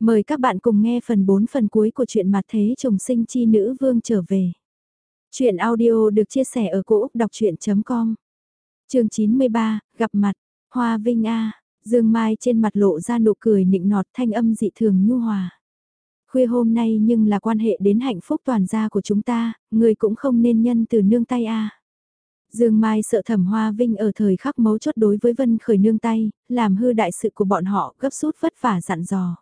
Mời các bạn cùng nghe phần 4 phần cuối của truyện mặt thế chồng sinh chi nữ vương trở về. Chuyện audio được chia sẻ ở cỗ đọc chuyện.com Trường 93, gặp mặt, Hoa Vinh A, Dương Mai trên mặt lộ ra nụ cười nịnh nọt thanh âm dị thường nhu hòa. Khuya hôm nay nhưng là quan hệ đến hạnh phúc toàn gia của chúng ta, người cũng không nên nhân từ nương tay A. Dương Mai sợ thẩm Hoa Vinh ở thời khắc mấu chốt đối với Vân Khởi nương tay, làm hư đại sự của bọn họ gấp rút vất vả dặn dò.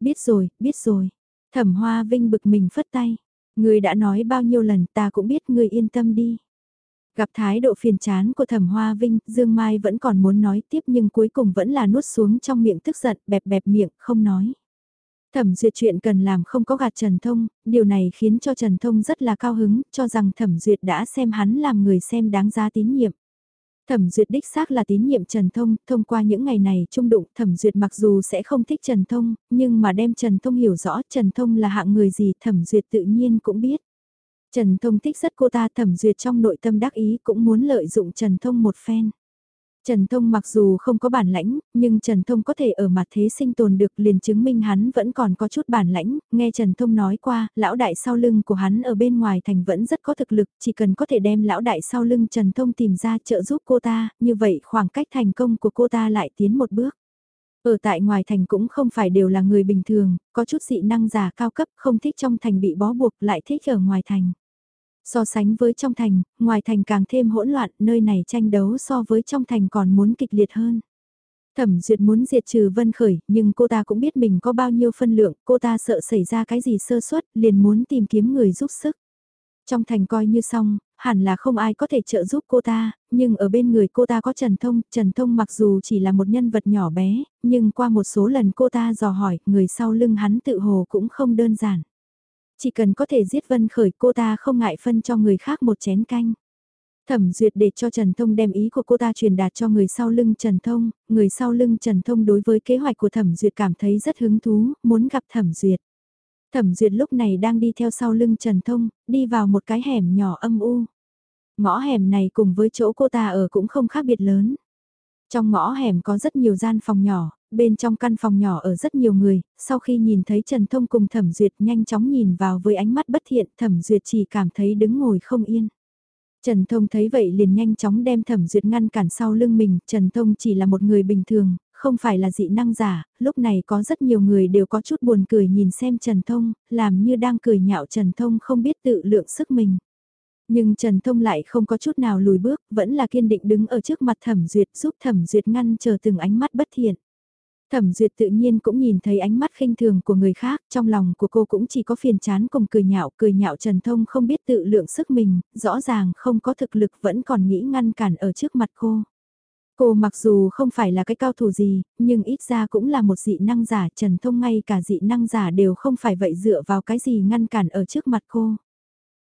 Biết rồi, biết rồi. Thẩm Hoa Vinh bực mình phất tay. Người đã nói bao nhiêu lần ta cũng biết người yên tâm đi. Gặp thái độ phiền chán của thẩm Hoa Vinh, Dương Mai vẫn còn muốn nói tiếp nhưng cuối cùng vẫn là nuốt xuống trong miệng tức giận, bẹp bẹp miệng, không nói. Thẩm duyệt chuyện cần làm không có gạt Trần Thông, điều này khiến cho Trần Thông rất là cao hứng, cho rằng thẩm duyệt đã xem hắn làm người xem đáng giá tín nhiệm. Thẩm Duyệt đích xác là tín nhiệm Trần Thông, thông qua những ngày này trung đụng Thẩm Duyệt mặc dù sẽ không thích Trần Thông, nhưng mà đem Trần Thông hiểu rõ Trần Thông là hạng người gì Thẩm Duyệt tự nhiên cũng biết. Trần Thông thích rất cô ta Thẩm Duyệt trong nội tâm đắc ý cũng muốn lợi dụng Trần Thông một phen. Trần Thông mặc dù không có bản lãnh, nhưng Trần Thông có thể ở mặt thế sinh tồn được liền chứng minh hắn vẫn còn có chút bản lãnh, nghe Trần Thông nói qua, lão đại sau lưng của hắn ở bên ngoài thành vẫn rất có thực lực, chỉ cần có thể đem lão đại sau lưng Trần Thông tìm ra trợ giúp cô ta, như vậy khoảng cách thành công của cô ta lại tiến một bước. Ở tại ngoài thành cũng không phải đều là người bình thường, có chút dị năng giả cao cấp không thích trong thành bị bó buộc lại thích ở ngoài thành. So sánh với trong thành, ngoài thành càng thêm hỗn loạn, nơi này tranh đấu so với trong thành còn muốn kịch liệt hơn. Thẩm Duyệt muốn diệt trừ Vân Khởi, nhưng cô ta cũng biết mình có bao nhiêu phân lượng, cô ta sợ xảy ra cái gì sơ suất, liền muốn tìm kiếm người giúp sức. Trong thành coi như xong, hẳn là không ai có thể trợ giúp cô ta, nhưng ở bên người cô ta có Trần Thông, Trần Thông mặc dù chỉ là một nhân vật nhỏ bé, nhưng qua một số lần cô ta dò hỏi, người sau lưng hắn tự hồ cũng không đơn giản. Chỉ cần có thể giết Vân Khởi cô ta không ngại phân cho người khác một chén canh. Thẩm duyệt để cho Trần Thông đem ý của cô ta truyền đạt cho người sau lưng Trần Thông, người sau lưng Trần Thông đối với kế hoạch của Thẩm duyệt cảm thấy rất hứng thú, muốn gặp Thẩm duyệt. Thẩm duyệt lúc này đang đi theo sau lưng Trần Thông, đi vào một cái hẻm nhỏ âm u. Ngõ hẻm này cùng với chỗ cô ta ở cũng không khác biệt lớn. Trong ngõ hẻm có rất nhiều gian phòng nhỏ, bên trong căn phòng nhỏ ở rất nhiều người, sau khi nhìn thấy Trần Thông cùng Thẩm Duyệt nhanh chóng nhìn vào với ánh mắt bất thiện, Thẩm Duyệt chỉ cảm thấy đứng ngồi không yên. Trần Thông thấy vậy liền nhanh chóng đem Thẩm Duyệt ngăn cản sau lưng mình, Trần Thông chỉ là một người bình thường, không phải là dị năng giả, lúc này có rất nhiều người đều có chút buồn cười nhìn xem Trần Thông, làm như đang cười nhạo Trần Thông không biết tự lượng sức mình. Nhưng Trần Thông lại không có chút nào lùi bước, vẫn là kiên định đứng ở trước mặt Thẩm Duyệt giúp Thẩm Duyệt ngăn chờ từng ánh mắt bất thiện. Thẩm Duyệt tự nhiên cũng nhìn thấy ánh mắt khinh thường của người khác, trong lòng của cô cũng chỉ có phiền chán cùng cười nhạo, cười nhạo Trần Thông không biết tự lượng sức mình, rõ ràng không có thực lực vẫn còn nghĩ ngăn cản ở trước mặt cô. Cô mặc dù không phải là cái cao thủ gì, nhưng ít ra cũng là một dị năng giả, Trần Thông ngay cả dị năng giả đều không phải vậy dựa vào cái gì ngăn cản ở trước mặt cô.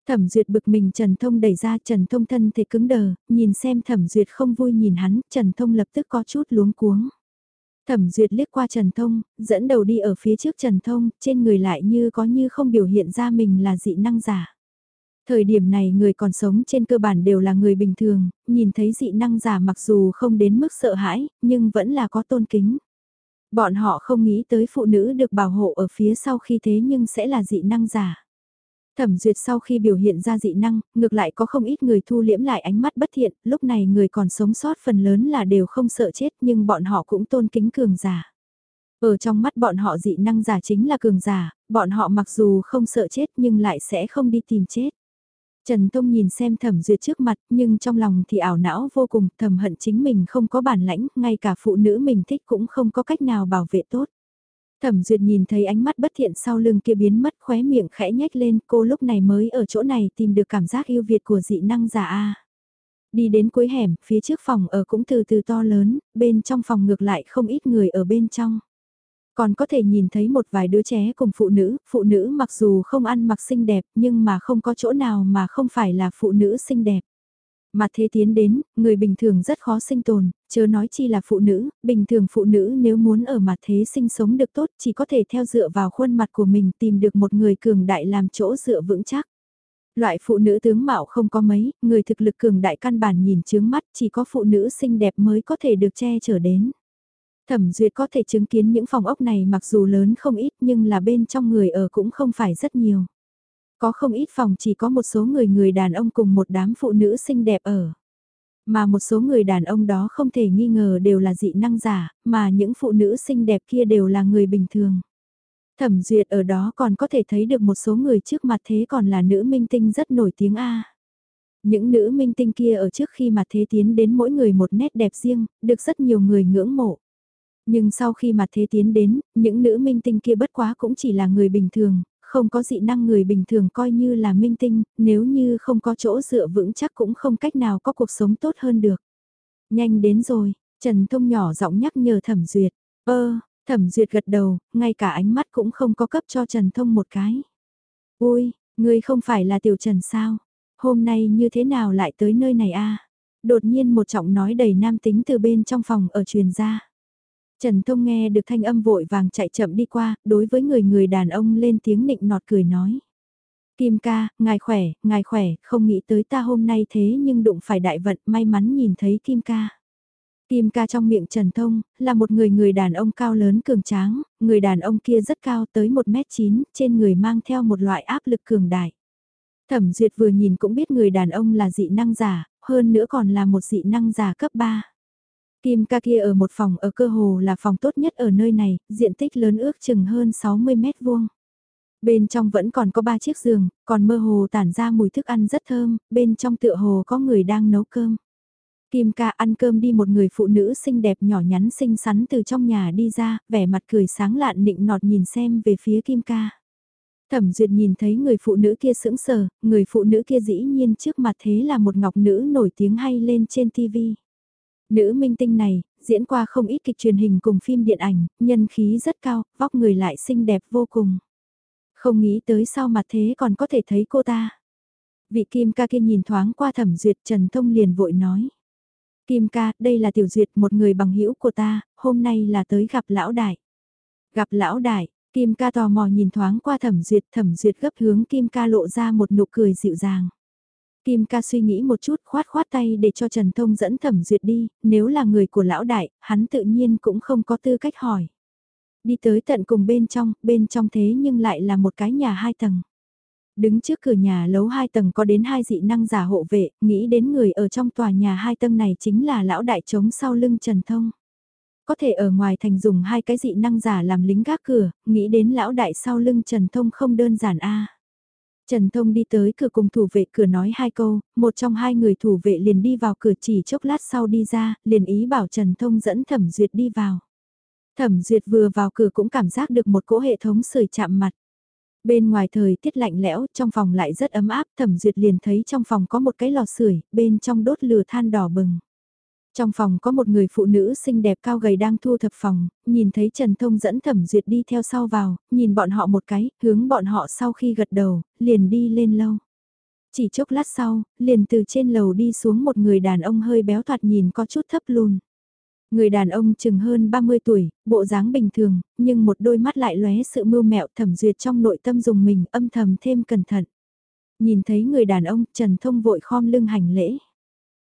Thẩm Duyệt bực mình Trần Thông đẩy ra Trần Thông thân thể cứng đờ, nhìn xem Thẩm Duyệt không vui nhìn hắn, Trần Thông lập tức có chút luống cuống. Thẩm Duyệt liếc qua Trần Thông, dẫn đầu đi ở phía trước Trần Thông, trên người lại như có như không biểu hiện ra mình là dị năng giả. Thời điểm này người còn sống trên cơ bản đều là người bình thường, nhìn thấy dị năng giả mặc dù không đến mức sợ hãi, nhưng vẫn là có tôn kính. Bọn họ không nghĩ tới phụ nữ được bảo hộ ở phía sau khi thế nhưng sẽ là dị năng giả. Thẩm duyệt sau khi biểu hiện ra dị năng, ngược lại có không ít người thu liễm lại ánh mắt bất thiện, lúc này người còn sống sót phần lớn là đều không sợ chết nhưng bọn họ cũng tôn kính cường giả. Ở trong mắt bọn họ dị năng giả chính là cường giả, bọn họ mặc dù không sợ chết nhưng lại sẽ không đi tìm chết. Trần Tông nhìn xem thẩm duyệt trước mặt nhưng trong lòng thì ảo não vô cùng thầm hận chính mình không có bản lãnh, ngay cả phụ nữ mình thích cũng không có cách nào bảo vệ tốt. Thẩm Duyệt nhìn thấy ánh mắt bất thiện sau lưng kia biến mất khóe miệng khẽ nhếch lên cô lúc này mới ở chỗ này tìm được cảm giác yêu Việt của dị năng giả A. Đi đến cuối hẻm, phía trước phòng ở cũng từ từ to lớn, bên trong phòng ngược lại không ít người ở bên trong. Còn có thể nhìn thấy một vài đứa trẻ cùng phụ nữ, phụ nữ mặc dù không ăn mặc xinh đẹp nhưng mà không có chỗ nào mà không phải là phụ nữ xinh đẹp. Mà thế tiến đến, người bình thường rất khó sinh tồn, chớ nói chi là phụ nữ, bình thường phụ nữ nếu muốn ở mặt thế sinh sống được tốt chỉ có thể theo dựa vào khuôn mặt của mình tìm được một người cường đại làm chỗ dựa vững chắc. Loại phụ nữ tướng mạo không có mấy, người thực lực cường đại căn bản nhìn chướng mắt chỉ có phụ nữ xinh đẹp mới có thể được che chở đến. Thẩm Duyệt có thể chứng kiến những phòng ốc này mặc dù lớn không ít nhưng là bên trong người ở cũng không phải rất nhiều. Có không ít phòng chỉ có một số người người đàn ông cùng một đám phụ nữ xinh đẹp ở. Mà một số người đàn ông đó không thể nghi ngờ đều là dị năng giả, mà những phụ nữ xinh đẹp kia đều là người bình thường. Thẩm duyệt ở đó còn có thể thấy được một số người trước mặt thế còn là nữ minh tinh rất nổi tiếng A. Những nữ minh tinh kia ở trước khi mặt thế tiến đến mỗi người một nét đẹp riêng, được rất nhiều người ngưỡng mộ. Nhưng sau khi mặt thế tiến đến, những nữ minh tinh kia bất quá cũng chỉ là người bình thường, không có dị năng người bình thường coi như là minh tinh, nếu như không có chỗ dựa vững chắc cũng không cách nào có cuộc sống tốt hơn được. Nhanh đến rồi, Trần Thông nhỏ giọng nhắc nhở Thẩm Duyệt, ơ, Thẩm Duyệt gật đầu, ngay cả ánh mắt cũng không có cấp cho Trần Thông một cái. Ui, ngươi không phải là Tiểu Trần sao? Hôm nay như thế nào lại tới nơi này a? Đột nhiên một trọng nói đầy nam tính từ bên trong phòng ở truyền ra. Trần Thông nghe được thanh âm vội vàng chạy chậm đi qua, đối với người người đàn ông lên tiếng nịnh nọt cười nói. Kim ca, ngài khỏe, ngài khỏe, không nghĩ tới ta hôm nay thế nhưng đụng phải đại vận, may mắn nhìn thấy Kim ca. Kim ca trong miệng Trần Thông, là một người người đàn ông cao lớn cường tráng, người đàn ông kia rất cao tới 1m9, trên người mang theo một loại áp lực cường đại. Thẩm Duyệt vừa nhìn cũng biết người đàn ông là dị năng giả, hơn nữa còn là một dị năng giả cấp 3. Kim ca kia ở một phòng ở cơ hồ là phòng tốt nhất ở nơi này, diện tích lớn ước chừng hơn 60 mét vuông. Bên trong vẫn còn có ba chiếc giường, còn mơ hồ tản ra mùi thức ăn rất thơm, bên trong tựa hồ có người đang nấu cơm. Kim ca ăn cơm đi một người phụ nữ xinh đẹp nhỏ nhắn xinh xắn từ trong nhà đi ra, vẻ mặt cười sáng lạn nịnh nọt nhìn xem về phía Kim ca. Thẩm duyệt nhìn thấy người phụ nữ kia sững sờ, người phụ nữ kia dĩ nhiên trước mặt thế là một ngọc nữ nổi tiếng hay lên trên TV. Nữ minh tinh này, diễn qua không ít kịch truyền hình cùng phim điện ảnh, nhân khí rất cao, vóc người lại xinh đẹp vô cùng. Không nghĩ tới sau mặt thế còn có thể thấy cô ta. Vị Kim ca kia nhìn thoáng qua thẩm duyệt Trần Thông liền vội nói. Kim ca, đây là tiểu duyệt một người bằng hữu của ta, hôm nay là tới gặp lão đại. Gặp lão đại, Kim ca tò mò nhìn thoáng qua thẩm duyệt, thẩm duyệt gấp hướng Kim ca lộ ra một nụ cười dịu dàng. Kim ca suy nghĩ một chút khoát khoát tay để cho Trần Thông dẫn thẩm duyệt đi, nếu là người của lão đại, hắn tự nhiên cũng không có tư cách hỏi. Đi tới tận cùng bên trong, bên trong thế nhưng lại là một cái nhà hai tầng. Đứng trước cửa nhà lấu hai tầng có đến hai dị năng giả hộ vệ, nghĩ đến người ở trong tòa nhà hai tầng này chính là lão đại chống sau lưng Trần Thông. Có thể ở ngoài thành dùng hai cái dị năng giả làm lính gác cửa, nghĩ đến lão đại sau lưng Trần Thông không đơn giản a Trần Thông đi tới cửa cùng thủ vệ cửa nói hai câu, một trong hai người thủ vệ liền đi vào cửa chỉ chốc lát sau đi ra, liền ý bảo Trần Thông dẫn Thẩm Duyệt đi vào. Thẩm Duyệt vừa vào cửa cũng cảm giác được một cỗ hệ thống sưởi chạm mặt. Bên ngoài thời tiết lạnh lẽo, trong phòng lại rất ấm áp, Thẩm Duyệt liền thấy trong phòng có một cái lò sưởi, bên trong đốt lửa than đỏ bừng. Trong phòng có một người phụ nữ xinh đẹp cao gầy đang thu thập phòng, nhìn thấy Trần Thông dẫn Thẩm Duyệt đi theo sau vào, nhìn bọn họ một cái, hướng bọn họ sau khi gật đầu, liền đi lên lâu. Chỉ chốc lát sau, liền từ trên lầu đi xuống một người đàn ông hơi béo thoạt nhìn có chút thấp lùn. Người đàn ông chừng hơn 30 tuổi, bộ dáng bình thường, nhưng một đôi mắt lại lóe sự mưu mẹo thẩm duyệt trong nội tâm dùng mình âm thầm thêm cẩn thận. Nhìn thấy người đàn ông, Trần Thông vội khom lưng hành lễ.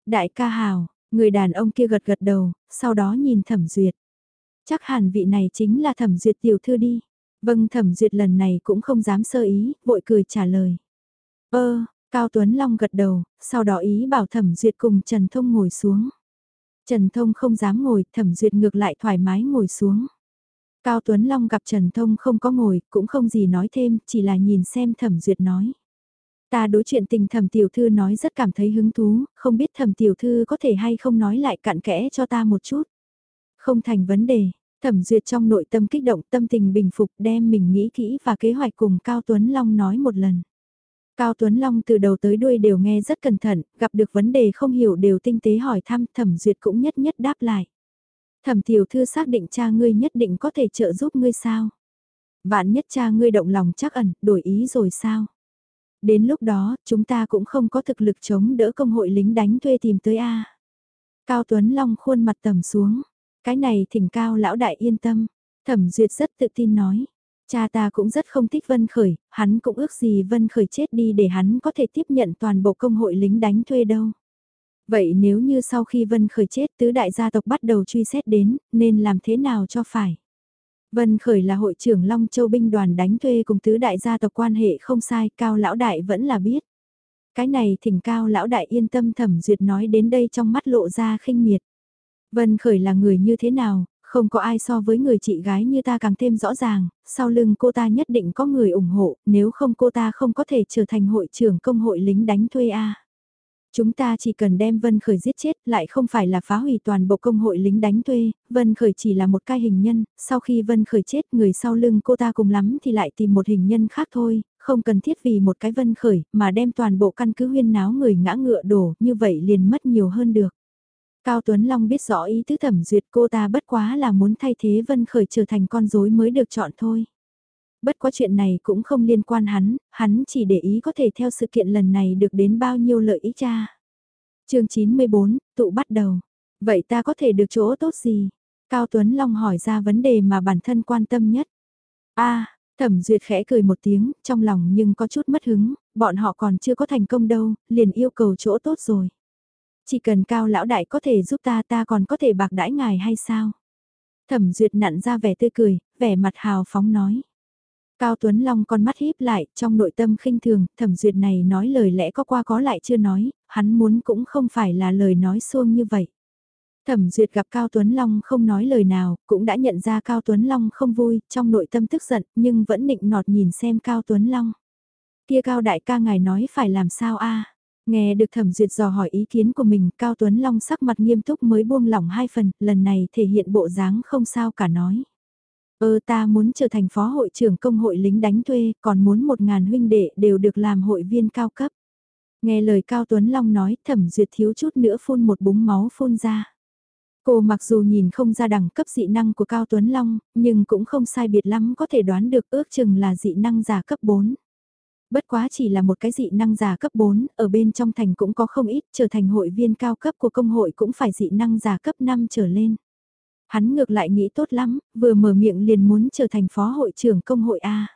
Đại ca hào, Người đàn ông kia gật gật đầu, sau đó nhìn thẩm duyệt. Chắc hẳn vị này chính là thẩm duyệt tiểu thư đi. Vâng thẩm duyệt lần này cũng không dám sơ ý, vội cười trả lời. Ơ, Cao Tuấn Long gật đầu, sau đó ý bảo thẩm duyệt cùng Trần Thông ngồi xuống. Trần Thông không dám ngồi, thẩm duyệt ngược lại thoải mái ngồi xuống. Cao Tuấn Long gặp Trần Thông không có ngồi, cũng không gì nói thêm, chỉ là nhìn xem thẩm duyệt nói. Ta đối chuyện tình thẩm tiểu thư nói rất cảm thấy hứng thú, không biết thẩm tiểu thư có thể hay không nói lại cặn kẽ cho ta một chút. Không thành vấn đề, thẩm duyệt trong nội tâm kích động tâm tình bình phục đem mình nghĩ kỹ và kế hoạch cùng Cao Tuấn Long nói một lần. Cao Tuấn Long từ đầu tới đuôi đều nghe rất cẩn thận, gặp được vấn đề không hiểu đều tinh tế hỏi thăm thẩm duyệt cũng nhất nhất đáp lại. Thẩm tiểu thư xác định cha ngươi nhất định có thể trợ giúp ngươi sao? Vạn nhất cha ngươi động lòng chắc ẩn, đổi ý rồi sao? Đến lúc đó, chúng ta cũng không có thực lực chống đỡ công hội lính đánh thuê tìm tới A. Cao Tuấn Long khuôn mặt tầm xuống. Cái này thỉnh cao lão đại yên tâm. Thẩm Duyệt rất tự tin nói. Cha ta cũng rất không thích Vân Khởi, hắn cũng ước gì Vân Khởi chết đi để hắn có thể tiếp nhận toàn bộ công hội lính đánh thuê đâu. Vậy nếu như sau khi Vân Khởi chết tứ đại gia tộc bắt đầu truy xét đến, nên làm thế nào cho phải? Vân Khởi là hội trưởng Long Châu binh đoàn đánh thuê cùng tứ đại gia tộc quan hệ không sai, Cao Lão Đại vẫn là biết. Cái này thỉnh Cao Lão Đại yên tâm thẩm duyệt nói đến đây trong mắt lộ ra khinh miệt. Vân Khởi là người như thế nào, không có ai so với người chị gái như ta càng thêm rõ ràng, sau lưng cô ta nhất định có người ủng hộ, nếu không cô ta không có thể trở thành hội trưởng công hội lính đánh thuê A. Chúng ta chỉ cần đem Vân Khởi giết chết lại không phải là phá hủy toàn bộ công hội lính đánh thuê, Vân Khởi chỉ là một cái hình nhân, sau khi Vân Khởi chết người sau lưng cô ta cùng lắm thì lại tìm một hình nhân khác thôi, không cần thiết vì một cái Vân Khởi mà đem toàn bộ căn cứ huyên náo người ngã ngựa đổ như vậy liền mất nhiều hơn được. Cao Tuấn Long biết rõ ý tứ thẩm duyệt cô ta bất quá là muốn thay thế Vân Khởi trở thành con rối mới được chọn thôi. Bất quá chuyện này cũng không liên quan hắn, hắn chỉ để ý có thể theo sự kiện lần này được đến bao nhiêu lợi ích cha. chương 94, tụ bắt đầu. Vậy ta có thể được chỗ tốt gì? Cao Tuấn Long hỏi ra vấn đề mà bản thân quan tâm nhất. a thẩm duyệt khẽ cười một tiếng, trong lòng nhưng có chút mất hứng, bọn họ còn chưa có thành công đâu, liền yêu cầu chỗ tốt rồi. Chỉ cần cao lão đại có thể giúp ta ta còn có thể bạc đãi ngài hay sao? Thẩm duyệt nặn ra vẻ tươi cười, vẻ mặt hào phóng nói. Cao Tuấn Long con mắt híp lại, trong nội tâm khinh thường, thẩm duyệt này nói lời lẽ có qua có lại chưa nói, hắn muốn cũng không phải là lời nói xuông như vậy. Thẩm duyệt gặp Cao Tuấn Long không nói lời nào, cũng đã nhận ra Cao Tuấn Long không vui, trong nội tâm tức giận, nhưng vẫn nịnh nọt nhìn xem Cao Tuấn Long. Kia Cao đại ca ngài nói phải làm sao a Nghe được thẩm duyệt dò hỏi ý kiến của mình, Cao Tuấn Long sắc mặt nghiêm túc mới buông lỏng hai phần, lần này thể hiện bộ dáng không sao cả nói. Ơ ta muốn trở thành phó hội trưởng công hội lính đánh thuê, còn muốn một ngàn huynh đệ đều được làm hội viên cao cấp. Nghe lời Cao Tuấn Long nói, thẩm duyệt thiếu chút nữa phun một búng máu phun ra. Cô mặc dù nhìn không ra đẳng cấp dị năng của Cao Tuấn Long, nhưng cũng không sai biệt lắm có thể đoán được ước chừng là dị năng giả cấp 4. Bất quá chỉ là một cái dị năng giả cấp 4, ở bên trong thành cũng có không ít, trở thành hội viên cao cấp của công hội cũng phải dị năng giả cấp 5 trở lên. Hắn ngược lại nghĩ tốt lắm, vừa mở miệng liền muốn trở thành phó hội trưởng công hội A.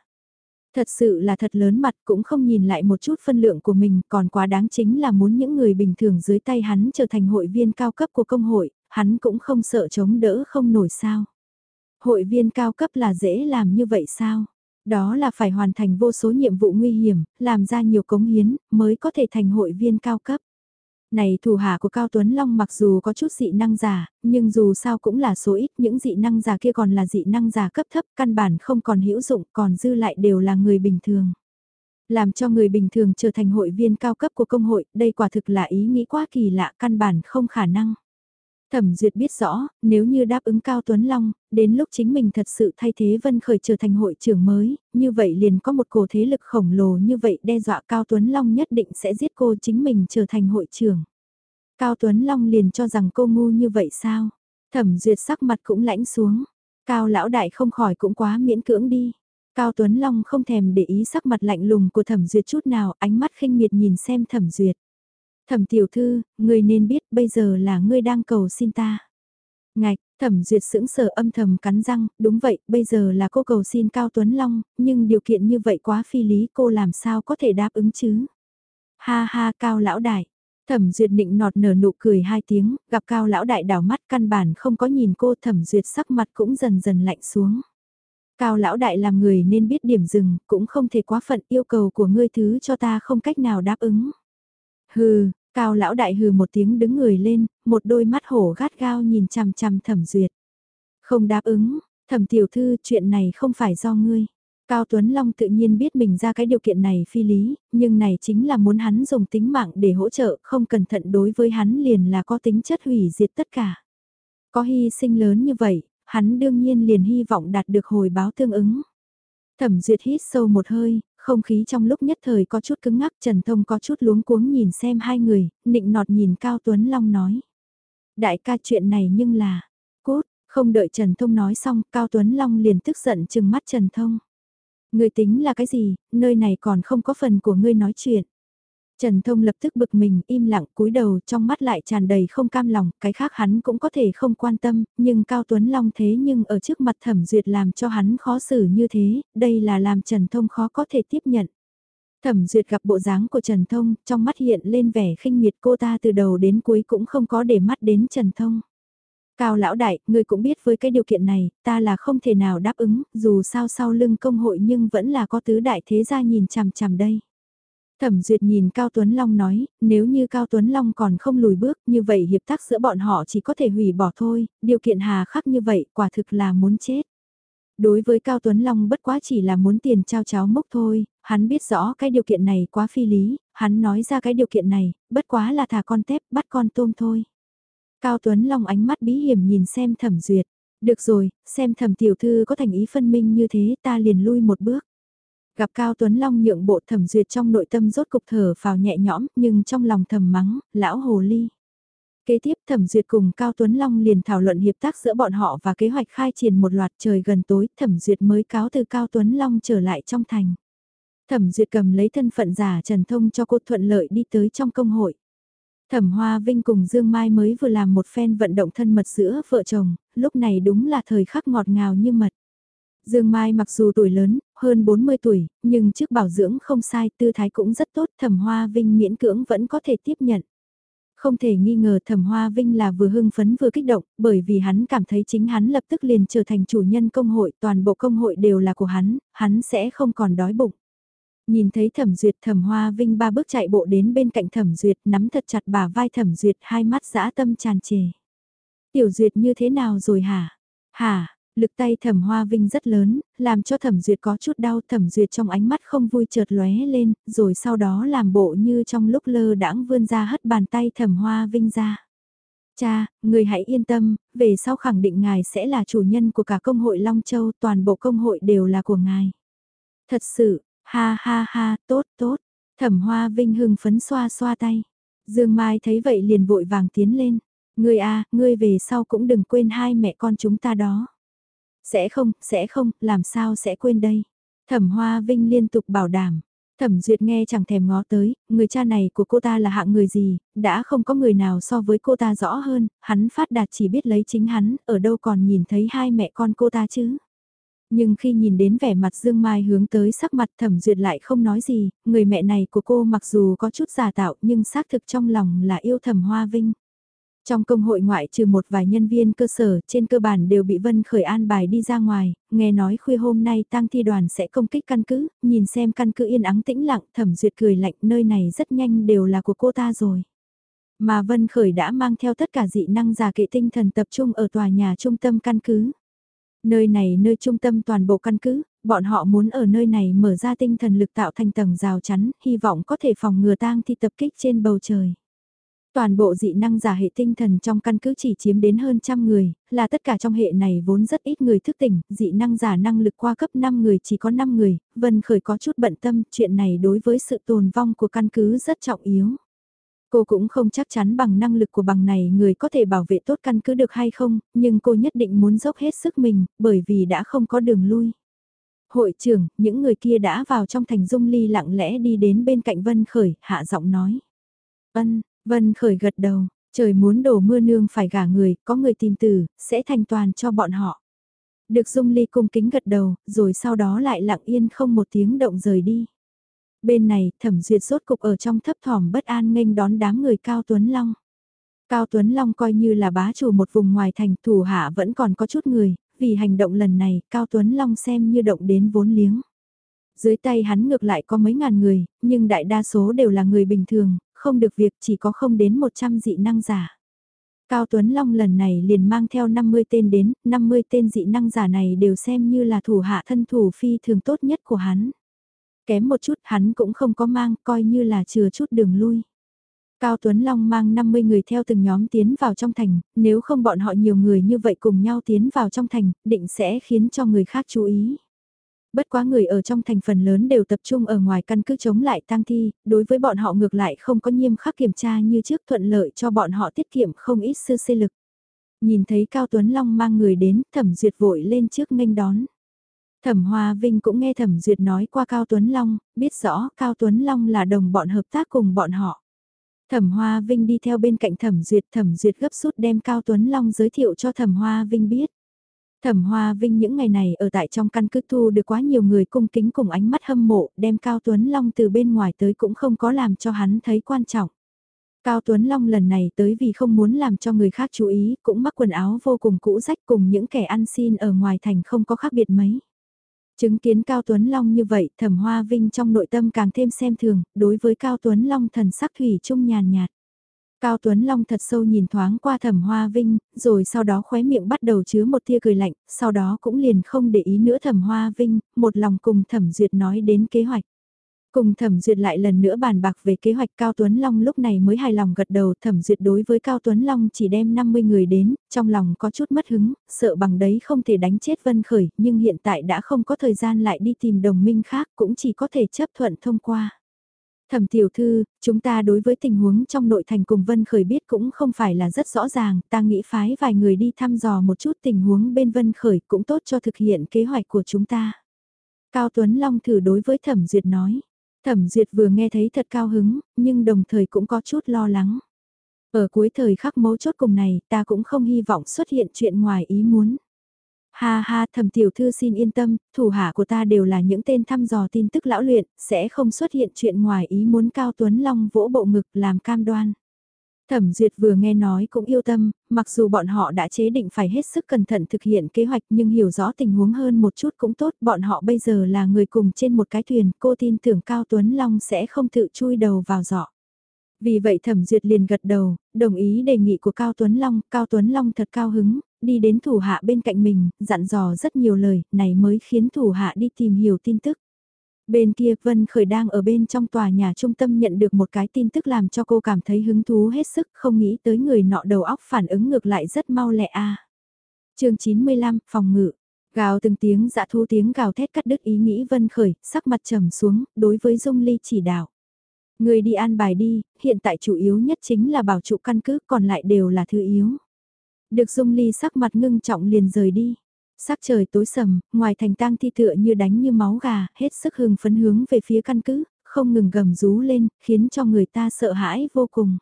Thật sự là thật lớn mặt cũng không nhìn lại một chút phân lượng của mình còn quá đáng chính là muốn những người bình thường dưới tay hắn trở thành hội viên cao cấp của công hội, hắn cũng không sợ chống đỡ không nổi sao. Hội viên cao cấp là dễ làm như vậy sao? Đó là phải hoàn thành vô số nhiệm vụ nguy hiểm, làm ra nhiều cống hiến, mới có thể thành hội viên cao cấp. Này thủ hạ của Cao Tuấn Long mặc dù có chút dị năng giả, nhưng dù sao cũng là số ít, những dị năng giả kia còn là dị năng giả cấp thấp, căn bản không còn hữu dụng, còn dư lại đều là người bình thường. Làm cho người bình thường trở thành hội viên cao cấp của công hội, đây quả thực là ý nghĩ quá kỳ lạ, căn bản không khả năng. Thẩm Duyệt biết rõ, nếu như đáp ứng Cao Tuấn Long, đến lúc chính mình thật sự thay thế Vân Khởi trở thành hội trưởng mới, như vậy liền có một cổ thế lực khổng lồ như vậy đe dọa Cao Tuấn Long nhất định sẽ giết cô chính mình trở thành hội trưởng. Cao Tuấn Long liền cho rằng cô ngu như vậy sao? Thẩm Duyệt sắc mặt cũng lãnh xuống. Cao Lão Đại không khỏi cũng quá miễn cưỡng đi. Cao Tuấn Long không thèm để ý sắc mặt lạnh lùng của Thẩm Duyệt chút nào, ánh mắt khinh miệt nhìn xem Thẩm Duyệt. Thẩm tiểu thư, ngươi nên biết bây giờ là ngươi đang cầu xin ta. Ngạch, thẩm duyệt sững sờ âm thầm cắn răng, đúng vậy, bây giờ là cô cầu xin Cao Tuấn Long, nhưng điều kiện như vậy quá phi lý cô làm sao có thể đáp ứng chứ. Ha ha Cao Lão Đại, thẩm duyệt định nọt nở nụ cười hai tiếng, gặp Cao Lão Đại đảo mắt căn bản không có nhìn cô thẩm duyệt sắc mặt cũng dần dần lạnh xuống. Cao Lão Đại làm người nên biết điểm dừng, cũng không thể quá phận yêu cầu của ngươi thứ cho ta không cách nào đáp ứng. Hừ, Cao lão đại hừ một tiếng đứng người lên, một đôi mắt hổ gắt gao nhìn chằm chằm thẩm duyệt. Không đáp ứng, thẩm tiểu thư chuyện này không phải do ngươi. Cao Tuấn Long tự nhiên biết mình ra cái điều kiện này phi lý, nhưng này chính là muốn hắn dùng tính mạng để hỗ trợ, không cẩn thận đối với hắn liền là có tính chất hủy diệt tất cả. Có hy sinh lớn như vậy, hắn đương nhiên liền hy vọng đạt được hồi báo tương ứng. Thẩm duyệt hít sâu một hơi, không khí trong lúc nhất thời có chút cứng ngắc Trần Thông có chút luống cuống nhìn xem hai người, nịnh nọt nhìn Cao Tuấn Long nói. Đại ca chuyện này nhưng là, cốt, không đợi Trần Thông nói xong, Cao Tuấn Long liền tức giận chừng mắt Trần Thông. Người tính là cái gì, nơi này còn không có phần của ngươi nói chuyện. Trần Thông lập tức bực mình, im lặng cúi đầu trong mắt lại tràn đầy không cam lòng, cái khác hắn cũng có thể không quan tâm, nhưng Cao Tuấn Long thế nhưng ở trước mặt thẩm duyệt làm cho hắn khó xử như thế, đây là làm Trần Thông khó có thể tiếp nhận. Thẩm Duyệt gặp bộ dáng của Trần Thông, trong mắt hiện lên vẻ khinh miệt cô ta từ đầu đến cuối cũng không có để mắt đến Trần Thông. Cao lão đại, ngươi cũng biết với cái điều kiện này, ta là không thể nào đáp ứng, dù sao sau lưng công hội nhưng vẫn là có tứ đại thế gia nhìn chằm chằm đây. Thẩm Duyệt nhìn Cao Tuấn Long nói, nếu như Cao Tuấn Long còn không lùi bước, như vậy hiệp tác giữa bọn họ chỉ có thể hủy bỏ thôi, điều kiện hà khắc như vậy quả thực là muốn chết. Đối với Cao Tuấn Long bất quá chỉ là muốn tiền trao cháo mốc thôi, hắn biết rõ cái điều kiện này quá phi lý, hắn nói ra cái điều kiện này, bất quá là thả con tép bắt con tôm thôi. Cao Tuấn Long ánh mắt bí hiểm nhìn xem thẩm duyệt. Được rồi, xem thẩm tiểu thư có thành ý phân minh như thế ta liền lui một bước. Gặp Cao Tuấn Long nhượng bộ thẩm duyệt trong nội tâm rốt cục thở vào nhẹ nhõm nhưng trong lòng thầm mắng, lão hồ ly. Kế tiếp thẩm duyệt cùng Cao Tuấn Long liền thảo luận hiệp tác giữa bọn họ và kế hoạch khai triển một loạt trời gần tối thẩm duyệt mới cáo từ Cao Tuấn Long trở lại trong thành. Thẩm duyệt cầm lấy thân phận giả Trần Thông cho cô thuận lợi đi tới trong công hội. Thẩm Hoa Vinh cùng Dương Mai mới vừa làm một phen vận động thân mật giữa vợ chồng, lúc này đúng là thời khắc ngọt ngào như mật. Dương Mai mặc dù tuổi lớn, hơn 40 tuổi, nhưng trước bảo dưỡng không sai, tư thái cũng rất tốt, Thẩm Hoa Vinh miễn cưỡng vẫn có thể tiếp nhận. Không thể nghi ngờ Thẩm Hoa Vinh là vừa hưng phấn vừa kích động, bởi vì hắn cảm thấy chính hắn lập tức liền trở thành chủ nhân công hội, toàn bộ công hội đều là của hắn, hắn sẽ không còn đói bụng. Nhìn thấy thẩm duyệt thẩm hoa vinh ba bước chạy bộ đến bên cạnh thẩm duyệt nắm thật chặt bà vai thẩm duyệt hai mắt dã tâm tràn trề. Tiểu duyệt như thế nào rồi hả? Hả? Lực tay thẩm hoa vinh rất lớn, làm cho thẩm duyệt có chút đau thẩm duyệt trong ánh mắt không vui chợt lóe lên, rồi sau đó làm bộ như trong lúc lơ đãng vươn ra hất bàn tay thẩm hoa vinh ra. Cha, người hãy yên tâm, về sau khẳng định ngài sẽ là chủ nhân của cả công hội Long Châu, toàn bộ công hội đều là của ngài. Thật sự, Ha ha ha, tốt tốt. Thẩm Hoa Vinh hưng phấn xoa xoa tay. Dương Mai thấy vậy liền vội vàng tiến lên. Ngươi a, ngươi về sau cũng đừng quên hai mẹ con chúng ta đó. Sẽ không, sẽ không, làm sao sẽ quên đây. Thẩm Hoa Vinh liên tục bảo đảm. Thẩm Duyệt nghe chẳng thèm ngó tới, người cha này của cô ta là hạng người gì, đã không có người nào so với cô ta rõ hơn, hắn phát đạt chỉ biết lấy chính hắn, ở đâu còn nhìn thấy hai mẹ con cô ta chứ nhưng khi nhìn đến vẻ mặt Dương Mai hướng tới sắc mặt thẩm duyệt lại không nói gì, người mẹ này của cô mặc dù có chút giả tạo nhưng xác thực trong lòng là yêu thẩm Hoa Vinh. Trong công hội ngoại trừ một vài nhân viên cơ sở trên cơ bản đều bị Vân Khởi an bài đi ra ngoài, nghe nói khuya hôm nay tăng thi đoàn sẽ công kích căn cứ, nhìn xem căn cứ yên ắng tĩnh lặng thẩm duyệt cười lạnh nơi này rất nhanh đều là của cô ta rồi. Mà Vân Khởi đã mang theo tất cả dị năng giả kệ tinh thần tập trung ở tòa nhà trung tâm căn cứ. Nơi này nơi trung tâm toàn bộ căn cứ, bọn họ muốn ở nơi này mở ra tinh thần lực tạo thành tầng rào chắn, hy vọng có thể phòng ngừa tang thi tập kích trên bầu trời. Toàn bộ dị năng giả hệ tinh thần trong căn cứ chỉ chiếm đến hơn trăm người, là tất cả trong hệ này vốn rất ít người thức tỉnh, dị năng giả năng lực qua cấp 5 người chỉ có 5 người, Vân Khởi có chút bận tâm, chuyện này đối với sự tồn vong của căn cứ rất trọng yếu. Cô cũng không chắc chắn bằng năng lực của bằng này người có thể bảo vệ tốt căn cứ được hay không, nhưng cô nhất định muốn dốc hết sức mình, bởi vì đã không có đường lui. Hội trưởng, những người kia đã vào trong thành dung ly lặng lẽ đi đến bên cạnh Vân Khởi, hạ giọng nói. Vân, Vân Khởi gật đầu, trời muốn đổ mưa nương phải gả người, có người tìm tử sẽ thành toàn cho bọn họ. Được dung ly cung kính gật đầu, rồi sau đó lại lặng yên không một tiếng động rời đi. Bên này, thẩm duyệt rốt cục ở trong thấp thỏm bất an nghênh đón đám người Cao Tuấn Long. Cao Tuấn Long coi như là bá chủ một vùng ngoài thành thủ hạ vẫn còn có chút người, vì hành động lần này Cao Tuấn Long xem như động đến vốn liếng. Dưới tay hắn ngược lại có mấy ngàn người, nhưng đại đa số đều là người bình thường, không được việc chỉ có không đến 100 dị năng giả. Cao Tuấn Long lần này liền mang theo 50 tên đến, 50 tên dị năng giả này đều xem như là thủ hạ thân thủ phi thường tốt nhất của hắn kém một chút hắn cũng không có mang, coi như là chừa chút đường lui. Cao Tuấn Long mang 50 người theo từng nhóm tiến vào trong thành, nếu không bọn họ nhiều người như vậy cùng nhau tiến vào trong thành, định sẽ khiến cho người khác chú ý. Bất quá người ở trong thành phần lớn đều tập trung ở ngoài căn cứ chống lại tang thi, đối với bọn họ ngược lại không có nghiêm khắc kiểm tra như trước thuận lợi cho bọn họ tiết kiệm không ít sư xây lực. Nhìn thấy Cao Tuấn Long mang người đến, thẩm duyệt vội lên trước nghênh đón. Thẩm Hoa Vinh cũng nghe Thẩm Duyệt nói qua Cao Tuấn Long, biết rõ Cao Tuấn Long là đồng bọn hợp tác cùng bọn họ. Thẩm Hoa Vinh đi theo bên cạnh Thẩm Duyệt, Thẩm Duyệt gấp rút đem Cao Tuấn Long giới thiệu cho Thẩm Hoa Vinh biết. Thẩm Hoa Vinh những ngày này ở tại trong căn cứ thu được quá nhiều người cung kính cùng ánh mắt hâm mộ, đem Cao Tuấn Long từ bên ngoài tới cũng không có làm cho hắn thấy quan trọng. Cao Tuấn Long lần này tới vì không muốn làm cho người khác chú ý, cũng mắc quần áo vô cùng cũ rách cùng những kẻ ăn xin ở ngoài thành không có khác biệt mấy. Chứng kiến Cao Tuấn Long như vậy, Thẩm Hoa Vinh trong nội tâm càng thêm xem thường, đối với Cao Tuấn Long thần sắc thủy chung nhàn nhạt. Cao Tuấn Long thật sâu nhìn thoáng qua thẩm hoa vinh, rồi sau đó khóe miệng bắt đầu chứa một tia cười lạnh, sau đó cũng liền không để ý nữa thẩm hoa vinh, một lòng cùng thẩm duyệt nói đến kế hoạch. Cùng thẩm duyệt lại lần nữa bàn bạc về kế hoạch Cao Tuấn Long lúc này mới hài lòng gật đầu thẩm duyệt đối với Cao Tuấn Long chỉ đem 50 người đến, trong lòng có chút mất hứng, sợ bằng đấy không thể đánh chết Vân Khởi, nhưng hiện tại đã không có thời gian lại đi tìm đồng minh khác cũng chỉ có thể chấp thuận thông qua. Thẩm tiểu thư, chúng ta đối với tình huống trong nội thành cùng Vân Khởi biết cũng không phải là rất rõ ràng, ta nghĩ phái vài người đi thăm dò một chút tình huống bên Vân Khởi cũng tốt cho thực hiện kế hoạch của chúng ta. Cao Tuấn Long thử đối với Thẩm Duyệt nói. Thẩm Duyệt vừa nghe thấy thật cao hứng, nhưng đồng thời cũng có chút lo lắng. Ở cuối thời khắc mấu chốt cùng này, ta cũng không hy vọng xuất hiện chuyện ngoài ý muốn. Ha ha thầm tiểu thư xin yên tâm, thủ hạ của ta đều là những tên thăm dò tin tức lão luyện, sẽ không xuất hiện chuyện ngoài ý muốn Cao Tuấn Long vỗ bộ ngực làm cam đoan. Thẩm Duyệt vừa nghe nói cũng yêu tâm, mặc dù bọn họ đã chế định phải hết sức cẩn thận thực hiện kế hoạch nhưng hiểu rõ tình huống hơn một chút cũng tốt, bọn họ bây giờ là người cùng trên một cái thuyền, cô tin tưởng Cao Tuấn Long sẽ không tự chui đầu vào giỏ. Vì vậy Thẩm Duyệt liền gật đầu, đồng ý đề nghị của Cao Tuấn Long, Cao Tuấn Long thật cao hứng, đi đến thủ hạ bên cạnh mình, dặn dò rất nhiều lời, này mới khiến thủ hạ đi tìm hiểu tin tức. Bên kia Vân Khởi đang ở bên trong tòa nhà trung tâm nhận được một cái tin tức làm cho cô cảm thấy hứng thú hết sức không nghĩ tới người nọ đầu óc phản ứng ngược lại rất mau lẹ a. À. chương 95, phòng ngự. Gào từng tiếng dạ thu tiếng gào thét cắt đứt ý nghĩ Vân Khởi, sắc mặt trầm xuống, đối với Dung Ly chỉ đạo. Người đi an bài đi, hiện tại chủ yếu nhất chính là bảo trụ căn cứ còn lại đều là thứ yếu. Được Dung Ly sắc mặt ngưng trọng liền rời đi. Sắc trời tối sầm, ngoài thành tang thi tựa như đánh như máu gà, hết sức hưng phấn hướng về phía căn cứ, không ngừng gầm rú lên, khiến cho người ta sợ hãi vô cùng.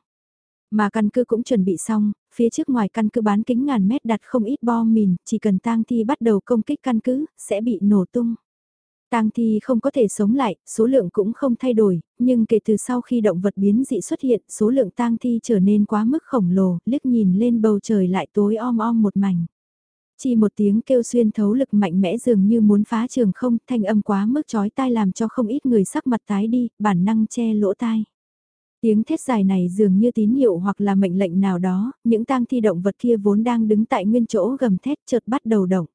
Mà căn cứ cũng chuẩn bị xong, phía trước ngoài căn cứ bán kính ngàn mét đặt không ít bom mìn, chỉ cần tang thi bắt đầu công kích căn cứ, sẽ bị nổ tung. Tang thi không có thể sống lại, số lượng cũng không thay đổi, nhưng kể từ sau khi động vật biến dị xuất hiện, số lượng tang thi trở nên quá mức khổng lồ, liếc nhìn lên bầu trời lại tối om om một mảnh. Chỉ một tiếng kêu xuyên thấu lực mạnh mẽ dường như muốn phá trường không, thanh âm quá mức chói tai làm cho không ít người sắc mặt tái đi, bản năng che lỗ tai. Tiếng thét dài này dường như tín hiệu hoặc là mệnh lệnh nào đó, những tang thi động vật kia vốn đang đứng tại nguyên chỗ gầm thét chợt bắt đầu động.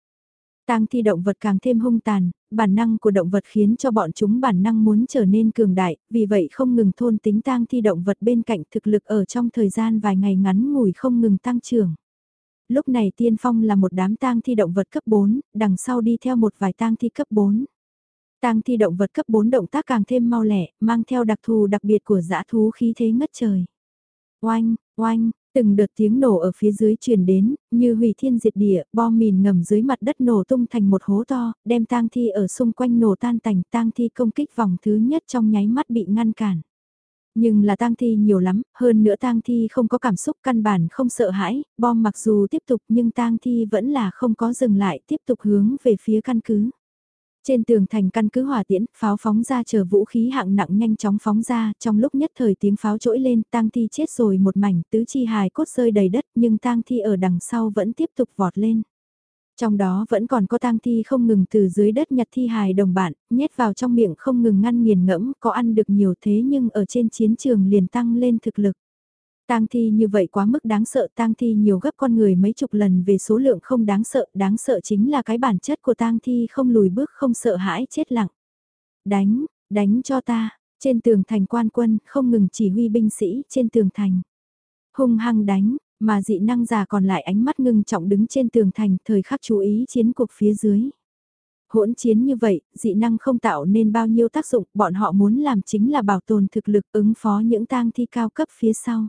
Tang thi động vật càng thêm hung tàn, bản năng của động vật khiến cho bọn chúng bản năng muốn trở nên cường đại, vì vậy không ngừng thôn tính tang thi động vật bên cạnh thực lực ở trong thời gian vài ngày ngắn ngủi không ngừng tăng trưởng. Lúc này tiên phong là một đám tang thi động vật cấp 4, đằng sau đi theo một vài tang thi cấp 4. Tang thi động vật cấp 4 động tác càng thêm mau lẻ, mang theo đặc thù đặc biệt của dã thú khí thế ngất trời. Oanh, oanh, Từng đợt tiếng nổ ở phía dưới truyền đến, như hủy thiên diệt địa, bom mìn ngầm dưới mặt đất nổ tung thành một hố to, đem tang thi ở xung quanh nổ tan tành, tang thi công kích vòng thứ nhất trong nháy mắt bị ngăn cản. Nhưng là tang thi nhiều lắm, hơn nữa tang thi không có cảm xúc căn bản không sợ hãi, bom mặc dù tiếp tục nhưng tang thi vẫn là không có dừng lại tiếp tục hướng về phía căn cứ. Trên tường thành căn cứ hỏa tiễn, pháo phóng ra chờ vũ khí hạng nặng nhanh chóng phóng ra, trong lúc nhất thời tiếng pháo trỗi lên, tang thi chết rồi một mảnh, tứ chi hài cốt rơi đầy đất, nhưng tang thi ở đằng sau vẫn tiếp tục vọt lên. Trong đó vẫn còn có tang thi không ngừng từ dưới đất nhặt thi hài đồng bạn, nhét vào trong miệng không ngừng ngăn nghiền ngẫm, có ăn được nhiều thế nhưng ở trên chiến trường liền tăng lên thực lực. Tang thi như vậy quá mức đáng sợ, tang thi nhiều gấp con người mấy chục lần về số lượng không đáng sợ, đáng sợ chính là cái bản chất của tang thi không lùi bước không sợ hãi chết lặng. Đánh, đánh cho ta, trên tường thành quan quân không ngừng chỉ huy binh sĩ trên tường thành. Hung hăng đánh, mà dị năng già còn lại ánh mắt ngưng trọng đứng trên tường thành thời khắc chú ý chiến cuộc phía dưới. Hỗn chiến như vậy, dị năng không tạo nên bao nhiêu tác dụng, bọn họ muốn làm chính là bảo tồn thực lực ứng phó những tang thi cao cấp phía sau.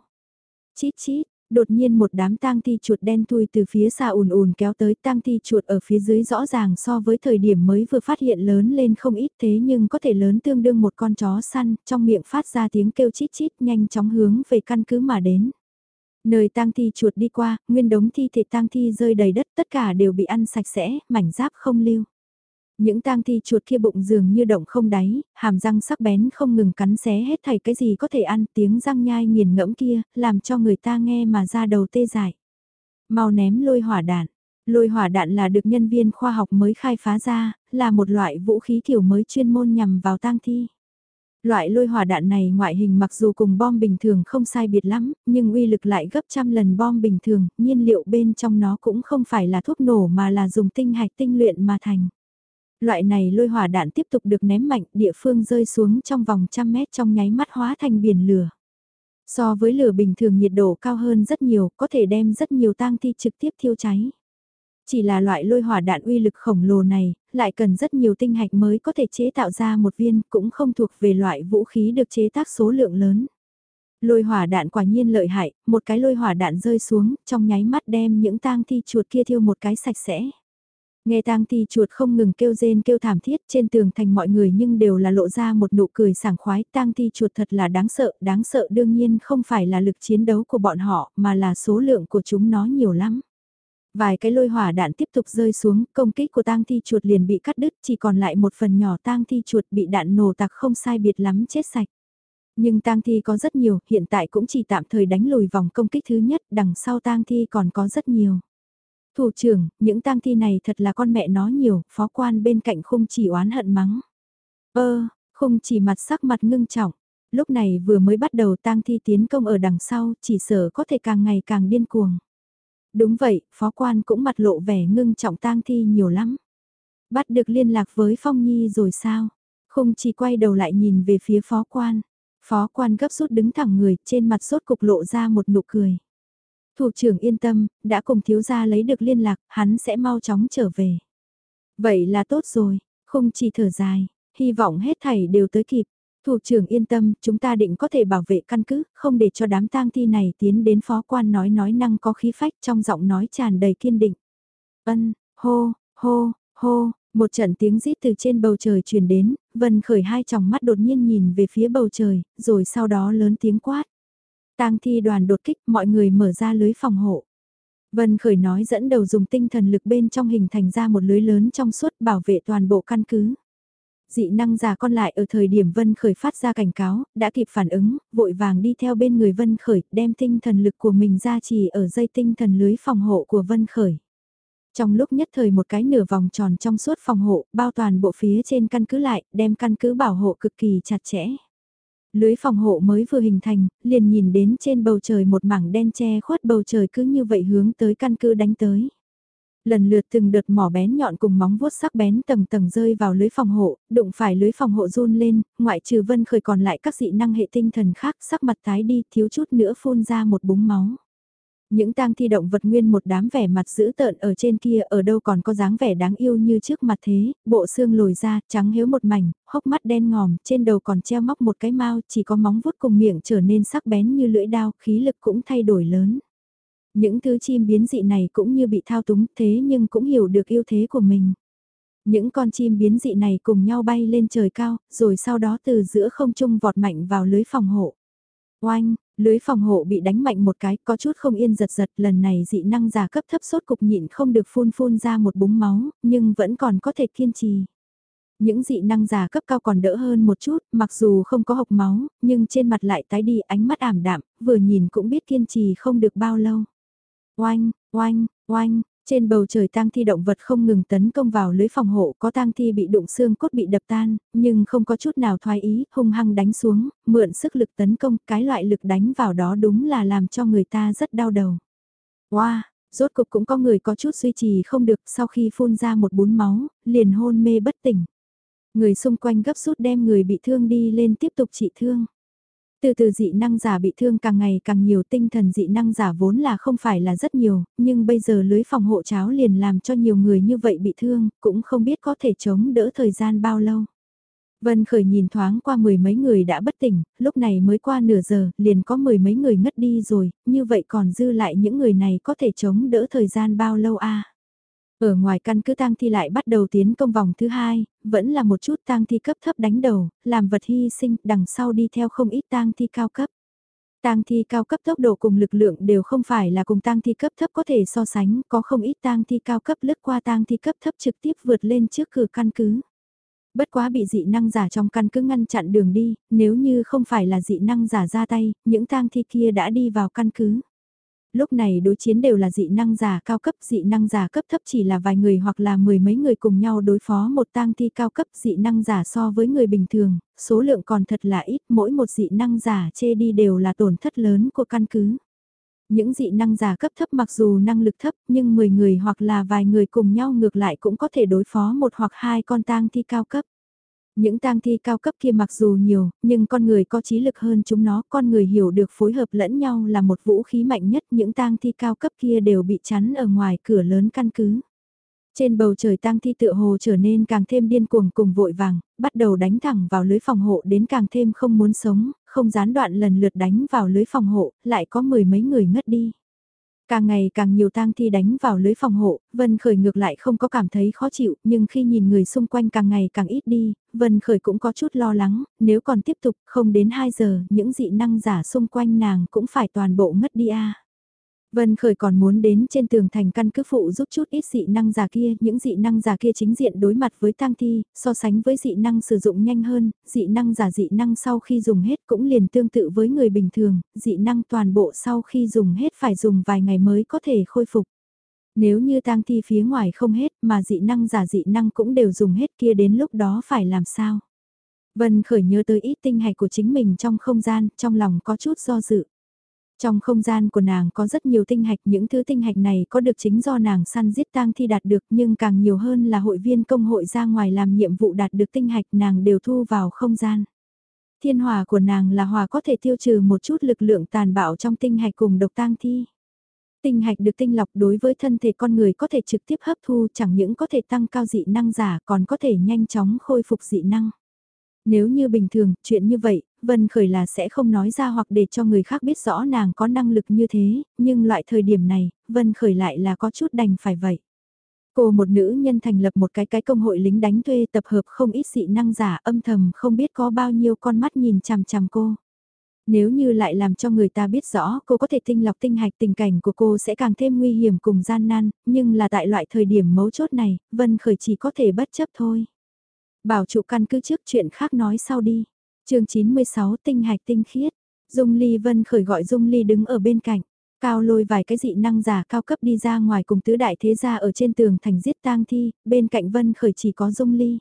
Chít chít, đột nhiên một đám tang thi chuột đen thui từ phía xa ùn ùn kéo tới tang thi chuột ở phía dưới rõ ràng so với thời điểm mới vừa phát hiện lớn lên không ít thế nhưng có thể lớn tương đương một con chó săn, trong miệng phát ra tiếng kêu chít chít nhanh chóng hướng về căn cứ mà đến. Nơi tang thi chuột đi qua, nguyên đống thi thể tang thi rơi đầy đất, tất cả đều bị ăn sạch sẽ, mảnh giáp không lưu. Những tang thi chuột kia bụng dường như động không đáy, hàm răng sắc bén không ngừng cắn xé hết thảy cái gì có thể ăn, tiếng răng nhai nghiền ngẫm kia, làm cho người ta nghe mà ra đầu tê dại. Mau ném lôi hỏa đạn. Lôi hỏa đạn là được nhân viên khoa học mới khai phá ra, là một loại vũ khí kiểu mới chuyên môn nhằm vào tang thi. Loại lôi hỏa đạn này ngoại hình mặc dù cùng bom bình thường không sai biệt lắm, nhưng uy lực lại gấp trăm lần bom bình thường, nhiên liệu bên trong nó cũng không phải là thuốc nổ mà là dùng tinh hạch tinh luyện mà thành. Loại này lôi hỏa đạn tiếp tục được ném mạnh, địa phương rơi xuống trong vòng trăm mét trong nháy mắt hóa thành biển lửa. So với lửa bình thường nhiệt độ cao hơn rất nhiều, có thể đem rất nhiều tang thi trực tiếp thiêu cháy. Chỉ là loại lôi hỏa đạn uy lực khổng lồ này, lại cần rất nhiều tinh hạch mới có thể chế tạo ra một viên, cũng không thuộc về loại vũ khí được chế tác số lượng lớn. Lôi hỏa đạn quả nhiên lợi hại, một cái lôi hỏa đạn rơi xuống, trong nháy mắt đem những tang thi chuột kia thiêu một cái sạch sẽ. Nghe tang thi chuột không ngừng kêu rên kêu thảm thiết trên tường thành mọi người nhưng đều là lộ ra một nụ cười sảng khoái. Tang thi chuột thật là đáng sợ, đáng sợ đương nhiên không phải là lực chiến đấu của bọn họ mà là số lượng của chúng nó nhiều lắm. Vài cái lôi hỏa đạn tiếp tục rơi xuống, công kích của tang thi chuột liền bị cắt đứt, chỉ còn lại một phần nhỏ tang thi chuột bị đạn nổ tạc không sai biệt lắm chết sạch. Nhưng tang thi có rất nhiều, hiện tại cũng chỉ tạm thời đánh lùi vòng công kích thứ nhất, đằng sau tang thi còn có rất nhiều. Thủ trưởng, những tang thi này thật là con mẹ nó nhiều, phó quan bên cạnh không chỉ oán hận mắng. Ơ, không chỉ mặt sắc mặt ngưng trọng. Lúc này vừa mới bắt đầu tang thi tiến công ở đằng sau, chỉ sợ có thể càng ngày càng điên cuồng. Đúng vậy, phó quan cũng mặt lộ vẻ ngưng trọng tang thi nhiều lắm. Bắt được liên lạc với Phong Nhi rồi sao? Không chỉ quay đầu lại nhìn về phía phó quan. Phó quan gấp rút đứng thẳng người, trên mặt sốt cục lộ ra một nụ cười. Thủ trưởng yên tâm, đã cùng thiếu gia lấy được liên lạc, hắn sẽ mau chóng trở về. Vậy là tốt rồi, không chỉ thở dài, hy vọng hết thảy đều tới kịp. Thủ trưởng yên tâm, chúng ta định có thể bảo vệ căn cứ, không để cho đám tang thi này tiến đến phó quan nói nói năng có khí phách trong giọng nói tràn đầy kiên định. Ân, hô, hô, hô, một trận tiếng rít từ trên bầu trời truyền đến, Vân khởi hai tròng mắt đột nhiên nhìn về phía bầu trời, rồi sau đó lớn tiếng quát. Tang thi đoàn đột kích, mọi người mở ra lưới phòng hộ. Vân khởi nói dẫn đầu dùng tinh thần lực bên trong hình thành ra một lưới lớn trong suốt bảo vệ toàn bộ căn cứ dị năng giả con lại ở thời điểm Vân Khởi phát ra cảnh cáo, đã kịp phản ứng, vội vàng đi theo bên người Vân Khởi, đem tinh thần lực của mình ra trì ở dây tinh thần lưới phòng hộ của Vân Khởi. Trong lúc nhất thời một cái nửa vòng tròn trong suốt phòng hộ, bao toàn bộ phía trên căn cứ lại, đem căn cứ bảo hộ cực kỳ chặt chẽ. Lưới phòng hộ mới vừa hình thành, liền nhìn đến trên bầu trời một mảng đen che khuất bầu trời cứ như vậy hướng tới căn cứ đánh tới lần lượt từng đợt mỏ bén nhọn cùng móng vuốt sắc bén tầng tầng rơi vào lưới phòng hộ, đụng phải lưới phòng hộ run lên, ngoại trừ vân khởi còn lại các dị năng hệ tinh thần khác sắc mặt tái đi thiếu chút nữa phun ra một búng máu. Những tang thi động vật nguyên một đám vẻ mặt dữ tợn ở trên kia ở đâu còn có dáng vẻ đáng yêu như trước mặt thế, bộ xương lồi ra, trắng hiếu một mảnh, hốc mắt đen ngòm, trên đầu còn treo móc một cái mao, chỉ có móng vuốt cùng miệng trở nên sắc bén như lưỡi đao, khí lực cũng thay đổi lớn. Những thứ chim biến dị này cũng như bị thao túng thế nhưng cũng hiểu được yêu thế của mình. Những con chim biến dị này cùng nhau bay lên trời cao, rồi sau đó từ giữa không trung vọt mạnh vào lưới phòng hộ. Oanh, lưới phòng hộ bị đánh mạnh một cái, có chút không yên giật giật, lần này dị năng giả cấp thấp sốt cục nhịn không được phun phun ra một búng máu, nhưng vẫn còn có thể kiên trì. Những dị năng giả cấp cao còn đỡ hơn một chút, mặc dù không có hộc máu, nhưng trên mặt lại tái đi ánh mắt ảm đạm, vừa nhìn cũng biết kiên trì không được bao lâu. Oanh, oanh, oanh, trên bầu trời tang thi động vật không ngừng tấn công vào lưới phòng hộ, có tang thi bị đụng xương cốt bị đập tan, nhưng không có chút nào thoái ý, hung hăng đánh xuống, mượn sức lực tấn công, cái loại lực đánh vào đó đúng là làm cho người ta rất đau đầu. Wow, rốt cục cũng có người có chút duy trì không được, sau khi phun ra một bún máu, liền hôn mê bất tỉnh. Người xung quanh gấp rút đem người bị thương đi lên tiếp tục trị thương. Từ từ dị năng giả bị thương càng ngày càng nhiều tinh thần dị năng giả vốn là không phải là rất nhiều, nhưng bây giờ lưới phòng hộ cháo liền làm cho nhiều người như vậy bị thương, cũng không biết có thể chống đỡ thời gian bao lâu. Vân Khởi nhìn thoáng qua mười mấy người đã bất tỉnh, lúc này mới qua nửa giờ, liền có mười mấy người ngất đi rồi, như vậy còn dư lại những người này có thể chống đỡ thời gian bao lâu a? Ở ngoài căn cứ tang thi lại bắt đầu tiến công vòng thứ hai, vẫn là một chút tang thi cấp thấp đánh đầu, làm vật hy sinh, đằng sau đi theo không ít tang thi cao cấp. Tang thi cao cấp tốc độ cùng lực lượng đều không phải là cùng tang thi cấp thấp có thể so sánh, có không ít tang thi cao cấp lướt qua tang thi cấp thấp trực tiếp vượt lên trước cửa căn cứ. Bất quá bị dị năng giả trong căn cứ ngăn chặn đường đi, nếu như không phải là dị năng giả ra tay, những tang thi kia đã đi vào căn cứ lúc này đối chiến đều là dị năng giả cao cấp, dị năng giả cấp thấp chỉ là vài người hoặc là mười mấy người cùng nhau đối phó một tang thi cao cấp dị năng giả so với người bình thường, số lượng còn thật là ít, mỗi một dị năng giả chê đi đều là tổn thất lớn của căn cứ. Những dị năng giả cấp thấp mặc dù năng lực thấp nhưng 10 người hoặc là vài người cùng nhau ngược lại cũng có thể đối phó một hoặc hai con tang thi cao cấp. Những tang thi cao cấp kia mặc dù nhiều, nhưng con người có trí lực hơn chúng nó, con người hiểu được phối hợp lẫn nhau là một vũ khí mạnh nhất, những tang thi cao cấp kia đều bị chắn ở ngoài cửa lớn căn cứ. Trên bầu trời tang thi tựa hồ trở nên càng thêm điên cuồng cùng vội vàng, bắt đầu đánh thẳng vào lưới phòng hộ đến càng thêm không muốn sống, không gián đoạn lần lượt đánh vào lưới phòng hộ, lại có mười mấy người ngất đi. Càng ngày càng nhiều tang thi đánh vào lưới phòng hộ, Vân Khởi ngược lại không có cảm thấy khó chịu, nhưng khi nhìn người xung quanh càng ngày càng ít đi, Vân Khởi cũng có chút lo lắng, nếu còn tiếp tục không đến 2 giờ, những dị năng giả xung quanh nàng cũng phải toàn bộ ngất đi a. Vân Khởi còn muốn đến trên tường thành căn cứ phụ giúp chút ít dị năng giả kia, những dị năng giả kia chính diện đối mặt với tang thi, so sánh với dị năng sử dụng nhanh hơn, dị năng giả dị năng sau khi dùng hết cũng liền tương tự với người bình thường, dị năng toàn bộ sau khi dùng hết phải dùng vài ngày mới có thể khôi phục. Nếu như tang thi phía ngoài không hết mà dị năng giả dị năng cũng đều dùng hết kia đến lúc đó phải làm sao? Vân Khởi nhớ tới ít tinh hạch của chính mình trong không gian, trong lòng có chút do dự. Trong không gian của nàng có rất nhiều tinh hạch, những thứ tinh hạch này có được chính do nàng săn giết tang thi đạt được nhưng càng nhiều hơn là hội viên công hội ra ngoài làm nhiệm vụ đạt được tinh hạch nàng đều thu vào không gian. Thiên hòa của nàng là hòa có thể tiêu trừ một chút lực lượng tàn bạo trong tinh hạch cùng độc tang thi. Tinh hạch được tinh lọc đối với thân thể con người có thể trực tiếp hấp thu chẳng những có thể tăng cao dị năng giả còn có thể nhanh chóng khôi phục dị năng. Nếu như bình thường, chuyện như vậy, Vân Khởi là sẽ không nói ra hoặc để cho người khác biết rõ nàng có năng lực như thế, nhưng loại thời điểm này, Vân Khởi lại là có chút đành phải vậy. Cô một nữ nhân thành lập một cái cái công hội lính đánh thuê tập hợp không ít dị năng giả âm thầm không biết có bao nhiêu con mắt nhìn chằm chằm cô. Nếu như lại làm cho người ta biết rõ cô có thể tinh lọc tinh hạch tình cảnh của cô sẽ càng thêm nguy hiểm cùng gian nan, nhưng là tại loại thời điểm mấu chốt này, Vân Khởi chỉ có thể bất chấp thôi. Bảo trụ căn cứ trước chuyện khác nói sau đi chương 96 tinh hạch tinh khiết. Dung Ly Vân khởi gọi Dung Ly đứng ở bên cạnh. Cao lôi vài cái dị năng giả cao cấp đi ra ngoài cùng tứ đại thế gia ở trên tường thành giết tang thi, bên cạnh Vân khởi chỉ có Dung Ly.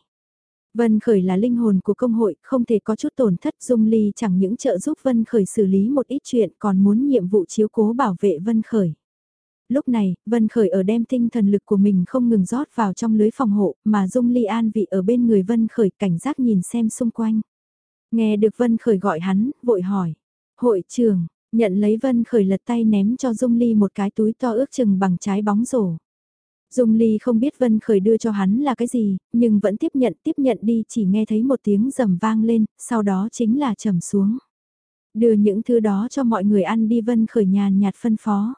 Vân Khởi là linh hồn của công hội, không thể có chút tổn thất Dung Ly chẳng những trợ giúp Vân Khởi xử lý một ít chuyện còn muốn nhiệm vụ chiếu cố bảo vệ Vân Khởi. Lúc này, Vân Khởi ở đem tinh thần lực của mình không ngừng rót vào trong lưới phòng hộ, mà Dung Ly an vị ở bên người Vân Khởi cảnh giác nhìn xem xung quanh. Nghe được Vân Khởi gọi hắn, vội hỏi. Hội trưởng, nhận lấy Vân Khởi lật tay ném cho Dung Ly một cái túi to ước chừng bằng trái bóng rổ. Dung Ly không biết Vân Khởi đưa cho hắn là cái gì, nhưng vẫn tiếp nhận tiếp nhận đi chỉ nghe thấy một tiếng rầm vang lên, sau đó chính là trầm xuống. Đưa những thứ đó cho mọi người ăn đi Vân Khởi nhàn nhạt phân phó.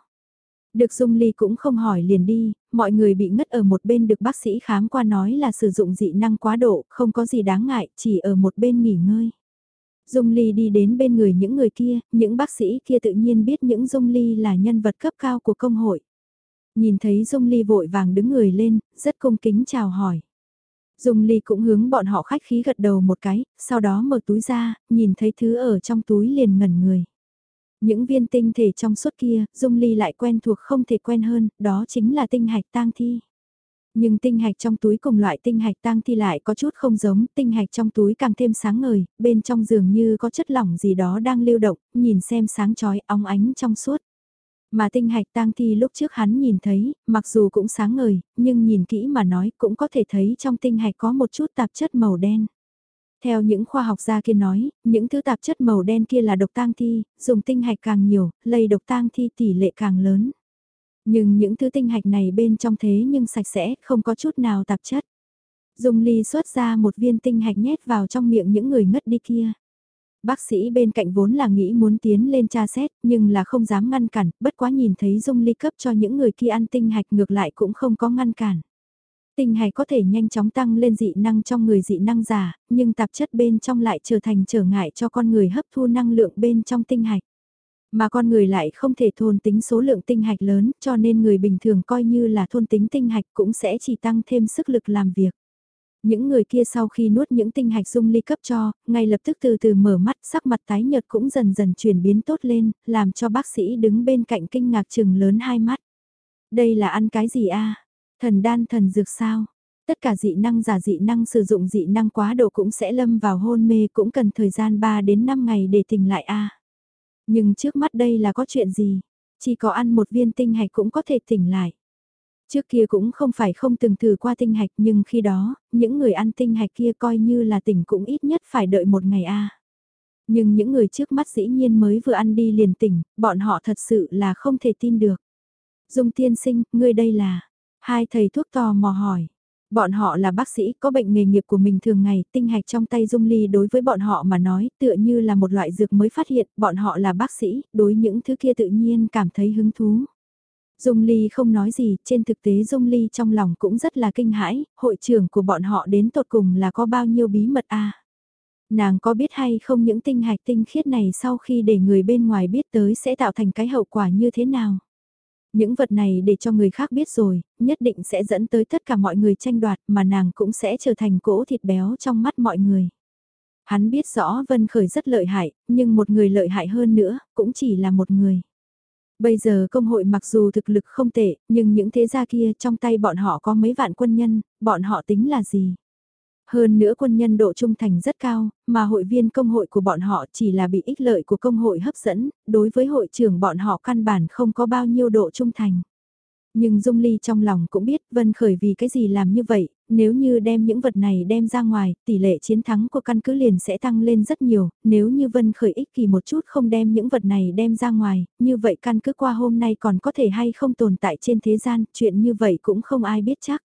Được Dung Ly cũng không hỏi liền đi, mọi người bị ngất ở một bên được bác sĩ khám qua nói là sử dụng dị năng quá độ, không có gì đáng ngại, chỉ ở một bên nghỉ ngơi. Dung Ly đi đến bên người những người kia, những bác sĩ kia tự nhiên biết những Dung Ly là nhân vật cấp cao của công hội. Nhìn thấy Dung Ly vội vàng đứng người lên, rất cung kính chào hỏi. Dung Ly cũng hướng bọn họ khách khí gật đầu một cái, sau đó mở túi ra, nhìn thấy thứ ở trong túi liền ngẩn người. Những viên tinh thể trong suốt kia, Dung Ly lại quen thuộc không thể quen hơn, đó chính là tinh hạch tang thi. Nhưng tinh hạch trong túi cùng loại tinh hạch tang thi lại có chút không giống, tinh hạch trong túi càng thêm sáng ngời, bên trong dường như có chất lỏng gì đó đang lưu động, nhìn xem sáng chói óng ánh trong suốt. Mà tinh hạch tang thi lúc trước hắn nhìn thấy, mặc dù cũng sáng ngời, nhưng nhìn kỹ mà nói cũng có thể thấy trong tinh hạch có một chút tạp chất màu đen. Theo những khoa học gia kia nói, những thứ tạp chất màu đen kia là độc tang thi, dùng tinh hạch càng nhiều, lây độc tang thi tỷ lệ càng lớn. Nhưng những thứ tinh hạch này bên trong thế nhưng sạch sẽ, không có chút nào tạp chất. dung ly xuất ra một viên tinh hạch nhét vào trong miệng những người ngất đi kia. Bác sĩ bên cạnh vốn là nghĩ muốn tiến lên tra xét, nhưng là không dám ngăn cản, bất quá nhìn thấy dung ly cấp cho những người kia ăn tinh hạch ngược lại cũng không có ngăn cản. Tinh hạch có thể nhanh chóng tăng lên dị năng trong người dị năng giả, nhưng tạp chất bên trong lại trở thành trở ngại cho con người hấp thu năng lượng bên trong tinh hạch. Mà con người lại không thể thôn tính số lượng tinh hạch lớn, cho nên người bình thường coi như là thôn tính tinh hạch cũng sẽ chỉ tăng thêm sức lực làm việc. Những người kia sau khi nuốt những tinh hạch dung ly cấp cho, ngay lập tức từ từ mở mắt sắc mặt tái nhợt cũng dần dần chuyển biến tốt lên, làm cho bác sĩ đứng bên cạnh kinh ngạc chừng lớn hai mắt. Đây là ăn cái gì a Thần đan thần dược sao? Tất cả dị năng giả dị năng sử dụng dị năng quá độ cũng sẽ lâm vào hôn mê cũng cần thời gian 3 đến 5 ngày để tỉnh lại a nhưng trước mắt đây là có chuyện gì? Chỉ có ăn một viên tinh hạch cũng có thể tỉnh lại. Trước kia cũng không phải không từng thử qua tinh hạch nhưng khi đó, những người ăn tinh hạch kia coi như là tỉnh cũng ít nhất phải đợi một ngày a. Nhưng những người trước mắt dĩ nhiên mới vừa ăn đi liền tỉnh, bọn họ thật sự là không thể tin được. Dung tiên sinh, ngươi đây là... Hai thầy thuốc tò mò hỏi. Bọn họ là bác sĩ, có bệnh nghề nghiệp của mình thường ngày, tinh hạch trong tay Dung Ly đối với bọn họ mà nói, tựa như là một loại dược mới phát hiện, bọn họ là bác sĩ, đối những thứ kia tự nhiên cảm thấy hứng thú. Dung Ly không nói gì, trên thực tế Dung Ly trong lòng cũng rất là kinh hãi, hội trưởng của bọn họ đến tột cùng là có bao nhiêu bí mật a Nàng có biết hay không những tinh hạch tinh khiết này sau khi để người bên ngoài biết tới sẽ tạo thành cái hậu quả như thế nào? Những vật này để cho người khác biết rồi, nhất định sẽ dẫn tới tất cả mọi người tranh đoạt mà nàng cũng sẽ trở thành cỗ thịt béo trong mắt mọi người. Hắn biết rõ Vân Khởi rất lợi hại, nhưng một người lợi hại hơn nữa, cũng chỉ là một người. Bây giờ công hội mặc dù thực lực không tệ, nhưng những thế gia kia trong tay bọn họ có mấy vạn quân nhân, bọn họ tính là gì? Hơn nữa quân nhân độ trung thành rất cao, mà hội viên công hội của bọn họ chỉ là bị ích lợi của công hội hấp dẫn, đối với hội trưởng bọn họ căn bản không có bao nhiêu độ trung thành. Nhưng Dung Ly trong lòng cũng biết Vân Khởi vì cái gì làm như vậy, nếu như đem những vật này đem ra ngoài, tỷ lệ chiến thắng của căn cứ liền sẽ tăng lên rất nhiều, nếu như Vân Khởi ích kỳ một chút không đem những vật này đem ra ngoài, như vậy căn cứ qua hôm nay còn có thể hay không tồn tại trên thế gian, chuyện như vậy cũng không ai biết chắc.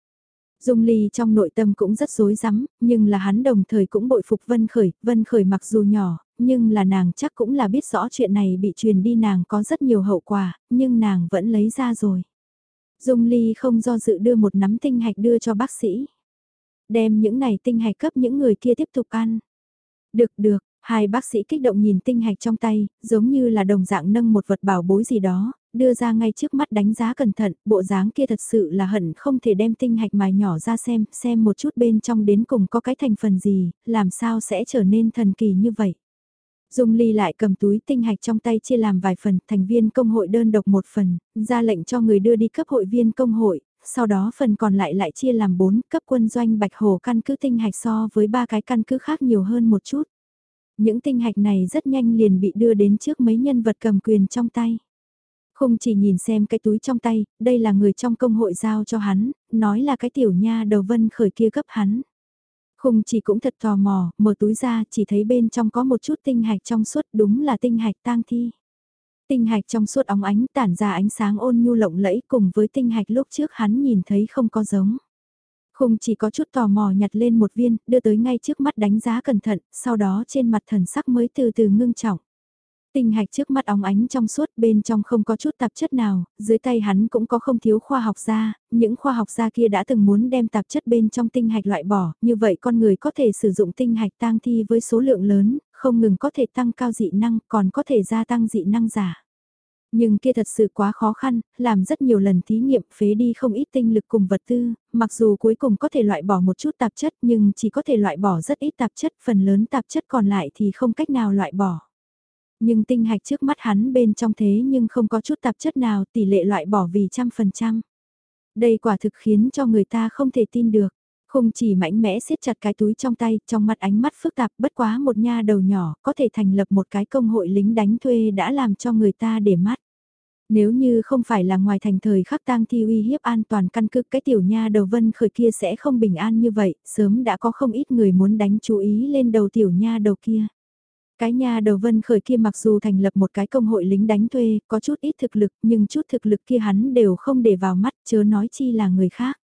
Dung Ly trong nội tâm cũng rất rối rắm, nhưng là hắn đồng thời cũng bội phục Vân Khởi, Vân Khởi mặc dù nhỏ, nhưng là nàng chắc cũng là biết rõ chuyện này bị truyền đi nàng có rất nhiều hậu quả, nhưng nàng vẫn lấy ra rồi. Dung Ly không do dự đưa một nắm tinh hạch đưa cho bác sĩ. Đem những này tinh hạch cấp những người kia tiếp tục ăn. Được được, hai bác sĩ kích động nhìn tinh hạch trong tay, giống như là đồng dạng nâng một vật bảo bối gì đó, đưa ra ngay trước mắt đánh giá cẩn thận, bộ dáng kia thật sự là hận không thể đem tinh hạch mài nhỏ ra xem, xem một chút bên trong đến cùng có cái thành phần gì, làm sao sẽ trở nên thần kỳ như vậy. Dung Ly lại cầm túi tinh hạch trong tay chia làm vài phần, thành viên công hội đơn độc một phần, ra lệnh cho người đưa đi cấp hội viên công hội, sau đó phần còn lại lại chia làm bốn cấp quân doanh Bạch Hồ căn cứ tinh hạch so với ba cái căn cứ khác nhiều hơn một chút. Những tinh hạch này rất nhanh liền bị đưa đến trước mấy nhân vật cầm quyền trong tay. Không chỉ nhìn xem cái túi trong tay, đây là người trong công hội giao cho hắn, nói là cái tiểu nha đầu vân khởi kia cấp hắn. Khung chỉ cũng thật tò mò, mở túi ra chỉ thấy bên trong có một chút tinh hạch trong suốt đúng là tinh hạch tang thi. Tinh hạch trong suốt óng ánh tản ra ánh sáng ôn nhu lộng lẫy cùng với tinh hạch lúc trước hắn nhìn thấy không có giống. Khung chỉ có chút tò mò nhặt lên một viên, đưa tới ngay trước mắt đánh giá cẩn thận, sau đó trên mặt thần sắc mới từ từ ngưng trọng. Tinh hạch trước mắt óng ánh trong suốt bên trong không có chút tạp chất nào, dưới tay hắn cũng có không thiếu khoa học gia, những khoa học gia kia đã từng muốn đem tạp chất bên trong tinh hạch loại bỏ, như vậy con người có thể sử dụng tinh hạch tang thi với số lượng lớn, không ngừng có thể tăng cao dị năng, còn có thể gia tăng dị năng giả. Nhưng kia thật sự quá khó khăn, làm rất nhiều lần thí nghiệm phế đi không ít tinh lực cùng vật tư, mặc dù cuối cùng có thể loại bỏ một chút tạp chất nhưng chỉ có thể loại bỏ rất ít tạp chất, phần lớn tạp chất còn lại thì không cách nào loại bỏ. Nhưng tinh hạch trước mắt hắn bên trong thế nhưng không có chút tạp chất nào tỷ lệ loại bỏ vì trăm phần trăm. Đây quả thực khiến cho người ta không thể tin được. Không chỉ mạnh mẽ siết chặt cái túi trong tay, trong mặt ánh mắt phức tạp bất quá một nha đầu nhỏ có thể thành lập một cái công hội lính đánh thuê đã làm cho người ta để mắt. Nếu như không phải là ngoài thành thời khắc tang thi uy hiếp an toàn căn cứ cái tiểu nha đầu vân khởi kia sẽ không bình an như vậy, sớm đã có không ít người muốn đánh chú ý lên đầu tiểu nha đầu kia. Cái nhà đầu vân khởi kia mặc dù thành lập một cái công hội lính đánh thuê, có chút ít thực lực, nhưng chút thực lực kia hắn đều không để vào mắt, chớ nói chi là người khác.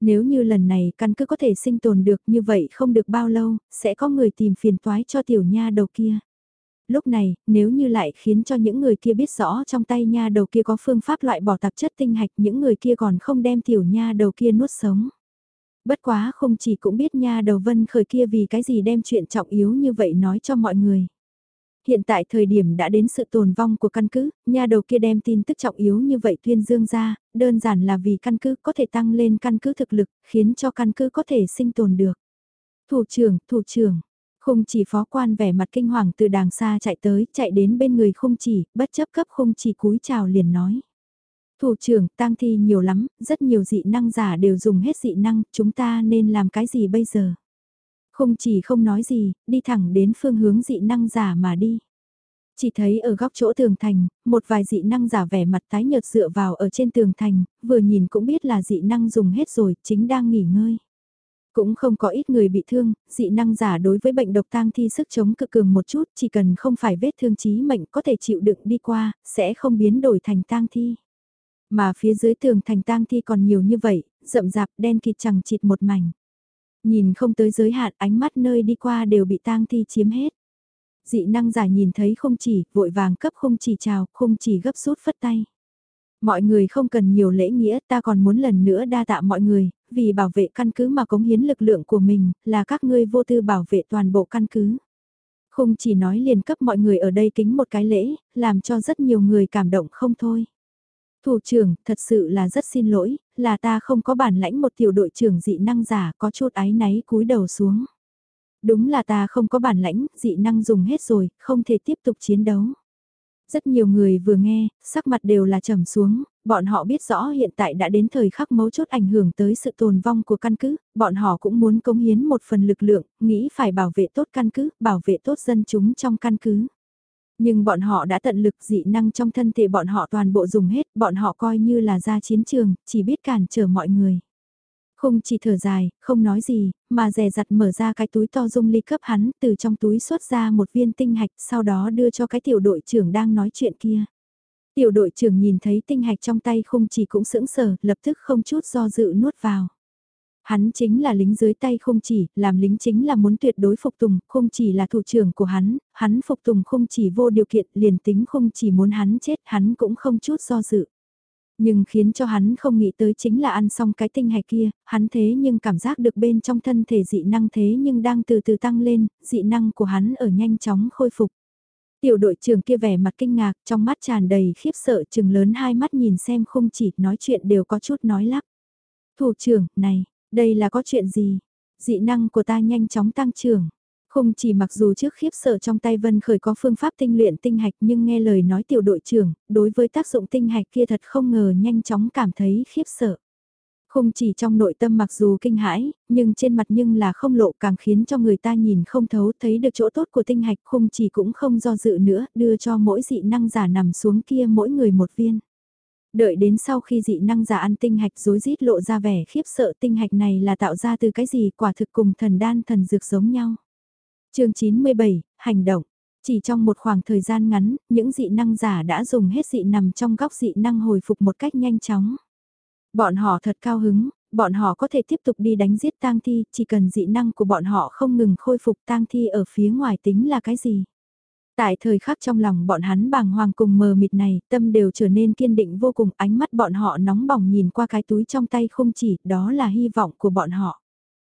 Nếu như lần này căn cứ có thể sinh tồn được như vậy không được bao lâu, sẽ có người tìm phiền toái cho tiểu nha đầu kia. Lúc này, nếu như lại khiến cho những người kia biết rõ trong tay nha đầu kia có phương pháp loại bỏ tạp chất tinh hạch, những người kia còn không đem tiểu nha đầu kia nuốt sống. Bất quá không chỉ cũng biết nha đầu vân khởi kia vì cái gì đem chuyện trọng yếu như vậy nói cho mọi người. Hiện tại thời điểm đã đến sự tồn vong của căn cứ, nhà đầu kia đem tin tức trọng yếu như vậy tuyên dương ra, đơn giản là vì căn cứ có thể tăng lên căn cứ thực lực, khiến cho căn cứ có thể sinh tồn được. Thủ trưởng, thủ trưởng, khung chỉ phó quan vẻ mặt kinh hoàng từ đàng xa chạy tới, chạy đến bên người khung chỉ, bất chấp cấp khung chỉ cúi chào liền nói. Thủ trưởng, tang thi nhiều lắm, rất nhiều dị năng giả đều dùng hết dị năng, chúng ta nên làm cái gì bây giờ? Không chỉ không nói gì, đi thẳng đến phương hướng dị năng giả mà đi. Chỉ thấy ở góc chỗ tường thành, một vài dị năng giả vẻ mặt tái nhợt dựa vào ở trên tường thành, vừa nhìn cũng biết là dị năng dùng hết rồi, chính đang nghỉ ngơi. Cũng không có ít người bị thương, dị năng giả đối với bệnh độc tang thi sức chống cực cường một chút, chỉ cần không phải vết thương chí mệnh có thể chịu đựng đi qua, sẽ không biến đổi thành tang thi. Mà phía dưới tường thành tang thi còn nhiều như vậy, rậm rạp đen kịt chẳng chịt một mảnh. Nhìn không tới giới hạn ánh mắt nơi đi qua đều bị tang thi chiếm hết. Dị năng giả nhìn thấy không chỉ, vội vàng cấp không chỉ chào, không chỉ gấp rút phất tay. Mọi người không cần nhiều lễ nghĩa, ta còn muốn lần nữa đa tạ mọi người, vì bảo vệ căn cứ mà cống hiến lực lượng của mình, là các ngươi vô tư bảo vệ toàn bộ căn cứ. Không chỉ nói liền cấp mọi người ở đây kính một cái lễ, làm cho rất nhiều người cảm động không thôi. Thủ trưởng, thật sự là rất xin lỗi, là ta không có bản lãnh một tiểu đội trưởng dị năng giả có chút ái náy cúi đầu xuống. Đúng là ta không có bản lãnh, dị năng dùng hết rồi, không thể tiếp tục chiến đấu. Rất nhiều người vừa nghe, sắc mặt đều là trầm xuống, bọn họ biết rõ hiện tại đã đến thời khắc mấu chốt ảnh hưởng tới sự tồn vong của căn cứ, bọn họ cũng muốn cống hiến một phần lực lượng, nghĩ phải bảo vệ tốt căn cứ, bảo vệ tốt dân chúng trong căn cứ. Nhưng bọn họ đã tận lực dị năng trong thân thể bọn họ toàn bộ dùng hết, bọn họ coi như là ra chiến trường, chỉ biết cản trở mọi người. Không chỉ thở dài, không nói gì, mà rè rặt mở ra cái túi to dung ly cấp hắn, từ trong túi xuất ra một viên tinh hạch, sau đó đưa cho cái tiểu đội trưởng đang nói chuyện kia. Tiểu đội trưởng nhìn thấy tinh hạch trong tay không chỉ cũng sững sờ, lập tức không chút do dự nuốt vào. Hắn chính là lính dưới tay không chỉ, làm lính chính là muốn tuyệt đối phục tùng, không chỉ là thủ trưởng của hắn, hắn phục tùng không chỉ vô điều kiện, liền tính không chỉ muốn hắn chết, hắn cũng không chút do dự. Nhưng khiến cho hắn không nghĩ tới chính là ăn xong cái tinh hạch kia, hắn thế nhưng cảm giác được bên trong thân thể dị năng thế nhưng đang từ từ tăng lên, dị năng của hắn ở nhanh chóng khôi phục. Tiểu đội trưởng kia vẻ mặt kinh ngạc, trong mắt tràn đầy khiếp sợ chừng lớn hai mắt nhìn xem không chỉ nói chuyện đều có chút nói lắp. Thủ trưởng, này, đây là có chuyện gì? Dị năng của ta nhanh chóng tăng trưởng. Không chỉ mặc dù trước khiếp sợ trong tay Vân Khởi có phương pháp tinh luyện tinh hạch nhưng nghe lời nói tiểu đội trưởng, đối với tác dụng tinh hạch kia thật không ngờ nhanh chóng cảm thấy khiếp sợ. Không chỉ trong nội tâm mặc dù kinh hãi, nhưng trên mặt nhưng là không lộ càng khiến cho người ta nhìn không thấu thấy được chỗ tốt của tinh hạch không chỉ cũng không do dự nữa đưa cho mỗi dị năng giả nằm xuống kia mỗi người một viên. Đợi đến sau khi dị năng giả ăn tinh hạch rối rít lộ ra vẻ khiếp sợ tinh hạch này là tạo ra từ cái gì quả thực cùng thần đan thần dược giống nhau. chương 97, hành động. Chỉ trong một khoảng thời gian ngắn, những dị năng giả đã dùng hết dị nằm trong góc dị năng hồi phục một cách nhanh chóng. Bọn họ thật cao hứng, bọn họ có thể tiếp tục đi đánh giết tang thi, chỉ cần dị năng của bọn họ không ngừng khôi phục tang thi ở phía ngoài tính là cái gì. Tại thời khắc trong lòng bọn hắn bàng hoàng cùng mờ mịt này, tâm đều trở nên kiên định vô cùng, ánh mắt bọn họ nóng bỏng nhìn qua cái túi trong tay không chỉ, đó là hy vọng của bọn họ.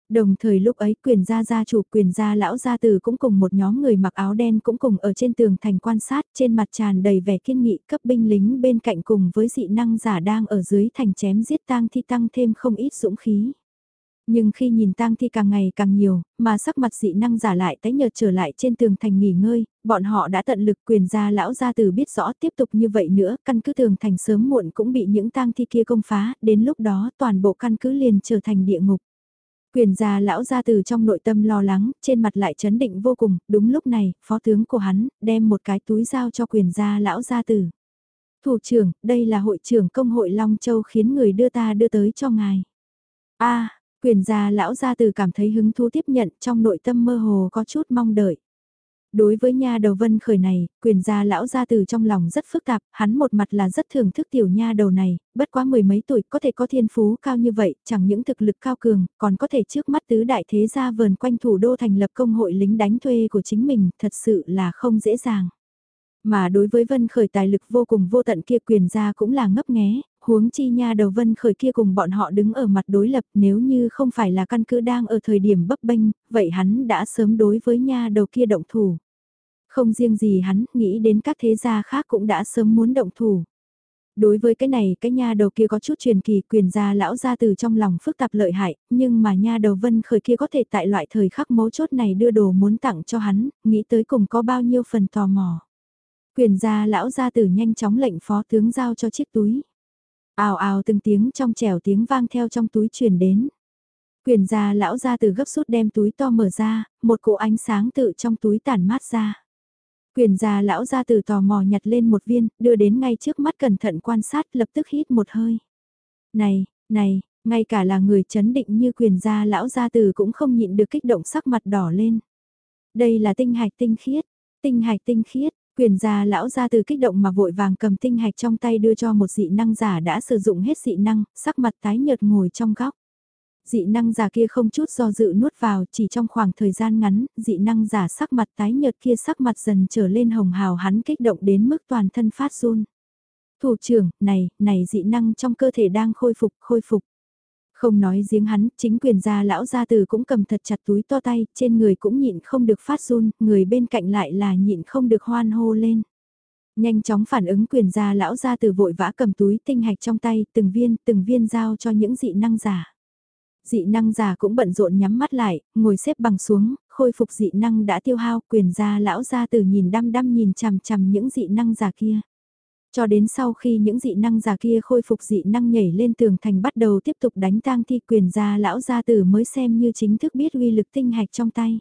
Đồng thời lúc ấy quyền gia gia chủ quyền gia lão gia tử cũng cùng một nhóm người mặc áo đen cũng cùng ở trên tường thành quan sát trên mặt tràn đầy vẻ kiên nghị cấp binh lính bên cạnh cùng với dị năng giả đang ở dưới thành chém giết tang thi tăng thêm không ít dũng khí. Nhưng khi nhìn tang thi càng ngày càng nhiều, mà sắc mặt dị năng giả lại tái nhợt trở lại trên tường thành nghỉ ngơi, bọn họ đã tận lực quyền gia lão gia tử biết rõ tiếp tục như vậy nữa, căn cứ tường thành sớm muộn cũng bị những tang thi kia công phá, đến lúc đó toàn bộ căn cứ liền trở thành địa ngục. Quyền gia lão gia từ trong nội tâm lo lắng, trên mặt lại chấn định vô cùng, đúng lúc này, phó tướng của hắn, đem một cái túi giao cho quyền gia lão gia tử. Thủ trưởng, đây là hội trưởng công hội Long Châu khiến người đưa ta đưa tới cho ngài. a quyền gia lão gia tử cảm thấy hứng thú tiếp nhận trong nội tâm mơ hồ có chút mong đợi. Đối với nha đầu vân khởi này, quyền gia lão gia từ trong lòng rất phức tạp, hắn một mặt là rất thưởng thức tiểu nha đầu này, bất quá mười mấy tuổi có thể có thiên phú cao như vậy, chẳng những thực lực cao cường, còn có thể trước mắt tứ đại thế gia vườn quanh thủ đô thành lập công hội lính đánh thuê của chính mình, thật sự là không dễ dàng. Mà đối với Vân Khởi tài lực vô cùng vô tận kia quyền gia cũng là ngấp nghé, huống chi nha đầu Vân Khởi kia cùng bọn họ đứng ở mặt đối lập nếu như không phải là căn cứ đang ở thời điểm bấp bênh, vậy hắn đã sớm đối với nha đầu kia động thủ. Không riêng gì hắn, nghĩ đến các thế gia khác cũng đã sớm muốn động thủ. Đối với cái này, cái nha đầu kia có chút truyền kỳ quyền gia lão gia từ trong lòng phức tạp lợi hại, nhưng mà nha đầu vân khởi kia có thể tại loại thời khắc mấu chốt này đưa đồ muốn tặng cho hắn, nghĩ tới cùng có bao nhiêu phần tò mò. Quyền gia lão gia tử nhanh chóng lệnh phó tướng giao cho chiếc túi. Ào ào từng tiếng trong trèo tiếng vang theo trong túi truyền đến. Quyền gia lão ra từ gấp rút đem túi to mở ra, một cỗ ánh sáng tự trong túi tản mát ra. Quyền gia lão ra từ tò mò nhặt lên một viên, đưa đến ngay trước mắt cẩn thận quan sát lập tức hít một hơi. Này, này, ngay cả là người chấn định như quyền gia lão gia từ cũng không nhịn được kích động sắc mặt đỏ lên. Đây là tinh hạch tinh khiết, tinh hạch tinh khiết, Quyền gia lão gia từ kích động mà vội vàng cầm tinh hạch trong tay đưa cho một dị năng giả đã sử dụng hết dị năng, sắc mặt tái nhợt ngồi trong góc. Dị năng giả kia không chút do dự nuốt vào, chỉ trong khoảng thời gian ngắn, dị năng giả sắc mặt tái nhợt kia sắc mặt dần trở lên hồng hào hắn kích động đến mức toàn thân phát run. Thủ trưởng, này, này dị năng trong cơ thể đang khôi phục, khôi phục. Không nói riêng hắn, chính quyền gia lão gia tử cũng cầm thật chặt túi to tay, trên người cũng nhịn không được phát run, người bên cạnh lại là nhịn không được hoan hô lên. Nhanh chóng phản ứng quyền gia lão gia tử vội vã cầm túi tinh hạch trong tay, từng viên, từng viên giao cho những dị năng giả. Dị năng giả cũng bận rộn nhắm mắt lại, ngồi xếp bằng xuống, khôi phục dị năng đã tiêu hao, quyền gia lão gia tử nhìn đăm đăm nhìn chằm chằm những dị năng giả kia. Cho đến sau khi những dị năng giả kia khôi phục dị năng nhảy lên tường thành bắt đầu tiếp tục đánh tang thi quyền gia lão gia tử mới xem như chính thức biết uy lực tinh hạch trong tay.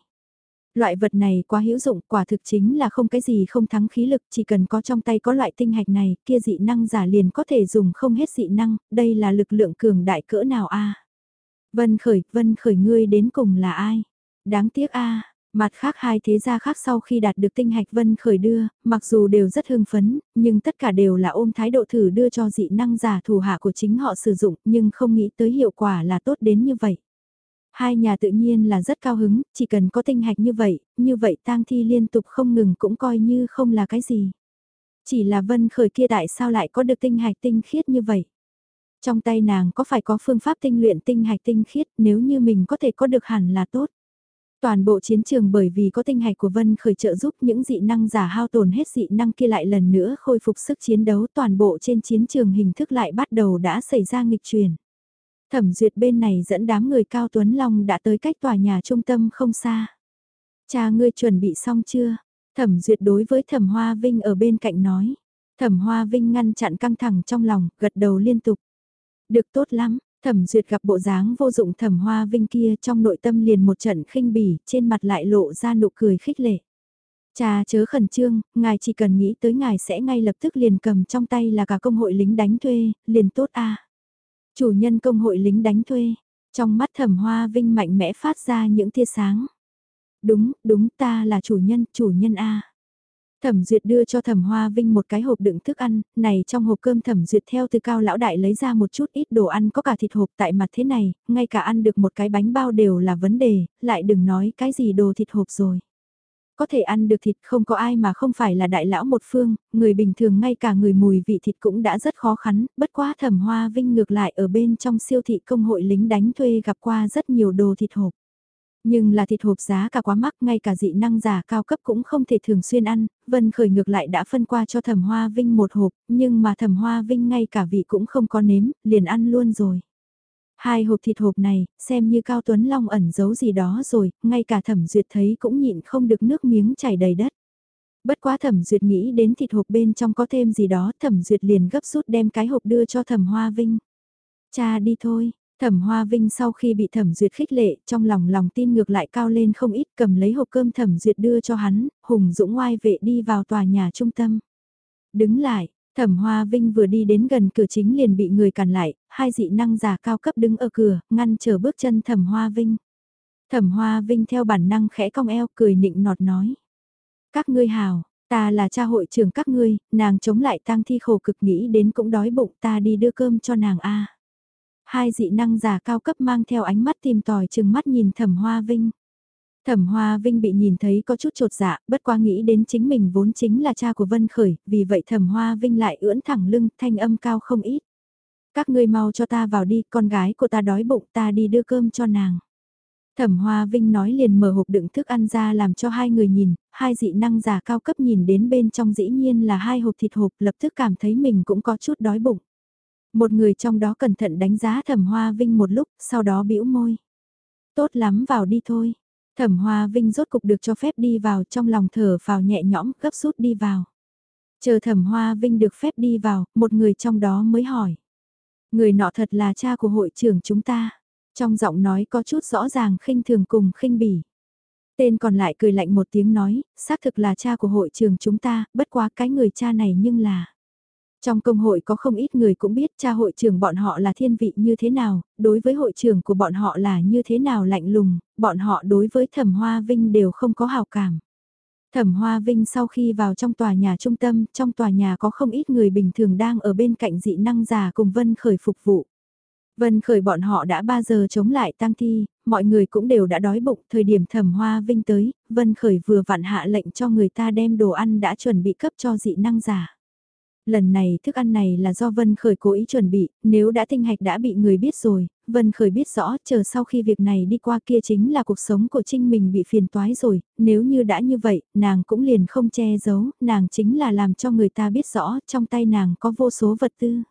Loại vật này quá hữu dụng, quả thực chính là không cái gì không thắng khí lực, chỉ cần có trong tay có loại tinh hạch này, kia dị năng giả liền có thể dùng không hết dị năng, đây là lực lượng cường đại cỡ nào a Vân khởi, vân khởi ngươi đến cùng là ai? Đáng tiếc a Mặt khác hai thế gia khác sau khi đạt được tinh hạch vân khởi đưa, mặc dù đều rất hưng phấn, nhưng tất cả đều là ôm thái độ thử đưa cho dị năng giả thủ hạ của chính họ sử dụng, nhưng không nghĩ tới hiệu quả là tốt đến như vậy. Hai nhà tự nhiên là rất cao hứng, chỉ cần có tinh hạch như vậy, như vậy tang thi liên tục không ngừng cũng coi như không là cái gì. Chỉ là vân khởi kia tại sao lại có được tinh hạch tinh khiết như vậy? Trong tay nàng có phải có phương pháp tinh luyện tinh hạch tinh khiết nếu như mình có thể có được hẳn là tốt. Toàn bộ chiến trường bởi vì có tinh hạch của Vân khởi trợ giúp những dị năng giả hao tổn hết dị năng kia lại lần nữa khôi phục sức chiến đấu toàn bộ trên chiến trường hình thức lại bắt đầu đã xảy ra nghịch truyền. Thẩm duyệt bên này dẫn đám người Cao Tuấn Long đã tới cách tòa nhà trung tâm không xa. Cha ngươi chuẩn bị xong chưa? Thẩm duyệt đối với thẩm Hoa Vinh ở bên cạnh nói. Thẩm Hoa Vinh ngăn chặn căng thẳng trong lòng, gật đầu liên tục. Được tốt lắm, Thẩm duyệt gặp bộ dáng vô dụng thẩm hoa vinh kia trong nội tâm liền một trận khinh bỉ, trên mặt lại lộ ra nụ cười khích lệ. Cha chớ khẩn trương, ngài chỉ cần nghĩ tới ngài sẽ ngay lập tức liền cầm trong tay là cả công hội lính đánh thuê, liền tốt a. Chủ nhân công hội lính đánh thuê, trong mắt thẩm hoa vinh mạnh mẽ phát ra những tia sáng. Đúng, đúng ta là chủ nhân, chủ nhân a. Thẩm Duyệt đưa cho Thẩm Hoa Vinh một cái hộp đựng thức ăn, này trong hộp cơm Thẩm Duyệt theo từ cao lão đại lấy ra một chút ít đồ ăn có cả thịt hộp tại mặt thế này, ngay cả ăn được một cái bánh bao đều là vấn đề, lại đừng nói cái gì đồ thịt hộp rồi. Có thể ăn được thịt không có ai mà không phải là đại lão một phương, người bình thường ngay cả người mùi vị thịt cũng đã rất khó khăn, bất quá Thẩm Hoa Vinh ngược lại ở bên trong siêu thị công hội lính đánh thuê gặp qua rất nhiều đồ thịt hộp. Nhưng là thịt hộp giá cả quá mắc, ngay cả dị năng giả cao cấp cũng không thể thường xuyên ăn, Vân Khởi ngược lại đã phân qua cho Thẩm Hoa Vinh một hộp, nhưng mà Thẩm Hoa Vinh ngay cả vị cũng không có nếm, liền ăn luôn rồi. Hai hộp thịt hộp này, xem như Cao Tuấn Long ẩn giấu gì đó rồi, ngay cả Thẩm Duyệt thấy cũng nhịn không được nước miếng chảy đầy đất. Bất quá Thẩm Duyệt nghĩ đến thịt hộp bên trong có thêm gì đó, Thẩm Duyệt liền gấp rút đem cái hộp đưa cho Thẩm Hoa Vinh. Cha đi thôi, Thẩm Hoa Vinh sau khi bị Thẩm Duyệt khích lệ, trong lòng lòng tin ngược lại cao lên không ít cầm lấy hộp cơm Thẩm Duyệt đưa cho hắn, hùng dũng ngoai vệ đi vào tòa nhà trung tâm. Đứng lại, Thẩm Hoa Vinh vừa đi đến gần cửa chính liền bị người cản lại, hai dị năng giả cao cấp đứng ở cửa, ngăn trở bước chân Thẩm Hoa Vinh. Thẩm Hoa Vinh theo bản năng khẽ cong eo cười nịnh nọt nói. Các ngươi hào, ta là cha hội trưởng các ngươi, nàng chống lại tang thi khổ cực nghĩ đến cũng đói bụng ta đi đưa cơm cho nàng a. Hai dị năng giả cao cấp mang theo ánh mắt tìm tòi chừng mắt nhìn thẩm hoa vinh. Thẩm Hoa Vinh bị nhìn thấy có chút trột dạ, bất quá nghĩ đến chính mình vốn chính là cha của Vân Khởi, vì vậy Thẩm Hoa Vinh lại ưỡn thẳng lưng, thanh âm cao không ít. Các ngươi mau cho ta vào đi, con gái của ta đói bụng ta đi đưa cơm cho nàng. Thẩm Hoa Vinh nói liền mở hộp đựng thức ăn ra làm cho hai người nhìn, hai dị năng giả cao cấp nhìn đến bên trong dĩ nhiên là hai hộp thịt hộp lập tức cảm thấy mình cũng có chút đói bụng. Một người trong đó cẩn thận đánh giá Thẩm Hoa Vinh một lúc, sau đó bĩu môi. Tốt lắm vào đi thôi. Thẩm Hoa Vinh rốt cục được cho phép đi vào trong lòng thở vào nhẹ nhõm gấp rút đi vào. Chờ Thẩm Hoa Vinh được phép đi vào, một người trong đó mới hỏi. Người nọ thật là cha của hội trưởng chúng ta. Trong giọng nói có chút rõ ràng khinh thường cùng khinh bỉ. Tên còn lại cười lạnh một tiếng nói, xác thực là cha của hội trường chúng ta, bất quá cái người cha này nhưng là... Trong công hội có không ít người cũng biết cha hội trưởng bọn họ là thiên vị như thế nào, đối với hội trưởng của bọn họ là như thế nào lạnh lùng, bọn họ đối với thẩm hoa vinh đều không có hào cảm. Thẩm Hoa Vinh sau khi vào trong tòa nhà trung tâm, trong tòa nhà có không ít người bình thường đang ở bên cạnh dị năng già cùng Vân Khởi phục vụ. Vân Khởi bọn họ đã 3 giờ chống lại tăng thi, mọi người cũng đều đã đói bụng, thời điểm Thẩm Hoa Vinh tới, Vân Khởi vừa vặn hạ lệnh cho người ta đem đồ ăn đã chuẩn bị cấp cho dị năng giả lần này thức ăn này là do Vân Khởi cố ý chuẩn bị, nếu đã tinh hạch đã bị người biết rồi, Vân Khởi biết rõ chờ sau khi việc này đi qua kia chính là cuộc sống của Trinh mình bị phiền toái rồi, nếu như đã như vậy, nàng cũng liền không che giấu, nàng chính là làm cho người ta biết rõ trong tay nàng có vô số vật tư.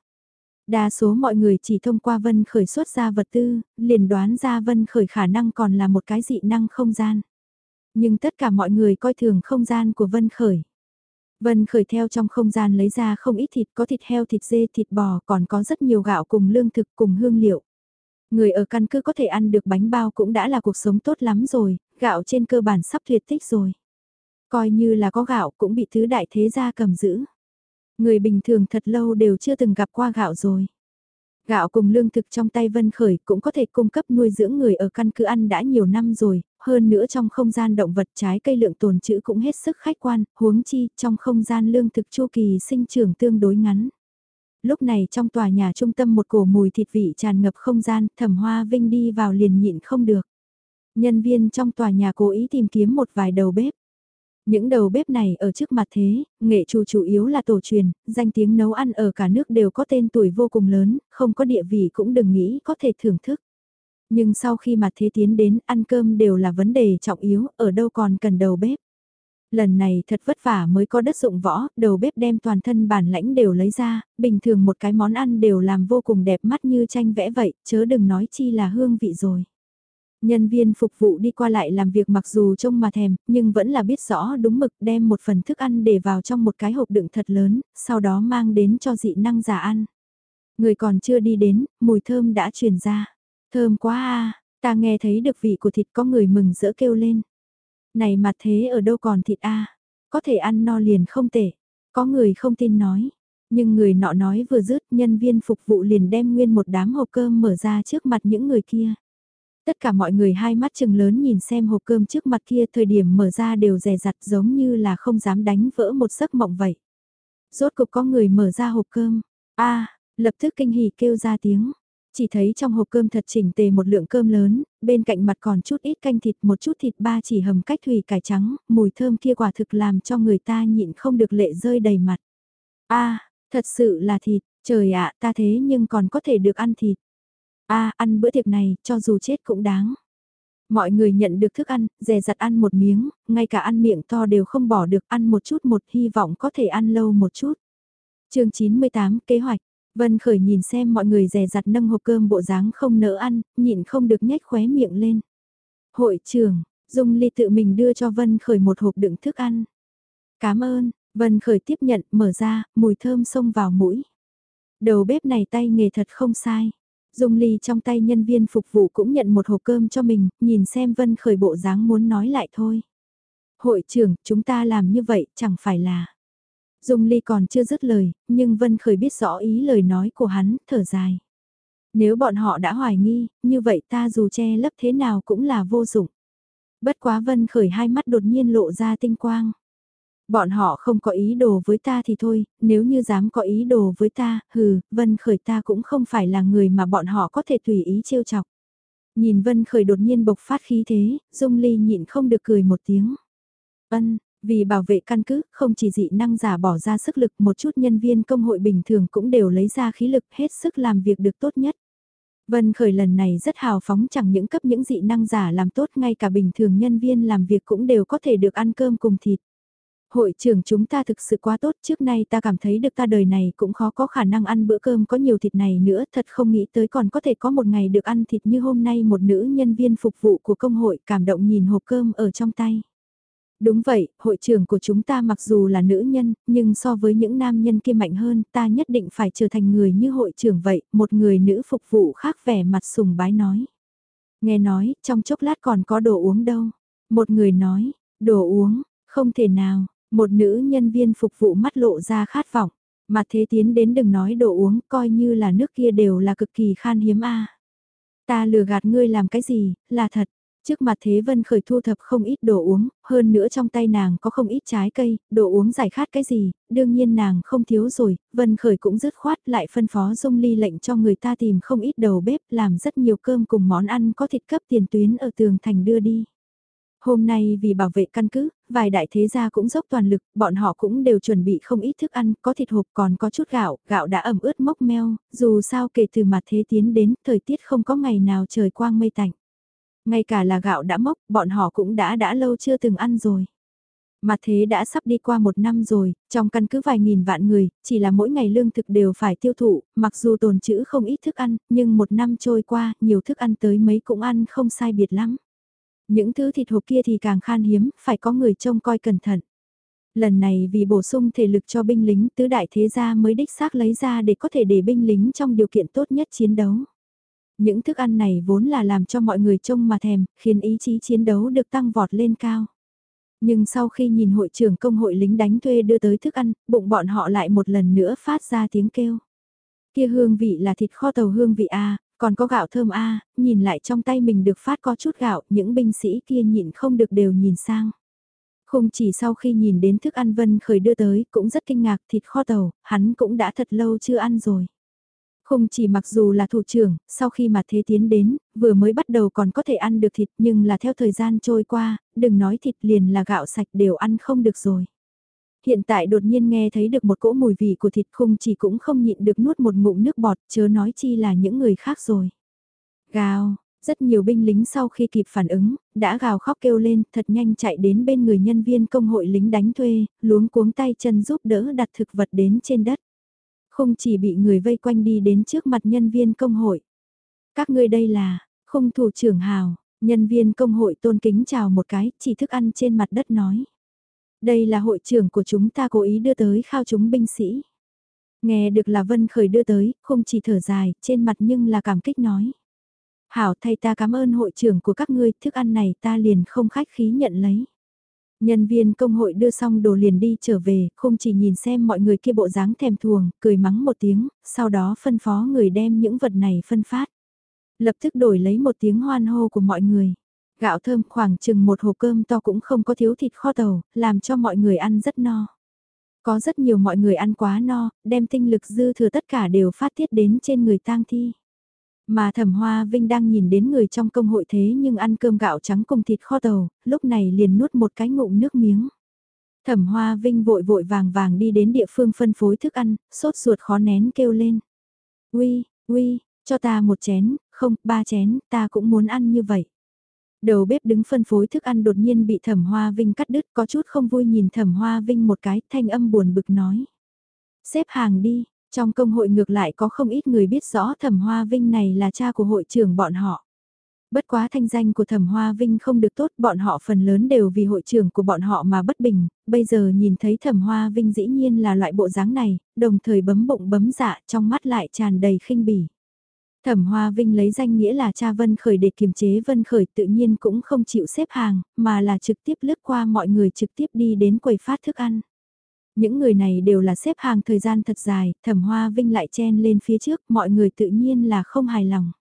Đa số mọi người chỉ thông qua Vân Khởi xuất ra vật tư, liền đoán ra Vân Khởi khả năng còn là một cái dị năng không gian. Nhưng tất cả mọi người coi thường không gian của Vân Khởi. Vân khởi theo trong không gian lấy ra không ít thịt có thịt heo thịt dê thịt bò còn có rất nhiều gạo cùng lương thực cùng hương liệu. Người ở căn cứ có thể ăn được bánh bao cũng đã là cuộc sống tốt lắm rồi, gạo trên cơ bản sắp tuyệt tích rồi. Coi như là có gạo cũng bị thứ đại thế gia cầm giữ. Người bình thường thật lâu đều chưa từng gặp qua gạo rồi. Gạo cùng lương thực trong tay Vân Khởi cũng có thể cung cấp nuôi dưỡng người ở căn cứ ăn đã nhiều năm rồi, hơn nữa trong không gian động vật trái cây lượng tồn trữ cũng hết sức khách quan, huống chi trong không gian lương thực chu kỳ sinh trưởng tương đối ngắn. Lúc này trong tòa nhà trung tâm một cổ mùi thịt vị tràn ngập không gian, thẩm hoa vinh đi vào liền nhịn không được. Nhân viên trong tòa nhà cố ý tìm kiếm một vài đầu bếp. Những đầu bếp này ở trước mặt thế, nghệ chủ chủ yếu là tổ truyền, danh tiếng nấu ăn ở cả nước đều có tên tuổi vô cùng lớn, không có địa vị cũng đừng nghĩ có thể thưởng thức. Nhưng sau khi mặt thế tiến đến, ăn cơm đều là vấn đề trọng yếu, ở đâu còn cần đầu bếp. Lần này thật vất vả mới có đất dụng võ, đầu bếp đem toàn thân bản lãnh đều lấy ra, bình thường một cái món ăn đều làm vô cùng đẹp mắt như tranh vẽ vậy, chớ đừng nói chi là hương vị rồi. Nhân viên phục vụ đi qua lại làm việc mặc dù trông mà thèm, nhưng vẫn là biết rõ đúng mực đem một phần thức ăn để vào trong một cái hộp đựng thật lớn, sau đó mang đến cho dị năng giả ăn. Người còn chưa đi đến, mùi thơm đã truyền ra. Thơm quá à, ta nghe thấy được vị của thịt có người mừng rỡ kêu lên. Này mà thế ở đâu còn thịt a có thể ăn no liền không tệ. Có người không tin nói. Nhưng người nọ nói vừa dứt nhân viên phục vụ liền đem nguyên một đám hộp cơm mở ra trước mặt những người kia. Tất cả mọi người hai mắt chừng lớn nhìn xem hộp cơm trước mặt kia thời điểm mở ra đều rè rặt giống như là không dám đánh vỡ một giấc mộng vậy. Rốt cục có người mở ra hộp cơm. a lập tức kinh hỉ kêu ra tiếng. Chỉ thấy trong hộp cơm thật chỉnh tề một lượng cơm lớn, bên cạnh mặt còn chút ít canh thịt một chút thịt ba chỉ hầm cách thủy cải trắng, mùi thơm kia quả thực làm cho người ta nhịn không được lệ rơi đầy mặt. a thật sự là thịt, trời ạ ta thế nhưng còn có thể được ăn thịt a ăn bữa tiệc này, cho dù chết cũng đáng. Mọi người nhận được thức ăn, dè dặt ăn một miếng, ngay cả ăn miệng to đều không bỏ được ăn một chút một hy vọng có thể ăn lâu một chút. chương 98 kế hoạch, Vân Khởi nhìn xem mọi người dè dặt nâng hộp cơm bộ dáng không nỡ ăn, nhịn không được nhếch khóe miệng lên. Hội trưởng, Dung Ly tự mình đưa cho Vân Khởi một hộp đựng thức ăn. Cảm ơn, Vân Khởi tiếp nhận, mở ra, mùi thơm xông vào mũi. Đầu bếp này tay nghề thật không sai. Dung Ly trong tay nhân viên phục vụ cũng nhận một hộp cơm cho mình, nhìn xem Vân Khởi bộ dáng muốn nói lại thôi. Hội trưởng, chúng ta làm như vậy chẳng phải là... Dung Ly còn chưa dứt lời, nhưng Vân Khởi biết rõ ý lời nói của hắn, thở dài. Nếu bọn họ đã hoài nghi, như vậy ta dù che lấp thế nào cũng là vô dụng. Bất quá Vân Khởi hai mắt đột nhiên lộ ra tinh quang. Bọn họ không có ý đồ với ta thì thôi, nếu như dám có ý đồ với ta, hừ, Vân Khởi ta cũng không phải là người mà bọn họ có thể tùy ý trêu chọc. Nhìn Vân Khởi đột nhiên bộc phát khí thế, Dung Ly nhịn không được cười một tiếng. Ân, vì bảo vệ căn cứ, không chỉ dị năng giả bỏ ra sức lực một chút nhân viên công hội bình thường cũng đều lấy ra khí lực hết sức làm việc được tốt nhất. Vân Khởi lần này rất hào phóng chẳng những cấp những dị năng giả làm tốt ngay cả bình thường nhân viên làm việc cũng đều có thể được ăn cơm cùng thịt. Hội trưởng chúng ta thực sự quá tốt, trước nay ta cảm thấy được ta đời này cũng khó có khả năng ăn bữa cơm có nhiều thịt này nữa, thật không nghĩ tới còn có thể có một ngày được ăn thịt như hôm nay một nữ nhân viên phục vụ của công hội cảm động nhìn hộp cơm ở trong tay. Đúng vậy, hội trưởng của chúng ta mặc dù là nữ nhân, nhưng so với những nam nhân kia mạnh hơn, ta nhất định phải trở thành người như hội trưởng vậy, một người nữ phục vụ khác vẻ mặt sùng bái nói. Nghe nói, trong chốc lát còn có đồ uống đâu. Một người nói, đồ uống, không thể nào, một nữ nhân viên phục vụ mắt lộ ra khát vọng. Mà thế tiến đến đừng nói đồ uống, coi như là nước kia đều là cực kỳ khan hiếm a. Ta lừa gạt ngươi làm cái gì, là thật. Trước mặt Thế Vân Khởi thu thập không ít đồ uống, hơn nữa trong tay nàng có không ít trái cây, đồ uống giải khát cái gì, đương nhiên nàng không thiếu rồi, Vân Khởi cũng dứt khoát lại phân phó Dung Ly lệnh cho người ta tìm không ít đầu bếp làm rất nhiều cơm cùng món ăn có thịt cấp tiền tuyến ở tường thành đưa đi. Hôm nay vì bảo vệ căn cứ, vài đại thế gia cũng dốc toàn lực, bọn họ cũng đều chuẩn bị không ít thức ăn, có thịt hộp còn có chút gạo, gạo đã ẩm ướt mốc meo, dù sao kể từ mặt thế tiến đến, thời tiết không có ngày nào trời quang mây tạnh. Ngay cả là gạo đã mốc, bọn họ cũng đã đã lâu chưa từng ăn rồi. Mà thế đã sắp đi qua một năm rồi, trong căn cứ vài nghìn vạn người, chỉ là mỗi ngày lương thực đều phải tiêu thụ, mặc dù tồn trữ không ít thức ăn, nhưng một năm trôi qua, nhiều thức ăn tới mấy cũng ăn không sai biệt lắm. Những thứ thịt hộp kia thì càng khan hiếm, phải có người trông coi cẩn thận. Lần này vì bổ sung thể lực cho binh lính tứ đại thế gia mới đích xác lấy ra để có thể để binh lính trong điều kiện tốt nhất chiến đấu. Những thức ăn này vốn là làm cho mọi người trông mà thèm, khiến ý chí chiến đấu được tăng vọt lên cao. Nhưng sau khi nhìn hội trưởng công hội lính đánh thuê đưa tới thức ăn, bụng bọn họ lại một lần nữa phát ra tiếng kêu. Kia hương vị là thịt kho tàu hương vị A, còn có gạo thơm A, nhìn lại trong tay mình được phát có chút gạo, những binh sĩ kia nhịn không được đều nhìn sang. Không chỉ sau khi nhìn đến thức ăn Vân Khởi đưa tới, cũng rất kinh ngạc thịt kho tàu, hắn cũng đã thật lâu chưa ăn rồi. Không chỉ mặc dù là thủ trưởng, sau khi mà thế tiến đến, vừa mới bắt đầu còn có thể ăn được thịt nhưng là theo thời gian trôi qua, đừng nói thịt liền là gạo sạch đều ăn không được rồi. Hiện tại đột nhiên nghe thấy được một cỗ mùi vị của thịt khung chỉ cũng không nhịn được nuốt một ngụm nước bọt chớ nói chi là những người khác rồi. Gào, rất nhiều binh lính sau khi kịp phản ứng, đã gào khóc kêu lên thật nhanh chạy đến bên người nhân viên công hội lính đánh thuê, luống cuống tay chân giúp đỡ đặt thực vật đến trên đất. Không chỉ bị người vây quanh đi đến trước mặt nhân viên công hội. Các ngươi đây là, không thủ trưởng hào, nhân viên công hội tôn kính chào một cái, chỉ thức ăn trên mặt đất nói. Đây là hội trưởng của chúng ta cố ý đưa tới khao chúng binh sĩ. Nghe được là Vân Khởi đưa tới, không chỉ thở dài, trên mặt nhưng là cảm kích nói. Hảo thay ta cảm ơn hội trưởng của các ngươi, thức ăn này ta liền không khách khí nhận lấy. Nhân viên công hội đưa xong đồ liền đi trở về, không chỉ nhìn xem mọi người kia bộ dáng thèm thuồng, cười mắng một tiếng, sau đó phân phó người đem những vật này phân phát. Lập tức đổi lấy một tiếng hoan hô của mọi người. Gạo thơm khoảng chừng một hộp cơm to cũng không có thiếu thịt kho tàu, làm cho mọi người ăn rất no. Có rất nhiều mọi người ăn quá no, đem tinh lực dư thừa tất cả đều phát tiết đến trên người tang thi. Mà thẩm hoa vinh đang nhìn đến người trong công hội thế nhưng ăn cơm gạo trắng cùng thịt kho tàu, lúc này liền nuốt một cái ngụm nước miếng. Thẩm hoa vinh vội vội vàng vàng đi đến địa phương phân phối thức ăn, sốt ruột khó nén kêu lên. Uy, uy, cho ta một chén, không, ba chén, ta cũng muốn ăn như vậy. Đầu bếp đứng phân phối thức ăn đột nhiên bị thẩm hoa vinh cắt đứt có chút không vui nhìn thẩm hoa vinh một cái thanh âm buồn bực nói. Xếp hàng đi, trong công hội ngược lại có không ít người biết rõ thẩm hoa vinh này là cha của hội trưởng bọn họ. Bất quá thanh danh của thẩm hoa vinh không được tốt bọn họ phần lớn đều vì hội trưởng của bọn họ mà bất bình, bây giờ nhìn thấy thẩm hoa vinh dĩ nhiên là loại bộ dáng này, đồng thời bấm bụng bấm dạ trong mắt lại tràn đầy khinh bỉ. Thẩm Hoa Vinh lấy danh nghĩa là cha Vân Khởi để kiềm chế Vân Khởi tự nhiên cũng không chịu xếp hàng, mà là trực tiếp lướt qua mọi người trực tiếp đi đến quầy phát thức ăn. Những người này đều là xếp hàng thời gian thật dài, Thẩm Hoa Vinh lại chen lên phía trước, mọi người tự nhiên là không hài lòng.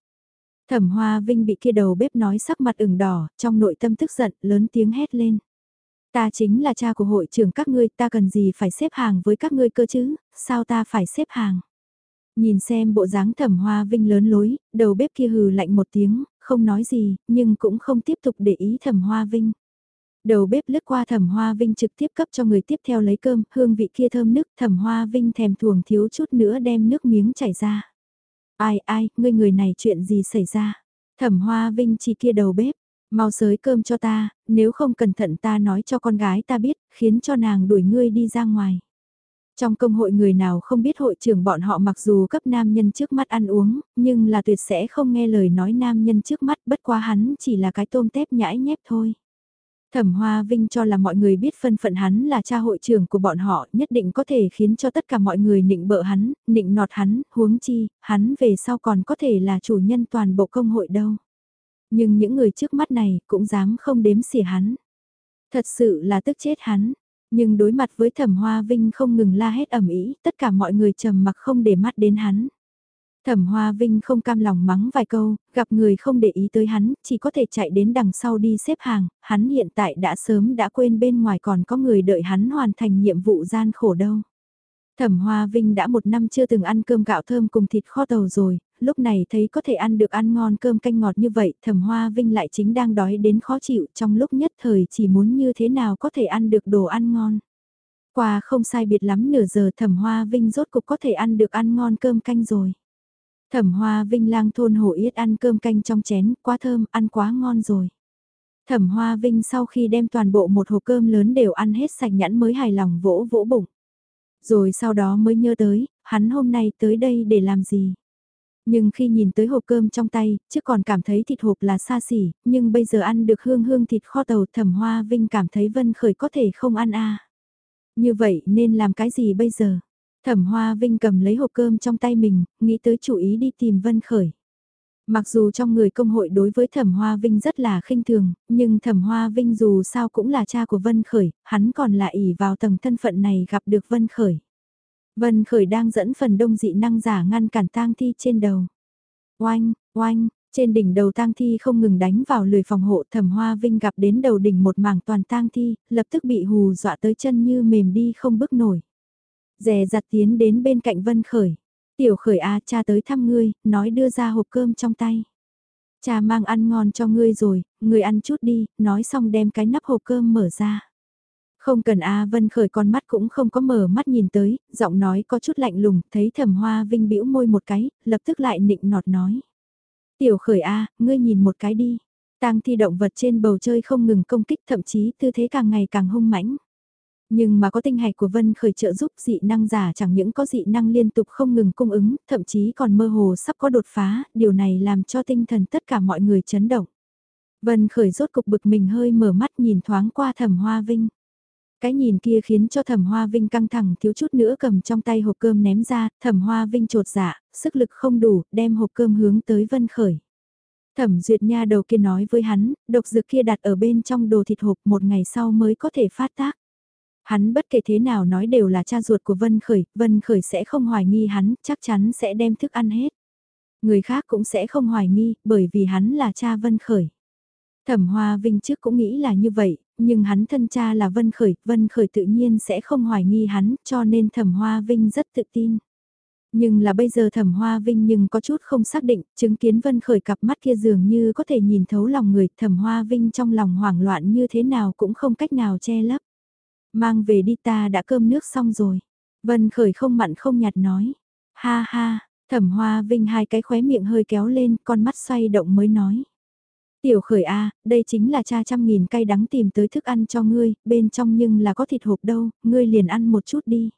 Thẩm Hoa Vinh bị kia đầu bếp nói sắc mặt ửng đỏ, trong nội tâm tức giận, lớn tiếng hét lên. Ta chính là cha của hội trưởng các ngươi, ta cần gì phải xếp hàng với các ngươi cơ chứ, sao ta phải xếp hàng? Nhìn xem bộ dáng thẩm hoa vinh lớn lối, đầu bếp kia hừ lạnh một tiếng, không nói gì, nhưng cũng không tiếp tục để ý thẩm hoa vinh. Đầu bếp lướt qua thẩm hoa vinh trực tiếp cấp cho người tiếp theo lấy cơm, hương vị kia thơm nức, thẩm hoa vinh thèm thuồng thiếu chút nữa đem nước miếng chảy ra. Ai ai, ngươi người này chuyện gì xảy ra? Thẩm Hoa Vinh chỉ kia đầu bếp, mau sới cơm cho ta, nếu không cẩn thận ta nói cho con gái ta biết, khiến cho nàng đuổi ngươi đi ra ngoài. Trong công hội người nào không biết hội trưởng bọn họ mặc dù cấp nam nhân trước mắt ăn uống, nhưng là tuyệt sẽ không nghe lời nói nam nhân trước mắt bất quá hắn chỉ là cái tôm tép nhãi nhép thôi. Thẩm Hoa Vinh cho là mọi người biết phân phận hắn là cha hội trưởng của bọn họ nhất định có thể khiến cho tất cả mọi người nịnh bợ hắn, nịnh nọt hắn, huống chi, hắn về sau còn có thể là chủ nhân toàn bộ công hội đâu. Nhưng những người trước mắt này cũng dám không đếm xỉa hắn. Thật sự là tức chết hắn, nhưng đối mặt với thẩm hoa vinh không ngừng la hét ẩm ý, tất cả mọi người trầm mặc không để mắt đến hắn. Thẩm Hoa Vinh không cam lòng mắng vài câu, gặp người không để ý tới hắn, chỉ có thể chạy đến đằng sau đi xếp hàng, hắn hiện tại đã sớm đã quên bên ngoài còn có người đợi hắn hoàn thành nhiệm vụ gian khổ đâu. Thẩm Hoa Vinh đã một năm chưa từng ăn cơm gạo thơm cùng thịt kho tàu rồi, lúc này thấy có thể ăn được ăn ngon cơm canh ngọt như vậy, Thẩm Hoa Vinh lại chính đang đói đến khó chịu trong lúc nhất thời chỉ muốn như thế nào có thể ăn được đồ ăn ngon. Qua không sai biệt lắm nửa giờ Thẩm Hoa Vinh rốt cục có thể ăn được ăn ngon cơm canh rồi. Thẩm Hoa Vinh lang thôn hổ yết ăn cơm canh trong chén, quá thơm, ăn quá ngon rồi. Thẩm Hoa Vinh sau khi đem toàn bộ một hộp cơm lớn đều ăn hết sạch nhãn mới hài lòng vỗ vỗ bụng. Rồi sau đó mới nhớ tới, hắn hôm nay tới đây để làm gì. Nhưng khi nhìn tới hộp cơm trong tay, trước còn cảm thấy thịt hộp là xa xỉ, nhưng bây giờ ăn được hương hương thịt kho tàu thẩm hoa vinh cảm thấy Vân Khởi có thể không ăn a Như vậy nên làm cái gì bây giờ? Thẩm Hoa Vinh cầm lấy hộp cơm trong tay mình, nghĩ tới chủ ý đi tìm Vân Khởi. Mặc dù trong người công hội đối với Thẩm Hoa Vinh rất là khinh thường, nhưng Thẩm Hoa Vinh dù sao cũng là cha của Vân Khởi, hắn còn là ỷ vào tầng thân phận này gặp được Vân Khởi. Vân Khởi đang dẫn phần đông dị năng giả ngăn cản tang thi trên đầu. Oanh, oanh, trên đỉnh đầu tang thi không ngừng đánh vào lười phòng hộ Thẩm Hoa Vinh gặp đến đầu đỉnh một mảng toàn tang thi, lập tức bị hù dọa tới chân như mềm đi không bước nổi. Dè giặt tiến đến bên cạnh Vân Khởi. Tiểu Khởi a cha tới thăm ngươi, nói đưa ra hộp cơm trong tay. Cha mang ăn ngon cho ngươi rồi, ngươi ăn chút đi, nói xong đem cái nắp hộp cơm mở ra. Không cần A Vân Khởi con mắt cũng không có mở mắt nhìn tới, giọng nói có chút lạnh lùng, thấy thẩm hoa vinh bĩu môi một cái, lập tức lại nịnh nọt nói. Tiểu Khởi A, ngươi nhìn một cái đi. tang thi động vật trên bầu trời không ngừng công kích thậm chí tư thế càng ngày càng hung mãnh. Nhưng mà có tinh hạch của Vân Khởi trợ giúp dị năng giả chẳng những có dị năng liên tục không ngừng cung ứng, thậm chí còn mơ hồ sắp có đột phá, điều này làm cho tinh thần tất cả mọi người chấn động. Vân Khởi rốt cục bực mình hơi mở mắt nhìn thoáng qua thẩm hoa vinh. Cái nhìn kia khiến cho thẩm hoa vinh căng thẳng thiếu chút nữa cầm trong tay hộp cơm ném ra, thẩm hoa vinh trột dạ, sức lực không đủ, đem hộp cơm hướng tới Vân Khởi. Thẩm duyệt nha đầu kia nói với hắn, độc dược kia đặt ở bên trong đồ thịt hộp một ngày sau mới có thể phát tác. Hắn bất kể thế nào nói đều là cha ruột của Vân Khởi, Vân Khởi sẽ không hoài nghi hắn, chắc chắn sẽ đem thức ăn hết. Người khác cũng sẽ không hoài nghi, bởi vì hắn là cha Vân Khởi. Thẩm Hoa Vinh trước cũng nghĩ là như vậy, nhưng hắn thân cha là Vân Khởi, Vân Khởi tự nhiên sẽ không hoài nghi hắn, cho nên Thẩm Hoa Vinh rất tự tin. Nhưng là bây giờ Thẩm Hoa Vinh nhưng có chút không xác định, chứng kiến Vân Khởi cặp mắt kia dường như có thể nhìn thấu lòng người, Thẩm Hoa Vinh trong lòng hoảng loạn như thế nào cũng không cách nào che lấp. Mang về đi ta đã cơm nước xong rồi. Vân Khởi không mặn không nhạt nói. Ha ha, thẩm hoa vinh hai cái khóe miệng hơi kéo lên, con mắt xoay động mới nói. Tiểu khởi A, đây chính là cha trăm nghìn cay đắng tìm tới thức ăn cho ngươi, bên trong nhưng là có thịt hộp đâu, ngươi liền ăn một chút đi.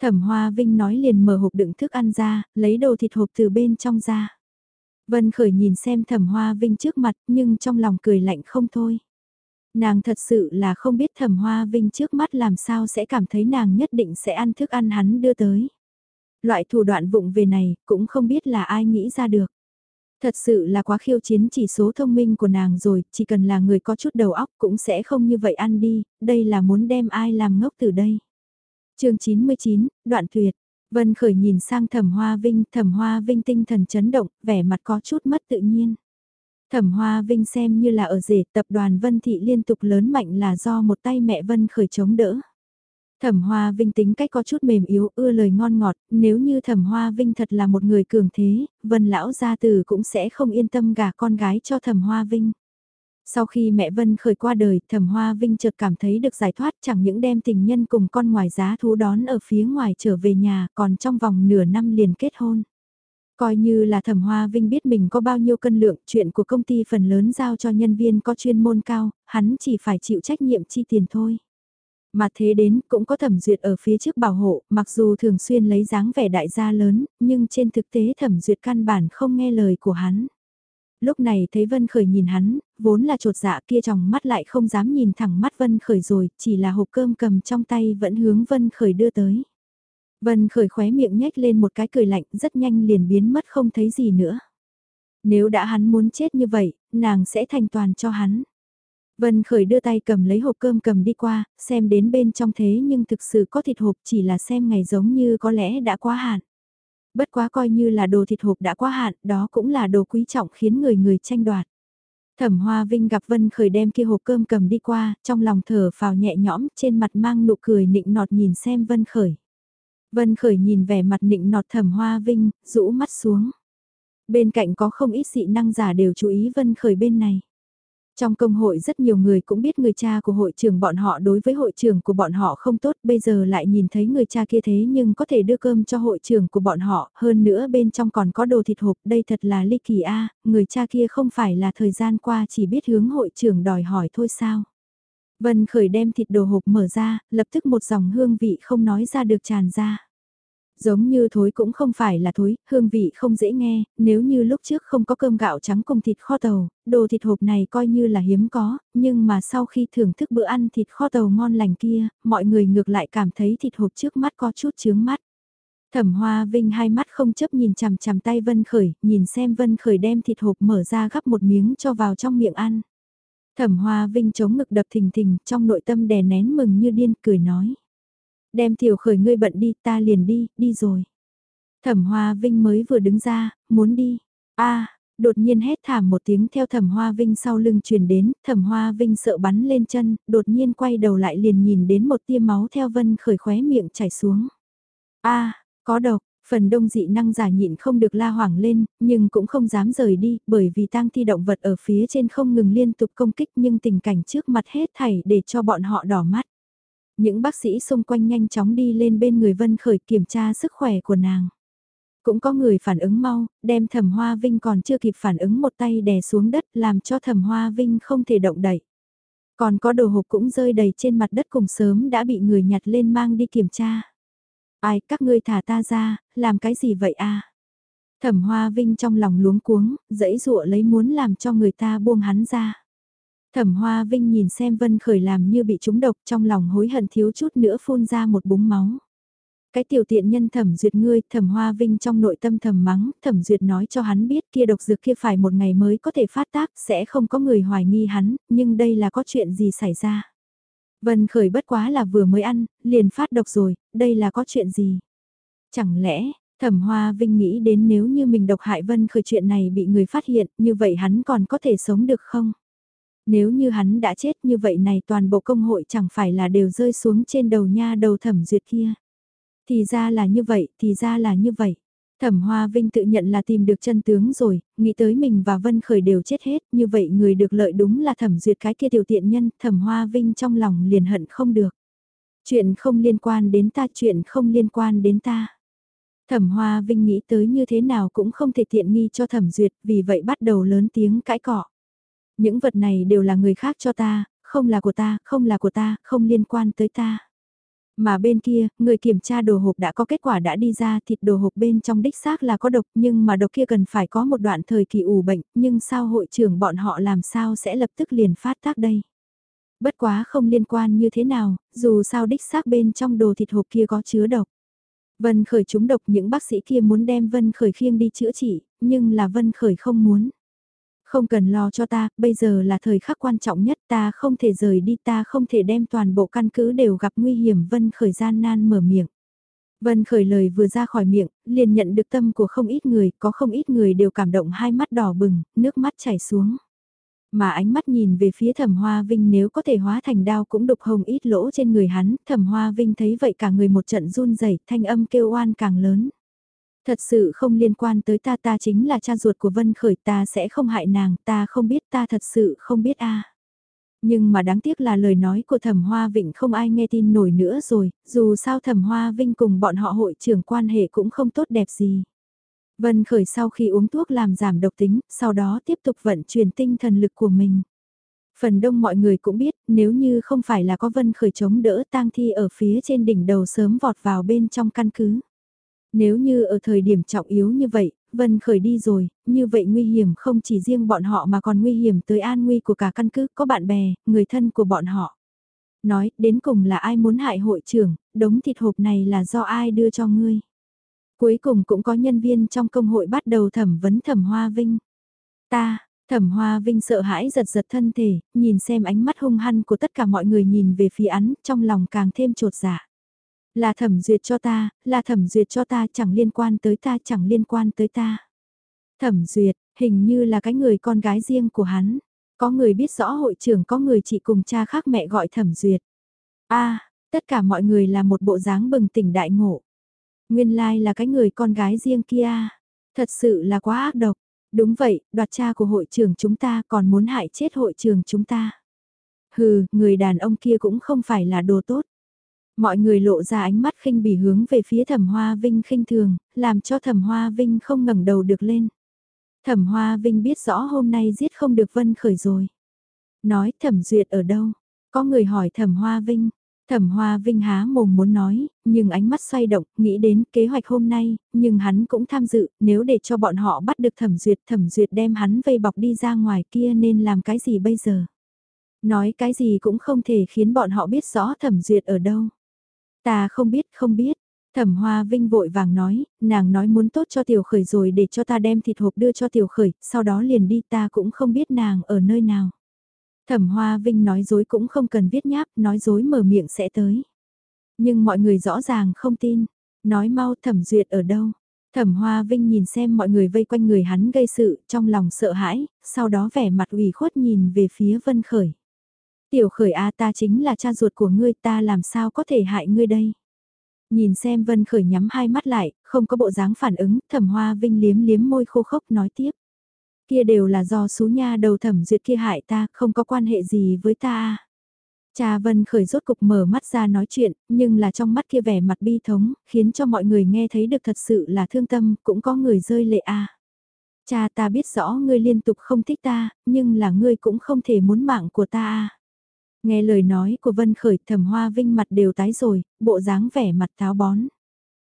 Thẩm Hoa Vinh nói liền mở hộp đựng thức ăn ra, lấy đồ thịt hộp từ bên trong ra. Vân Khởi nhìn xem Thẩm Hoa Vinh trước mặt nhưng trong lòng cười lạnh không thôi. Nàng thật sự là không biết thẩm hoa vinh trước mắt làm sao sẽ cảm thấy nàng nhất định sẽ ăn thức ăn hắn đưa tới. Loại thủ đoạn vụng về này cũng không biết là ai nghĩ ra được. Thật sự là quá khiêu chiến chỉ số thông minh của nàng rồi, chỉ cần là người có chút đầu óc cũng sẽ không như vậy ăn đi, đây là muốn đem ai làm ngốc từ đây. chương 99, đoạn tuyệt, Vân Khởi nhìn sang thẩm hoa vinh, thẩm hoa vinh tinh thần chấn động, vẻ mặt có chút mất tự nhiên. Thẩm Hoa Vinh xem như là ở rể tập đoàn Vân Thị liên tục lớn mạnh là do một tay mẹ Vân khởi chống đỡ. Thẩm Hoa Vinh tính cách có chút mềm yếu, ưa lời ngon ngọt, nếu như Thẩm Hoa Vinh thật là một người cường thế, Vân lão gia tử cũng sẽ không yên tâm gả con gái cho Thẩm Hoa Vinh. Sau khi mẹ Vân khởi qua đời, Thẩm Hoa Vinh chợt cảm thấy được giải thoát chẳng những đem tình nhân cùng con ngoài giá thú đón ở phía ngoài trở về nhà, còn trong vòng nửa năm liền kết hôn. Coi như là thẩm hoa vinh biết mình có bao nhiêu cân lượng, chuyện của công ty phần lớn giao cho nhân viên có chuyên môn cao, hắn chỉ phải chịu trách nhiệm chi tiền thôi. Mà thế đến cũng có thẩm duyệt ở phía trước bảo hộ, mặc dù thường xuyên lấy dáng vẻ đại gia lớn, nhưng trên thực tế thẩm duyệt căn bản không nghe lời của hắn. Lúc này thấy Vân Khởi nhìn hắn, vốn là trột dạ kia trong mắt lại không dám nhìn thẳng mắt Vân Khởi rồi, chỉ là hộp cơm cầm trong tay vẫn hướng Vân Khởi đưa tới. Vân Khởi khóe miệng nhếch lên một cái cười lạnh rất nhanh liền biến mất không thấy gì nữa. Nếu đã hắn muốn chết như vậy, nàng sẽ thành toàn cho hắn. Vân Khởi đưa tay cầm lấy hộp cơm cầm đi qua, xem đến bên trong thế nhưng thực sự có thịt hộp chỉ là xem ngày giống như có lẽ đã quá hạn. Bất quá coi như là đồ thịt hộp đã quá hạn, đó cũng là đồ quý trọng khiến người người tranh đoạt. Thẩm Hoa Vinh gặp Vân Khởi đem kia hộp cơm cầm đi qua, trong lòng thở phào nhẹ nhõm, trên mặt mang nụ cười nịnh nọt nhìn xem Vân Khởi. Vân Khởi nhìn vẻ mặt nịnh nọt Thẩm Hoa Vinh, rũ mắt xuống. Bên cạnh có không ít dị năng giả đều chú ý Vân Khởi bên này. Trong công hội rất nhiều người cũng biết người cha của hội trưởng bọn họ đối với hội trưởng của bọn họ không tốt, bây giờ lại nhìn thấy người cha kia thế nhưng có thể đưa cơm cho hội trưởng của bọn họ, hơn nữa bên trong còn có đồ thịt hộp, đây thật là ly kỳ a, người cha kia không phải là thời gian qua chỉ biết hướng hội trưởng đòi hỏi thôi sao. Vân khởi đem thịt đồ hộp mở ra, lập tức một dòng hương vị không nói ra được tràn ra. Giống như thối cũng không phải là thối, hương vị không dễ nghe, nếu như lúc trước không có cơm gạo trắng cùng thịt kho tàu, đồ thịt hộp này coi như là hiếm có, nhưng mà sau khi thưởng thức bữa ăn thịt kho tàu ngon lành kia, mọi người ngược lại cảm thấy thịt hộp trước mắt có chút chướng mắt. Thẩm Hoa Vinh hai mắt không chấp nhìn chằm chằm tay Vân Khởi, nhìn xem Vân Khởi đem thịt hộp mở ra gắp một miếng cho vào trong miệng ăn. Thẩm Hoa Vinh chống ngực đập thình thình, trong nội tâm đè nén mừng như điên, cười nói. Đem tiểu khởi ngươi bận đi, ta liền đi, đi rồi. Thẩm Hoa Vinh mới vừa đứng ra, muốn đi. a đột nhiên hét thảm một tiếng theo Thẩm Hoa Vinh sau lưng truyền đến, Thẩm Hoa Vinh sợ bắn lên chân, đột nhiên quay đầu lại liền nhìn đến một tia máu theo vân khởi khóe miệng chảy xuống. a có độc, phần đông dị năng giả nhịn không được la hoảng lên, nhưng cũng không dám rời đi, bởi vì tang thi động vật ở phía trên không ngừng liên tục công kích nhưng tình cảnh trước mặt hết thảy để cho bọn họ đỏ mắt. Những bác sĩ xung quanh nhanh chóng đi lên bên người Vân Khởi kiểm tra sức khỏe của nàng. Cũng có người phản ứng mau, đem thẩm hoa vinh còn chưa kịp phản ứng một tay đè xuống đất làm cho thẩm hoa vinh không thể động đậy. Còn có đồ hộp cũng rơi đầy trên mặt đất cùng sớm đã bị người nhặt lên mang đi kiểm tra. Ai, các ngươi thả ta ra, làm cái gì vậy a? Thẩm Hoa Vinh trong lòng luống cuống, dãy dụa lấy muốn làm cho người ta buông hắn ra. Thẩm Hoa Vinh nhìn xem Vân Khởi làm như bị trúng độc trong lòng hối hận thiếu chút nữa phun ra một búng máu. Cái tiểu tiện nhân thẩm duyệt ngươi, thẩm hoa vinh trong nội tâm thầm mắng, thẩm duyệt nói cho hắn biết kia độc dược kia phải một ngày mới có thể phát tác, sẽ không có người hoài nghi hắn, nhưng đây là có chuyện gì xảy ra. Vân khởi bất quá là vừa mới ăn, liền phát độc rồi, đây là có chuyện gì. Chẳng lẽ, thẩm hoa vinh nghĩ đến nếu như mình độc hại vân khởi chuyện này bị người phát hiện, như vậy hắn còn có thể sống được không? Nếu như hắn đã chết như vậy này toàn bộ công hội chẳng phải là đều rơi xuống trên đầu nha đầu thẩm duyệt kia. Thì ra là như vậy, thì ra là như vậy. Thẩm Hoa Vinh tự nhận là tìm được chân tướng rồi, nghĩ tới mình và Vân Khởi đều chết hết, như vậy người được lợi đúng là thẩm duyệt cái kia tiểu tiện nhân, Thẩm Hoa Vinh trong lòng liền hận không được. Chuyện không liên quan đến ta, chuyện không liên quan đến ta. Thẩm Hoa Vinh nghĩ tới như thế nào cũng không thể tiện nghi cho Thẩm Duyệt, vì vậy bắt đầu lớn tiếng cãi cọ. Những vật này đều là người khác cho ta, không là của ta, không là của ta, không liên quan tới ta. Mà bên kia, người kiểm tra đồ hộp đã có kết quả đã đi ra thịt đồ hộp bên trong đích xác là có độc nhưng mà độc kia cần phải có một đoạn thời kỳ ủ bệnh nhưng sao hội trưởng bọn họ làm sao sẽ lập tức liền phát tác đây. Bất quá không liên quan như thế nào, dù sao đích xác bên trong đồ thịt hộp kia có chứa độc. Vân Khởi trúng độc những bác sĩ kia muốn đem Vân Khởi khiêng đi chữa trị, nhưng là Vân Khởi không muốn. Không cần lo cho ta, bây giờ là thời khắc quan trọng nhất ta không thể rời đi ta không thể đem toàn bộ căn cứ đều gặp nguy hiểm Vân Khởi gian nan mở miệng. Vân Khởi lời vừa ra khỏi miệng, liền nhận được tâm của không ít người, có không ít người đều cảm động hai mắt đỏ bừng, nước mắt chảy xuống. Mà ánh mắt nhìn về phía thẩm hoa vinh nếu có thể hóa thành đao cũng đục hồng ít lỗ trên người hắn, thẩm hoa vinh thấy vậy cả người một trận run rẩy thanh âm kêu oan càng lớn. Thật sự không liên quan tới ta ta chính là cha ruột của Vân Khởi ta sẽ không hại nàng ta không biết ta thật sự không biết a Nhưng mà đáng tiếc là lời nói của thẩm Hoa Vịnh không ai nghe tin nổi nữa rồi, dù sao thẩm Hoa Vinh cùng bọn họ hội trưởng quan hệ cũng không tốt đẹp gì. Vân Khởi sau khi uống thuốc làm giảm độc tính, sau đó tiếp tục vận chuyển tinh thần lực của mình. Phần đông mọi người cũng biết, nếu như không phải là có Vân Khởi chống đỡ tang thi ở phía trên đỉnh đầu sớm vọt vào bên trong căn cứ. Nếu như ở thời điểm trọng yếu như vậy, Vân Khởi đi rồi, như vậy nguy hiểm không chỉ riêng bọn họ mà còn nguy hiểm tới an nguy của cả căn cứ, có bạn bè, người thân của bọn họ. Nói, đến cùng là ai muốn hại hội trưởng, đống thịt hộp này là do ai đưa cho ngươi. Cuối cùng cũng có nhân viên trong công hội bắt đầu thẩm vấn thẩm Hoa Vinh. Ta, thẩm Hoa Vinh sợ hãi giật giật thân thể, nhìn xem ánh mắt hung hăng của tất cả mọi người nhìn về phía hắn, trong lòng càng thêm trột dạ. Là thẩm duyệt cho ta, là thẩm duyệt cho ta chẳng liên quan tới ta chẳng liên quan tới ta. Thẩm duyệt, hình như là cái người con gái riêng của hắn. Có người biết rõ hội trưởng có người chị cùng cha khác mẹ gọi thẩm duyệt. a tất cả mọi người là một bộ dáng bừng tỉnh đại ngộ. Nguyên lai là cái người con gái riêng kia. Thật sự là quá ác độc. Đúng vậy, đoạt cha của hội trưởng chúng ta còn muốn hại chết hội trưởng chúng ta. Hừ, người đàn ông kia cũng không phải là đồ tốt. Mọi người lộ ra ánh mắt khinh bỉ hướng về phía thẩm hoa vinh khinh thường, làm cho thẩm hoa vinh không ngẩng đầu được lên. Thẩm hoa vinh biết rõ hôm nay giết không được vân khởi rồi. Nói thẩm duyệt ở đâu? Có người hỏi thẩm hoa vinh. Thẩm Hoa Vinh há mồm muốn nói, nhưng ánh mắt xoay động, nghĩ đến kế hoạch hôm nay, nhưng hắn cũng tham dự, nếu để cho bọn họ bắt được Thẩm Duyệt, Thẩm Duyệt đem hắn vây bọc đi ra ngoài kia nên làm cái gì bây giờ? Nói cái gì cũng không thể khiến bọn họ biết rõ Thẩm Duyệt ở đâu. Ta không biết, không biết. Thẩm Hoa Vinh vội vàng nói, nàng nói muốn tốt cho Tiểu Khởi rồi để cho ta đem thịt hộp đưa cho Tiểu Khởi, sau đó liền đi ta cũng không biết nàng ở nơi nào. Thẩm Hoa Vinh nói dối cũng không cần viết nháp, nói dối mở miệng sẽ tới. Nhưng mọi người rõ ràng không tin, nói mau thẩm duyệt ở đâu. Thẩm Hoa Vinh nhìn xem mọi người vây quanh người hắn gây sự, trong lòng sợ hãi, sau đó vẻ mặt ủy khuất nhìn về phía Vân Khởi. Tiểu Khởi A ta chính là cha ruột của ngươi ta làm sao có thể hại ngươi đây. Nhìn xem Vân Khởi nhắm hai mắt lại, không có bộ dáng phản ứng, Thẩm Hoa Vinh liếm liếm môi khô khốc nói tiếp. Kia đều là do xú nha đầu thẩm duyệt kia hại ta, không có quan hệ gì với ta. Cha Vân khởi rốt cục mở mắt ra nói chuyện, nhưng là trong mắt kia vẻ mặt bi thống, khiến cho mọi người nghe thấy được thật sự là thương tâm, cũng có người rơi lệ a. Cha ta biết rõ ngươi liên tục không thích ta, nhưng là ngươi cũng không thể muốn mạng của ta a. Nghe lời nói của Vân Khởi thẩm hoa vinh mặt đều tái rồi, bộ dáng vẻ mặt táo bón.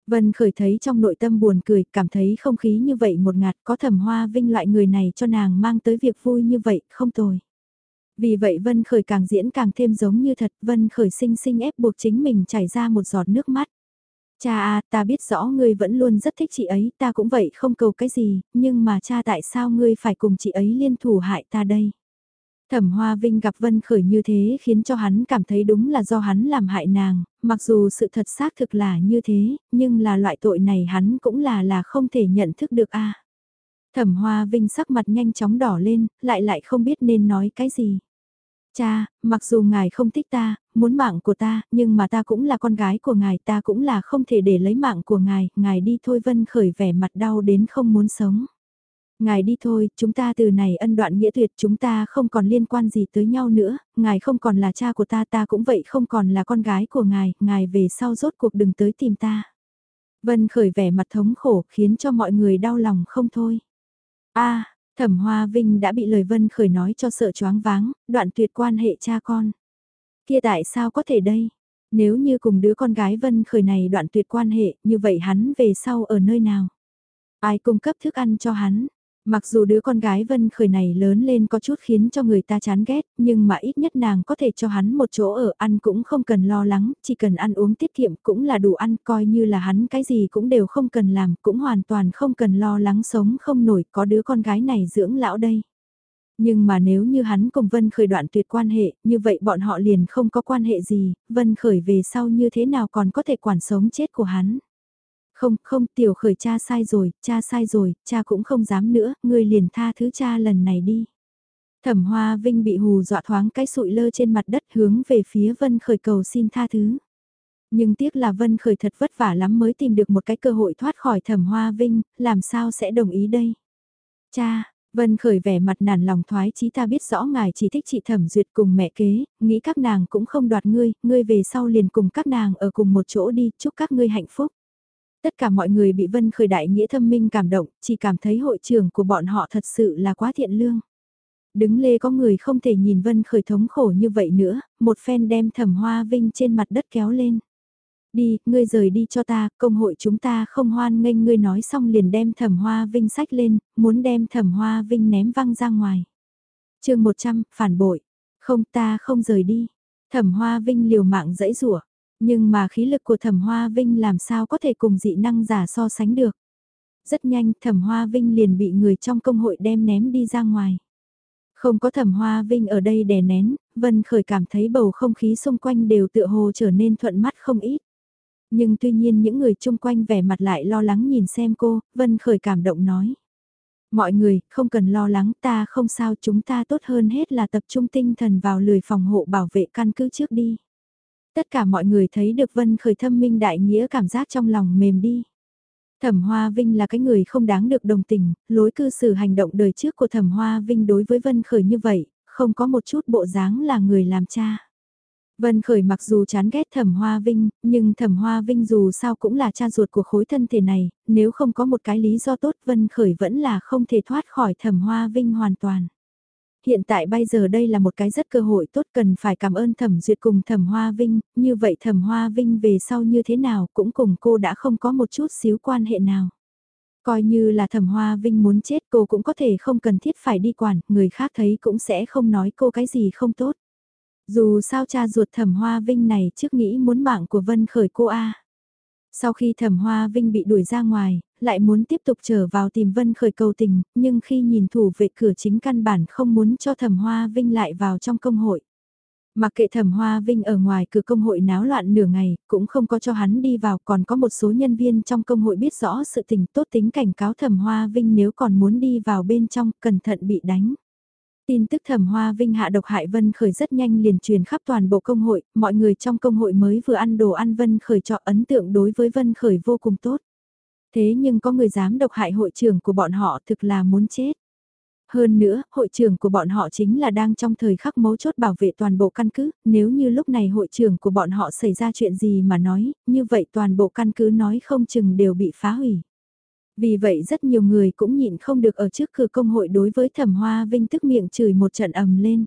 Vân khởi thấy trong nội tâm buồn cười, cảm thấy không khí như vậy một ngạt có thẩm hoa vinh loại người này cho nàng mang tới việc vui như vậy, không tồi. Vì vậy Vân khởi càng diễn càng thêm giống như thật, Vân khởi sinh sinh ép buộc chính mình chảy ra một giọt nước mắt. Cha à, ta biết rõ ngươi vẫn luôn rất thích chị ấy, ta cũng vậy không cầu cái gì, nhưng mà cha tại sao ngươi phải cùng chị ấy liên thủ hại ta đây? Thẩm Hoa Vinh gặp Vân Khởi như thế khiến cho hắn cảm thấy đúng là do hắn làm hại nàng, mặc dù sự thật xác thực là như thế, nhưng là loại tội này hắn cũng là là không thể nhận thức được a. Thẩm Hoa Vinh sắc mặt nhanh chóng đỏ lên, lại lại không biết nên nói cái gì. Cha, mặc dù ngài không thích ta, muốn mạng của ta, nhưng mà ta cũng là con gái của ngài, ta cũng là không thể để lấy mạng của ngài, ngài đi thôi Vân Khởi vẻ mặt đau đến không muốn sống. Ngài đi thôi, chúng ta từ này ân đoạn nghĩa tuyệt chúng ta không còn liên quan gì tới nhau nữa, ngài không còn là cha của ta ta cũng vậy không còn là con gái của ngài, ngài về sau rốt cuộc đừng tới tìm ta. Vân khởi vẻ mặt thống khổ khiến cho mọi người đau lòng không thôi. a thẩm hoa vinh đã bị lời Vân khởi nói cho sợ choáng váng, đoạn tuyệt quan hệ cha con. Kia tại sao có thể đây? Nếu như cùng đứa con gái Vân khởi này đoạn tuyệt quan hệ, như vậy hắn về sau ở nơi nào? Ai cung cấp thức ăn cho hắn? Mặc dù đứa con gái Vân Khởi này lớn lên có chút khiến cho người ta chán ghét, nhưng mà ít nhất nàng có thể cho hắn một chỗ ở ăn cũng không cần lo lắng, chỉ cần ăn uống tiết kiệm cũng là đủ ăn, coi như là hắn cái gì cũng đều không cần làm, cũng hoàn toàn không cần lo lắng sống không nổi, có đứa con gái này dưỡng lão đây. Nhưng mà nếu như hắn cùng Vân Khởi đoạn tuyệt quan hệ, như vậy bọn họ liền không có quan hệ gì, Vân Khởi về sau như thế nào còn có thể quản sống chết của hắn. Không, không, tiểu khởi cha sai rồi, cha sai rồi, cha cũng không dám nữa, ngươi liền tha thứ cha lần này đi. Thẩm Hoa Vinh bị hù dọa thoáng cái sụi lơ trên mặt đất hướng về phía Vân Khởi cầu xin tha thứ. Nhưng tiếc là Vân Khởi thật vất vả lắm mới tìm được một cái cơ hội thoát khỏi Thẩm Hoa Vinh, làm sao sẽ đồng ý đây? Cha, Vân Khởi vẻ mặt nản lòng thoái chí ta biết rõ ngài chỉ thích chị Thẩm Duyệt cùng mẹ kế, nghĩ các nàng cũng không đoạt ngươi, ngươi về sau liền cùng các nàng ở cùng một chỗ đi, chúc các ngươi hạnh phúc. Tất cả mọi người bị Vân Khởi đại nghĩa thâm minh cảm động, chỉ cảm thấy hội trưởng của bọn họ thật sự là quá thiện lương. Đứng lê có người không thể nhìn Vân Khởi thống khổ như vậy nữa, một phen đem thẩm hoa vinh trên mặt đất kéo lên. Đi, ngươi rời đi cho ta, công hội chúng ta không hoan nghênh ngươi nói xong liền đem thẩm hoa vinh sách lên, muốn đem thẩm hoa vinh ném văng ra ngoài. chương 100, phản bội. Không ta không rời đi. Thẩm hoa vinh liều mạng dẫy rủa nhưng mà khí lực của thẩm hoa vinh làm sao có thể cùng dị năng giả so sánh được. Rất nhanh thẩm hoa vinh liền bị người trong công hội đem ném đi ra ngoài. Không có thẩm hoa vinh ở đây đè nén, Vân Khởi cảm thấy bầu không khí xung quanh đều tựa hồ trở nên thuận mắt không ít. Nhưng tuy nhiên những người chung quanh vẻ mặt lại lo lắng nhìn xem cô, Vân Khởi cảm động nói. Mọi người, không cần lo lắng ta không sao chúng ta tốt hơn hết là tập trung tinh thần vào lười phòng hộ bảo vệ căn cứ trước đi. Tất cả mọi người thấy được Vân Khởi thâm minh đại nghĩa cảm giác trong lòng mềm đi. Thẩm Hoa Vinh là cái người không đáng được đồng tình, lối cư xử hành động đời trước của Thẩm Hoa Vinh đối với Vân Khởi như vậy, không có một chút bộ dáng là người làm cha. Vân Khởi mặc dù chán ghét Thẩm Hoa Vinh, nhưng Thẩm Hoa Vinh dù sao cũng là cha ruột của khối thân thể này, nếu không có một cái lý do tốt Vân Khởi vẫn là không thể thoát khỏi Thẩm Hoa Vinh hoàn toàn. Hiện tại bây giờ đây là một cái rất cơ hội tốt cần phải cảm ơn Thẩm Duyệt cùng Thẩm Hoa Vinh, như vậy Thẩm Hoa Vinh về sau như thế nào cũng cùng cô đã không có một chút xíu quan hệ nào. Coi như là thẩm hoa vinh muốn chết cô cũng có thể không cần thiết phải đi quản, người khác thấy cũng sẽ không nói cô cái gì không tốt. Dù sao cha ruột thẩm hoa vinh này trước nghĩ muốn mạng của Vân khởi cô A. Sau khi thẩm hoa vinh bị đuổi ra ngoài, lại muốn tiếp tục trở vào tìm Vân khởi cầu tình, nhưng khi nhìn thủ vệ cửa chính căn bản không muốn cho thẩm hoa vinh lại vào trong công hội. Mặc kệ thẩm hoa vinh ở ngoài cửa công hội náo loạn nửa ngày, cũng không có cho hắn đi vào, còn có một số nhân viên trong công hội biết rõ sự tình tốt tính cảnh cáo thẩm hoa vinh nếu còn muốn đi vào bên trong, cẩn thận bị đánh. Tin tức thẩm hoa vinh hạ độc hại Vân Khởi rất nhanh liền truyền khắp toàn bộ công hội, mọi người trong công hội mới vừa ăn đồ ăn Vân Khởi cho ấn tượng đối với Vân Khởi vô cùng tốt. Thế nhưng có người dám độc hại hội trưởng của bọn họ thực là muốn chết. Hơn nữa, hội trưởng của bọn họ chính là đang trong thời khắc mấu chốt bảo vệ toàn bộ căn cứ, nếu như lúc này hội trưởng của bọn họ xảy ra chuyện gì mà nói, như vậy toàn bộ căn cứ nói không chừng đều bị phá hủy. Vì vậy rất nhiều người cũng nhịn không được ở trước cửa công hội đối với thẩm hoa vinh tức miệng chửi một trận ầm lên.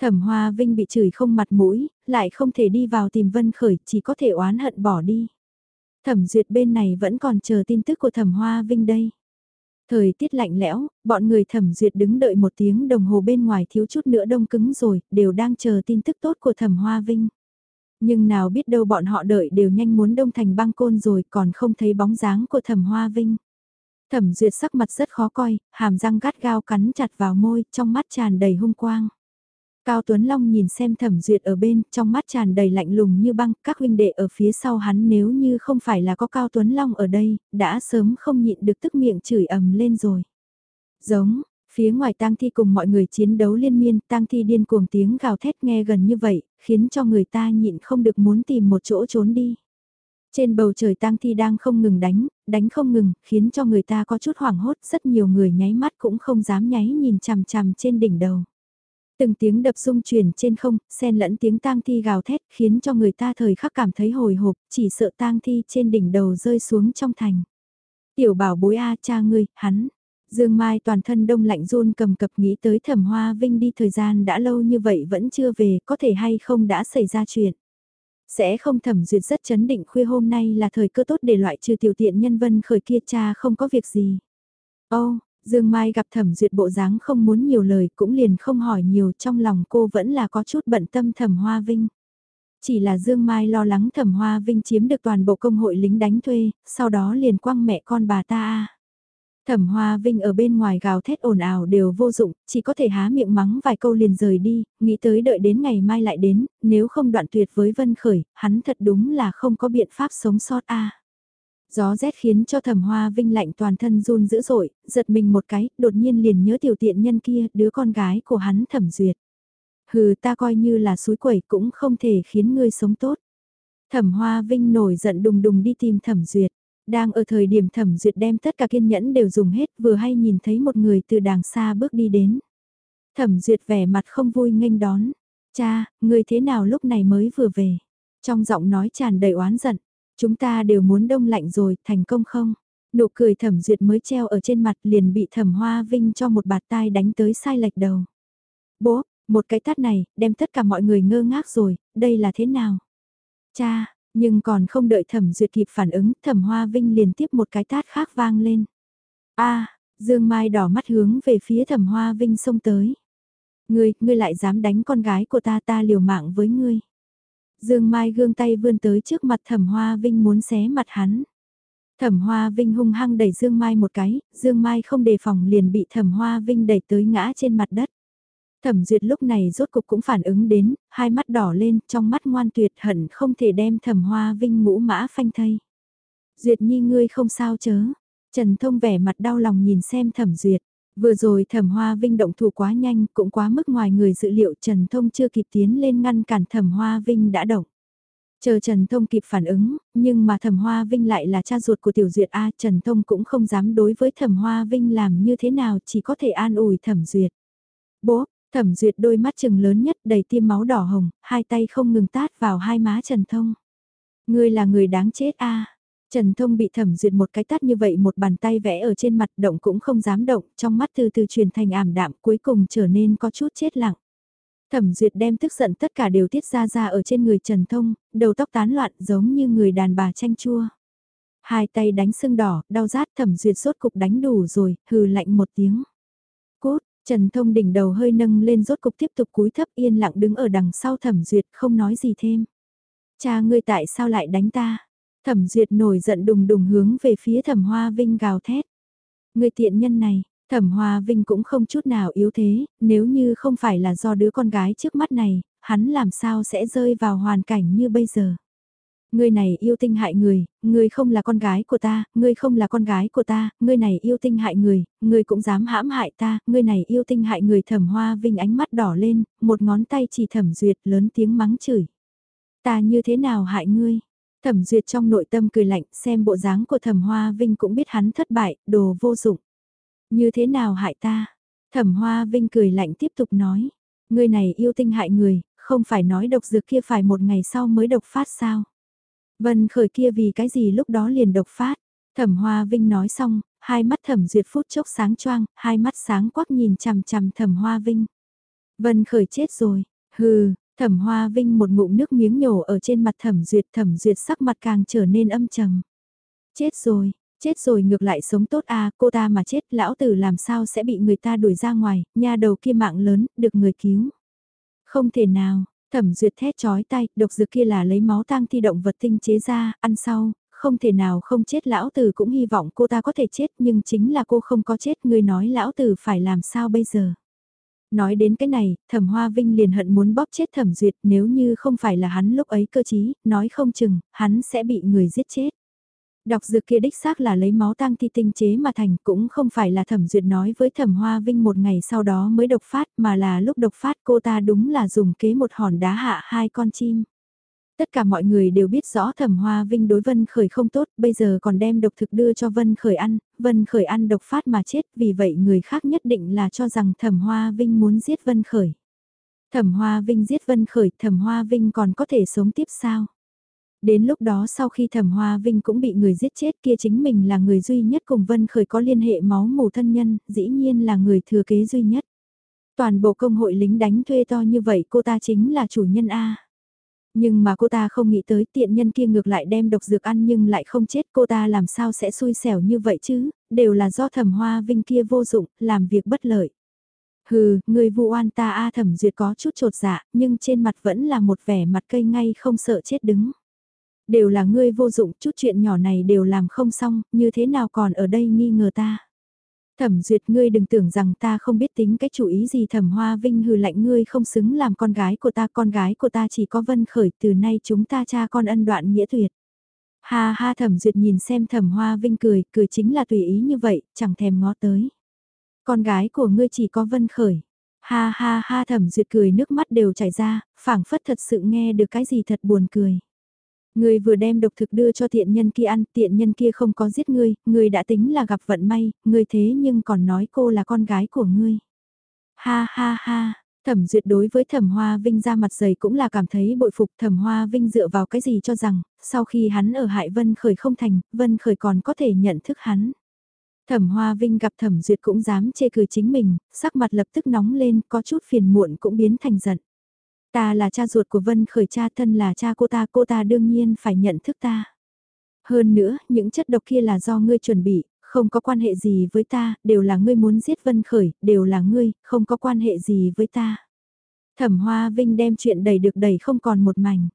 Thẩm hoa vinh bị chửi không mặt mũi, lại không thể đi vào tìm vân khởi, chỉ có thể oán hận bỏ đi. Thẩm duyệt bên này vẫn còn chờ tin tức của thẩm hoa vinh đây. Thời tiết lạnh lẽo, bọn người thẩm duyệt đứng đợi một tiếng đồng hồ bên ngoài thiếu chút nữa đông cứng rồi, đều đang chờ tin tức tốt của thẩm hoa vinh. Nhưng nào biết đâu bọn họ đợi đều nhanh muốn đông thành băng côn rồi còn không thấy bóng dáng của thẩm hoa vinh. Thẩm duyệt sắc mặt rất khó coi, hàm răng gắt gao cắn chặt vào môi, trong mắt tràn đầy hung quang. Cao Tuấn Long nhìn xem thẩm duyệt ở bên, trong mắt tràn đầy lạnh lùng như băng, các huynh đệ ở phía sau hắn nếu như không phải là có Cao Tuấn Long ở đây, đã sớm không nhịn được tức miệng chửi ầm lên rồi. Giống, phía ngoài tang thi cùng mọi người chiến đấu liên miên, tang thi điên cuồng tiếng gào thét nghe gần như vậy, khiến cho người ta nhịn không được muốn tìm một chỗ trốn đi. Trên bầu trời tang thi đang không ngừng đánh, đánh không ngừng, khiến cho người ta có chút hoảng hốt, rất nhiều người nháy mắt cũng không dám nháy nhìn chằm chằm trên đỉnh đầu. Từng tiếng đập rung chuyển trên không, xen lẫn tiếng tang thi gào thét, khiến cho người ta thời khắc cảm thấy hồi hộp, chỉ sợ tang thi trên đỉnh đầu rơi xuống trong thành. Tiểu bảo bối A cha ngươi, hắn. Dương Mai toàn thân đông lạnh run cầm cập nghĩ tới thẩm hoa vinh đi thời gian đã lâu như vậy vẫn chưa về, có thể hay không đã xảy ra chuyện. Sẽ không thẩm duyệt rất chấn định khuya hôm nay là thời cơ tốt để loại trừ tiểu tiện nhân vân khởi kia cha không có việc gì. Ô, oh, Dương Mai gặp thẩm duyệt bộ dáng không muốn nhiều lời cũng liền không hỏi nhiều trong lòng cô vẫn là có chút bận tâm thẩm hoa vinh. Chỉ là Dương Mai lo lắng thẩm hoa vinh chiếm được toàn bộ công hội lính đánh thuê, sau đó liền quăng mẹ con bà ta Thẩm Hoa Vinh ở bên ngoài gào thét ồn ào đều vô dụng, chỉ có thể há miệng mắng vài câu liền rời đi, nghĩ tới đợi đến ngày mai lại đến, nếu không đoạn tuyệt với Vân Khởi, hắn thật đúng là không có biện pháp sống sót a. Gió rét khiến cho Thẩm Hoa Vinh lạnh toàn thân run dữ dội, giật mình một cái, đột nhiên liền nhớ tiểu tiện nhân kia, đứa con gái của hắn Thẩm Duyệt. Hừ, ta coi như là suối quẩy cũng không thể khiến ngươi sống tốt. Thẩm Hoa Vinh nổi giận đùng đùng đi tìm Thẩm Duyệt. Đang ở thời điểm thẩm duyệt đem tất cả kiên nhẫn đều dùng hết vừa hay nhìn thấy một người từ đàng xa bước đi đến. Thẩm duyệt vẻ mặt không vui nghênh đón. Cha, người thế nào lúc này mới vừa về? Trong giọng nói tràn đầy oán giận. Chúng ta đều muốn đông lạnh rồi, thành công không? Nụ cười thẩm duyệt mới treo ở trên mặt liền bị thẩm hoa vinh cho một bạt tai đánh tới sai lệch đầu. Bố, một cái tát này, đem tất cả mọi người ngơ ngác rồi, đây là thế nào? Cha, nhưng còn không đợi thẩm duyệt kịp phản ứng, thẩm hoa vinh liền tiếp một cái tát khác vang lên. a Dương Mai đỏ mắt hướng về phía thẩm hoa vinh xông tới. Ngươi, ngươi lại dám đánh con gái của ta ta liều mạng với ngươi. Dương Mai gương tay vươn tới trước mặt thẩm hoa vinh muốn xé mặt hắn. Thẩm Hoa Vinh hung hăng đẩy Dương Mai một cái, Dương Mai không đề phòng liền bị Thẩm Hoa Vinh đẩy tới ngã trên mặt đất. Thẩm Duyệt lúc này rốt cục cũng phản ứng đến, hai mắt đỏ lên, trong mắt ngoan tuyệt hận không thể đem Thẩm Hoa Vinh ngũ mã phanh thây. Duyệt nhi ngươi không sao chớ. Trần Thông vẻ mặt đau lòng nhìn xem Thẩm Duyệt. Vừa rồi Thẩm Hoa Vinh động thủ quá nhanh, cũng quá mức ngoài người dự liệu Trần Thông chưa kịp tiến lên ngăn cản Thẩm Hoa Vinh đã động. Chờ Trần Thông kịp phản ứng, nhưng mà Thẩm Hoa Vinh lại là cha ruột của Tiểu Duyệt A, Trần Thông cũng không dám đối với Thẩm Hoa Vinh làm như thế nào, chỉ có thể an ủi Thẩm Duyệt. Bố, Thẩm Duyệt đôi mắt chừng lớn nhất đầy tiêm máu đỏ hồng, hai tay không ngừng tát vào hai má Trần Thông. Ngươi là người đáng chết a. Trần Thông bị Thẩm Duyệt một cái tát như vậy một bàn tay vẽ ở trên mặt động cũng không dám động, trong mắt từ từ truyền thành ảm đạm cuối cùng trở nên có chút chết lặng. Thẩm Duyệt đem tức giận tất cả đều tiết ra ra ở trên người Trần Thông, đầu tóc tán loạn giống như người đàn bà chanh chua. Hai tay đánh sưng đỏ, đau rát Thẩm Duyệt sốt cục đánh đủ rồi, hừ lạnh một tiếng. Trần Thông đỉnh đầu hơi nâng lên rốt cục tiếp tục cúi thấp yên lặng đứng ở đằng sau Thẩm Duyệt không nói gì thêm. Cha ngươi tại sao lại đánh ta? Thẩm Duyệt nổi giận đùng đùng hướng về phía Thẩm Hoa Vinh gào thét. Người tiện nhân này, Thẩm Hoa Vinh cũng không chút nào yếu thế, nếu như không phải là do đứa con gái trước mắt này, hắn làm sao sẽ rơi vào hoàn cảnh như bây giờ. Ngươi này yêu tinh hại người, ngươi không là con gái của ta, ngươi không là con gái của ta, ngươi này yêu tinh hại người, ngươi cũng dám hãm hại ta, ngươi này yêu tinh hại người thẩm hoa vinh ánh mắt đỏ lên, một ngón tay chỉ thẩm duyệt lớn tiếng mắng chửi. Ta như thế nào hại ngươi? Thẩm duyệt trong nội tâm cười lạnh xem bộ dáng của thẩm hoa vinh cũng biết hắn thất bại, đồ vô dụng. Như thế nào hại ta? Thẩm Hoa Vinh cười lạnh tiếp tục nói. Người này yêu tinh hại người, không phải nói độc dược kia phải một ngày sau mới độc phát sao? Vân khởi kia vì cái gì lúc đó liền độc phát? Thẩm Hoa Vinh nói xong, hai mắt thẩm duyệt phút chốc sáng choang, hai mắt sáng quắc nhìn chằm chằm thẩm Hoa Vinh. Vân khởi chết rồi, hừ, thẩm Hoa Vinh một ngụm nước miếng nhổ ở trên mặt thẩm duyệt thẩm duyệt sắc mặt càng trở nên âm trầm. Chết rồi, Chết rồi ngược lại sống tốt à, cô ta mà chết, lão tử làm sao sẽ bị người ta đuổi ra ngoài, nha đầu kia mạng lớn, được người cứu. Không thể nào, thẩm duyệt thét chói tay, độc dược kia là lấy máu tang thi động vật tinh chế ra, ăn sau, không thể nào không chết lão tử cũng hy vọng cô ta có thể chết nhưng chính là cô không có chết, người nói lão tử phải làm sao bây giờ. Nói đến cái này, thẩm hoa vinh liền hận muốn bóp chết thẩm duyệt nếu như không phải là hắn lúc ấy cơ chí, nói không chừng, hắn sẽ bị người giết chết. Đọc dược kia đích xác là lấy máu tang thi tinh chế mà thành cũng không phải là thẩm duyệt nói với thẩm hoa vinh một ngày sau đó mới độc phát mà là lúc độc phát cô ta đúng là dùng kế một hòn đá hạ hai con chim. Tất cả mọi người đều biết rõ thẩm hoa vinh đối Vân Khởi không tốt, bây giờ còn đem độc thực đưa cho Vân Khởi ăn, Vân Khởi ăn độc phát mà chết, vì vậy người khác nhất định là cho rằng thẩm hoa vinh muốn giết Vân Khởi. Thẩm hoa vinh giết Vân Khởi, thẩm hoa vinh còn có thể sống tiếp sao? Đến lúc đó sau khi thẩm hoa vinh cũng bị người giết chết kia chính mình là người duy nhất cùng Vân Khởi có liên hệ máu mù thân nhân, dĩ nhiên là người thừa kế duy nhất. Toàn bộ công hội lính đánh thuê to như vậy cô ta chính là chủ nhân A. Nhưng mà cô ta không nghĩ tới tiện nhân kia ngược lại đem độc dược ăn nhưng lại không chết cô ta làm sao sẽ xui xẻo như vậy chứ, đều là do thẩm hoa vinh kia vô dụng, làm việc bất lợi. Hừ, người vụ oan ta A thẩm duyệt có chút trột dạ, nhưng trên mặt vẫn là một vẻ mặt cây ngay không sợ chết đứng. Đều là ngươi vô dụng, chút chuyện nhỏ này đều làm không xong, như thế nào còn ở đây nghi ngờ ta. Thẩm duyệt ngươi đừng tưởng rằng ta không biết tính cái chủ ý gì thẩm hoa vinh hừ lạnh ngươi không xứng làm con gái của ta, con gái của ta chỉ có vân khởi từ nay chúng ta cha con ân đoạn nghĩa tuyệt. Ha ha thẩm duyệt nhìn xem thẩm hoa vinh cười, cười chính là tùy ý như vậy, chẳng thèm ngó tới. Con gái của ngươi chỉ có vân khởi. Ha ha ha thẩm duyệt cười nước mắt đều chảy ra, phảng phất thật sự nghe được cái gì thật buồn cười. Ngươi vừa đem độc thực đưa cho tiện nhân kia ăn, tiện nhân kia không có giết ngươi, ngươi đã tính là gặp vận may, ngươi thế nhưng còn nói cô là con gái của ngươi. Ha ha ha, Thẩm duyệt đối với thẩm hoa vinh ra mặt dày cũng là cảm thấy bội phục thẩm hoa vinh dựa vào cái gì cho rằng, sau khi hắn ở hại Vân Khởi không thành, Vân Khởi còn có thể nhận thức hắn. Thẩm Hoa Vinh gặp Thẩm Duyệt cũng dám chê cười chính mình, sắc mặt lập tức nóng lên, có chút phiền muộn cũng biến thành giận. Ta là cha ruột của Vân Khởi cha thân là cha cô ta, cô ta đương nhiên phải nhận thức ta. Hơn nữa, những chất độc kia là do ngươi chuẩn bị, không có quan hệ gì với ta, đều là ngươi muốn giết Vân Khởi, đều là ngươi, không có quan hệ gì với ta. Thẩm Hoa Vinh đem chuyện đầy được đầy không còn một mảnh.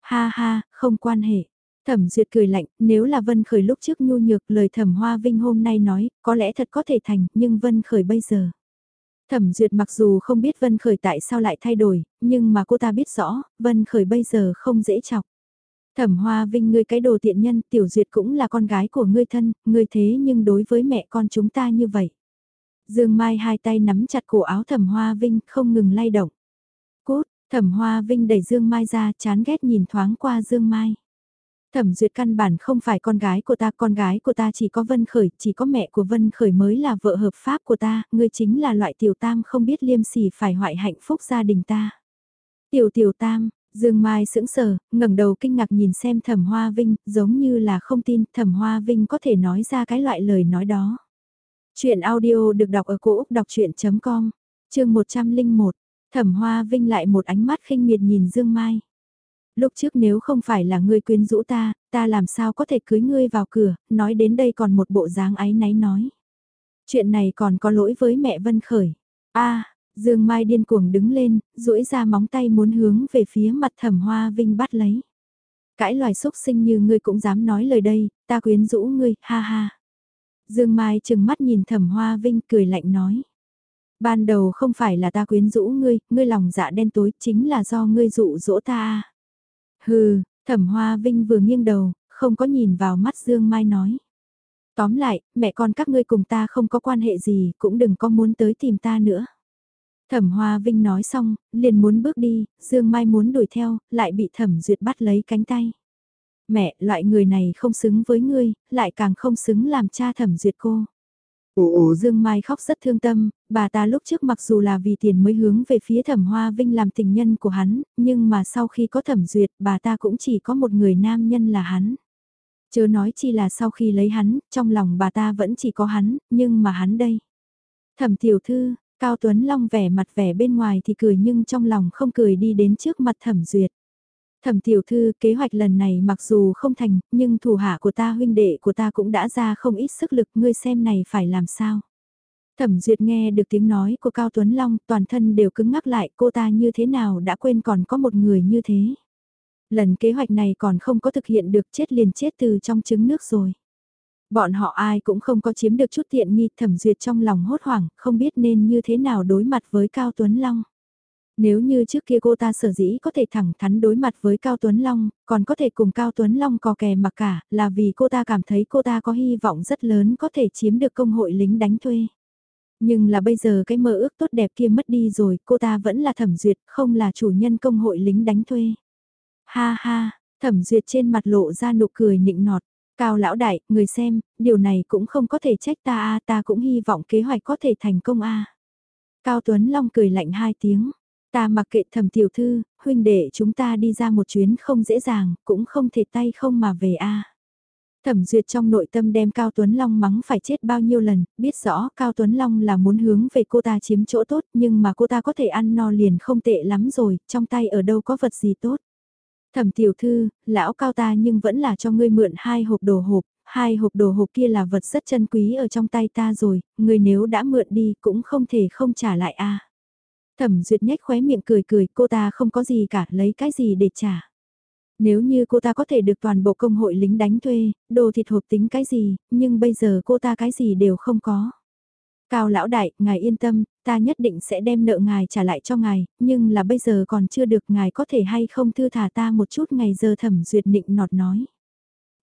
Ha ha, không quan hệ. Thẩm Duyệt cười lạnh, nếu là Vân Khởi lúc trước nhu nhược lời Thẩm Hoa Vinh hôm nay nói, có lẽ thật có thể thành, nhưng Vân Khởi bây giờ. Thẩm Duyệt mặc dù không biết Vân Khởi tại sao lại thay đổi, nhưng mà cô ta biết rõ, Vân Khởi bây giờ không dễ chọc. Thẩm Hoa Vinh ngươi cái đồ tiện nhân, Tiểu Duyệt cũng là con gái của ngươi thân, ngươi thế nhưng đối với mẹ con chúng ta như vậy. Dương Mai hai tay nắm chặt cổ áo Thẩm Hoa Vinh không ngừng lay động. Cút, Thẩm Hoa Vinh đẩy Dương Mai ra chán ghét nhìn thoáng qua Dương Mai. Thẩm Duyệt căn bản không phải con gái của ta, con gái của ta chỉ có Vân Khởi, chỉ có mẹ của Vân Khởi mới là vợ hợp pháp của ta, ngươi chính là loại tiểu tam không biết liêm sỉ phải hoại hạnh phúc gia đình ta. Tiểu tiểu tam, Dương Mai sững sờ, ngẩng đầu kinh ngạc nhìn xem Thẩm Hoa Vinh, giống như là không tin Thẩm Hoa Vinh có thể nói ra cái loại lời nói đó. Chuyện audio được đọc ở cổ Úc đọc chuyện.com, chương 101, Thẩm Hoa Vinh lại một ánh mắt khinh miệt nhìn Dương Mai lúc trước nếu không phải là ngươi quyến rũ ta, ta làm sao có thể cưới ngươi vào cửa, nói đến đây còn một bộ dáng áy náy nói. Chuyện này còn có lỗi với mẹ Vân Khởi. a Dương Mai điên cuồng đứng lên, duỗi ra móng tay muốn hướng về phía mặt thẩm hoa vinh bắt lấy. Cãi loài xúc sinh như ngươi cũng dám nói lời đây, ta quyến rũ ngươi, ha ha. Dương Mai chừng mắt nhìn thẩm hoa vinh cười lạnh nói. Ban đầu không phải là ta quyến rũ ngươi, ngươi lòng dạ đen tối chính là do ngươi dụ dỗ ta. Hừ, thẩm hoa vinh vừa nghiêng đầu, không có nhìn vào mắt Dương Mai nói. Tóm lại, mẹ con các ngươi cùng ta không có quan hệ gì, cũng đừng có muốn tới tìm ta nữa. Thẩm Hoa Vinh nói xong, liền muốn bước đi, Dương Mai muốn đuổi theo, lại bị Thẩm Duyệt bắt lấy cánh tay. Mẹ, loại người này không xứng với ngươi, lại càng không xứng làm cha Thẩm Duyệt cô. Ồ ồ Dương Mai khóc rất thương tâm, bà ta lúc trước mặc dù là vì tiền mới hướng về phía thẩm hoa vinh làm tình nhân của hắn, nhưng mà sau khi có thẩm duyệt bà ta cũng chỉ có một người nam nhân là hắn. Chớ nói chi là sau khi lấy hắn, trong lòng bà ta vẫn chỉ có hắn, nhưng mà hắn đây. Thẩm tiểu thư, Cao Tuấn Long vẻ mặt vẻ bên ngoài thì cười nhưng trong lòng không cười đi đến trước mặt thẩm duyệt. Thẩm tiểu thư, kế hoạch lần này mặc dù không thành, nhưng thủ hạ của ta huynh đệ của ta cũng đã ra không ít sức lực, ngươi xem này phải làm sao. Thẩm duyệt nghe được tiếng nói của Cao Tuấn Long, toàn thân đều cứng ngắc lại, cô ta như thế nào đã quên còn có một người như thế. Lần kế hoạch này còn không có thực hiện được chết liền chết từ trong trứng nước rồi. Bọn họ ai cũng không có chiếm được chút tiện nghi thẩm duyệt trong lòng hốt hoảng, không biết nên như thế nào đối mặt với Cao Tuấn Long. Nếu như trước kia cô ta sở dĩ có thể thẳng thắn đối mặt với Cao Tuấn Long, còn có thể cùng Cao Tuấn Long cò kè mặc cả, là vì cô ta cảm thấy cô ta có hy vọng rất lớn có thể chiếm được công hội lính đánh thuê. Nhưng là bây giờ cái mơ ước tốt đẹp kia mất đi rồi, cô ta vẫn là thẩm duyệt, không là chủ nhân công hội lính đánh thuê. Ha ha, thẩm duyệt trên mặt lộ ra nụ cười nịnh nọt. Cao lão đại, người xem, điều này cũng không có thể trách ta a ta cũng hy vọng kế hoạch có thể thành công a Cao Tuấn Long cười lạnh hai tiếng. Ta mặc kệ thầm tiểu thư, huynh đệ chúng ta đi ra một chuyến không dễ dàng, cũng không thể tay không mà về a. Thẩm duyệt trong nội tâm đem Cao Tuấn Long mắng phải chết bao nhiêu lần, biết rõ Cao Tuấn Long là muốn hướng về cô ta chiếm chỗ tốt nhưng mà cô ta có thể ăn no liền không tệ lắm rồi, trong tay ở đâu có vật gì tốt. Thẩm tiểu thư, lão Cao ta nhưng vẫn là cho ngươi mượn hai hộp đồ hộp, hai hộp đồ hộp kia là vật rất chân quý ở trong tay ta rồi, ngươi nếu đã mượn đi cũng không thể không trả lại a. Thẩm duyệt nhếch khóe miệng cười cười, cô ta không có gì cả, lấy cái gì để trả. Nếu như cô ta có thể được toàn bộ công hội lính đánh thuê, đồ thịt hộp tính cái gì, nhưng bây giờ cô ta cái gì đều không có. Cao lão đại, ngài yên tâm, ta nhất định sẽ đem nợ ngài trả lại cho ngài, nhưng là bây giờ còn chưa được ngài có thể hay không thư thả ta một chút ngày giờ thẩm duyệt định nọt nói.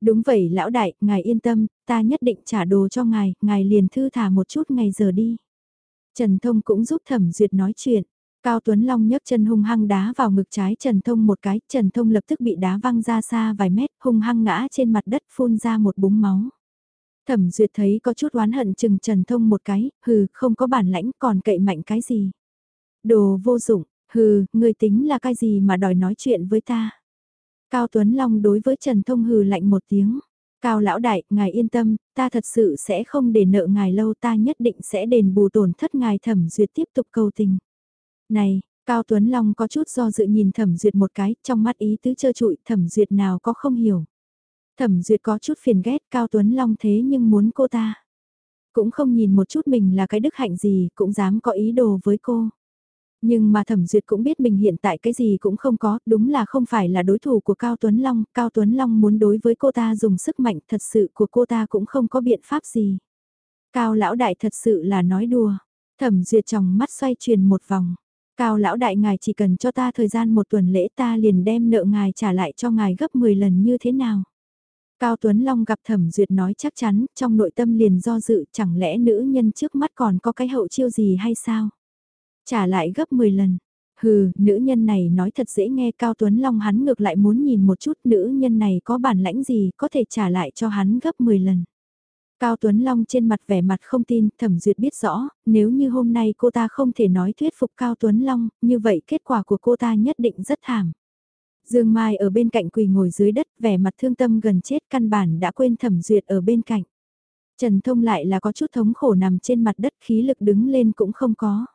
Đúng vậy lão đại, ngài yên tâm, ta nhất định trả đồ cho ngài, ngài liền thư thả một chút ngày giờ đi. Trần Thông cũng giúp Thẩm Duyệt nói chuyện. Cao Tuấn Long nhấc chân hung hăng đá vào ngực trái Trần Thông một cái, Trần Thông lập tức bị đá văng ra xa vài mét, hung hăng ngã trên mặt đất phun ra một búng máu. Thẩm Duyệt thấy có chút oán hận chừng Trần Thông một cái, hừ, không có bản lãnh còn cậy mạnh cái gì. Đồ vô dụng, hừ, người tính là cái gì mà đòi nói chuyện với ta. Cao Tuấn Long đối với Trần Thông hừ lạnh một tiếng. Cao lão đại, ngài yên tâm, ta thật sự sẽ không để nợ ngài lâu ta nhất định sẽ đền bù tổn thất ngài thẩm duyệt tiếp tục cầu tình. Này, Cao Tuấn Long có chút do dự nhìn thẩm duyệt một cái, trong mắt ý tứ trơ trụi, thẩm duyệt nào có không hiểu. Thẩm duyệt có chút phiền ghét Cao Tuấn Long thế nhưng muốn cô ta. Cũng không nhìn một chút mình là cái đức hạnh gì, cũng dám có ý đồ với cô. Nhưng mà thẩm duyệt cũng biết mình hiện tại cái gì cũng không có, đúng là không phải là đối thủ của Cao Tuấn Long, Cao Tuấn Long muốn đối với cô ta dùng sức mạnh thật sự của cô ta cũng không có biện pháp gì. Cao lão đại thật sự là nói đùa, thẩm duyệt trong mắt xoay truyền một vòng. Cao lão đại ngài chỉ cần cho ta thời gian một tuần lễ ta liền đem nợ ngài trả lại cho ngài gấp 10 lần như thế nào. Cao Tuấn Long gặp Thẩm Duyệt nói chắc chắn, trong nội tâm liền do dự chẳng lẽ nữ nhân trước mắt còn có cái hậu chiêu gì hay sao? Trả lại gấp 10 lần. Hừ, nữ nhân này nói thật dễ nghe Cao Tuấn Long hắn ngược lại muốn nhìn một chút nữ nhân này có bản lãnh gì có thể trả lại cho hắn gấp 10 lần. Cao Tuấn Long trên mặt vẻ mặt không tin, thẩm duyệt biết rõ, nếu như hôm nay cô ta không thể nói thuyết phục Cao Tuấn Long, như vậy kết quả của cô ta nhất định rất thảm. Dương Mai ở bên cạnh quỳ ngồi dưới đất, vẻ mặt thương tâm gần chết căn bản đã quên thẩm duyệt ở bên cạnh. Trần Thông lại là có chút thống khổ nằm trên mặt đất khí lực đứng lên cũng không có.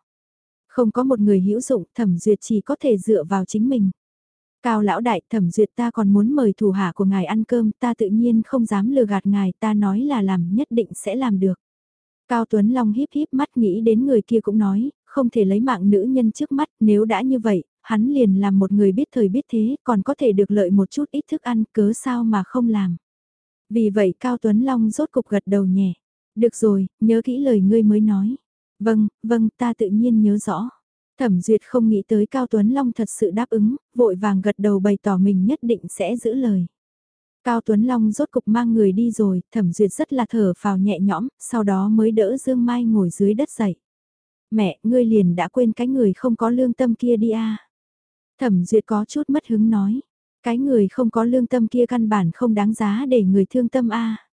Không có một người hữu dụng, thẩm duyệt chỉ có thể dựa vào chính mình. Cao lão đại thẩm duyệt ta còn muốn mời thủ hạ của ngài ăn cơm, ta tự nhiên không dám lừa gạt ngài, ta nói là làm nhất định sẽ làm được. Cao Tuấn Long híp híp mắt nghĩ đến người kia cũng nói, không thể lấy mạng nữ nhân trước mắt, nếu đã như vậy, hắn liền làm một người biết thời biết thế, còn có thể được lợi một chút ít thức ăn, cớ sao mà không làm. Vì vậy Cao Tuấn Long rốt cục gật đầu nhẹ. Được rồi, nhớ kỹ lời ngươi mới nói. Vâng, vâng, ta tự nhiên nhớ rõ. Thẩm Duyệt không nghĩ tới Cao Tuấn Long thật sự đáp ứng, vội vàng gật đầu bày tỏ mình nhất định sẽ giữ lời. Cao Tuấn Long rốt cục mang người đi rồi, Thẩm Duyệt rất là thở phào nhẹ nhõm, sau đó mới đỡ Dương Mai ngồi dưới đất dậy. Mẹ, ngươi liền đã quên cái người không có lương tâm kia đi à. Thẩm Duyệt có chút mất hứng nói, cái người không có lương tâm kia căn bản không đáng giá để người thương tâm a. À.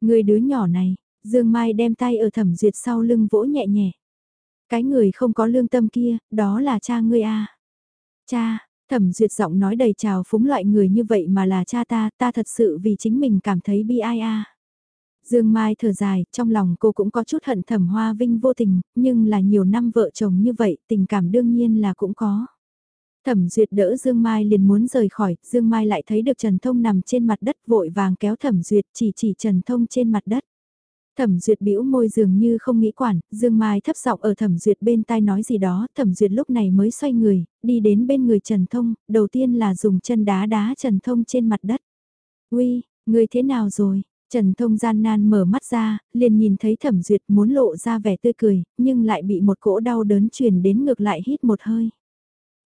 Người đứa nhỏ này, Dương Mai đem tay ở Thẩm Duyệt sau lưng vỗ nhẹ nhẹ. Cái người không có lương tâm kia, đó là cha ngươi a. Cha, thẩm duyệt giọng nói đầy trào phúng loại người như vậy mà là cha ta, ta thật sự vì chính mình cảm thấy bi ai a. Dương Mai thở dài, trong lòng cô cũng có chút hận thẩm hoa vinh vô tình, nhưng là nhiều năm vợ chồng như vậy, tình cảm đương nhiên là cũng có. Thẩm duyệt đỡ Dương Mai liền muốn rời khỏi, Dương Mai lại thấy được Trần Thông nằm trên mặt đất vội vàng kéo thẩm duyệt chỉ chỉ Trần Thông trên mặt đất. Thẩm duyệt bĩu môi dường như không nghĩ quản, Dương Mai thấp giọng ở thẩm duyệt bên tai nói gì đó, thẩm duyệt lúc này mới xoay người, đi đến bên người Trần Thông, đầu tiên là dùng chân đá đá Trần Thông trên mặt đất. Uy, người thế nào rồi? Trần Thông gian nan mở mắt ra, liền nhìn thấy thẩm duyệt muốn lộ ra vẻ tươi cười, nhưng lại bị một cỗ đau đớn truyền đến ngược lại hít một hơi.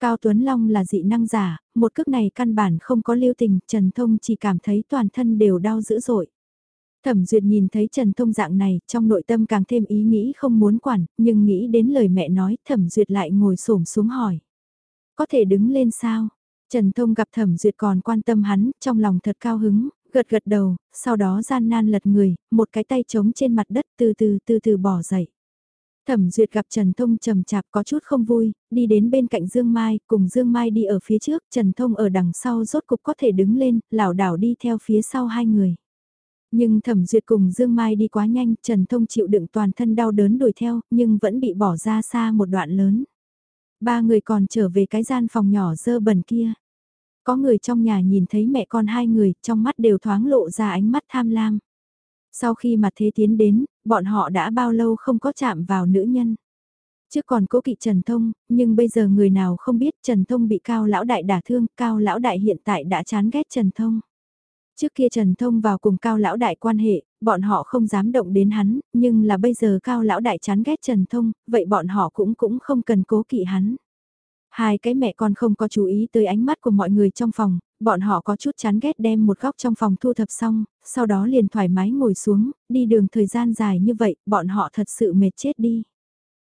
Cao Tuấn Long là dị năng giả, một cước này căn bản không có lưu tình, Trần Thông chỉ cảm thấy toàn thân đều đau dữ dội. Thẩm Duyệt nhìn thấy Trần Thông dạng này, trong nội tâm càng thêm ý nghĩ không muốn quản, nhưng nghĩ đến lời mẹ nói, Thẩm Duyệt lại ngồi xổm xuống hỏi. Có thể đứng lên sao? Trần Thông gặp Thẩm Duyệt còn quan tâm hắn, trong lòng thật cao hứng, gật gật đầu, sau đó gian nan lật người, một cái tay trống trên mặt đất từ từ từ từ bỏ dậy. Thẩm Duyệt gặp Trần Thông trầm chạp có chút không vui, đi đến bên cạnh Dương Mai, cùng Dương Mai đi ở phía trước, Trần Thông ở đằng sau rốt cục có thể đứng lên, lảo đảo đi theo phía sau hai người. Nhưng thẩm duyệt cùng Dương Mai đi quá nhanh, Trần Thông chịu đựng toàn thân đau đớn đuổi theo, nhưng vẫn bị bỏ ra xa một đoạn lớn. Ba người còn trở về cái gian phòng nhỏ dơ bẩn kia. Có người trong nhà nhìn thấy mẹ con hai người, trong mắt đều thoáng lộ ra ánh mắt tham lam. Sau khi mặt thế tiến đến, bọn họ đã bao lâu không có chạm vào nữ nhân. Trước còn cố kỵ Trần Thông, nhưng bây giờ người nào không biết Trần Thông bị Cao Lão Đại đả thương, Cao Lão Đại hiện tại đã chán ghét Trần Thông. Trước kia Trần Thông vào cùng Cao Lão Đại quan hệ, bọn họ không dám động đến hắn, nhưng là bây giờ Cao Lão Đại chán ghét Trần Thông, vậy bọn họ cũng cũng không cần cố kỵ hắn. Hai cái mẹ con không có chú ý tới ánh mắt của mọi người trong phòng, bọn họ có chút chán ghét đem một góc trong phòng thu thập xong, sau đó liền thoải mái ngồi xuống, đi đường thời gian dài như vậy, bọn họ thật sự mệt chết đi.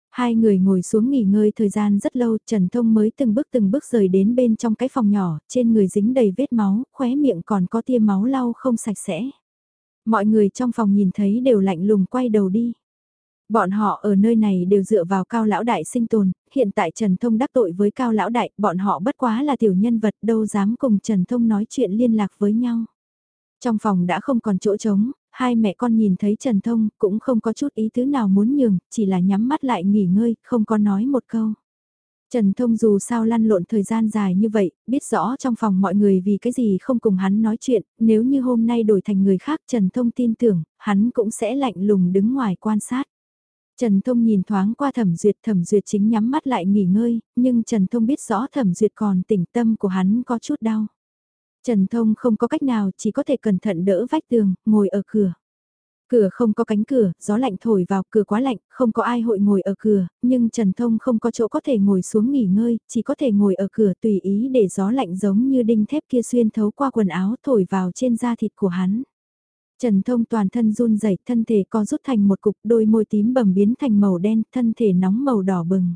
Hai người ngồi xuống nghỉ ngơi thời gian rất lâu, Trần Thông mới từng bước từng bước rời đến bên trong cái phòng nhỏ, trên người dính đầy vết máu, khóe miệng còn có tia máu lau không sạch sẽ. Mọi người trong phòng nhìn thấy đều lạnh lùng quay đầu đi. Bọn họ ở nơi này đều dựa vào cao lão đại sinh tồn, hiện tại Trần Thông đắc tội với cao lão đại, bọn họ bất quá là tiểu nhân vật đâu dám cùng Trần Thông nói chuyện liên lạc với nhau. Trong phòng đã không còn chỗ trống, hai mẹ con nhìn thấy Trần Thông cũng không có chút ý tứ nào muốn nhường, chỉ là nhắm mắt lại nghỉ ngơi, không có nói một câu. Trần Thông dù sao lăn lộn thời gian dài như vậy, biết rõ trong phòng mọi người vì cái gì không cùng hắn nói chuyện, nếu như hôm nay đổi thành người khác Trần Thông tin tưởng, hắn cũng sẽ lạnh lùng đứng ngoài quan sát. Trần Thông nhìn thoáng qua thẩm duyệt thẩm duyệt chính nhắm mắt lại nghỉ ngơi, nhưng Trần Thông biết rõ thẩm duyệt còn tỉnh tâm của hắn có chút đau. Trần Thông không có cách nào chỉ có thể cẩn thận đỡ vách tường, ngồi ở cửa. Cửa không có cánh cửa, gió lạnh thổi vào, cửa quá lạnh, không có ai hội ngồi ở cửa, nhưng Trần Thông không có chỗ có thể ngồi xuống nghỉ ngơi, chỉ có thể ngồi ở cửa tùy ý để gió lạnh giống như đinh thép kia xuyên thấu qua quần áo thổi vào trên da thịt của hắn. Trần Thông toàn thân run rẩy, thân thể co rút thành một cục, đôi môi tím bầm biến thành màu đen, thân thể nóng màu đỏ bừng.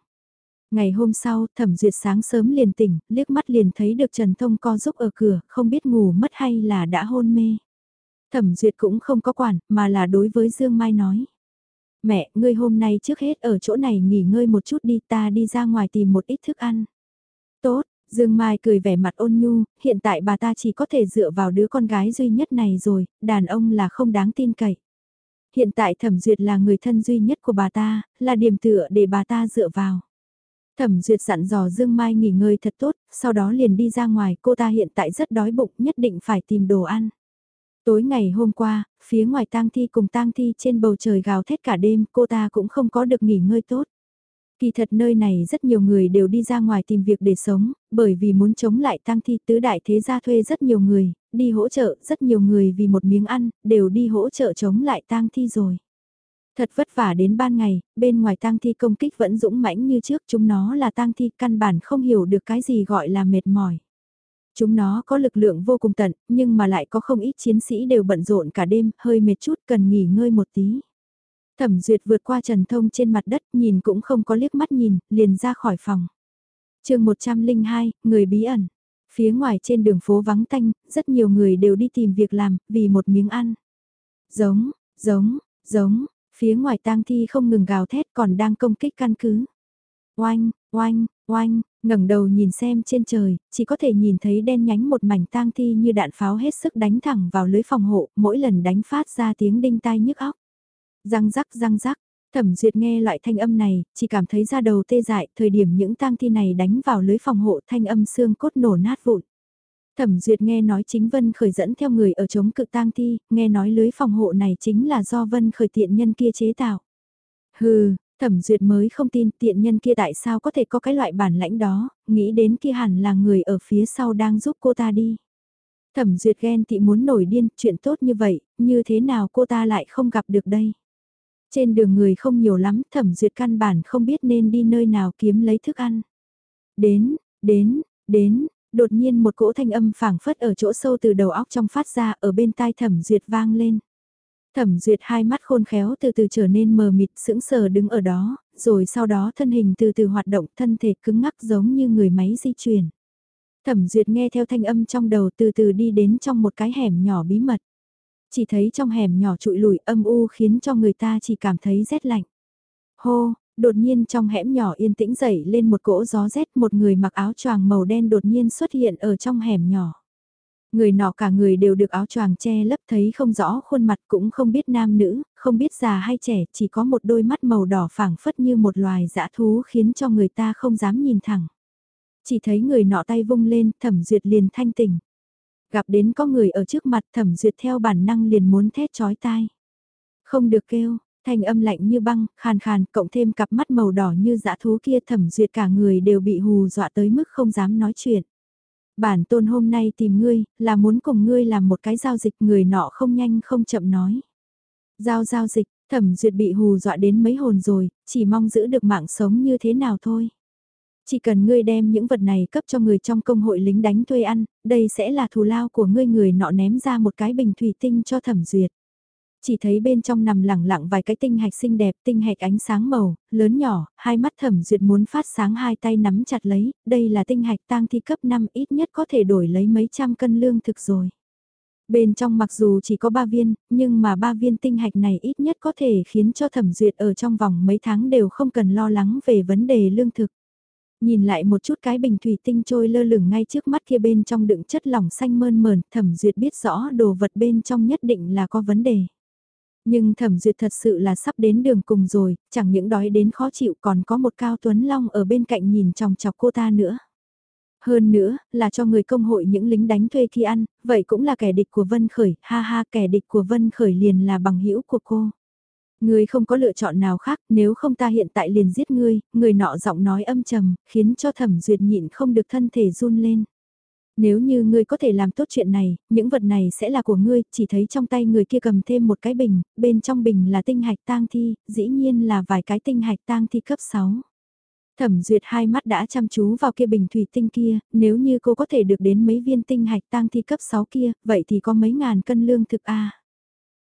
Ngày hôm sau, Thẩm Duyệt sáng sớm liền tỉnh, liếc mắt liền thấy được Trần Thông co giúp ở cửa, không biết ngủ mất hay là đã hôn mê. Thẩm Duyệt cũng không có quản, mà là đối với Dương Mai nói. Mẹ, ngươi hôm nay trước hết ở chỗ này nghỉ ngơi một chút đi ta đi ra ngoài tìm một ít thức ăn. Tốt, Dương Mai cười vẻ mặt ôn nhu, hiện tại bà ta chỉ có thể dựa vào đứa con gái duy nhất này rồi, đàn ông là không đáng tin cậy. Hiện tại Thẩm Duyệt là người thân duy nhất của bà ta, là điểm tựa để bà ta dựa vào. Thẩm Duyệt dặn dò Dương Mai nghỉ ngơi thật tốt, sau đó liền đi ra ngoài, cô ta hiện tại rất đói bụng, nhất định phải tìm đồ ăn. Tối ngày hôm qua, phía ngoài tang thi cùng tang thi trên bầu trời gào thét cả đêm, cô ta cũng không có được nghỉ ngơi tốt. Kỳ thật nơi này rất nhiều người đều đi ra ngoài tìm việc để sống, bởi vì muốn chống lại tang thi tứ đại thế gia thuê rất nhiều người, đi hỗ trợ rất nhiều người vì một miếng ăn, đều đi hỗ trợ chống lại tang thi rồi. Thật vất vả đến ban ngày, bên ngoài tang thi công kích vẫn dũng mãnh như trước chúng nó là tang thi căn bản không hiểu được cái gì gọi là mệt mỏi. Chúng nó có lực lượng vô cùng tận, nhưng mà lại có không ít chiến sĩ đều bận rộn cả đêm, hơi mệt chút cần nghỉ ngơi một tí. Thẩm duyệt vượt qua trần thông trên mặt đất, nhìn cũng không có liếc mắt nhìn, liền ra khỏi phòng. chương 102, người bí ẩn. Phía ngoài trên đường phố vắng tanh, rất nhiều người đều đi tìm việc làm, vì một miếng ăn. Giống, giống, giống, phía ngoài tang thi không ngừng gào thét còn đang công kích căn cứ. Oanh, oanh, oanh, ngẩng đầu nhìn xem trên trời, chỉ có thể nhìn thấy đen nhánh một mảnh tang thi như đạn pháo hết sức đánh thẳng vào lưới phòng hộ, mỗi lần đánh phát ra tiếng đinh tai nhức óc. Răng rắc răng rắc, Thẩm Duyệt nghe loại thanh âm này, chỉ cảm thấy da đầu tê dại, thời điểm những tang thi này đánh vào lưới phòng hộ thanh âm xương cốt nổ nát vụn. Thẩm Duyệt nghe nói chính Vân Khởi dẫn theo người ở chống cự tang thi, nghe nói lưới phòng hộ này chính là do Vân Khởi tiện nhân kia chế tạo. Hừ, Thẩm Duyệt mới không tin tiện nhân kia tại sao có thể có cái loại bản lãnh đó, nghĩ đến kia hẳn là người ở phía sau đang giúp cô ta đi. Thẩm Duyệt ghen tị muốn nổi điên, chuyện tốt như vậy, như thế nào cô ta lại không gặp được đây. Trên đường người không nhiều lắm, Thẩm Duyệt căn bản không biết nên đi nơi nào kiếm lấy thức ăn. Đến, đến, đến, đột nhiên một cỗ thanh âm phảng phất ở chỗ sâu từ đầu óc trong phát ra ở bên tai Thẩm Duyệt vang lên. Thẩm duyệt hai mắt khôn khéo từ từ trở nên mờ mịt sững sờ đứng ở đó, rồi sau đó thân hình từ từ hoạt động thân thể cứng ngắc giống như người máy di chuyển. Thẩm duyệt nghe theo thanh âm trong đầu từ từ đi đến trong một cái hẻm nhỏ bí mật. Chỉ thấy trong hẻm nhỏ trụi lùi âm u khiến cho người ta chỉ cảm thấy rét lạnh. Hô, đột nhiên trong hẻm nhỏ yên tĩnh dậy lên một cỗ gió rét một người mặc áo choàng màu đen đột nhiên xuất hiện ở trong hẻm nhỏ. Người nọ cả người đều được áo choàng che lấp thấy không rõ khuôn mặt cũng không biết nam nữ, không biết già hay trẻ, chỉ có một đôi mắt màu đỏ phảng phất như một loài dã thú khiến cho người ta không dám nhìn thẳng. Chỉ thấy người nọ tay vung lên, thẩm duyệt liền thanh tỉnh. Gặp đến có người ở trước mặt thẩm duyệt theo bản năng liền muốn thét chói tai. Không được kêu, thanh âm lạnh như băng, khàn khàn, cộng thêm cặp mắt màu đỏ như dã thú kia thẩm duyệt cả người đều bị hù dọa tới mức không dám nói chuyện. Bản tôn hôm nay tìm ngươi, là muốn cùng ngươi làm một cái giao dịch người nọ không nhanh không chậm nói. Giao giao dịch, thẩm duyệt bị hù dọa đến mấy hồn rồi, chỉ mong giữ được mạng sống như thế nào thôi. Chỉ cần ngươi đem những vật này cấp cho người trong công hội lính đánh thuê ăn, đây sẽ là thù lao của ngươi người nọ ném ra một cái bình thủy tinh cho thẩm duyệt. Chỉ thấy bên trong nằm lẳng lặng vài cái tinh hạch xinh đẹp, tinh hạch ánh sáng màu, lớn nhỏ, hai mắt thẩm duyệt muốn phát sáng hai tay nắm chặt lấy, đây là tinh hạch tang thi cấp 5 ít nhất có thể đổi lấy mấy trăm cân lương thực rồi. Bên trong mặc dù chỉ có 3 viên, nhưng mà 3 viên tinh hạch này ít nhất có thể khiến cho thẩm duyệt ở trong vòng mấy tháng đều không cần lo lắng về vấn đề lương thực. Nhìn lại một chút cái bình thủy tinh trôi lơ lửng ngay trước mắt kia bên trong đựng chất lỏng xanh mơn mờn, thẩm duyệt biết rõ đồ vật bên trong nhất định là có vấn đề. Nhưng thẩm duyệt thật sự là sắp đến đường cùng rồi, chẳng những đói đến khó chịu còn có một cao tuấn long ở bên cạnh nhìn chòng chọc cô ta nữa. Hơn nữa, là cho người công hội những lính đánh thuê khi ăn, vậy cũng là kẻ địch của Vân Khởi, ha ha kẻ địch của Vân Khởi liền là bằng hữu của cô. Ngươi không có lựa chọn nào khác, nếu không ta hiện tại liền giết ngươi, người nọ giọng nói âm trầm, khiến cho thẩm duyệt nhịn không được thân thể run lên. Nếu như ngươi có thể làm tốt chuyện này, những vật này sẽ là của ngươi, chỉ thấy trong tay người kia cầm thêm một cái bình, bên trong bình là tinh hạch tang thi, dĩ nhiên là vài cái tinh hạch tang thi cấp 6. Thẩm duyệt hai mắt đã chăm chú vào kia bình thủy tinh kia, nếu như cô có thể được đến mấy viên tinh hạch tang thi cấp 6 kia, vậy thì có mấy ngàn cân lương thực a.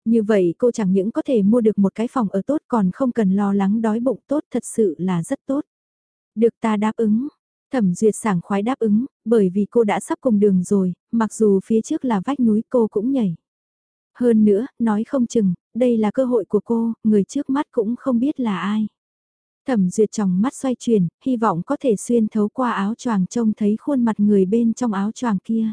Như vậy cô chẳng những có thể mua được một cái phòng ở tốt còn không cần lo lắng đói bụng tốt thật sự là rất tốt. Được ta đáp ứng. Thẩm duyệt sảng khoái đáp ứng, bởi vì cô đã sắp cùng đường rồi, mặc dù phía trước là vách núi cô cũng nhảy. Hơn nữa, nói không chừng, đây là cơ hội của cô, người trước mắt cũng không biết là ai. Thẩm duyệt trong mắt xoay chuyển, hy vọng có thể xuyên thấu qua áo choàng trông thấy khuôn mặt người bên trong áo choàng kia.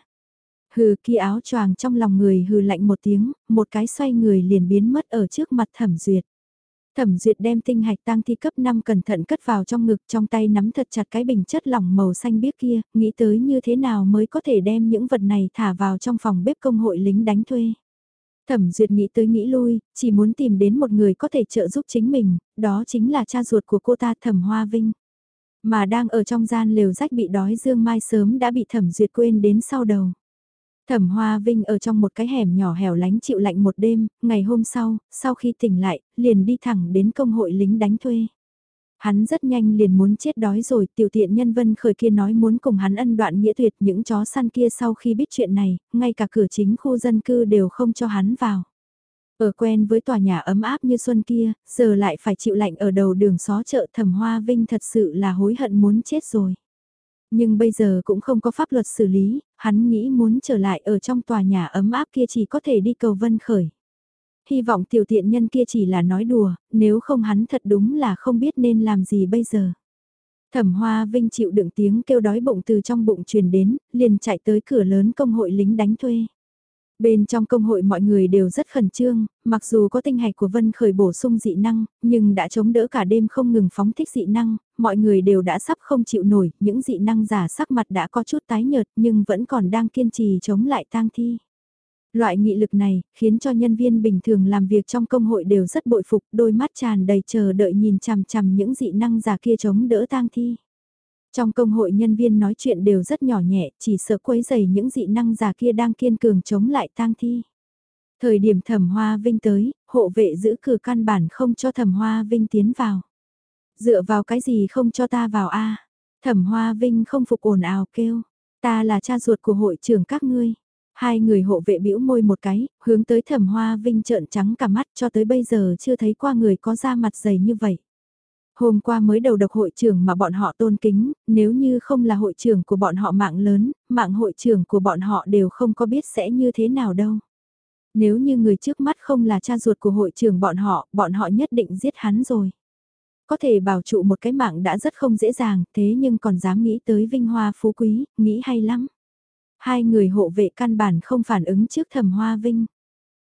Hừ kia áo choàng trong lòng người hừ lạnh một tiếng, một cái xoay người liền biến mất ở trước mặt thẩm duyệt. Thẩm duyệt đem tinh hạch tăng thi cấp 5 cẩn thận cất vào trong ngực trong tay nắm thật chặt cái bình chất lỏng màu xanh biếc kia, nghĩ tới như thế nào mới có thể đem những vật này thả vào trong phòng bếp công hội lính đánh thuê. Thẩm duyệt nghĩ tới nghĩ lui, chỉ muốn tìm đến một người có thể trợ giúp chính mình, đó chính là cha ruột của cô ta thẩm hoa vinh. Mà đang ở trong gian lều rách bị đói dương mai sớm đã bị thẩm duyệt quên đến sau đầu. Thẩm Hoa Vinh ở trong một cái hẻm nhỏ hẻo lánh chịu lạnh một đêm, ngày hôm sau, sau khi tỉnh lại, liền đi thẳng đến công hội lính đánh thuê. Hắn rất nhanh liền muốn chết đói rồi, tiểu tiện nhân vân khởi kia nói muốn cùng hắn ân đoạn nghĩa tuyệt những chó săn kia sau khi biết chuyện này, ngay cả cửa chính khu dân cư đều không cho hắn vào. Ở quen với tòa nhà ấm áp như xuân kia, giờ lại phải chịu lạnh ở đầu đường xó chợ thẩm hoa vinh thật sự là hối hận muốn chết rồi. Nhưng bây giờ cũng không có pháp luật xử lý, hắn nghĩ muốn trở lại ở trong tòa nhà ấm áp kia chỉ có thể đi cầu vân khởi. Hy vọng tiểu tiện nhân kia chỉ là nói đùa, nếu không hắn thật đúng là không biết nên làm gì bây giờ. Thẩm Hoa Vinh chịu đựng tiếng kêu đói bụng từ trong bụng truyền đến, liền chạy tới cửa lớn công hội lính đánh thuê. Bên trong công hội mọi người đều rất khẩn trương, mặc dù có tinh hạch của Vân Khởi bổ sung dị năng, nhưng đã chống đỡ cả đêm không ngừng phóng thích dị năng, mọi người đều đã sắp không chịu nổi, những dị năng giả sắc mặt đã có chút tái nhợt nhưng vẫn còn đang kiên trì chống lại tang thi. Loại nghị lực này khiến cho nhân viên bình thường làm việc trong công hội đều rất bội phục, đôi mắt tràn đầy chờ đợi nhìn chằm chằm những dị năng giả kia chống đỡ tang thi. Trong công hội nhân viên nói chuyện đều rất nhỏ nhẹ, chỉ sợ quấy dày những dị năng giả kia đang kiên cường chống lại tang thi. Thời điểm thẩm hoa vinh tới, hộ vệ giữ cửa căn bản không cho thẩm hoa vinh tiến vào. Dựa vào cái gì không cho ta vào a Thẩm hoa vinh không phục ồn ào kêu. Ta là cha ruột của hội trưởng các ngươi. Hai người hộ vệ bĩu môi một cái, hướng tới thẩm hoa vinh trợn trắng cả mắt cho tới bây giờ chưa thấy qua người có da mặt dày như vậy. Hôm qua mới đầu độc hội trưởng mà bọn họ tôn kính, nếu như không là hội trưởng của bọn họ mạng lớn, mạng hội trưởng của bọn họ đều không có biết sẽ như thế nào đâu. Nếu như người trước mắt không là cha ruột của hội trưởng bọn họ, bọn họ nhất định giết hắn rồi. Có thể bảo trụ một cái mạng đã rất không dễ dàng, thế nhưng còn dám nghĩ tới vinh hoa phú quý, nghĩ hay lắm. Hai người hộ vệ căn bản không phản ứng trước thẩm hoa vinh.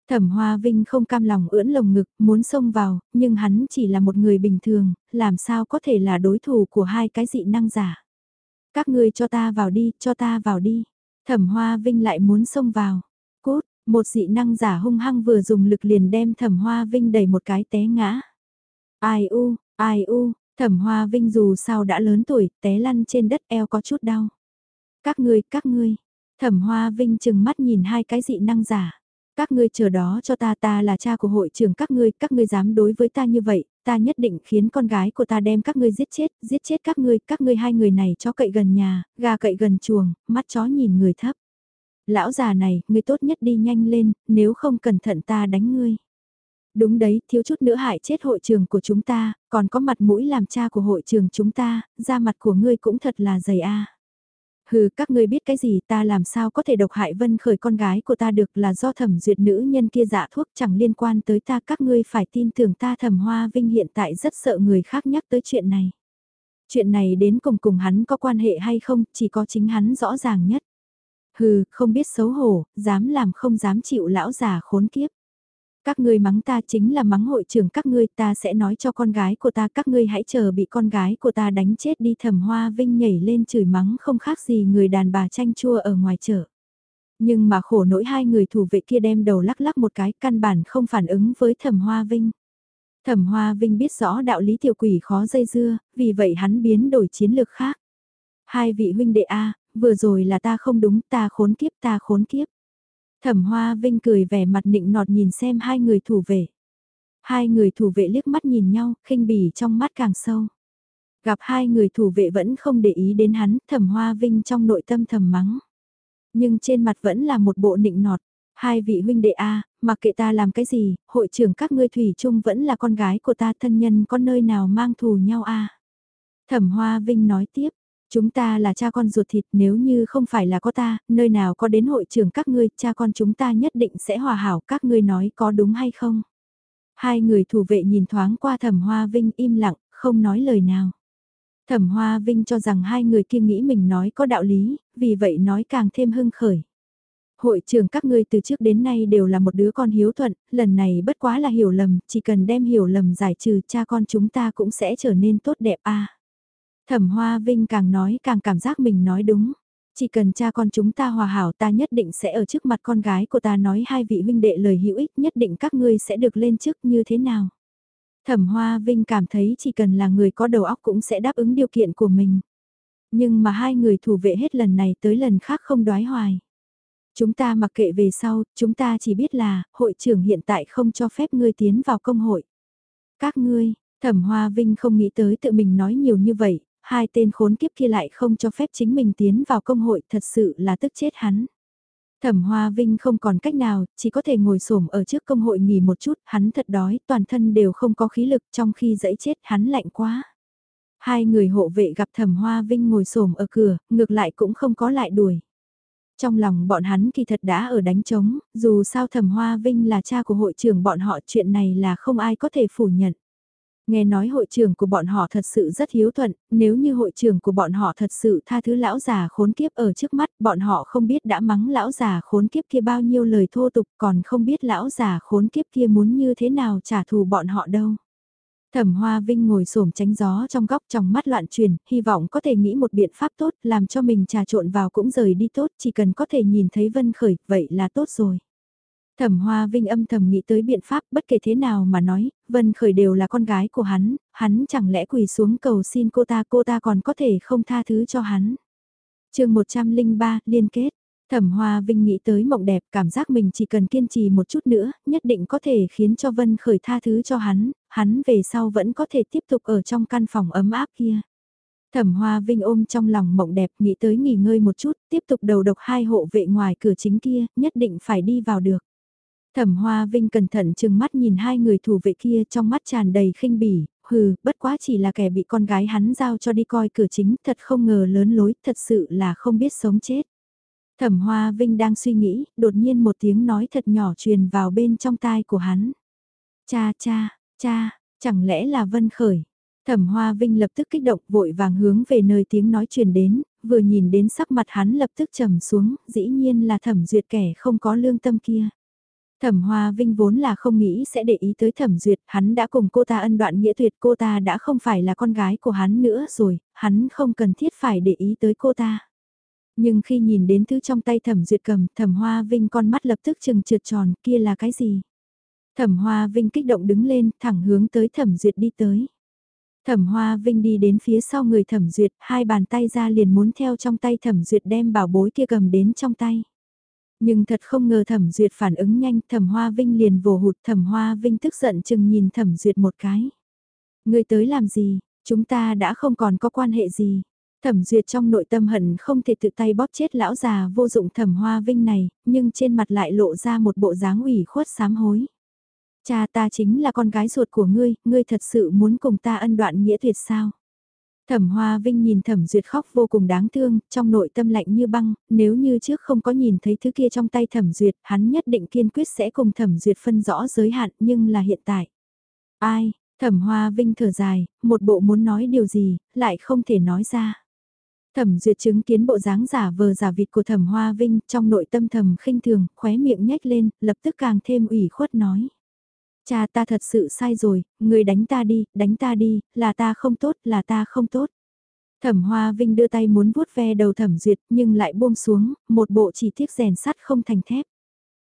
Thẩm Hoa Vinh không cam lòng ưỡn lồng ngực, muốn xông vào, nhưng hắn chỉ là một người bình thường, làm sao có thể là đối thủ của hai cái dị năng giả. Các ngươi cho ta vào đi, cho ta vào đi. Thẩm Hoa Vinh lại muốn xông vào. Cốt, một dị năng giả hung hăng vừa dùng lực liền đem Thẩm Hoa Vinh đẩy một cái té ngã. Ai u, ai u, Thẩm Hoa Vinh dù sao đã lớn tuổi, té lăn trên đất eo có chút đau. Các ngươi, các ngươi. Thẩm Hoa Vinh chừng mắt nhìn hai cái dị năng giả. Các ngươi chờ đó cho ta ta là cha của hội trưởng các ngươi, các ngươi dám đối với ta như vậy, ta nhất định khiến con gái của ta đem các ngươi giết chết, giết chết các ngươi, các ngươi hai người này cho cậy gần nhà, gà cậy gần chuồng, mắt chó nhìn người thấp. Lão già này, ngươi tốt nhất đi nhanh lên, nếu không cẩn thận ta đánh ngươi. Đúng đấy, thiếu chút nữa hại chết hội trường của chúng ta, còn có mặt mũi làm cha của hội trường chúng ta, da mặt của ngươi cũng thật là dày a. Hừ, các ngươi biết cái gì ta làm sao có thể độc hại vân khởi con gái của ta được là do thẩm duyệt nữ nhân kia dạ thuốc chẳng liên quan tới ta các ngươi phải tin tưởng ta thẩm hoa vinh hiện tại rất sợ người khác nhắc tới chuyện này. Chuyện này đến cùng cùng hắn có quan hệ hay không, chỉ có chính hắn rõ ràng nhất. Hừ, không biết xấu hổ, dám làm không dám chịu lão già khốn kiếp. Các ngươi mắng ta chính là mắng hội trưởng các ngươi ta sẽ nói cho con gái của ta các ngươi hãy chờ bị con gái của ta đánh chết đi thẩm hoa vinh nhảy lên chửi mắng không khác gì người đàn bà chanh chua ở ngoài chợ. Nhưng mà khổ nỗi hai người thủ vệ kia đem đầu lắc lắc một cái căn bản không phản ứng với thẩm hoa vinh. Thẩm Hoa Vinh biết rõ đạo lý tiểu quỷ khó dây dưa, vì vậy hắn biến đổi chiến lược khác. Hai vị huynh đệ A, vừa rồi là ta không đúng, ta khốn kiếp, ta khốn kiếp. Thẩm Hoa Vinh cười vẻ mặt nịnh nọt nhìn xem hai người thủ vệ. Hai người thủ vệ liếc mắt nhìn nhau, khinh bỉ trong mắt càng sâu. Gặp hai người thủ vệ vẫn không để ý đến hắn, Thẩm Hoa Vinh trong nội tâm thầm mắng. Nhưng trên mặt vẫn là một bộ nịnh nọt. Hai vị huynh đệ A, mặc kệ ta làm cái gì, hội trưởng các ngươi thủy chung vẫn là con gái của ta thân nhân có nơi nào mang thù nhau A. Thẩm Hoa Vinh nói tiếp, chúng ta là cha con ruột thịt nếu như không phải là có ta, nơi nào có đến hội trưởng các ngươi, cha con chúng ta nhất định sẽ hòa hảo các ngươi nói có đúng hay không. Hai người thủ vệ nhìn thoáng qua thẩm Hoa Vinh im lặng, không nói lời nào. Thẩm Hoa Vinh cho rằng hai người kia nghĩ mình nói có đạo lý, vì vậy nói càng thêm hưng khởi. Hội trưởng các ngươi từ trước đến nay đều là một đứa con hiếu thuận, lần này bất quá là hiểu lầm, chỉ cần đem hiểu lầm giải trừ cha con chúng ta cũng sẽ trở nên tốt đẹp a. Thẩm Hoa Vinh càng nói càng cảm giác mình nói đúng. Chỉ cần cha con chúng ta hòa hảo ta nhất định sẽ ở trước mặt con gái của ta nói hai vị huynh đệ lời hữu ích nhất định các ngươi sẽ được lên chức như thế nào. Thẩm Hoa Vinh cảm thấy chỉ cần là người có đầu óc cũng sẽ đáp ứng điều kiện của mình. Nhưng mà hai người thủ vệ hết lần này tới lần khác không đoái hoài. Chúng ta mặc kệ về sau, chúng ta chỉ biết là, hội trưởng hiện tại không cho phép ngươi tiến vào công hội. Các ngươi, thẩm hoa vinh không nghĩ tới tự mình nói nhiều như vậy, hai tên khốn kiếp kia lại không cho phép chính mình tiến vào công hội thật sự là tức chết hắn. Thẩm Hoa Vinh không còn cách nào, chỉ có thể ngồi xổm ở trước công hội nghỉ một chút, hắn thật đói, toàn thân đều không có khí lực trong khi dẫy chết hắn lạnh quá. Hai người hộ vệ gặp Thẩm Hoa Vinh ngồi xổm ở cửa, ngược lại cũng không có lại đuổi. Trong lòng bọn hắn kỳ thật đã ở đánh trống, dù sao thẩm hoa vinh là cha của hội trưởng bọn họ chuyện này là không ai có thể phủ nhận. Nghe nói hội trưởng của bọn họ thật sự rất hiếu thuận, nếu như hội trưởng của bọn họ thật sự tha thứ lão già khốn kiếp ở trước mắt, bọn họ không biết đã mắng lão già khốn kiếp kia bao nhiêu lời thô tục, còn không biết lão già khốn kiếp kia muốn như thế nào trả thù bọn họ đâu. Thẩm Hoa Vinh ngồi xổm tránh gió trong góc trong mắt loạn truyền, hy vọng có thể nghĩ một biện pháp tốt, làm cho mình trà trộn vào cũng rời đi tốt, chỉ cần có thể nhìn thấy Vân Khởi, vậy là tốt rồi. Thẩm Hoa Vinh âm thầm nghĩ tới biện pháp, bất kể thế nào mà nói, Vân Khởi đều là con gái của hắn, hắn chẳng lẽ quỳ xuống cầu xin cô ta, cô ta còn có thể không tha thứ cho hắn. chương 103, liên kết. Thẩm Hoa Vinh nghĩ tới mộng đẹp, cảm giác mình chỉ cần kiên trì một chút nữa, nhất định có thể khiến cho Vân Khởi tha thứ cho hắn, hắn về sau vẫn có thể tiếp tục ở trong căn phòng ấm áp kia. Thẩm Hoa Vinh ôm trong lòng mộng đẹp nghĩ tới nghỉ ngơi một chút, tiếp tục đầu độc hai hộ vệ ngoài cửa chính kia, nhất định phải đi vào được. Thẩm Hoa Vinh cẩn thận chừng mắt nhìn hai người thủ vệ kia trong mắt tràn đầy khinh bỉ, hừ, bất quá chỉ là kẻ bị con gái hắn giao cho đi coi cửa chính, thật không ngờ lớn lối, thật sự là không biết sống chết. Thẩm Hoa Vinh đang suy nghĩ, đột nhiên một tiếng nói thật nhỏ truyền vào bên trong tai của hắn. Cha cha, cha, chẳng lẽ là Vân Khởi? Thẩm Hoa Vinh lập tức kích động vội vàng hướng về nơi tiếng nói truyền đến, vừa nhìn đến sắc mặt hắn lập tức trầm xuống, dĩ nhiên là thẩm duyệt kẻ không có lương tâm kia. Thẩm Hoa Vinh vốn là không nghĩ sẽ để ý tới thẩm duyệt, hắn đã cùng cô ta ân đoạn nghĩa tuyệt cô ta đã không phải là con gái của hắn nữa rồi, hắn không cần thiết phải để ý tới cô ta. Nhưng khi nhìn đến thứ trong tay thẩm duyệt cầm, thẩm hoa vinh con mắt lập tức chừng trượt tròn, kia là cái gì? Thẩm hoa vinh kích động đứng lên, thẳng hướng tới thẩm duyệt đi tới. Thẩm hoa vinh đi đến phía sau người thẩm duyệt, hai bàn tay ra liền muốn theo trong tay thẩm duyệt đem bảo bối kia cầm đến trong tay. Nhưng thật không ngờ thẩm duyệt phản ứng nhanh, thẩm hoa vinh liền vồ hụt thẩm hoa vinh tức giận chừng nhìn thẩm duyệt một cái. Người tới làm gì, chúng ta đã không còn có quan hệ gì. Thẩm duyệt trong nội tâm hận không thể tự tay bóp chết lão già vô dụng thẩm hoa vinh này, nhưng trên mặt lại lộ ra một bộ dáng ủy khuất sám hối. Cha ta chính là con gái ruột của ngươi, ngươi thật sự muốn cùng ta ân đoạn nghĩa tuyệt sao? Thẩm Hoa Vinh nhìn Thẩm Duyệt khóc vô cùng đáng thương, trong nội tâm lạnh như băng, nếu như trước không có nhìn thấy thứ kia trong tay Thẩm Duyệt, hắn nhất định kiên quyết sẽ cùng Thẩm Duyệt phân rõ giới hạn, nhưng là hiện tại. Ai, Thẩm Hoa Vinh thở dài, một bộ muốn nói điều gì, lại không thể nói ra. Thẩm Duyệt chứng kiến bộ dáng giả vờ giả vịt của Thẩm Hoa Vinh, trong nội tâm thầm khinh thường, khóe miệng nhếch lên, lập tức càng thêm ủy khuất nói. Cha ta thật sự sai rồi, người đánh ta đi, đánh ta đi, là ta không tốt, là ta không tốt. Thẩm Hoa Vinh đưa tay muốn vuốt ve đầu Thẩm Duyệt nhưng lại buông xuống, một bộ chỉ tiếc rèn sắt không thành thép.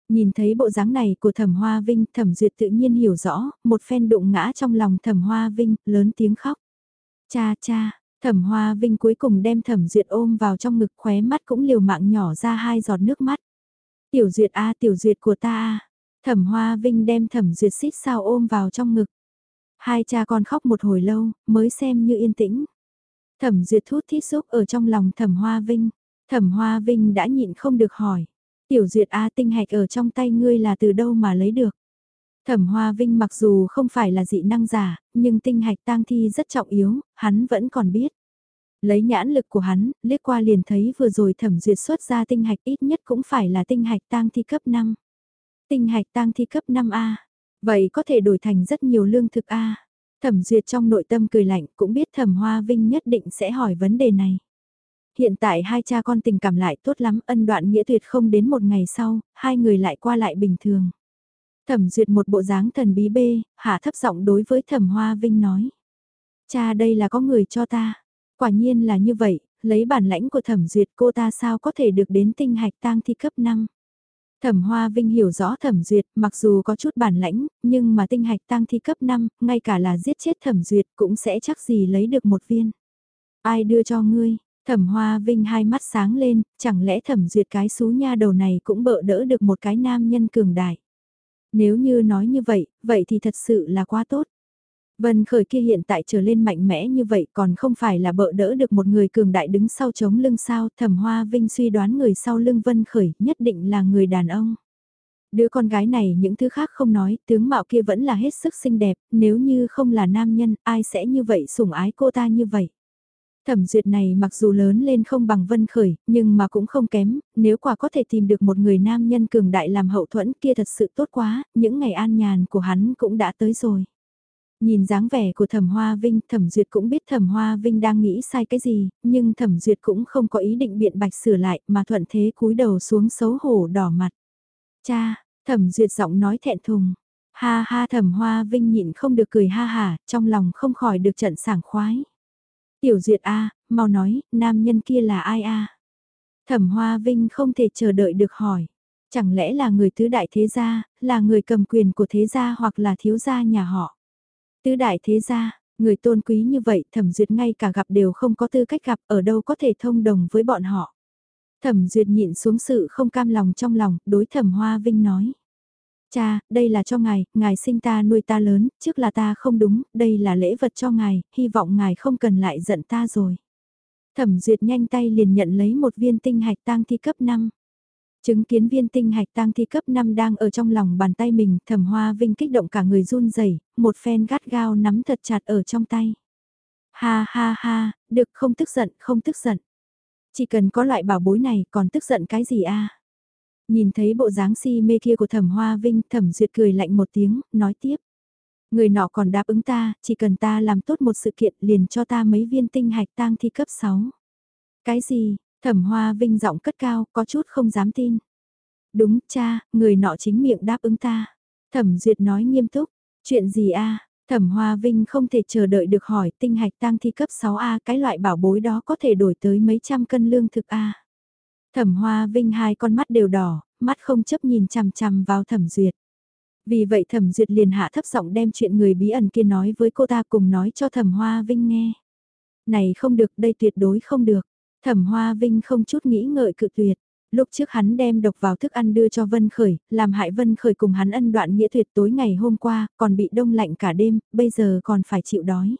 Nhìn thấy bộ dáng này của Thẩm Hoa Vinh, Thẩm Duyệt tự nhiên hiểu rõ, một phen đụng ngã trong lòng Thẩm Hoa Vinh, lớn tiếng khóc. Cha cha, Thẩm Hoa Vinh cuối cùng đem Thẩm Duyệt ôm vào trong ngực khóe mắt cũng liều mạng nhỏ ra hai giọt nước mắt. Tiểu Duyệt a, tiểu Duyệt của ta a. Thẩm Hoa Vinh đem Thẩm Duyệt xít sao ôm vào trong ngực. Hai cha con khóc một hồi lâu, mới xem như yên tĩnh. Thẩm Duyệt thút thít xúc ở trong lòng Thẩm Hoa Vinh. Thẩm Hoa Vinh đã nhịn không được hỏi. Tiểu Duyệt A tinh hạch ở trong tay ngươi là từ đâu mà lấy được? Thẩm Hoa Vinh mặc dù không phải là dị năng giả, nhưng tinh hạch tang thi rất trọng yếu, hắn vẫn còn biết. Lấy nhãn lực của hắn, liếc qua liền thấy vừa rồi thẩm duyệt xuất ra tinh hạch ít nhất cũng phải là tinh hạch tang thi cấp 5. Tinh hạch tang thi cấp 5A, vậy có thể đổi thành rất nhiều lương thực A. Thẩm duyệt trong nội tâm cười lạnh cũng biết thẩm Hoa Vinh nhất định sẽ hỏi vấn đề này. Hiện tại hai cha con tình cảm lại tốt lắm ân đoạn nghĩa tuyệt không đến một ngày sau, hai người lại qua lại bình thường. Thẩm duyệt một bộ dáng thần bí bê, hạ thấp giọng đối với thẩm hoa vinh nói. Cha đây là có người cho ta. Quả nhiên là như vậy, lấy bản lãnh của thẩm duyệt cô ta sao có thể được đến tinh hạch tang thi cấp 5. Thẩm Hoa Vinh hiểu rõ Thẩm Duyệt, mặc dù có chút bản lãnh, nhưng mà tinh hạch tăng thi cấp 5, ngay cả là giết chết Thẩm Duyệt cũng sẽ chắc gì lấy được một viên. Ai đưa cho ngươi? Thẩm Hoa Vinh hai mắt sáng lên, chẳng lẽ Thẩm Duyệt cái xú nha đầu này cũng bợ đỡ được một cái nam nhân cường đại. Nếu như nói như vậy, vậy thì thật sự là quá tốt. Vân Khởi kia hiện tại trở lên mạnh mẽ như vậy còn không phải là bợ đỡ được một người cường đại đứng sau chống lưng sao, thẩm hoa vinh suy đoán người sau lưng Vân Khởi nhất định là người đàn ông. Đứa con gái này những thứ khác không nói, tướng mạo kia vẫn là hết sức xinh đẹp, nếu như không là nam nhân, ai sẽ như vậy sủng ái cô ta như vậy. Thẩm duyệt này mặc dù lớn lên không bằng vân khởi, nhưng mà cũng không kém, nếu quả có thể tìm được một người nam nhân cường đại làm hậu thuẫn kia thật sự tốt quá, những ngày an nhàn của hắn cũng đã tới rồi. Nhìn dáng vẻ của thẩm hoa vinh, thẩm duyệt cũng biết thẩm hoa vinh đang nghĩ sai cái gì, nhưng thẩm duyệt cũng không có ý định biện bạch sửa lại mà thuận thế cúi đầu xuống xấu hổ đỏ mặt. Cha, thẩm duyệt giọng nói thẹn thùng. Ha ha thẩm hoa vinh nhịn không được cười ha hả, trong lòng không khỏi được trận sảng khoái. Tiểu duyệt A, mau nói, nam nhân kia là ai A? Thẩm Hoa Vinh không thể chờ đợi được hỏi. Chẳng lẽ là người tứ đại thế gia, là người cầm quyền của thế gia hoặc là thiếu gia nhà họ? Tứ đại thế gia, người tôn quý như vậy thẩm duyệt ngay cả gặp đều không có tư cách gặp ở đâu có thể thông đồng với bọn họ. Thẩm duyệt nhịn xuống sự không cam lòng trong lòng, đối thẩm Hoa Vinh nói. Cha, đây là cho ngài, ngài sinh ta nuôi ta lớn, trước là ta không đúng, đây là lễ vật cho ngài, hy vọng ngài không cần lại giận ta rồi. Thẩm duyệt nhanh tay liền nhận lấy một viên tinh hạch tang thi cấp 5. Chứng kiến viên tinh hạch tang thi cấp 5 đang ở trong lòng bàn tay mình, thẩm hoa vinh kích động cả người run rẩy một phen gắt gao nắm thật chặt ở trong tay. Ha ha ha, được không tức giận, không tức giận. Chỉ cần có loại bảo bối này còn tức giận cái gì a Nhìn thấy bộ dáng si mê kia của thẩm hoa vinh, thẩm duyệt cười lạnh một tiếng, nói tiếp. Người nọ còn đáp ứng ta, chỉ cần ta làm tốt một sự kiện liền cho ta mấy viên tinh hạch tang thi cấp 6. Cái gì, thẩm hoa vinh giọng cất cao, có chút không dám tin. Đúng cha, người nọ chính miệng đáp ứng ta. Thẩm duyệt nói nghiêm túc, chuyện gì a Thẩm Hoa Vinh không thể chờ đợi được hỏi tinh hạch tăng thi cấp 6A cái loại bảo bối đó có thể đổi tới mấy trăm cân lương thực A. Thẩm Hoa Vinh hai con mắt đều đỏ, mắt không chấp nhìn chằm chằm vào Thẩm Duyệt. Vì vậy Thẩm Duyệt liền hạ thấp giọng đem chuyện người bí ẩn kia nói với cô ta cùng nói cho Thẩm Hoa Vinh nghe. Này không được, đây tuyệt đối không được. Thẩm Hoa Vinh không chút nghĩ ngợi cự tuyệt. Lúc trước hắn đem độc vào thức ăn đưa cho Vân Khởi, làm hại Vân Khởi cùng hắn ân đoạn nghĩa tuyệt tối ngày hôm qua, còn bị đông lạnh cả đêm, bây giờ còn phải chịu đói.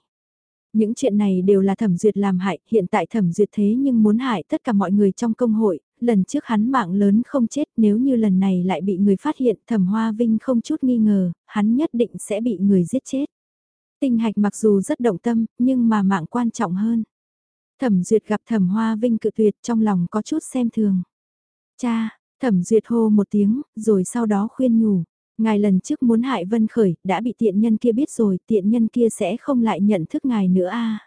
Những chuyện này đều là thẩm duyệt làm hại, hiện tại thẩm duyệt thế nhưng muốn hại tất cả mọi người trong công hội, lần trước hắn mạng lớn không chết nếu như lần này lại bị người phát hiện thẩm hoa vinh không chút nghi ngờ, hắn nhất định sẽ bị người giết chết. Tinh hạch mặc dù rất động tâm, nhưng mà mạng quan trọng hơn. Thẩm Duyệt gặp Thẩm Hoa Vinh cự tuyệt trong lòng có chút xem thường. Cha, Thẩm Duyệt hô một tiếng, rồi sau đó khuyên nhủ. Ngài lần trước muốn hại Vân Khởi, đã bị tiện nhân kia biết rồi, tiện nhân kia sẽ không lại nhận thức ngài nữa a.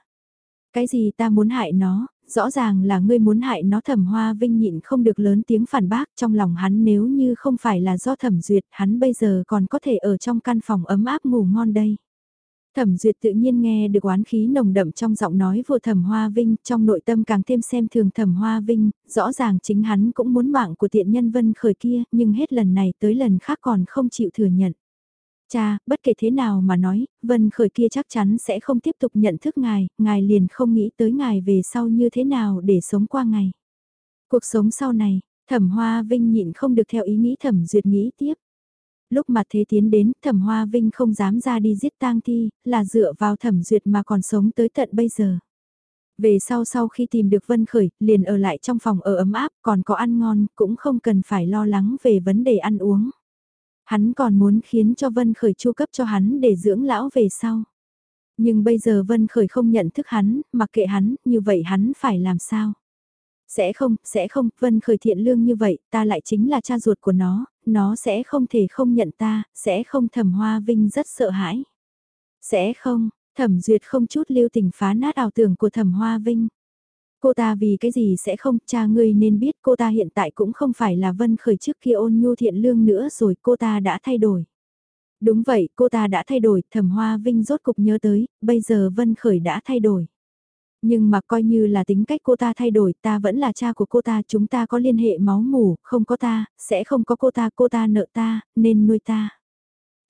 Cái gì ta muốn hại nó, rõ ràng là ngươi muốn hại nó thẩm hoa vinh nhịn không được lớn tiếng phản bác trong lòng hắn nếu như không phải là do thẩm duyệt hắn bây giờ còn có thể ở trong căn phòng ấm áp ngủ ngon đây. Thẩm duyệt tự nhiên nghe được oán khí nồng đậm trong giọng nói của thẩm hoa vinh, trong nội tâm càng thêm xem thường thẩm hoa vinh, rõ ràng chính hắn cũng muốn mạng của tiện nhân vân khởi kia, nhưng hết lần này tới lần khác còn không chịu thừa nhận. Cha, bất kể thế nào mà nói, vân khởi kia chắc chắn sẽ không tiếp tục nhận thức ngài, ngài liền không nghĩ tới ngài về sau như thế nào để sống qua ngày. Cuộc sống sau này, thẩm hoa vinh nhịn không được theo ý nghĩ thẩm duyệt nghĩ tiếp. Lúc mà thế tiến đến, thẩm hoa vinh không dám ra đi giết tang thi, là dựa vào thẩm duyệt mà còn sống tới tận bây giờ. Về sau sau khi tìm được Vân Khởi, liền ở lại trong phòng ở ấm áp, còn có ăn ngon, cũng không cần phải lo lắng về vấn đề ăn uống. Hắn còn muốn khiến cho Vân Khởi chu cấp cho hắn để dưỡng lão về sau. Nhưng bây giờ Vân Khởi không nhận thức hắn, mặc kệ hắn, như vậy hắn phải làm sao? Sẽ không, sẽ không, Vân Khởi thiện lương như vậy, ta lại chính là cha ruột của nó, nó sẽ không thể không nhận ta, sẽ không thẩm hoa vinh rất sợ hãi. Sẽ không, thẩm duyệt không chút lưu tình phá nát ảo tưởng của thẩm hoa vinh. Cô ta vì cái gì sẽ không, cha ngươi nên biết cô ta hiện tại cũng không phải là Vân Khởi trước kia ôn nhu thiện lương nữa rồi, cô ta đã thay đổi. Đúng vậy, cô ta đã thay đổi, thẩm hoa vinh rốt cục nhớ tới, bây giờ Vân Khởi đã thay đổi. Nhưng mà coi như là tính cách cô ta thay đổi, ta vẫn là cha của cô ta, chúng ta có liên hệ máu mủ, không có ta, sẽ không có cô ta, cô ta nợ ta, nên nuôi ta.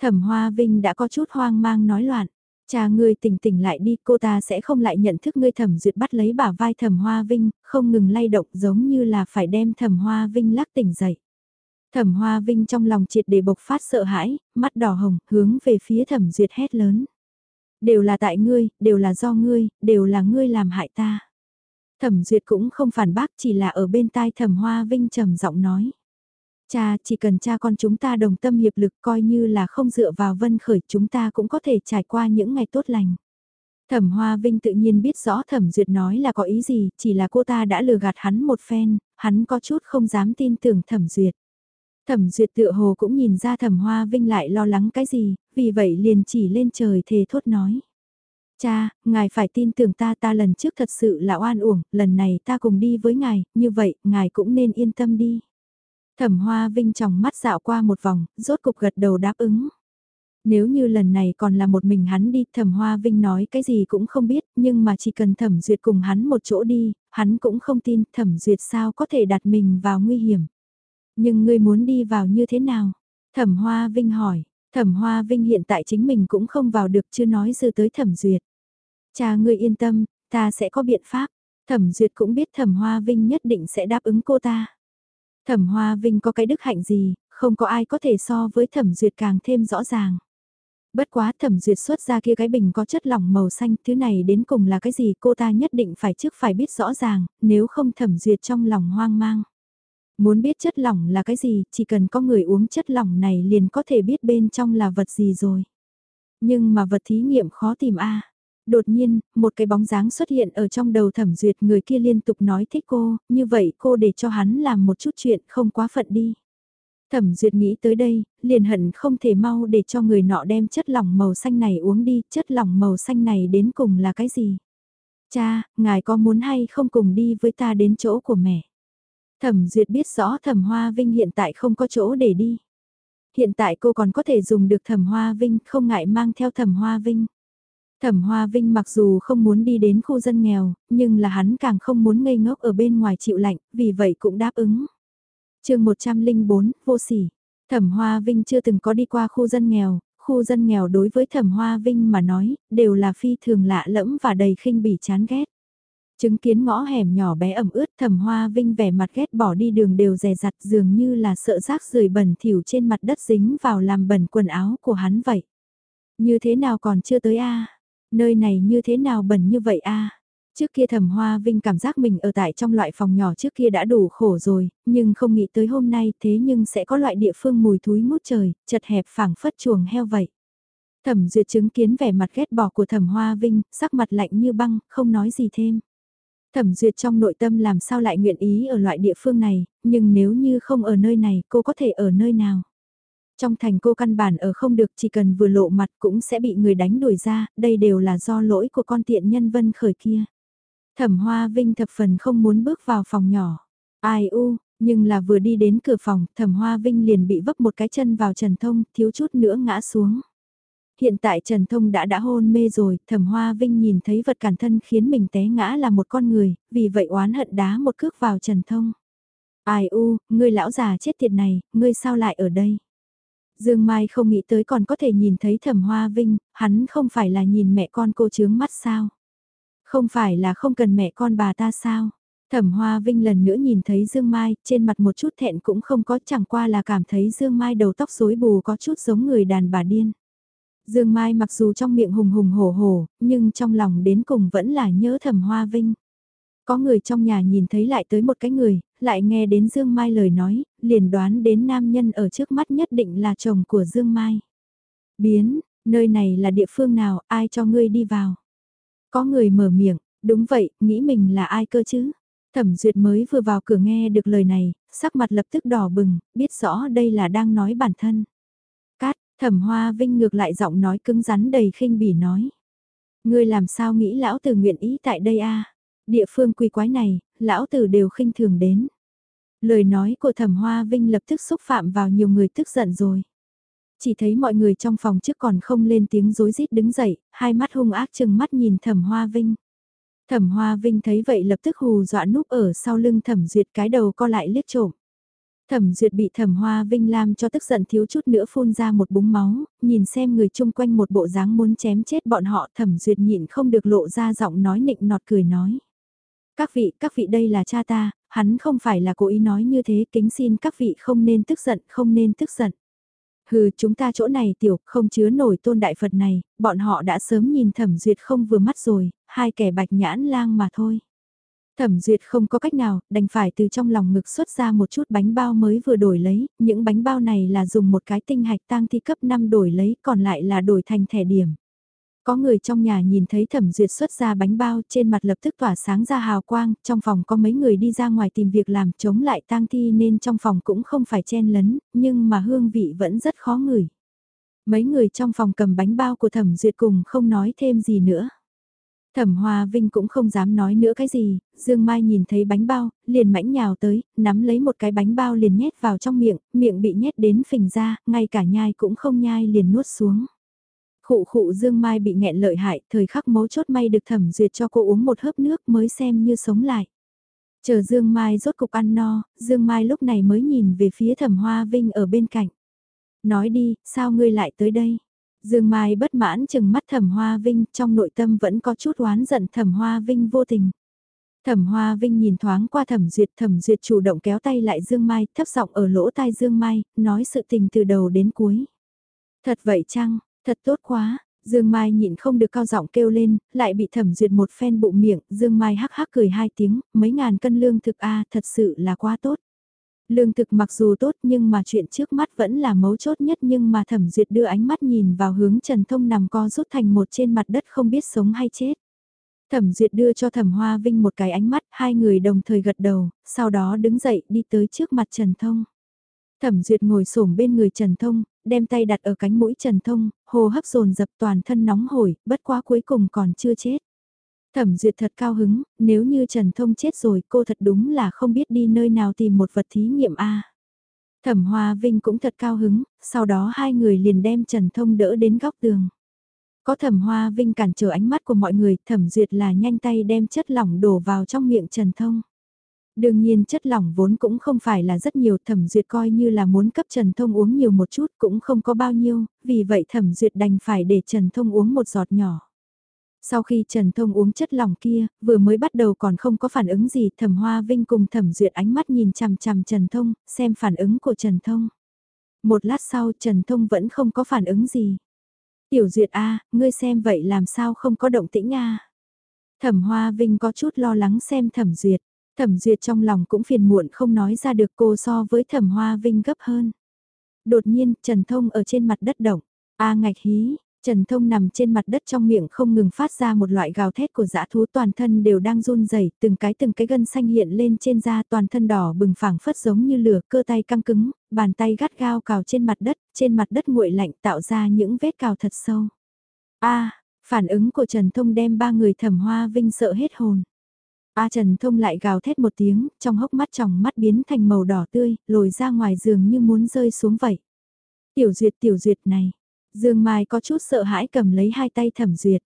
Thẩm Hoa Vinh đã có chút hoang mang nói loạn. Cha ngươi tỉnh tỉnh lại đi, cô ta sẽ không lại nhận thức ngươi thẩm duyệt bắt lấy bả vai thẩm hoa vinh, không ngừng lay động giống như là phải đem thẩm hoa vinh lắc tỉnh dậy. Thẩm hoa vinh trong lòng triệt để bộc phát sợ hãi, mắt đỏ hồng, hướng về phía thẩm duyệt hét lớn. Đều là tại ngươi, đều là do ngươi, đều là ngươi làm hại ta. Thẩm duyệt cũng không phản bác chỉ là ở bên tai thẩm hoa vinh trầm giọng nói. Cha, chỉ cần cha con chúng ta đồng tâm hiệp lực coi như là không dựa vào vân khởi chúng ta cũng có thể trải qua những ngày tốt lành. Thẩm Hoa Vinh tự nhiên biết rõ Thẩm Duyệt nói là có ý gì, chỉ là cô ta đã lừa gạt hắn một phen, hắn có chút không dám tin tưởng Thẩm Duyệt. Thẩm Duyệt tựa hồ cũng nhìn ra Thẩm Hoa Vinh lại lo lắng cái gì, vì vậy liền chỉ lên trời thề thốt nói. Cha, ngài phải tin tưởng ta ta lần trước thật sự là oan uổng, lần này ta cùng đi với ngài, như vậy, ngài cũng nên yên tâm đi. Thẩm Hoa Vinh trong mắt dạo qua một vòng, rốt cục gật đầu đáp ứng. Nếu như lần này còn là một mình hắn đi, Thẩm Hoa Vinh nói cái gì cũng không biết, nhưng mà chỉ cần Thẩm Duyệt cùng hắn một chỗ đi, hắn cũng không tin Thẩm Duyệt sao có thể đặt mình vào nguy hiểm. Nhưng ngươi muốn đi vào như thế nào? Thẩm Hoa Vinh hỏi, Thẩm Hoa Vinh hiện tại chính mình cũng không vào được chưa nói dư tới Thẩm Duyệt. Cha ngươi yên tâm, ta sẽ có biện pháp. Thẩm Duyệt cũng biết Thẩm Hoa Vinh nhất định sẽ đáp ứng cô ta. Thẩm Hoa Vinh có cái đức hạnh gì, không có ai có thể so với Thẩm Duyệt càng thêm rõ ràng. Bất quá Thẩm Duyệt xuất ra kia cái bình có chất lỏng màu xanh, thứ này đến cùng là cái gì cô ta nhất định phải trước phải biết rõ ràng, nếu không Thẩm Duyệt trong lòng hoang mang. Muốn biết chất lỏng là cái gì, chỉ cần có người uống chất lỏng này liền có thể biết bên trong là vật gì rồi. Nhưng mà vật thí nghiệm khó tìm a đột nhiên, một cái bóng dáng xuất hiện ở trong đầu thẩm duyệt người kia liên tục nói thích cô, như vậy cô để cho hắn làm một chút chuyện không quá phận đi. Thẩm duyệt nghĩ tới đây, liền hận không thể mau để cho người nọ đem chất lỏng màu xanh này uống đi, chất lỏng màu xanh này đến cùng là cái gì? Cha, ngài có muốn hay không cùng đi với ta đến chỗ của mẹ? Thẩm duyệt biết rõ thẩm hoa vinh hiện tại không có chỗ để đi. Hiện tại cô còn có thể dùng được thẩm hoa vinh không ngại mang theo thẩm hoa vinh. Thẩm Hoa Vinh mặc dù không muốn đi đến khu dân nghèo, nhưng là hắn càng không muốn ngây ngốc ở bên ngoài chịu lạnh, vì vậy cũng đáp ứng. chương 104, vô sỉ. Thẩm Hoa Vinh chưa từng có đi qua khu dân nghèo, khu dân nghèo đối với Thẩm Hoa Vinh mà nói, đều là phi thường lạ lẫm và đầy khinh bỉ chán ghét. Chứng kiến ngõ hẻm nhỏ bé ẩm ướt Thẩm Hoa Vinh vẻ mặt ghét bỏ đi đường đều rè rặt dường như là sợ rác rưởi bẩn thỉu trên mặt đất dính vào làm bẩn quần áo của hắn vậy. Như thế nào còn chưa tới a Nơi này như thế nào bẩn như vậy a Trước kia thẩm hoa vinh cảm giác mình ở tại trong loại phòng nhỏ trước kia đã đủ khổ rồi, nhưng không nghĩ tới hôm nay thế nhưng sẽ có loại địa phương mùi thúi ngút trời, chật hẹp phẳng phất chuồng heo vậy. Thẩm Duyệt chứng kiến vẻ mặt ghét bỏ của Thẩm Hoa Vinh, sắc mặt lạnh như băng, không nói gì thêm. Thẩm Duyệt trong nội tâm làm sao lại nguyện ý ở loại địa phương này, nhưng nếu như không ở nơi này cô có thể ở nơi nào. Trong thành cô căn bản ở không được chỉ cần vừa lộ mặt cũng sẽ bị người đánh đuổi ra, đây đều là do lỗi của con tiện nhân vân khởi kia. Thẩm Hoa Vinh thập phần không muốn bước vào phòng nhỏ. Ai u, nhưng là vừa đi đến cửa phòng, Thẩm Hoa Vinh liền bị vấp một cái chân vào Trần Thông, thiếu chút nữa ngã xuống. Hiện tại Trần Thông đã đã hôn mê rồi, Thẩm Hoa Vinh nhìn thấy vật cản thân khiến mình té ngã là một con người, vì vậy oán hận đá một cước vào Trần Thông. Ai u, ngươi lão già chết tiệt này, ngươi sao lại ở đây? Dương Mai không nghĩ tới còn có thể nhìn thấy Thẩm Hoa Vinh, hắn không phải là nhìn mẹ con cô chướng mắt sao? Không phải là không cần mẹ con bà ta sao? Thẩm Hoa Vinh lần nữa nhìn thấy Dương Mai, trên mặt một chút thẹn cũng không có chẳng qua là cảm thấy Dương Mai đầu tóc rối bù có chút giống người đàn bà điên. Dương Mai mặc dù trong miệng hùng hùng hổ hổ, nhưng trong lòng đến cùng vẫn là nhớ Thẩm Hoa Vinh. Có người trong nhà nhìn thấy lại tới một cái người, lại nghe đến Dương Mai lời nói, liền đoán đến nam nhân ở trước mắt nhất định là chồng của Dương Mai. Biến, nơi này là địa phương nào, ai cho ngươi đi vào? Có người mở miệng, đúng vậy, nghĩ mình là ai cơ chứ? Thẩm Duyệt mới vừa vào cửa nghe được lời này, sắc mặt lập tức đỏ bừng, biết rõ đây là đang nói bản thân. Thẩm Hoa Vinh ngược lại giọng nói cứng rắn đầy khinh bỉ nói. Ngươi làm sao nghĩ lão tử nguyện ý tại đây a? Địa phương quỷ quái này, lão tử đều khinh thường đến. Lời nói của Thẩm Hoa Vinh lập tức xúc phạm vào nhiều người tức giận rồi. Chỉ thấy mọi người trong phòng trước còn không lên tiếng rối rít đứng dậy, hai mắt hung ác chừng mắt nhìn Thẩm Hoa Vinh. Thẩm Hoa Vinh thấy vậy lập tức hù dọa núp ở sau lưng Thẩm Duyệt cái đầu co lại liếc trộm. Thẩm Duyệt bị Thẩm Hoa Vinh lam cho tức giận thiếu chút nữa phun ra một búng máu, nhìn xem người chung quanh một bộ dáng muốn chém chết bọn họ Thẩm Duyệt nhịn không được lộ ra giọng nói nịnh nọt cười nói. Các vị, các vị đây là cha ta, hắn không phải là cố ý nói như thế, kính xin các vị không nên tức giận, không nên tức giận. Hừ, chúng ta chỗ này tiểu, không chứa nổi tôn đại Phật này, bọn họ đã sớm nhìn thẩm duyệt không vừa mắt rồi, hai kẻ bạch nhãn lang mà thôi. Thẩm duyệt không có cách nào, đành phải từ trong lòng ngực xuất ra một chút bánh bao mới vừa đổi lấy, những bánh bao này là dùng một cái tinh hạch tang thi cấp 5 đổi lấy, còn lại là đổi thành thẻ điểm. Có người trong nhà nhìn thấy thẩm duyệt xuất ra bánh bao trên mặt lập tức tỏa sáng ra hào quang, trong phòng có mấy người đi ra ngoài tìm việc làm chống lại tang thi nên trong phòng cũng không phải chen lấn, nhưng mà hương vị vẫn rất khó ngửi. Mấy người trong phòng cầm bánh bao của thẩm duyệt cùng không nói thêm gì nữa. Thẩm Hoa Vinh cũng không dám nói nữa cái gì, Dương Mai nhìn thấy bánh bao, liền mãnh nhào tới, nắm lấy một cái bánh bao liền nhét vào trong miệng, miệng bị nhét đến phình ra, ngay cả nhai cũng không nhai liền nuốt xuống. Khụ khụ Dương Mai bị nghẹn lợi hại, thời khắc mấu chốt may được thẩm duyệt cho cô uống một hớp nước mới xem như sống lại. Chờ Dương Mai rốt cục ăn no, Dương Mai lúc này mới nhìn về phía thẩm Hoa Vinh ở bên cạnh. Nói đi, sao ngươi lại tới đây? Dương Mai bất mãn chừng mắt thẩm Hoa Vinh trong nội tâm vẫn có chút oán giận thẩm Hoa Vinh vô tình. Thẩm Hoa Vinh nhìn thoáng qua Thẩm Duyệt, Thẩm Duyệt chủ động kéo tay lại Dương Mai, thấp giọng ở lỗ tai Dương Mai, nói sự tình từ đầu đến cuối. Thật vậy chăng, Thật tốt quá, Dương Mai nhịn không được cao giọng kêu lên, lại bị thẩm duyệt một phen bụng miệng, Dương Mai hắc hắc cười hai tiếng, mấy ngàn cân lương thực a thật sự là quá tốt. Lương thực mặc dù tốt nhưng mà chuyện trước mắt vẫn là mấu chốt nhất nhưng mà thẩm duyệt đưa ánh mắt nhìn vào hướng Trần Thông nằm co rút thành một trên mặt đất không biết sống hay chết. Thẩm duyệt đưa cho thẩm hoa vinh một cái ánh mắt, hai người đồng thời gật đầu, sau đó đứng dậy đi tới trước mặt Trần Thông. Thẩm Duyệt ngồi xổm bên người Trần Thông, đem tay đặt ở cánh mũi Trần Thông, hô hấp dồn dập toàn thân nóng hổi, bất quá cuối cùng còn chưa chết. Thẩm Duyệt thật cao hứng, nếu như Trần Thông chết rồi cô thật đúng là không biết đi nơi nào tìm một vật thí nghiệm A. Thẩm Hoa Vinh cũng thật cao hứng, sau đó hai người liền đem Trần Thông đỡ đến góc tường. Có Thẩm Hoa Vinh cản trở ánh mắt của mọi người, Thẩm Duyệt là nhanh tay đem chất lỏng đổ vào trong miệng Trần Thông. Đương nhiên chất lỏng vốn cũng không phải là rất nhiều thẩm duyệt coi như là muốn cấp Trần Thông uống nhiều một chút cũng không có bao nhiêu, vì vậy thẩm duyệt đành phải để Trần Thông uống một giọt nhỏ. Sau khi Trần Thông uống chất lỏng kia, vừa mới bắt đầu còn không có phản ứng gì, Thẩm Hoa Vinh cùng Thẩm Duyệt ánh mắt nhìn chằm chằm Trần Thông, xem phản ứng của Trần Thông. Một lát sau Trần Thông vẫn không có phản ứng gì. Tiểu Duyệt A, ngươi xem vậy làm sao không có động tĩnh A. Thẩm Hoa Vinh có chút lo lắng xem Thẩm Duyệt. Thẩm Duyệt trong lòng cũng phiền muộn không nói ra được cô so với Thẩm Hoa Vinh gấp hơn. Đột nhiên, Trần Thông ở trên mặt đất động. A ngạch hí, Trần Thông nằm trên mặt đất trong miệng không ngừng phát ra một loại gào thét của dã thú toàn thân đều đang run rẩy, từng cái từng cái gân xanh hiện lên trên da toàn thân đỏ bừng phẳng phất giống như lửa, cơ tay căng cứng, bàn tay gắt gao cào trên mặt đất, trên mặt đất nguội lạnh tạo ra những vết cào thật sâu. A, phản ứng của Trần Thông đem ba người Thẩm Hoa Vinh sợ hết hồn. A Trần Thông lại gào thét một tiếng, trong hốc mắt tròng mắt biến thành màu đỏ tươi, lồi ra ngoài giường như muốn rơi xuống vậy. Tiểu duyệt tiểu duyệt này, Dương Mai có chút sợ hãi cầm lấy hai tay thẩm duyệt.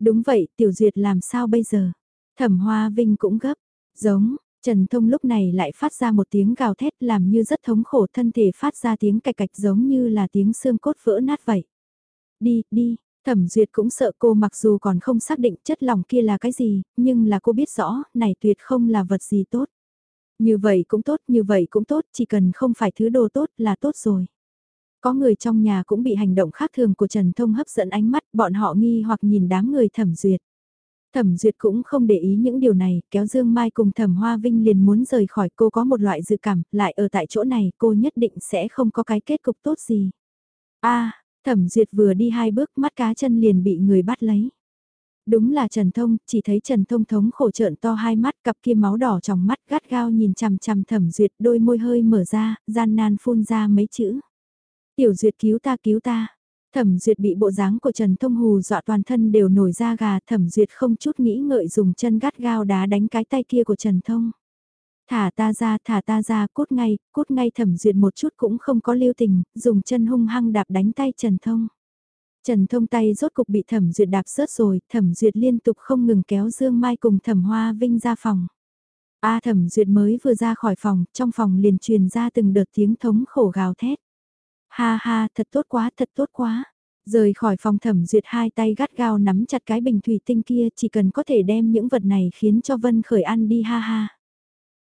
Đúng vậy, tiểu duyệt làm sao bây giờ? Thẩm Hoa Vinh cũng gấp, giống, Trần Thông lúc này lại phát ra một tiếng gào thét làm như rất thống khổ thân thể phát ra tiếng cạch cạch giống như là tiếng xương cốt vỡ nát vậy. Đi, đi, Thẩm Duyệt cũng sợ cô mặc dù còn không xác định chất lỏng kia là cái gì, nhưng là cô biết rõ, này tuyệt không là vật gì tốt. Như vậy cũng tốt, như vậy cũng tốt, chỉ cần không phải thứ đồ tốt là tốt rồi. Có người trong nhà cũng bị hành động khác thường của Trần Thông hấp dẫn ánh mắt, bọn họ nghi hoặc nhìn đám người thẩm duyệt. Thẩm duyệt cũng không để ý những điều này, kéo Dương Mai cùng thẩm Hoa Vinh liền muốn rời khỏi cô có một loại dự cảm, lại ở tại chỗ này cô nhất định sẽ không có cái kết cục tốt gì. a thẩm duyệt vừa đi hai bước mắt cá chân liền bị người bắt lấy. Đúng là Trần Thông, chỉ thấy Trần Thông thống khổ trợn to hai mắt cặp kia máu đỏ trong mắt gắt gao nhìn chằm chằm thẩm duyệt đôi môi hơi mở ra, gian nan phun ra mấy chữ. Tiểu duyệt cứu ta cứu ta. Thẩm duyệt bị bộ dáng của Trần Thông hù dọa toàn thân đều nổi da gà thẩm duyệt không chút nghĩ ngợi dùng chân gắt gao đá đánh cái tay kia của Trần Thông. Thả ta ra, thả ta ra, cút ngay, cút ngay thẩm duyệt một chút cũng không có lưu tình, dùng chân hung hăng đạp đánh tay Trần Thông. Trần Thông tay rốt cục bị thẩm duyệt đạp rớt rồi, thẩm duyệt liên tục không ngừng kéo Dương Mai cùng thẩm Hoa Vinh ra phòng. A thẩm duyệt mới vừa ra khỏi phòng, trong phòng liền truyền ra từng đợt tiếng thống khổ gào thét. Ha ha, thật tốt quá, thật tốt quá. Rời khỏi phòng thẩm duyệt hai tay gắt gao nắm chặt cái bình thủy tinh kia chỉ cần có thể đem những vật này khiến cho Vân Khởi ăn đi ha ha.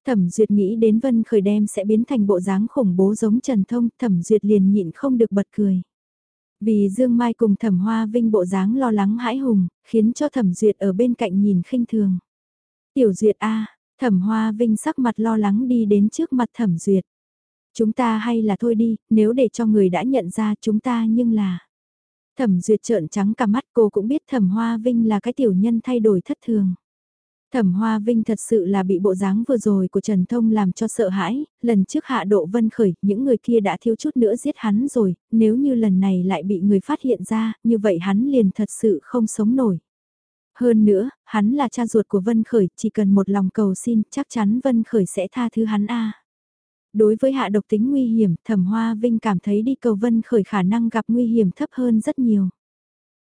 Thẩm duyệt nghĩ đến Vân Khởi đem sẽ biến thành bộ dáng khủng bố giống Trần Thông, thẩm duyệt liền nhịn không được bật cười. Vì Dương Mai cùng thẩm hoa vinh bộ dáng lo lắng hãi hùng, khiến cho thẩm duyệt ở bên cạnh nhìn khinh thường. Tiểu duyệt A, thẩm hoa vinh sắc mặt lo lắng đi đến trước mặt thẩm duyệt. Chúng ta hay là thôi đi, nếu để cho người đã nhận ra chúng ta nhưng là... Thẩm duyệt trợn trắng cả mắt cô cũng biết thẩm hoa vinh là cái tiểu nhân thay đổi thất thường. Thẩm Hoa Vinh thật sự là bị bộ dáng vừa rồi của Trần Thông làm cho sợ hãi, lần trước hạ độ vân khởi, những người kia đã thiếu chút nữa giết hắn rồi, nếu như lần này lại bị người phát hiện ra, như vậy hắn liền thật sự không sống nổi. Hơn nữa, hắn là cha ruột của Vân Khởi, chỉ cần một lòng cầu xin, chắc chắn Vân Khởi sẽ tha thứ hắn a. Đối với hạ độc tính nguy hiểm, Thẩm Hoa Vinh cảm thấy đi cầu Vân Khởi khả năng gặp nguy hiểm thấp hơn rất nhiều.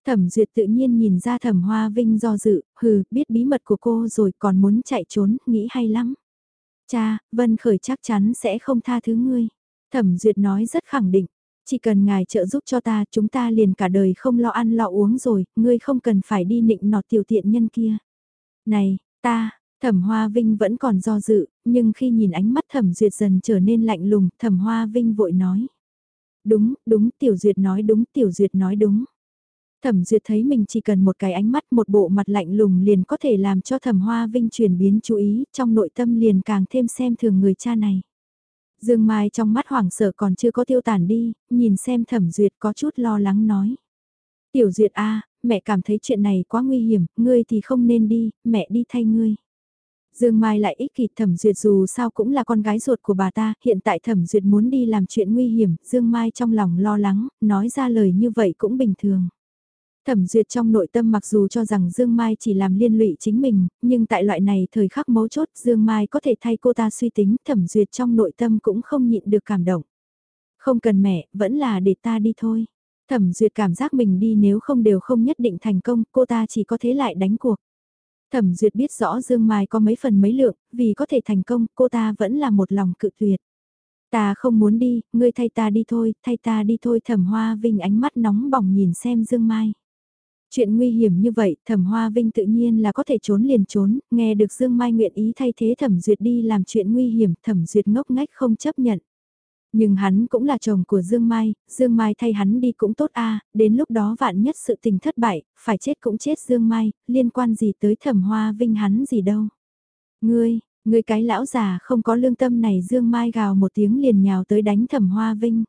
Thẩm Duyệt tự nhiên nhìn ra Thẩm Hoa Vinh do dự, hừ, biết bí mật của cô rồi còn muốn chạy trốn, nghĩ hay lắm. Cha, Vân Khởi chắc chắn sẽ không tha thứ ngươi. Thẩm Duyệt nói rất khẳng định, chỉ cần ngài trợ giúp cho ta, chúng ta liền cả đời không lo ăn lo uống rồi, ngươi không cần phải đi nịnh nọt tiểu tiện nhân kia. Này, ta, Thẩm Hoa Vinh vẫn còn do dự, nhưng khi nhìn ánh mắt Thẩm Duyệt dần trở nên lạnh lùng, Thẩm Hoa Vinh vội nói. Đúng, đúng, Tiểu Duyệt nói đúng, Tiểu Duyệt nói đúng. Thẩm Duyệt thấy mình chỉ cần một cái ánh mắt một bộ mặt lạnh lùng liền có thể làm cho Thẩm Hoa Vinh chuyển biến chú ý, trong nội tâm liền càng thêm xem thường người cha này. Dương Mai trong mắt hoảng sợ còn chưa có tiêu tản đi, nhìn xem Thẩm Duyệt có chút lo lắng nói. Tiểu Duyệt a, mẹ cảm thấy chuyện này quá nguy hiểm, ngươi thì không nên đi, mẹ đi thay ngươi. Dương Mai lại ích kỷ thẩm duyệt dù sao cũng là con gái ruột của bà ta, hiện tại thẩm duyệt muốn đi làm chuyện nguy hiểm, Dương Mai trong lòng lo lắng, nói ra lời như vậy cũng bình thường. Thẩm duyệt trong nội tâm mặc dù cho rằng Dương Mai chỉ làm liên lụy chính mình, nhưng tại loại này thời khắc mấu chốt Dương Mai có thể thay cô ta suy tính, thẩm duyệt trong nội tâm cũng không nhịn được cảm động. Không cần mẹ, vẫn là để ta đi thôi. Thẩm duyệt cảm giác mình đi nếu không đều không nhất định thành công, cô ta chỉ có thế lại đánh cuộc. Thẩm duyệt biết rõ Dương Mai có mấy phần mấy lượng, vì có thể thành công, cô ta vẫn là một lòng cự tuyệt. Ta không muốn đi, ngươi thay ta đi thôi, thay ta đi thôi thẩm hoa vinh ánh mắt nóng bỏng nhìn xem Dương Mai. Chuyện nguy hiểm như vậy, thẩm hoa vinh tự nhiên là có thể trốn liền trốn, nghe được Dương Mai nguyện ý thay thế thẩm duyệt đi làm chuyện nguy hiểm, thẩm duyệt ngốc ngách không chấp nhận. Nhưng hắn cũng là chồng của Dương Mai, Dương Mai thay hắn đi cũng tốt a đến lúc đó vạn nhất sự tình thất bại, phải chết cũng chết Dương Mai, liên quan gì tới thẩm hoa vinh hắn gì đâu. Ngươi, ngươi cái lão già không có lương tâm này Dương Mai gào một tiếng liền nhào tới đánh thẩm hoa vinh.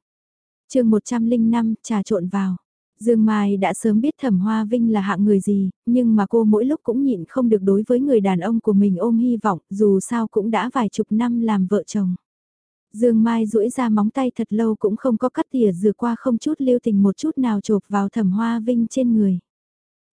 chương 105 trà trộn vào. Dương Mai đã sớm biết Thẩm Hoa Vinh là hạng người gì, nhưng mà cô mỗi lúc cũng nhịn không được đối với người đàn ông của mình ôm hy vọng, dù sao cũng đã vài chục năm làm vợ chồng. Dương Mai duỗi ra móng tay thật lâu cũng không có cắt tỉa dừa qua không chút lưu tình một chút nào chộp vào Thẩm Hoa Vinh trên người.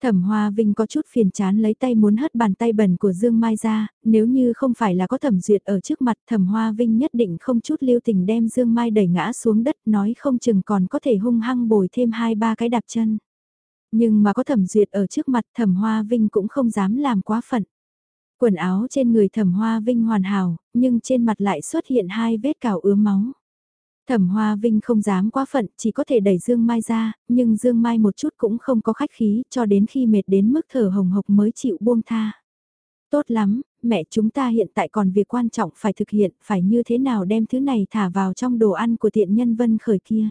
Thẩm Hoa Vinh có chút phiền chán lấy tay muốn hất bàn tay bẩn của Dương Mai ra, nếu như không phải là có thẩm duyệt ở trước mặt Thẩm Hoa Vinh nhất định không chút lưu tình đem Dương Mai đẩy ngã xuống đất nói không chừng còn có thể hung hăng bồi thêm hai ba cái đạp chân. Nhưng mà có thẩm duyệt ở trước mặt Thẩm Hoa Vinh cũng không dám làm quá phận. Quần áo trên người Thẩm Hoa Vinh hoàn hảo, nhưng trên mặt lại xuất hiện hai vết cào ướm máu. Thẩm Hoa Vinh không dám quá phận, chỉ có thể đẩy Dương Mai ra, nhưng Dương Mai một chút cũng không có khách khí, cho đến khi mệt đến mức thở hồng hộc mới chịu buông tha. Tốt lắm, mẹ chúng ta hiện tại còn việc quan trọng phải thực hiện, phải như thế nào đem thứ này thả vào trong đồ ăn của tiện nhân vân khởi kia.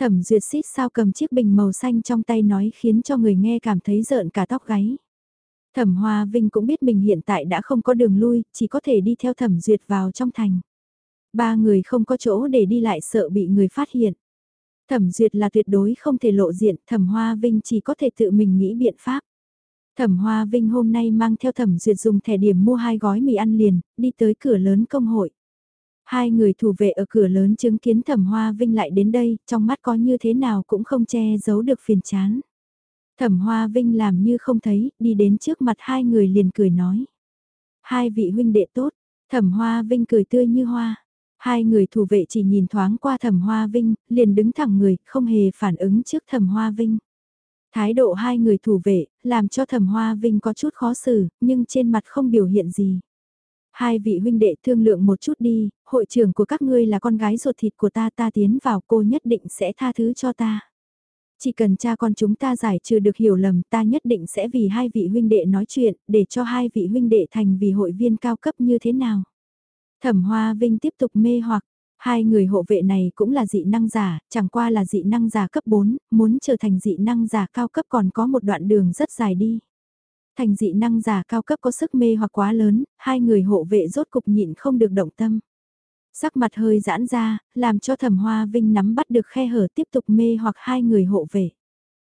Thẩm duyệt xít sao cầm chiếc bình màu xanh trong tay nói khiến cho người nghe cảm thấy rợn cả tóc gáy. Thẩm Hoa Vinh cũng biết mình hiện tại đã không có đường lui, chỉ có thể đi theo thẩm duyệt vào trong thành. Ba người không có chỗ để đi lại sợ bị người phát hiện. Thẩm duyệt là tuyệt đối không thể lộ diện, thẩm hoa vinh chỉ có thể tự mình nghĩ biện pháp. Thẩm Hoa Vinh hôm nay mang theo Thẩm Duyệt dùng thẻ điểm mua hai gói mì ăn liền, đi tới cửa lớn công hội. Hai người thủ vệ ở cửa lớn chứng kiến Thẩm Hoa Vinh lại đến đây, trong mắt có như thế nào cũng không che giấu được phiền chán. Thẩm Hoa Vinh làm như không thấy, đi đến trước mặt hai người liền cười nói. Hai vị huynh đệ tốt, Thẩm Hoa Vinh cười tươi như hoa. Hai người thủ vệ chỉ nhìn thoáng qua thẩm hoa vinh, liền đứng thẳng người, không hề phản ứng trước thẩm hoa vinh. Thái độ hai người thủ vệ, làm cho thẩm hoa vinh có chút khó xử, nhưng trên mặt không biểu hiện gì. Hai vị huynh đệ thương lượng một chút đi, hội trưởng của các ngươi là con gái ruột thịt của ta ta tiến vào cô nhất định sẽ tha thứ cho ta. Chỉ cần cha con chúng ta giải trừ được hiểu lầm ta nhất định sẽ vì hai vị huynh đệ nói chuyện, để cho hai vị huynh đệ thành vì hội viên cao cấp như thế nào. Thẩm Hoa Vinh tiếp tục mê hoặc, hai người hộ vệ này cũng là dị năng giả, chẳng qua là dị năng giả cấp 4, muốn trở thành dị năng giả cao cấp còn có một đoạn đường rất dài đi. Thành dị năng giả cao cấp có sức mê hoặc quá lớn, hai người hộ vệ rốt cục nhịn không được động tâm. Sắc mặt hơi giãn ra, làm cho thẩm hoa vinh nắm bắt được khe hở tiếp tục mê hoặc hai người hộ vệ.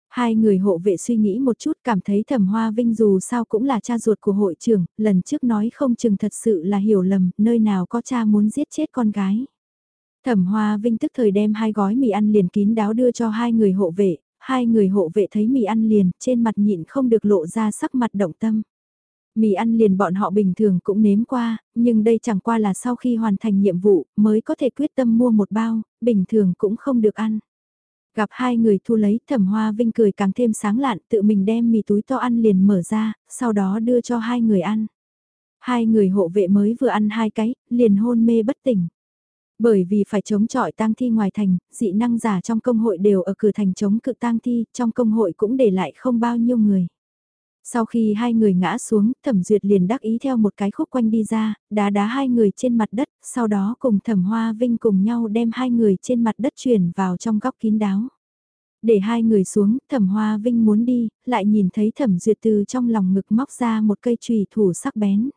Hai người hộ vệ suy nghĩ một chút cảm thấy thẩm hoa vinh dù sao cũng là cha ruột của hội trưởng, lần trước nói không chừng thật sự là hiểu lầm, nơi nào có cha muốn giết chết con gái. Thẩm hoa vinh tức thời đem hai gói mì ăn liền kín đáo đưa cho hai người hộ vệ, hai người hộ vệ thấy mì ăn liền, trên mặt nhịn không được lộ ra sắc mặt động tâm. Mì ăn liền bọn họ bình thường cũng nếm qua, nhưng đây chẳng qua là sau khi hoàn thành nhiệm vụ mới có thể quyết tâm mua một bao, bình thường cũng không được ăn. Gặp hai người thu lấy thẩm hoa vinh cười càng thêm sáng lạn tự mình đem mì túi to ăn liền mở ra, sau đó đưa cho hai người ăn. Hai người hộ vệ mới vừa ăn hai cái, liền hôn mê bất tỉnh. Bởi vì phải chống chọi tang thi ngoài thành, dị năng giả trong công hội đều ở cửa thành chống cự tang thi, trong công hội cũng để lại không bao nhiêu người. Sau khi hai người ngã xuống, thẩm duyệt liền đắc ý theo một cái khúc quanh đi ra, đá đá hai người trên mặt đất, sau đó cùng thẩm hoa vinh cùng nhau đem hai người trên mặt đất chuyển vào trong góc kín đáo. Để hai người xuống, thẩm hoa vinh muốn đi, lại nhìn thấy thẩm duyệt từ trong lòng ngực móc ra một cây chùy thủ sắc bén.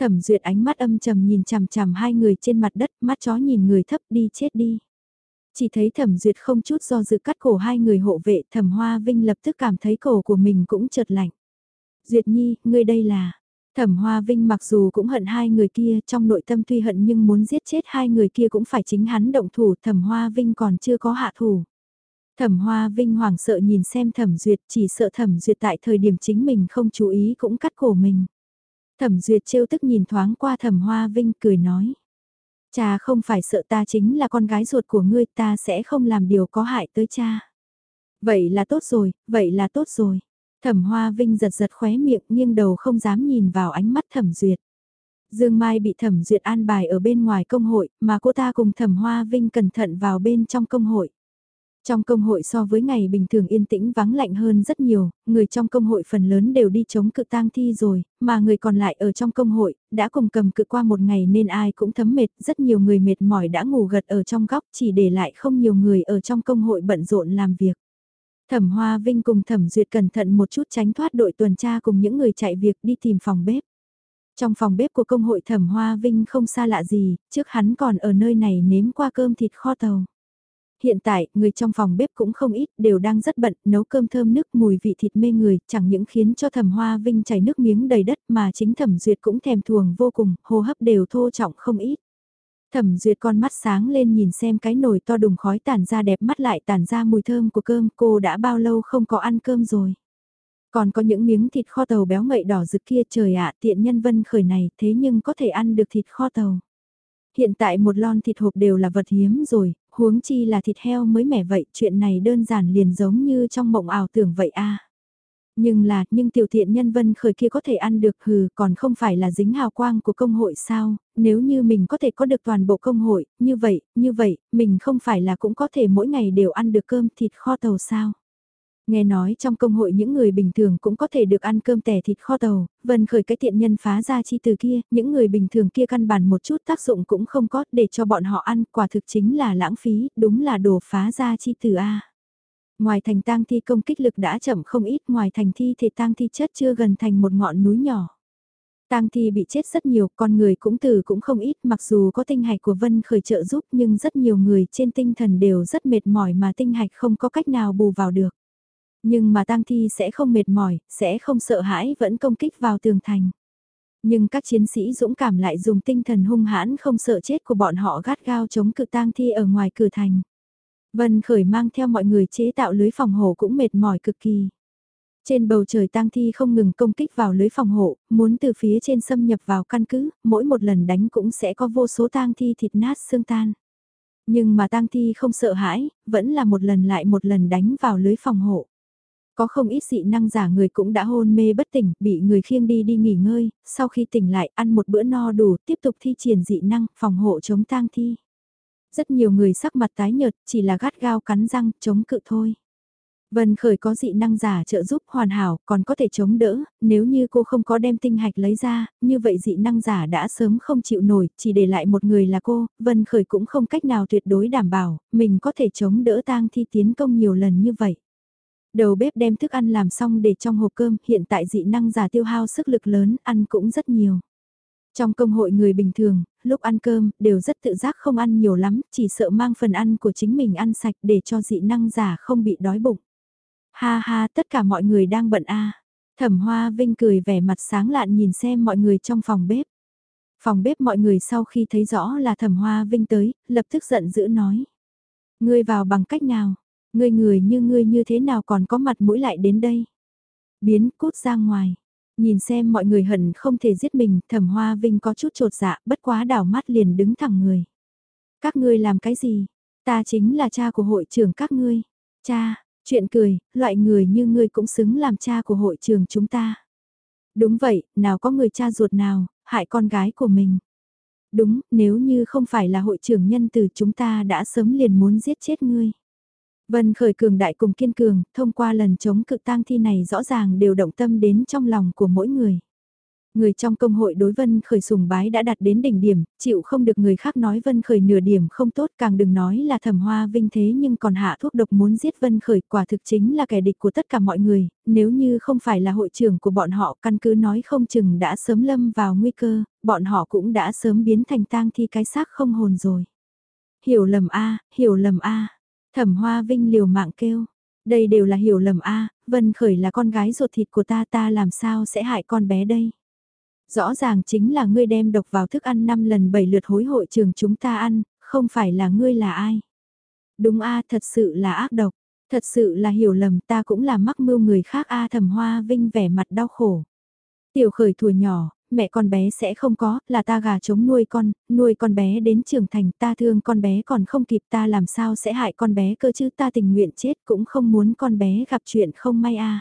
Thẩm duyệt ánh mắt âm trầm nhìn chằm chằm hai người trên mặt đất, mắt chó nhìn người thấp đi chết đi. Chỉ thấy thẩm duyệt không chút do dự cắt cổ hai người hộ vệ, thẩm hoa vinh lập tức cảm thấy cổ của mình cũng chợt lạnh. Duyệt Nhi, ngươi đây là... Thẩm Hoa Vinh mặc dù cũng hận hai người kia trong nội tâm tuy hận nhưng muốn giết chết hai người kia cũng phải chính hắn động thủ Thẩm Hoa Vinh còn chưa có hạ thủ. Thẩm Hoa Vinh hoảng sợ nhìn xem Thẩm Duyệt chỉ sợ Thẩm Duyệt tại thời điểm chính mình không chú ý cũng cắt cổ mình. Thẩm Duyệt trêu tức nhìn thoáng qua Thẩm Hoa Vinh cười nói. Cha không phải sợ ta chính là con gái ruột của ngươi ta sẽ không làm điều có hại tới cha. Vậy là tốt rồi, vậy là tốt rồi. Thẩm Hoa Vinh giật giật khóe miệng nghiêng đầu không dám nhìn vào ánh mắt Thẩm Duyệt. Dương Mai bị Thẩm Duyệt an bài ở bên ngoài công hội, mà cô ta cùng Thẩm Hoa Vinh cẩn thận vào bên trong công hội. Trong công hội so với ngày bình thường yên tĩnh vắng lạnh hơn rất nhiều, người trong công hội phần lớn đều đi chống cự tang thi rồi, mà người còn lại ở trong công hội, đã cùng cầm cự qua một ngày nên ai cũng thấm mệt, rất nhiều người mệt mỏi đã ngủ gật ở trong góc chỉ để lại không nhiều người ở trong công hội bận rộn làm việc. Thẩm Hoa Vinh cùng Thẩm Duyệt cẩn thận một chút tránh thoát đội tuần tra cùng những người chạy việc đi tìm phòng bếp. Trong phòng bếp của công hội Thẩm Hoa Vinh không xa lạ gì, trước hắn còn ở nơi này nếm qua cơm thịt kho tàu. Hiện tại, người trong phòng bếp cũng không ít, đều đang rất bận, nấu cơm thơm nước mùi vị thịt mê người, chẳng những khiến cho thẩm hoa vinh chảy nước miếng đầy đất mà chính thẩm duyệt cũng thèm thuồng vô cùng, hô hấp đều thô trọng không ít. Thẩm duyệt con mắt sáng lên nhìn xem cái nồi to đùng khói tản ra đẹp mắt lại tản ra mùi thơm của cơm, cô đã bao lâu không có ăn cơm rồi. Còn có những miếng thịt kho tàu béo ngậy đỏ rực kia trời ạ tiện nhân vân khởi này thế nhưng có thể ăn được thịt kho tàu. Hiện tại một lon thịt hộp đều là vật hiếm rồi, huống chi là thịt heo mới mẻ vậy, chuyện này đơn giản liền giống như trong mộng ảo tưởng vậy a. Nhưng là, nhưng tiểu thiện nhân vân khởi kia có thể ăn được hừ, còn không phải là dính hào quang của công hội sao, nếu như mình có thể có được toàn bộ công hội, như vậy, như vậy, mình không phải là cũng có thể mỗi ngày đều ăn được cơm thịt kho tàu sao. Nghe nói trong công hội những người bình thường cũng có thể được ăn cơm tẻ thịt kho tàu, vân khởi cái tiện nhân phá ra chi từ kia, những người bình thường kia căn bản một chút tác dụng cũng không có để cho bọn họ ăn, quả thực chính là lãng phí, đúng là đồ phá ra chi từ A. Ngoài thành tang thi công kích lực đã chậm không ít, ngoài thành thi thể tang thi chất chưa gần thành một ngọn núi nhỏ. Tang thi bị chết rất nhiều, con người cũng từ cũng không ít, mặc dù có tinh hạch của Vân khởi trợ giúp nhưng rất nhiều người trên tinh thần đều rất mệt mỏi mà tinh hạch không có cách nào bù vào được. Nhưng mà tang thi sẽ không mệt mỏi, sẽ không sợ hãi vẫn công kích vào tường thành. Nhưng các chiến sĩ dũng cảm lại dùng tinh thần hung hãn không sợ chết của bọn họ gắt gao chống cự tang thi ở ngoài cửa thành. Vân Khởi mang theo mọi người chế tạo lưới phòng hộ cũng mệt mỏi cực kỳ. Trên bầu trời tang thi không ngừng công kích vào lưới phòng hộ, muốn từ phía trên xâm nhập vào căn cứ, mỗi một lần đánh cũng sẽ có vô số tang thi thịt nát xương tan. Nhưng mà tang thi không sợ hãi, vẫn là một lần lại một lần đánh vào lưới phòng hộ. Có không ít dị năng giả người cũng đã hôn mê bất tỉnh, bị người khiêng đi đi nghỉ ngơi, sau khi tỉnh lại ăn một bữa no đủ, tiếp tục thi triển dị năng, phòng hộ chống tang thi. Rất nhiều người sắc mặt tái nhợt, chỉ là gắt gao cắn răng, chống cự thôi. Vân Khởi có dị năng giả trợ giúp hoàn hảo, còn có thể chống đỡ, nếu như cô không có đem tinh hạch lấy ra, như vậy dị năng giả đã sớm không chịu nổi, chỉ để lại một người là cô, Vân Khởi cũng không cách nào tuyệt đối đảm bảo, mình có thể chống đỡ tang thi tiến công nhiều lần như vậy. Đầu bếp đem thức ăn làm xong để trong hộp cơm, hiện tại dị năng giả tiêu hao sức lực lớn, ăn cũng rất nhiều. Trong công hội người bình thường, lúc ăn cơm, đều rất tự giác không ăn nhiều lắm, chỉ sợ mang phần ăn của chính mình ăn sạch để cho dị năng giả không bị đói bụng. Ha ha, tất cả mọi người đang bận a. Thẩm Hoa Vinh cười vẻ mặt sáng lạn nhìn xem mọi người trong phòng bếp. Phòng bếp mọi người sau khi thấy rõ là Thẩm Hoa Vinh tới, lập tức giận dữ nói: "Ngươi vào bằng cách nào? Ngươi người như ngươi như thế nào còn có mặt mũi lại đến đây?" Biến cút ra ngoài. Nhìn xem mọi người hận không thể giết mình, thẩm hoa vinh có chút trột dạ, bất quá đảo mắt liền đứng thẳng người. Các ngươi làm cái gì? Ta chính là cha của hội trưởng các ngươi. Cha, chuyện cười, loại người như ngươi cũng xứng làm cha của hội trưởng chúng ta. Đúng vậy, nào có người cha ruột nào, hại con gái của mình. Đúng, nếu như không phải là hội trưởng nhân từ chúng ta đã sớm liền muốn giết chết ngươi. Vân khởi cường đại cùng kiên cường, thông qua lần chống cự tang thi này rõ ràng đều động tâm đến trong lòng của mỗi người. Người trong công hội đối Vân Khởi sùng bái đã đạt đến đỉnh điểm, chịu không được người khác nói Vân Khởi nửa điểm không tốt càng đừng nói là thẩm hoa vinh thế nhưng còn hạ thuốc độc muốn giết Vân Khởi quả thực chính là kẻ địch của tất cả mọi người, nếu như không phải là hội trưởng của bọn họ căn cứ nói không chừng đã sớm lâm vào nguy cơ, bọn họ cũng đã sớm biến thành tang thi cái xác không hồn rồi. Hiểu lầm a hiểu lầm a Thẩm Hoa Vinh liều mạng kêu, đây đều là hiểu lầm a, Vân Khởi là con gái ruột thịt của ta ta làm sao sẽ hại con bé đây. Rõ ràng chính là ngươi đem độc vào thức ăn 5 lần 7 lượt hối hội trường chúng ta ăn, không phải là ngươi là ai. Đúng a, thật sự là ác độc, thật sự là hiểu lầm ta cũng là mắc mưu người khác a Thẩm Hoa Vinh vẻ mặt đau khổ. Tiểu khởi thùa nhỏ, mẹ con bé sẽ không có, là ta gà chống nuôi con, nuôi con bé đến trưởng thành ta thương con bé còn không kịp ta làm sao sẽ hại con bé cơ chứ ta tình nguyện chết cũng không muốn con bé gặp chuyện không may. À.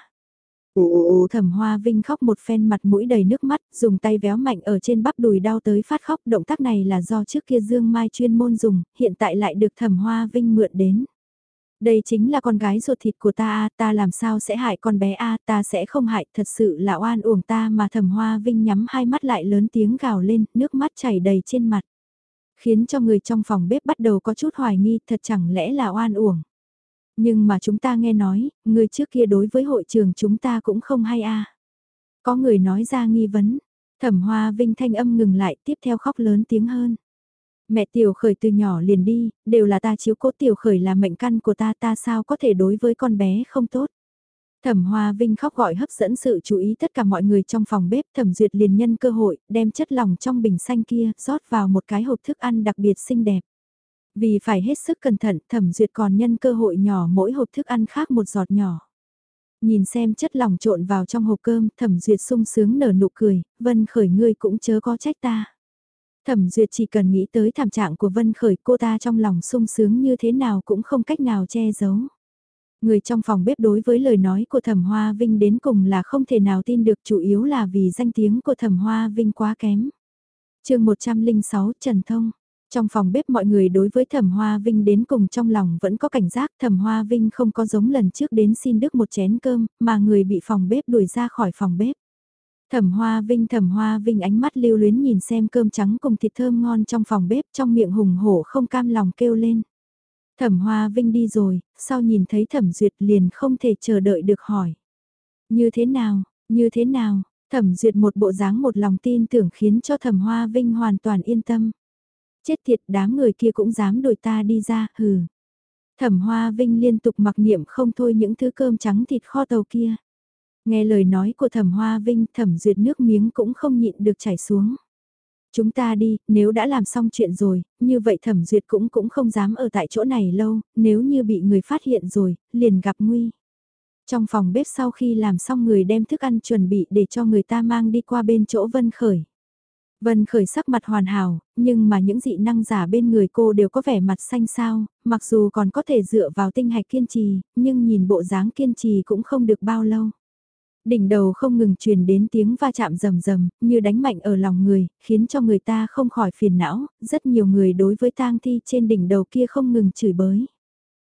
Ồ, thẩm hoa vinh khóc một phen mặt mũi đầy nước mắt, dùng tay véo mạnh ở trên bắp đùi đau tới phát khóc. Động tác này là do trước kia Dương Mai chuyên môn dùng, hiện tại lại được thẩm hoa vinh mượn đến. Đây chính là con gái ruột thịt của ta a, ta làm sao sẽ hại con bé a, ta sẽ không hại, thật sự là oan uổng ta mà Thẩm Hoa Vinh nhắm hai mắt lại lớn tiếng gào lên, nước mắt chảy đầy trên mặt. Khiến cho người trong phòng bếp bắt đầu có chút hoài nghi, thật chẳng lẽ là oan uổng. Nhưng mà chúng ta nghe nói, người trước kia đối với hội trường chúng ta cũng không hay a. Có người nói ra nghi vấn, Thẩm Hoa Vinh thanh âm ngừng lại, tiếp theo khóc lớn tiếng hơn. Mẹ tiểu khởi từ nhỏ liền đi, đều là ta chiếu cố tiểu khởi là mệnh căn của ta ta sao có thể đối với con bé không tốt. Thẩm Hoa Vinh khóc gọi hấp dẫn sự chú ý tất cả mọi người trong phòng bếp thẩm duyệt liền nhân cơ hội đem chất lỏng trong bình xanh kia rót vào một cái hộp thức ăn đặc biệt xinh đẹp. Vì phải hết sức cẩn thận thẩm duyệt còn nhân cơ hội nhỏ mỗi hộp thức ăn khác một giọt nhỏ. Nhìn xem chất lỏng trộn vào trong hộp cơm thẩm duyệt sung sướng nở nụ cười, vân khởi ngươi cũng chớ có trách ta. Thẩm duyệt chỉ cần nghĩ tới thảm trạng của vân khởi, cô ta trong lòng sung sướng như thế nào cũng không cách nào che giấu. Người trong phòng bếp đối với lời nói của Thẩm Hoa Vinh đến cùng là không thể nào tin được, chủ yếu là vì danh tiếng của Thẩm Hoa Vinh quá kém. chương 106 Trần Thông trong phòng bếp mọi người đối với Thẩm Hoa Vinh đến cùng trong lòng vẫn có cảnh giác, Thẩm Hoa Vinh không có giống lần trước đến xin Đức một chén cơm, mà người bị phòng bếp đuổi ra khỏi phòng bếp. Thẩm Hoa Vinh Thẩm Hoa Vinh ánh mắt lưu luyến nhìn xem cơm trắng cùng thịt thơm ngon trong phòng bếp trong miệng hùng hổ không cam lòng kêu lên. Thẩm Hoa Vinh đi rồi, sau nhìn thấy Thẩm Duyệt liền không thể chờ đợi được hỏi. Như thế nào, như thế nào, Thẩm Duyệt một bộ dáng một lòng tin tưởng khiến cho Thẩm Hoa Vinh hoàn toàn yên tâm. Chết tiệt đám người kia cũng dám đuổi ta đi ra, hừ. Thẩm Hoa Vinh liên tục mặc niệm không thôi những thứ cơm trắng thịt kho tàu kia. Nghe lời nói của Thẩm Hoa Vinh, Thẩm Duyệt nước miếng cũng không nhịn được chảy xuống. Chúng ta đi, nếu đã làm xong chuyện rồi, như vậy thẩm duyệt cũng cũng không dám ở tại chỗ này lâu, nếu như bị người phát hiện rồi, liền gặp nguy. Trong phòng bếp sau khi làm xong người đem thức ăn chuẩn bị để cho người ta mang đi qua bên chỗ Vân Khởi. Vân Khởi sắc mặt hoàn hảo, nhưng mà những dị năng giả bên người cô đều có vẻ mặt xanh xao, mặc dù còn có thể dựa vào tinh hạch kiên trì, nhưng nhìn bộ dáng kiên trì cũng không được bao lâu. Đỉnh đầu không ngừng truyền đến tiếng va chạm rầm rầm, như đánh mạnh ở lòng người, khiến cho người ta không khỏi phiền não, rất nhiều người đối với tang thi trên đỉnh đầu kia không ngừng chửi bới.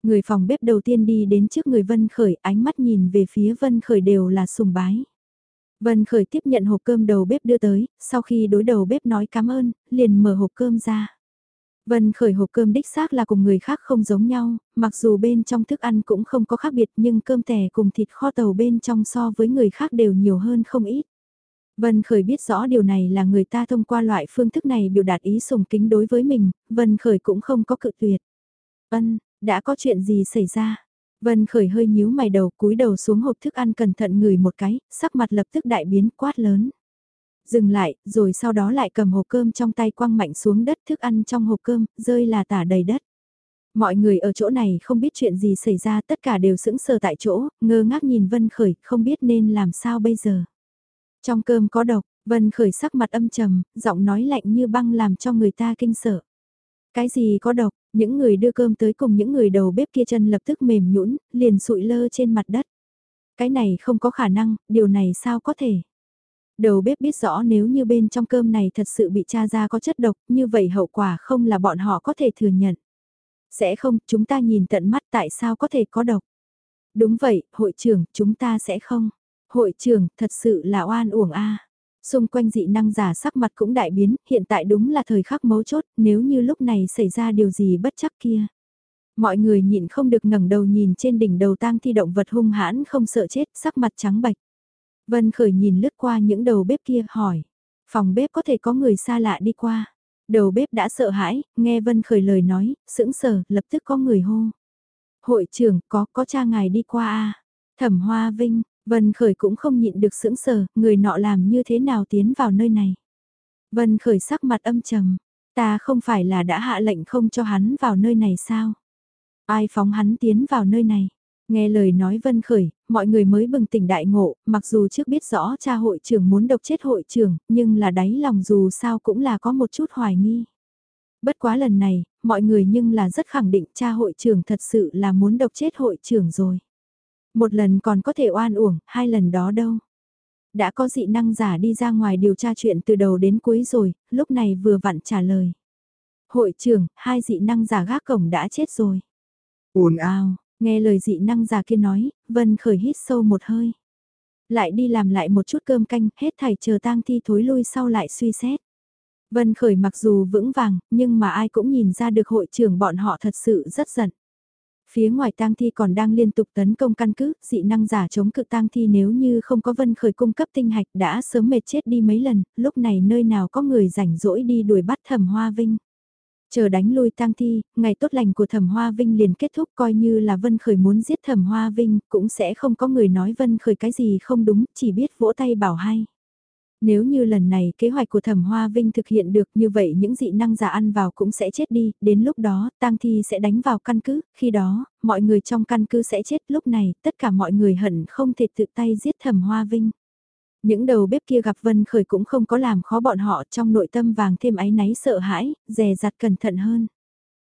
Người phòng bếp đầu tiên đi đến trước người Vân Khởi, ánh mắt nhìn về phía Vân Khởi đều là sùng bái. Vân Khởi tiếp nhận hộp cơm đầu bếp đưa tới, sau khi đối đầu bếp nói cảm ơn, liền mở hộp cơm ra. Vân khởi hộp cơm đích xác là cùng người khác không giống nhau, mặc dù bên trong thức ăn cũng không có khác biệt nhưng cơm tẻ cùng thịt kho tàu bên trong so với người khác đều nhiều hơn không ít. Vân Khởi biết rõ điều này là người ta thông qua loại phương thức này biểu đạt ý sùng kính đối với mình, Vân Khởi cũng không có cự tuyệt. Vân, đã có chuyện gì xảy ra? Vân Khởi hơi nhíu mày đầu cúi đầu xuống hộp thức ăn cẩn thận ngửi một cái, sắc mặt lập tức đại biến quát lớn. Dừng lại, rồi sau đó lại cầm hộp cơm trong tay quăng mạnh xuống đất thức ăn trong hộp cơm, rơi là tả đầy đất. Mọi người ở chỗ này không biết chuyện gì xảy ra tất cả đều sững sờ tại chỗ, ngơ ngác nhìn Vân Khởi, không biết nên làm sao bây giờ. Trong cơm có độc, Vân Khởi sắc mặt âm trầm, giọng nói lạnh như băng làm cho người ta kinh sợ. Cái gì có độc, những người đưa cơm tới cùng những người đầu bếp kia chân lập tức mềm nhũn, liền sụi lơ trên mặt đất. Cái này không có khả năng, điều này sao có thể. Đầu bếp biết rõ nếu như bên trong cơm này thật sự bị cha ra có chất độc, như vậy hậu quả không là bọn họ có thể thừa nhận. Sẽ không, chúng ta nhìn tận mắt tại sao có thể có độc. Đúng vậy, hội trưởng, chúng ta sẽ không. Hội trưởng, thật sự là oan uổng a. Xung quanh dị năng giả sắc mặt cũng đại biến, hiện tại đúng là thời khắc mấu chốt, nếu như lúc này xảy ra điều gì bất chắc kia. Mọi người nhịn không được ngẩng đầu nhìn trên đỉnh đầu tang thi động vật hung hãn không sợ chết, sắc mặt trắng bạch. Vân Khởi nhìn lướt qua những đầu bếp kia hỏi. Phòng bếp có thể có người xa lạ đi qua. Đầu bếp đã sợ hãi, nghe Vân Khởi lời nói, sững sờ, lập tức có người hô. Hội trưởng, có, có cha ngài đi qua à? Thẩm Hoa Vinh, Vân Khởi cũng không nhịn được sững sờ, người nọ làm như thế nào tiến vào nơi này. Vân Khởi sắc mặt âm trầm, ta không phải là đã hạ lệnh không cho hắn vào nơi này sao? Ai phóng hắn tiến vào nơi này? Nghe lời nói vân khởi, mọi người mới bừng tỉnh đại ngộ, mặc dù trước biết rõ cha hội trưởng muốn độc chết hội trưởng, nhưng là đáy lòng dù sao cũng là có một chút hoài nghi. Bất quá lần này, mọi người nhưng là rất khẳng định cha hội trưởng thật sự là muốn độc chết hội trưởng rồi. Một lần còn có thể oan uổng, hai lần đó đâu. Đã có dị năng giả đi ra ngoài điều tra chuyện từ đầu đến cuối rồi, lúc này vừa vặn trả lời. Hội trưởng, hai dị năng giả gác cổng đã chết rồi. ồn ào, Nghe lời dị năng già kia nói, Vân khởi hít sâu một hơi. Lại đi làm lại một chút cơm canh, hết thảy chờ tang thi thối lui sau lại suy xét. Vân khởi mặc dù vững vàng, nhưng mà ai cũng nhìn ra được hội trưởng bọn họ thật sự rất giận. Phía ngoài tang thi còn đang liên tục tấn công căn cứ, dị năng giả chống cự tang thi nếu như không có vân khởi cung cấp tinh hạch đã sớm mệt chết đi mấy lần, lúc này nơi nào có người rảnh rỗi đi đuổi bắt thẩm hoa vinh. Chờ đánh lui tang thi, ngày tốt lành của thẩm Hoa Vinh liền kết thúc coi như là Vân Khởi muốn giết thẩm Hoa Vinh, cũng sẽ không có người nói Vân Khởi cái gì không đúng, chỉ biết vỗ tay bảo hay. Nếu như lần này kế hoạch của thẩm Hoa Vinh thực hiện được như vậy những dị năng giả ăn vào cũng sẽ chết đi, đến lúc đó tang thi sẽ đánh vào căn cứ, khi đó, mọi người trong căn cứ sẽ chết, lúc này tất cả mọi người hận không thể tự tay giết thẩm Hoa Vinh. Những đầu bếp kia gặp Vân Khởi cũng không có làm khó bọn họ trong nội tâm vàng thêm áy náy sợ hãi, dè dặt cẩn thận hơn.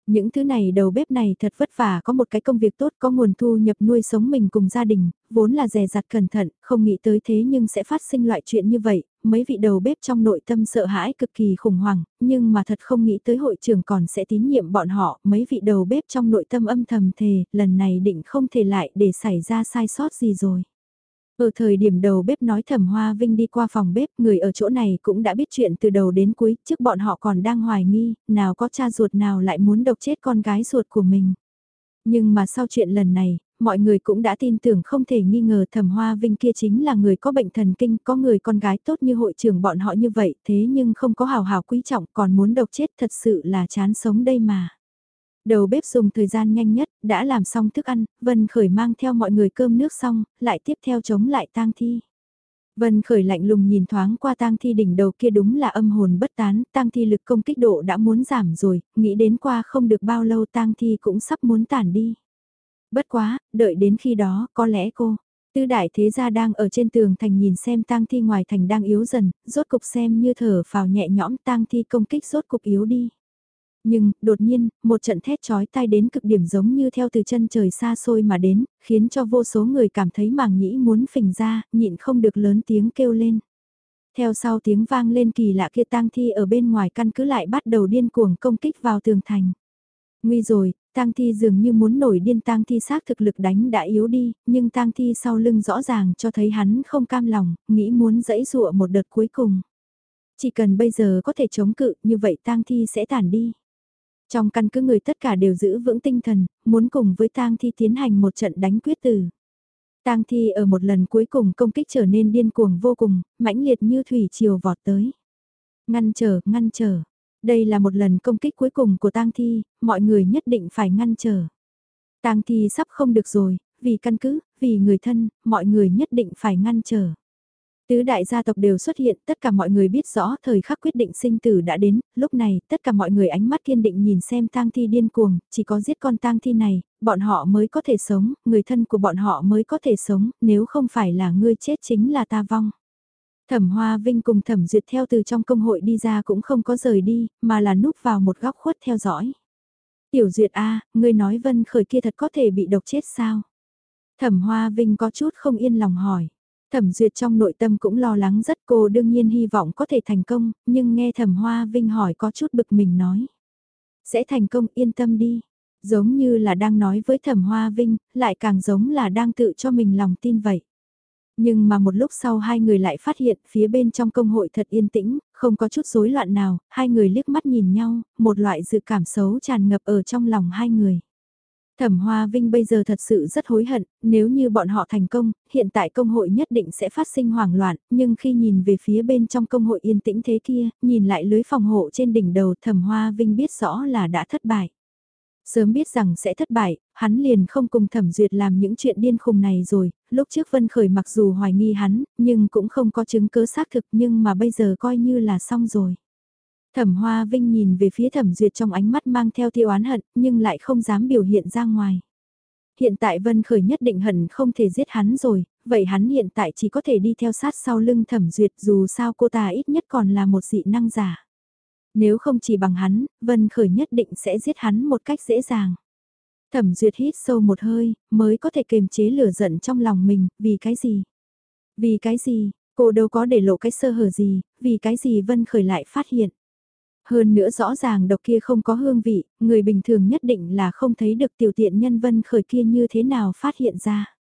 Những thứ này đầu bếp này thật vất vả có một cái công việc tốt có nguồn thu nhập nuôi sống mình cùng gia đình, vốn là dè dặt cẩn thận, không nghĩ tới thế nhưng sẽ phát sinh loại chuyện như vậy, mấy vị đầu bếp trong nội tâm sợ hãi cực kỳ khủng hoảng, nhưng mà thật không nghĩ tới hội trưởng còn sẽ tín nhiệm bọn họ, mấy vị đầu bếp trong nội tâm âm thầm thề, lần này định không thể lại để xảy ra sai sót gì rồi. Ở thời điểm đầu bếp nói thẩm hoa vinh đi qua phòng bếp, người ở chỗ này cũng đã biết chuyện từ đầu đến cuối, trước bọn họ còn đang hoài nghi, nào có cha ruột nào lại muốn độc chết con gái ruột của mình. Nhưng mà sau chuyện lần này, mọi người cũng đã tin tưởng không thể nghi ngờ thẩm hoa vinh kia chính là người có bệnh thần kinh, có người con gái tốt như hội trưởng bọn họ như vậy, thế nhưng không có hào hào quý trọng còn muốn độc chết thật sự là chán sống đây mà. Đầu bếp dùng thời gian nhanh nhất, đã làm xong thức ăn, Vân Khởi mang theo mọi người cơm nước xong, lại tiếp theo chống lại tang thi. Vân Khởi lạnh lùng nhìn thoáng qua tang thi đỉnh đầu kia đúng là âm hồn bất tán, tang thi lực công kích độ đã muốn giảm rồi, nghĩ đến qua không được bao lâu tang thi cũng sắp muốn tản đi. Bất quá, đợi đến khi đó, có lẽ cô, tư đại thế gia đang ở trên tường thành nhìn xem tang thi ngoài thành đang yếu dần, rốt cục xem như thở phào nhẹ nhõm tang thi công kích rốt cục yếu đi. Nhưng, đột nhiên, một trận thét chói tai đến cực điểm giống như theo từ chân trời xa xôi mà đến, khiến cho vô số người cảm thấy màng nhĩ muốn phình ra, nhịn không được lớn tiếng kêu lên. Theo sau tiếng vang lên kỳ lạ kia tang thi ở bên ngoài căn cứ lại bắt đầu điên cuồng công kích vào tường thành. Nguy rồi, tang thi dường như muốn nổi điên tang thi xác thực lực đánh đã yếu đi, nhưng tang thi sau lưng rõ ràng cho thấy hắn không cam lòng, nghĩ muốn dẫy dụa một đợt cuối cùng. Chỉ cần bây giờ có thể chống cự, như vậy tang thi sẽ tản đi. Trong căn cứ người tất cả đều giữ vững tinh thần, muốn cùng với tang thi tiến hành một trận đánh quyết tử. Tang thi ở một lần cuối cùng công kích trở nên điên cuồng vô cùng, mãnh liệt như thủy triều vọt tới. Ngăn trở, ngăn trở. Đây là một lần công kích cuối cùng của tang thi, mọi người nhất định phải ngăn trở. Tang thi sắp không được rồi, vì căn cứ, vì người thân, mọi người nhất định phải ngăn trở. Tứ đại gia tộc đều xuất hiện, tất cả mọi người biết rõ thời khắc quyết định sinh tử đã đến, lúc này tất cả mọi người ánh mắt kiên định nhìn xem tang thi điên cuồng, chỉ có giết con tang thi này, bọn họ mới có thể sống, người thân của bọn họ mới có thể sống, nếu không phải là ngươi chết chính là ta vong. Thẩm Hoa Vinh cùng Thẩm Duyệt theo từ trong công hội đi ra cũng không có rời đi, mà là núp vào một góc khuất theo dõi. Tiểu Duyệt A, ngươi nói Vân Khởi kia thật có thể bị độc chết sao? Thẩm Hoa Vinh có chút không yên lòng hỏi. Thẩm Duyệt trong nội tâm cũng lo lắng rất cô đương nhiên hy vọng có thể thành công, nhưng nghe Thẩm Hoa Vinh hỏi có chút bực mình nói. Sẽ thành công yên tâm đi, giống như là đang nói với Thẩm Hoa Vinh, lại càng giống là đang tự cho mình lòng tin vậy. Nhưng mà một lúc sau hai người lại phát hiện phía bên trong công hội thật yên tĩnh, không có chút rối loạn nào, hai người liếc mắt nhìn nhau, một loại dự cảm xấu tràn ngập ở trong lòng hai người. Thẩm Hoa Vinh bây giờ thật sự rất hối hận, nếu như bọn họ thành công, hiện tại công hội nhất định sẽ phát sinh hoảng loạn, nhưng khi nhìn về phía bên trong công hội yên tĩnh thế kia, nhìn lại lưới phòng hộ trên đỉnh đầu Thẩm Hoa Vinh biết rõ là đã thất bại. Sớm biết rằng sẽ thất bại, hắn liền không cùng Thẩm Duyệt làm những chuyện điên khùng này rồi, lúc trước Vân Khởi mặc dù hoài nghi hắn, nhưng cũng không có chứng cứ xác thực nhưng mà bây giờ coi như là xong rồi. Thẩm Hoa Vinh nhìn về phía Thẩm Duyệt trong ánh mắt mang theo tiêu oán hận, nhưng lại không dám biểu hiện ra ngoài. Hiện tại Vân Khởi nhất định hận không thể giết hắn rồi, vậy hắn hiện tại chỉ có thể đi theo sát sau lưng Thẩm Duyệt dù sao cô ta ít nhất còn là một dị năng giả. Nếu không chỉ bằng hắn, Vân Khởi nhất định sẽ giết hắn một cách dễ dàng. Thẩm Duyệt hít sâu một hơi, mới có thể kềm chế lửa giận trong lòng mình, vì cái gì? Vì cái gì, cô đâu có để lộ cái sơ hở gì, vì cái gì Vân Khởi lại phát hiện? Hơn nữa rõ ràng độc kia không có hương vị, người bình thường nhất định là không thấy được tiểu tiện nhân vân khởi kia như thế nào phát hiện ra.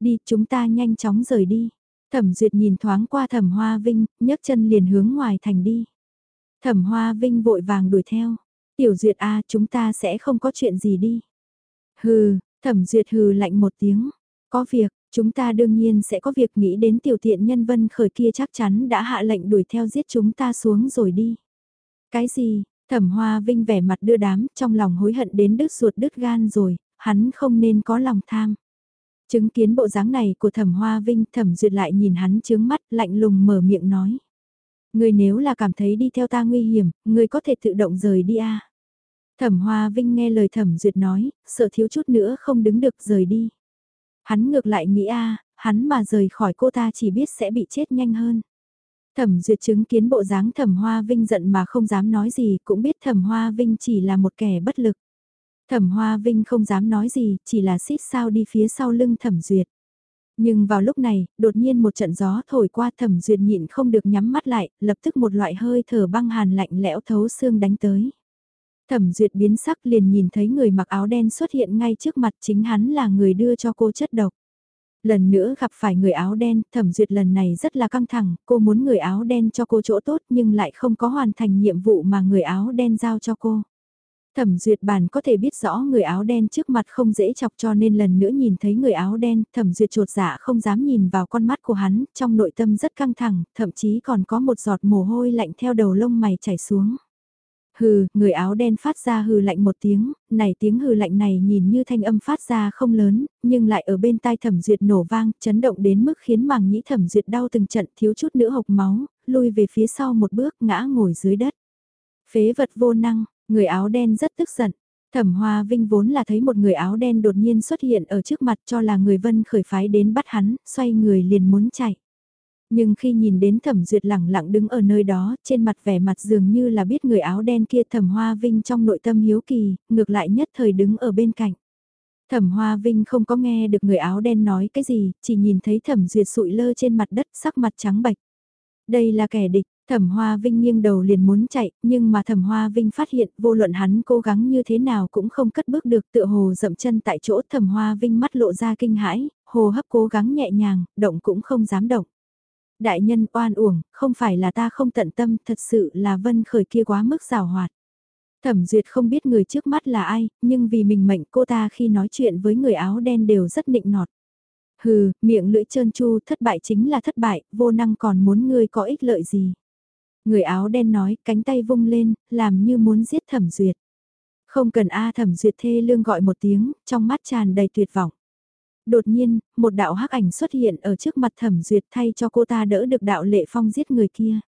Đi, chúng ta nhanh chóng rời đi. Thẩm Duyệt nhìn thoáng qua Thẩm Hoa Vinh, nhấc chân liền hướng ngoài thành đi. Thẩm Hoa Vinh vội vàng đuổi theo. Tiểu Duyệt a, chúng ta sẽ không có chuyện gì đi. Hừ, Thẩm Duyệt hừ lạnh một tiếng. Có việc, chúng ta đương nhiên sẽ có việc nghĩ đến tiểu tiện nhân vân khởi kia chắc chắn đã hạ lệnh đuổi theo giết chúng ta xuống rồi đi. Cái gì, Thẩm Hoa Vinh vẻ mặt đưa đám, trong lòng hối hận đến đứt ruột đứt gan rồi, hắn không nên có lòng tham. Chứng kiến bộ dáng này của Thẩm Hoa Vinh, Thẩm Duyệt lại nhìn hắn chướng mắt, lạnh lùng mở miệng nói. Người nếu là cảm thấy đi theo ta nguy hiểm, người có thể tự động rời đi a. Thẩm Hoa Vinh nghe lời Thẩm Duyệt nói, sợ thiếu chút nữa không đứng được rời đi. Hắn ngược lại nghĩ a, hắn mà rời khỏi cô ta chỉ biết sẽ bị chết nhanh hơn. Thẩm Duyệt chứng kiến bộ dáng Thẩm Hoa Vinh giận mà không dám nói gì, cũng biết Thẩm Hoa Vinh chỉ là một kẻ bất lực. Thẩm Hoa Vinh không dám nói gì, chỉ là xít sao đi phía sau lưng Thẩm Duyệt. Nhưng vào lúc này, đột nhiên một trận gió thổi qua Thẩm Duyệt nhịn không được nhắm mắt lại, lập tức một loại hơi thở băng hàn lạnh lẽo thấu xương đánh tới. Thẩm Duyệt biến sắc liền nhìn thấy người mặc áo đen xuất hiện ngay trước mặt chính hắn là người đưa cho cô chất độc. Lần nữa gặp phải người áo đen, thẩm duyệt lần này rất là căng thẳng, cô muốn người áo đen cho cô chỗ tốt nhưng lại không có hoàn thành nhiệm vụ mà người áo đen giao cho cô. Thẩm duyệt bản có thể biết rõ người áo đen trước mặt không dễ chọc cho nên lần nữa nhìn thấy người áo đen, thẩm duyệt trột dạ không dám nhìn vào con mắt của hắn, trong nội tâm rất căng thẳng, thậm chí còn có một giọt mồ hôi lạnh theo đầu lông mày chảy xuống. Hừ, người áo đen phát ra hừ lạnh một tiếng, này tiếng hừ lạnh này nhìn như thanh âm phát ra không lớn, nhưng lại ở bên tai thẩm duyệt nổ vang, chấn động đến mức khiến màng nhĩ thẩm duyệt đau từng trận thiếu chút nữa hộc máu, lui về phía sau một bước ngã ngồi dưới đất. Phế vật vô năng, người áo đen rất tức giận. Thẩm Hoa Vinh vốn là thấy một người áo đen đột nhiên xuất hiện ở trước mặt cho là người vân khởi phái đến bắt hắn, xoay người liền muốn chạy. Nhưng khi nhìn đến thẩm duyệt lẳng lặng đứng ở nơi đó, trên mặt vẻ mặt dường như là biết người áo đen kia thẩm hoa vinh trong nội tâm hiếu kỳ, ngược lại nhất thời đứng ở bên cạnh. Thẩm Hoa Vinh không có nghe được người áo đen nói cái gì, chỉ nhìn thấy Thẩm Duyệt sụi lơ trên mặt đất sắc mặt trắng bệch. Đây là kẻ địch, Thẩm Hoa Vinh nghiêng đầu liền muốn chạy, nhưng mà Thẩm Hoa Vinh phát hiện vô luận hắn cố gắng như thế nào cũng không cất bước được tựa hồ dậm chân tại chỗ Thẩm Hoa Vinh mắt lộ ra kinh hãi, hồ hấp cố gắng nhẹ nhàng, động cũng không dám động. Đại nhân oan uổng, không phải là ta không tận tâm, thật sự là vân khởi kia quá mức rào hoạt. Thẩm duyệt không biết người trước mắt là ai, nhưng vì mình mệnh cô ta khi nói chuyện với người áo đen đều rất nịnh nọt. Hừ, miệng lưỡi trơn chu, thất bại chính là thất bại, vô năng còn muốn ngươi có ích lợi gì. Người áo đen nói, cánh tay vung lên, làm như muốn giết thẩm duyệt. Không cần A thẩm duyệt thê lương gọi một tiếng, trong mắt tràn đầy tuyệt vọng. Đột nhiên, một đạo hắc ảnh xuất hiện ở trước mặt thẩm duyệt thay cho cô ta đỡ được đạo lệ phong giết người kia.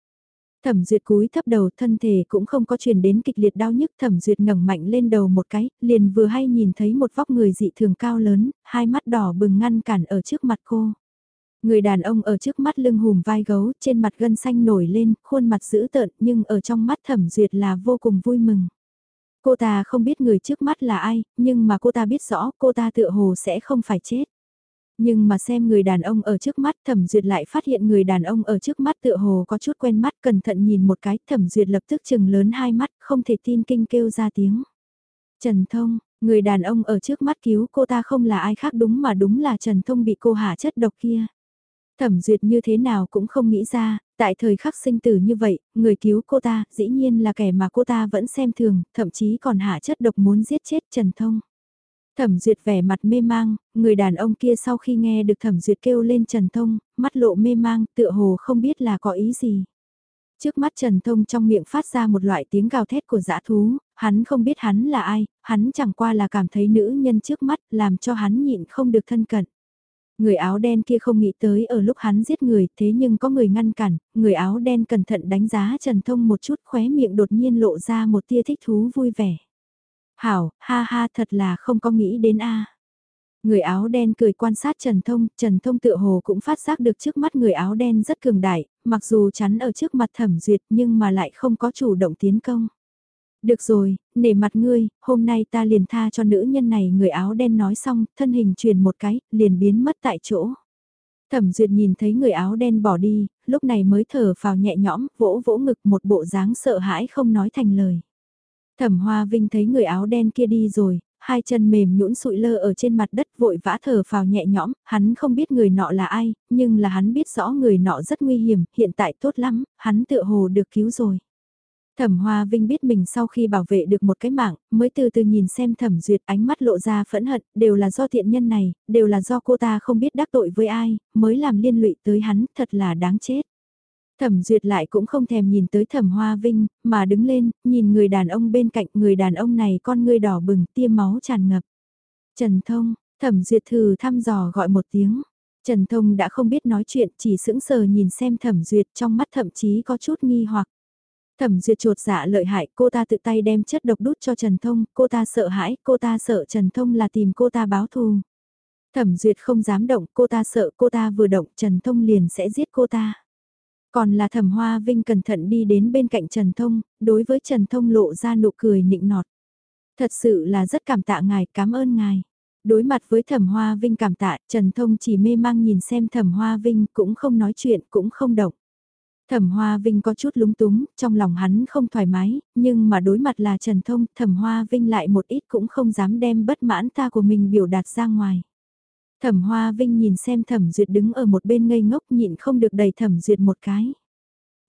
Thẩm duyệt cúi thấp đầu thân thể cũng không có truyền đến kịch liệt đau nhức thẩm duyệt ngẩng mạnh lên đầu một cái, liền vừa hay nhìn thấy một vóc người dị thường cao lớn, hai mắt đỏ bừng ngăn cản ở trước mặt cô. Người đàn ông ở trước mắt lưng hùm vai gấu, trên mặt gân xanh nổi lên, khuôn mặt dữ tợn nhưng ở trong mắt thẩm duyệt là vô cùng vui mừng. Cô ta không biết người trước mắt là ai, nhưng mà cô ta biết rõ cô ta tựa hồ sẽ không phải chết. Nhưng mà xem người đàn ông ở trước mắt thẩm duyệt lại phát hiện người đàn ông ở trước mắt tựa hồ có chút quen mắt cẩn thận nhìn một cái thẩm duyệt lập tức chừng lớn hai mắt không thể tin kinh kêu ra tiếng. Trần Thông, người đàn ông ở trước mắt cứu cô ta không là ai khác đúng mà đúng là Trần Thông bị cô hạ chất độc kia. Thẩm duyệt như thế nào cũng không nghĩ ra, tại thời khắc sinh tử như vậy, người cứu cô ta dĩ nhiên là kẻ mà cô ta vẫn xem thường, thậm chí còn hạ chất độc muốn giết chết Trần Thông. Thẩm duyệt vẻ mặt mê mang, người đàn ông kia sau khi nghe được thẩm duyệt kêu lên Trần Thông, mắt lộ mê mang, tựa hồ không biết là có ý gì. Trước mắt Trần Thông trong miệng phát ra một loại tiếng gào thét của dã thú, hắn không biết hắn là ai, hắn chẳng qua là cảm thấy nữ nhân trước mắt làm cho hắn nhịn không được thân cận. Người áo đen kia không nghĩ tới ở lúc hắn giết người thế nhưng có người ngăn cản, người áo đen cẩn thận đánh giá Trần Thông một chút khóe miệng đột nhiên lộ ra một tia thích thú vui vẻ. Hảo, ha ha thật là không có nghĩ đến a. Người áo đen cười quan sát Trần Thông, Trần Thông tựa hồ cũng phát giác được trước mắt người áo đen rất cường đại, mặc dù chắn ở trước mặt thẩm duyệt nhưng mà lại không có chủ động tiến công. Được rồi, nể mặt ngươi, hôm nay ta liền tha cho nữ nhân này người áo đen nói xong, thân hình truyền một cái, liền biến mất tại chỗ. Thẩm duyệt nhìn thấy người áo đen bỏ đi, lúc này mới thở vào nhẹ nhõm, vỗ vỗ ngực một bộ dáng sợ hãi không nói thành lời. Thẩm Hoa Vinh thấy người áo đen kia đi rồi, hai chân mềm nhũn sụi lơ ở trên mặt đất vội vã thở vào nhẹ nhõm, hắn không biết người nọ là ai, nhưng là hắn biết rõ người nọ rất nguy hiểm, hiện tại tốt lắm, hắn tựa hồ được cứu rồi. Thẩm Hoa Vinh biết mình sau khi bảo vệ được một cái mạng, mới từ từ nhìn xem Thẩm Duyệt ánh mắt lộ ra phẫn hận, đều là do thiện nhân này, đều là do cô ta không biết đắc tội với ai, mới làm liên lụy tới hắn, thật là đáng chết. Thẩm duyệt lại cũng không thèm nhìn tới thẩm hoa vinh, mà đứng lên, nhìn người đàn ông bên cạnh người đàn ông này con ngươi đỏ bừng tiêm máu tràn ngập. Trần Thông, thẩm duyệt thử thăm dò gọi một tiếng. Trần Thông đã không biết nói chuyện chỉ sững sờ nhìn xem thẩm duyệt trong mắt thậm chí có chút nghi hoặc. Thẩm duyệt trột dạ lợi hại cô ta tự tay đem chất độc đút cho Trần Thông, cô ta sợ hãi, cô ta sợ Trần Thông là tìm cô ta báo thù. Thẩm duyệt không dám động, cô ta sợ cô ta vừa động Trần Thông liền sẽ giết cô ta. Còn là thẩm hoa vinh cẩn thận đi đến bên cạnh Trần Thông, đối với Trần Thông lộ ra nụ cười nịnh nọt. Thật sự là rất cảm tạ ngài, cảm ơn ngài. Đối mặt với thẩm hoa vinh cảm tạ, Trần Thông chỉ mê mang nhìn xem thẩm hoa vinh cũng không nói chuyện, cũng không động. Thẩm Hoa Vinh có chút lúng túng, trong lòng hắn không thoải mái, nhưng mà đối mặt là Trần Thông, Thẩm Hoa Vinh lại một ít cũng không dám đem bất mãn ta của mình biểu đạt ra ngoài. Thẩm Hoa Vinh nhìn xem Thẩm Duyệt đứng ở một bên ngây ngốc nhịn không được đầy Thẩm Duyệt một cái.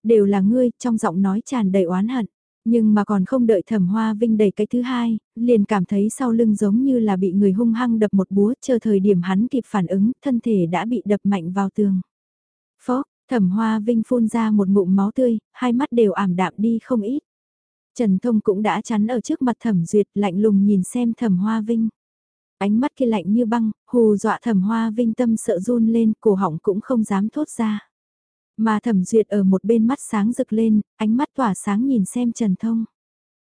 Đều là ngươi, trong giọng nói tràn đầy oán hận. Nhưng mà còn không đợi Thẩm Hoa Vinh đầy cái thứ hai, liền cảm thấy sau lưng giống như là bị người hung hăng đập một búa, chờ thời điểm hắn kịp phản ứng, thân thể đã bị đập mạnh vào tường. Phó, Thẩm Hoa Vinh phun ra một ngụm máu tươi, hai mắt đều ảm đạm đi không ít. Trần Thông cũng đã chắn ở trước mặt Thẩm Duyệt lạnh lùng nhìn xem Thẩm Hoa Vinh. Ánh mắt kia lạnh như băng, hù dọa Thẩm Hoa Vinh tâm sợ run lên, cổ họng cũng không dám thốt ra. Mà Thẩm Duyệt ở một bên mắt sáng rực lên, ánh mắt tỏa sáng nhìn xem Trần Thông.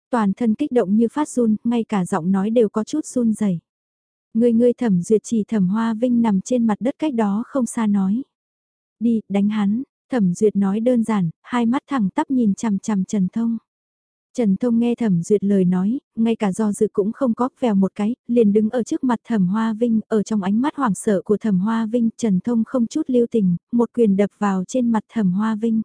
Toàn thân kích động như phát run, ngay cả giọng nói đều có chút run rẩy. Người người Thẩm Duyệt chỉ Thẩm Hoa Vinh nằm trên mặt đất cách đó không xa nói. Đi, đánh hắn, thẩm duyệt nói đơn giản, hai mắt thẳng tắp nhìn chằm chằm Trần Thông. Trần Thông nghe thẩm duyệt lời nói, ngay cả do dự cũng không có vèo một cái, liền đứng ở trước mặt thẩm hoa vinh, ở trong ánh mắt hoảng sợ của thẩm hoa vinh, Trần Thông không chút lưu tình, một quyền đập vào trên mặt thẩm hoa vinh.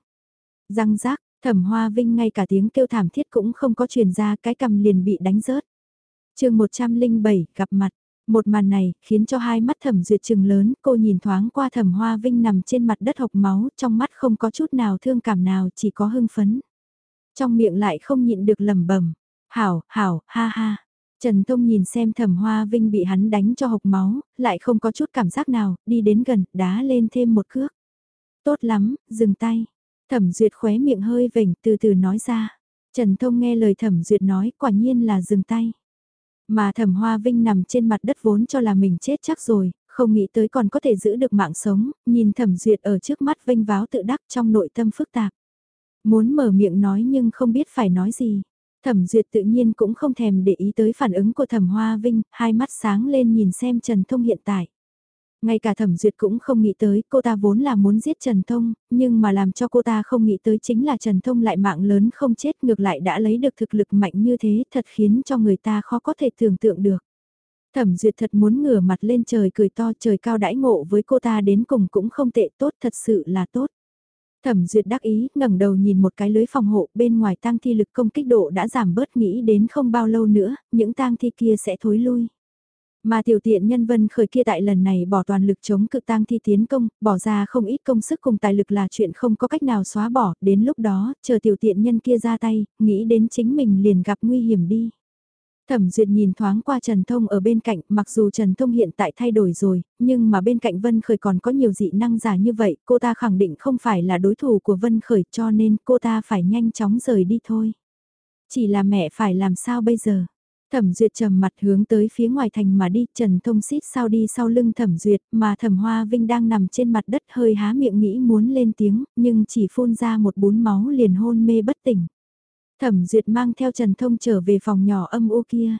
Răng rác, thẩm hoa vinh ngay cả tiếng kêu thảm thiết cũng không có truyền ra cái cầm liền bị đánh rớt. chương 107, gặp mặt. Một màn này, khiến cho hai mắt thẩm duyệt trừng lớn, cô nhìn thoáng qua thẩm hoa vinh nằm trên mặt đất hộc máu, trong mắt không có chút nào thương cảm nào, chỉ có hưng phấn. Trong miệng lại không nhịn được lẩm bẩm hảo, hảo, ha ha. Trần Thông nhìn xem thẩm hoa vinh bị hắn đánh cho hộc máu, lại không có chút cảm giác nào, đi đến gần, đá lên thêm một cước. Tốt lắm, dừng tay. Thẩm duyệt khóe miệng hơi vểnh từ từ nói ra. Trần Thông nghe lời thẩm duyệt nói quả nhiên là dừng tay. Mà thẩm hoa vinh nằm trên mặt đất vốn cho là mình chết chắc rồi, không nghĩ tới còn có thể giữ được mạng sống, nhìn thẩm duyệt ở trước mắt vinh váo tự đắc trong nội tâm phức tạp. Muốn mở miệng nói nhưng không biết phải nói gì. Thẩm duyệt tự nhiên cũng không thèm để ý tới phản ứng của thẩm hoa vinh, hai mắt sáng lên nhìn xem Trần Thông hiện tại. Ngay cả thẩm duyệt cũng không nghĩ tới cô ta vốn là muốn giết Trần Thông, nhưng mà làm cho cô ta không nghĩ tới chính là Trần Thông lại mạng lớn không chết ngược lại đã lấy được thực lực mạnh như thế thật khiến cho người ta khó có thể tưởng tượng được. Thẩm duyệt thật muốn ngửa mặt lên trời cười to trời cao đãi ngộ với cô ta đến cùng cũng không tệ tốt thật sự là tốt. Thẩm duyệt đắc ý ngẩng đầu nhìn một cái lưới phòng hộ bên ngoài tang thi lực công kích độ đã giảm bớt nghĩ đến không bao lâu nữa, những tang thi kia sẽ thối lui. Mà tiểu tiện nhân vân khởi kia tại lần này bỏ toàn lực chống cự tang thi tiến công, bỏ ra không ít công sức cùng tài lực là chuyện không có cách nào xóa bỏ, đến lúc đó, chờ tiểu tiện nhân kia ra tay, nghĩ đến chính mình liền gặp nguy hiểm đi. Thẩm Duyệt nhìn thoáng qua Trần Thông ở bên cạnh, mặc dù Trần Thông hiện tại thay đổi rồi, nhưng mà bên cạnh Vân Khởi còn có nhiều dị năng giả như vậy, cô ta khẳng định không phải là đối thủ của Vân Khởi cho nên cô ta phải nhanh chóng rời đi thôi. Chỉ là mẹ phải làm sao bây giờ? Thẩm Duyệt trầm mặt hướng tới phía ngoài thành mà đi, Trần Thông xít sao đi sau lưng Thẩm Duyệt, mà Thẩm Hoa Vinh đang nằm trên mặt đất hơi há miệng nghĩ muốn lên tiếng, nhưng chỉ phun ra một bún máu liền hôn mê bất tỉnh. Thẩm Duyệt mang theo Trần Thông trở về phòng nhỏ âm u kia.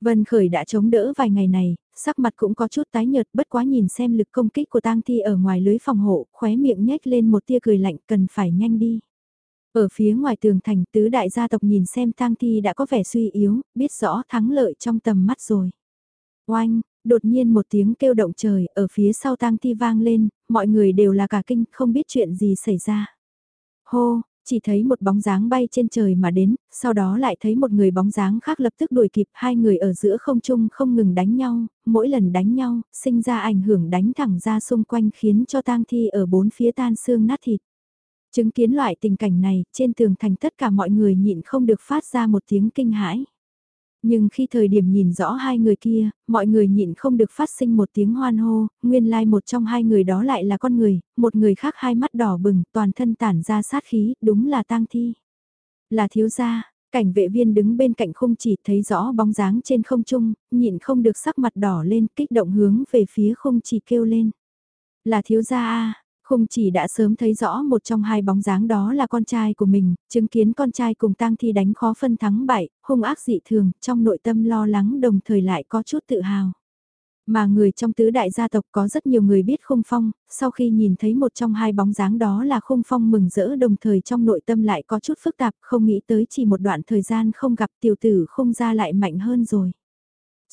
Vân Khởi đã chống đỡ vài ngày này, sắc mặt cũng có chút tái nhợt bất quá nhìn xem lực công kích của tang thi ở ngoài lưới phòng hộ, khóe miệng nhếch lên một tia cười lạnh cần phải nhanh đi. Ở phía ngoài tường thành tứ đại gia tộc nhìn xem tang thi đã có vẻ suy yếu, biết rõ thắng lợi trong tầm mắt rồi. Oanh, đột nhiên một tiếng kêu động trời ở phía sau tang thi vang lên, mọi người đều là cả kinh không biết chuyện gì xảy ra. Hô, chỉ thấy một bóng dáng bay trên trời mà đến, sau đó lại thấy một người bóng dáng khác lập tức đuổi kịp hai người ở giữa không trung không ngừng đánh nhau, mỗi lần đánh nhau, sinh ra ảnh hưởng đánh thẳng ra xung quanh khiến cho tang thi ở bốn phía tan xương nát thịt. Chứng kiến loại tình cảnh này, trên tường thành tất cả mọi người nhịn không được phát ra một tiếng kinh hãi. Nhưng khi thời điểm nhìn rõ hai người kia, mọi người nhịn không được phát sinh một tiếng hoan hô, nguyên lai like một trong hai người đó lại là con người, một người khác hai mắt đỏ bừng, toàn thân tản ra sát khí, đúng là tang thi. Là thiếu gia, cảnh vệ viên đứng bên cạnh không chỉ thấy rõ bóng dáng trên không trung, nhịn không được sắc mặt đỏ lên, kích động hướng về phía không chỉ kêu lên. Là thiếu gia a Khung chỉ đã sớm thấy rõ một trong hai bóng dáng đó là con trai của mình, chứng kiến con trai cùng tang thi đánh khó phân thắng bại, hung ác dị thường, trong nội tâm lo lắng đồng thời lại có chút tự hào. Mà người trong tứ đại gia tộc có rất nhiều người biết khung phong, sau khi nhìn thấy một trong hai bóng dáng đó là khung phong mừng rỡ đồng thời trong nội tâm lại có chút phức tạp, không nghĩ tới chỉ một đoạn thời gian không gặp tiểu tử không ra lại mạnh hơn rồi.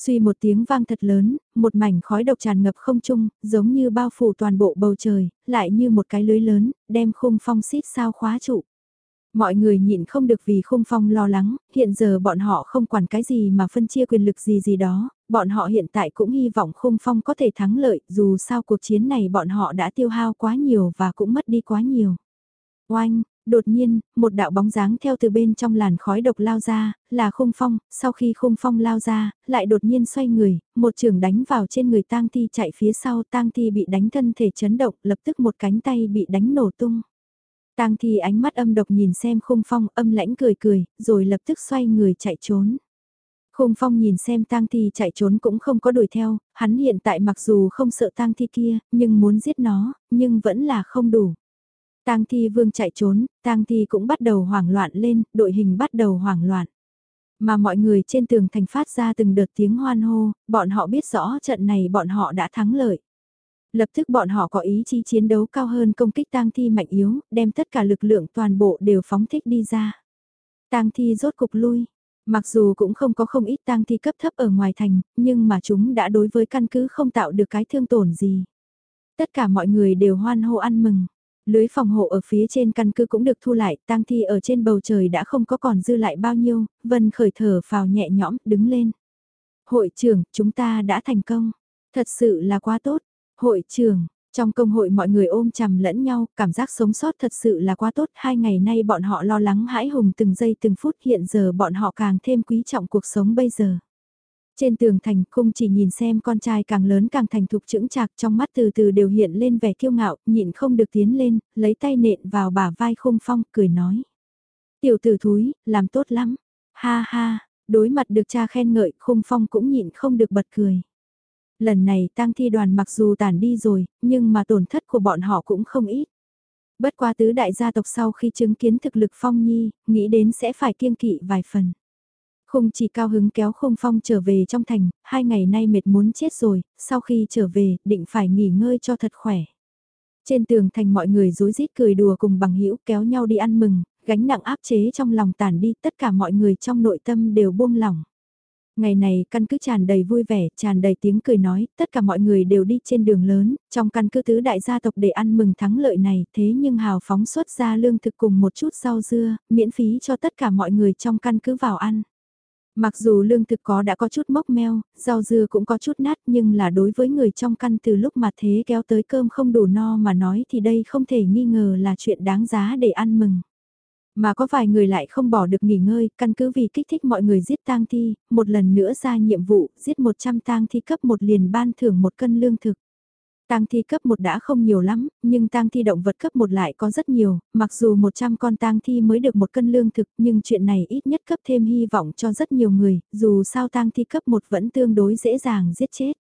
Suy một tiếng vang thật lớn, một mảnh khói độc tràn ngập không trung, giống như bao phủ toàn bộ bầu trời, lại như một cái lưới lớn, đem khung phong xít sao khóa trụ. Mọi người nhịn không được vì khung phong lo lắng, hiện giờ bọn họ không quản cái gì mà phân chia quyền lực gì gì đó, bọn họ hiện tại cũng hy vọng khung phong có thể thắng lợi, dù sao cuộc chiến này bọn họ đã tiêu hao quá nhiều và cũng mất đi quá nhiều. Oanh, Đột nhiên, một đạo bóng dáng theo từ bên trong làn khói độc lao ra, là khung phong, sau khi khung phong lao ra, lại đột nhiên xoay người, một trường đánh vào trên người tang thi chạy phía sau tang thi bị đánh thân thể chấn động, lập tức một cánh tay bị đánh nổ tung. Tang thi ánh mắt âm độc nhìn xem khung phong âm lãnh cười cười, rồi lập tức xoay người chạy trốn. Khung phong nhìn xem tang thi chạy trốn cũng không có đuổi theo, hắn hiện tại mặc dù không sợ tang thi kia, nhưng muốn giết nó, nhưng vẫn là không đủ. Tang Thi Vương chạy trốn, Tang Thi cũng bắt đầu hoảng loạn lên, đội hình bắt đầu hoảng loạn. Mà mọi người trên tường thành phát ra từng đợt tiếng hoan hô, bọn họ biết rõ trận này bọn họ đã thắng lợi. Lập tức bọn họ có ý chí chiến đấu cao hơn công kích Tang Thi mạnh yếu, đem tất cả lực lượng toàn bộ đều phóng thích đi ra. Tang Thi rốt cục lui. Mặc dù cũng không có không ít tang thi cấp thấp ở ngoài thành, nhưng mà chúng đã đối với căn cứ không tạo được cái thương tổn gì. Tất cả mọi người đều hoan hô ăn mừng. Lưới phòng hộ ở phía trên căn cứ cũng được thu lại, tang thi ở trên bầu trời đã không có còn dư lại bao nhiêu, Vân khởi thở phào nhẹ nhõm, đứng lên. Hội trưởng, chúng ta đã thành công. Thật sự là quá tốt. Hội trưởng, trong công hội mọi người ôm chầm lẫn nhau, cảm giác sống sót thật sự là quá tốt. Hai ngày nay bọn họ lo lắng hãi hùng từng giây từng phút hiện giờ bọn họ càng thêm quý trọng cuộc sống bây giờ. Trên tường thành cung chỉ nhìn xem con trai càng lớn càng thành thục chững chạc trong mắt từ từ đều hiện lên vẻ kiêu ngạo, nhịn không được tiến lên, lấy tay nện vào bả vai khung phong, cười nói. Tiểu tử thúi, làm tốt lắm. Ha ha, đối mặt được cha khen ngợi, khung phong cũng nhịn không được bật cười. Lần này tang thi đoàn mặc dù tàn đi rồi, nhưng mà tổn thất của bọn họ cũng không ít. Bất qua tứ đại gia tộc sau khi chứng kiến thực lực phong nhi, nghĩ đến sẽ phải kiêng kỵ vài phần. Không chỉ cao hứng kéo không phong trở về trong thành, hai ngày nay mệt muốn chết rồi, sau khi trở về, định phải nghỉ ngơi cho thật khỏe. Trên tường thành mọi người rối rít cười đùa cùng bằng hữu kéo nhau đi ăn mừng, gánh nặng áp chế trong lòng tàn đi, tất cả mọi người trong nội tâm đều buông lỏng. Ngày này căn cứ tràn đầy vui vẻ, tràn đầy tiếng cười nói, tất cả mọi người đều đi trên đường lớn, trong căn cứ tứ đại gia tộc để ăn mừng thắng lợi này, thế nhưng hào phóng xuất ra lương thực cùng một chút rau dưa, miễn phí cho tất cả mọi người trong căn cứ vào ăn. Mặc dù lương thực có đã có chút mốc meo, rau dưa cũng có chút nát nhưng là đối với người trong căn từ lúc mà thế kéo tới cơm không đủ no mà nói thì đây không thể nghi ngờ là chuyện đáng giá để ăn mừng. Mà có vài người lại không bỏ được nghỉ ngơi, căn cứ vì kích thích mọi người giết tang thi, một lần nữa ra nhiệm vụ, giết 100 tang thi cấp một liền ban thưởng một cân lương thực. Tang thi cấp 1 đã không nhiều lắm, nhưng tang thi động vật cấp 1 lại có rất nhiều, mặc dù 100 con tang thi mới được một cân lương thực, nhưng chuyện này ít nhất cấp thêm hy vọng cho rất nhiều người, dù sao tang thi cấp 1 vẫn tương đối dễ dàng giết chết.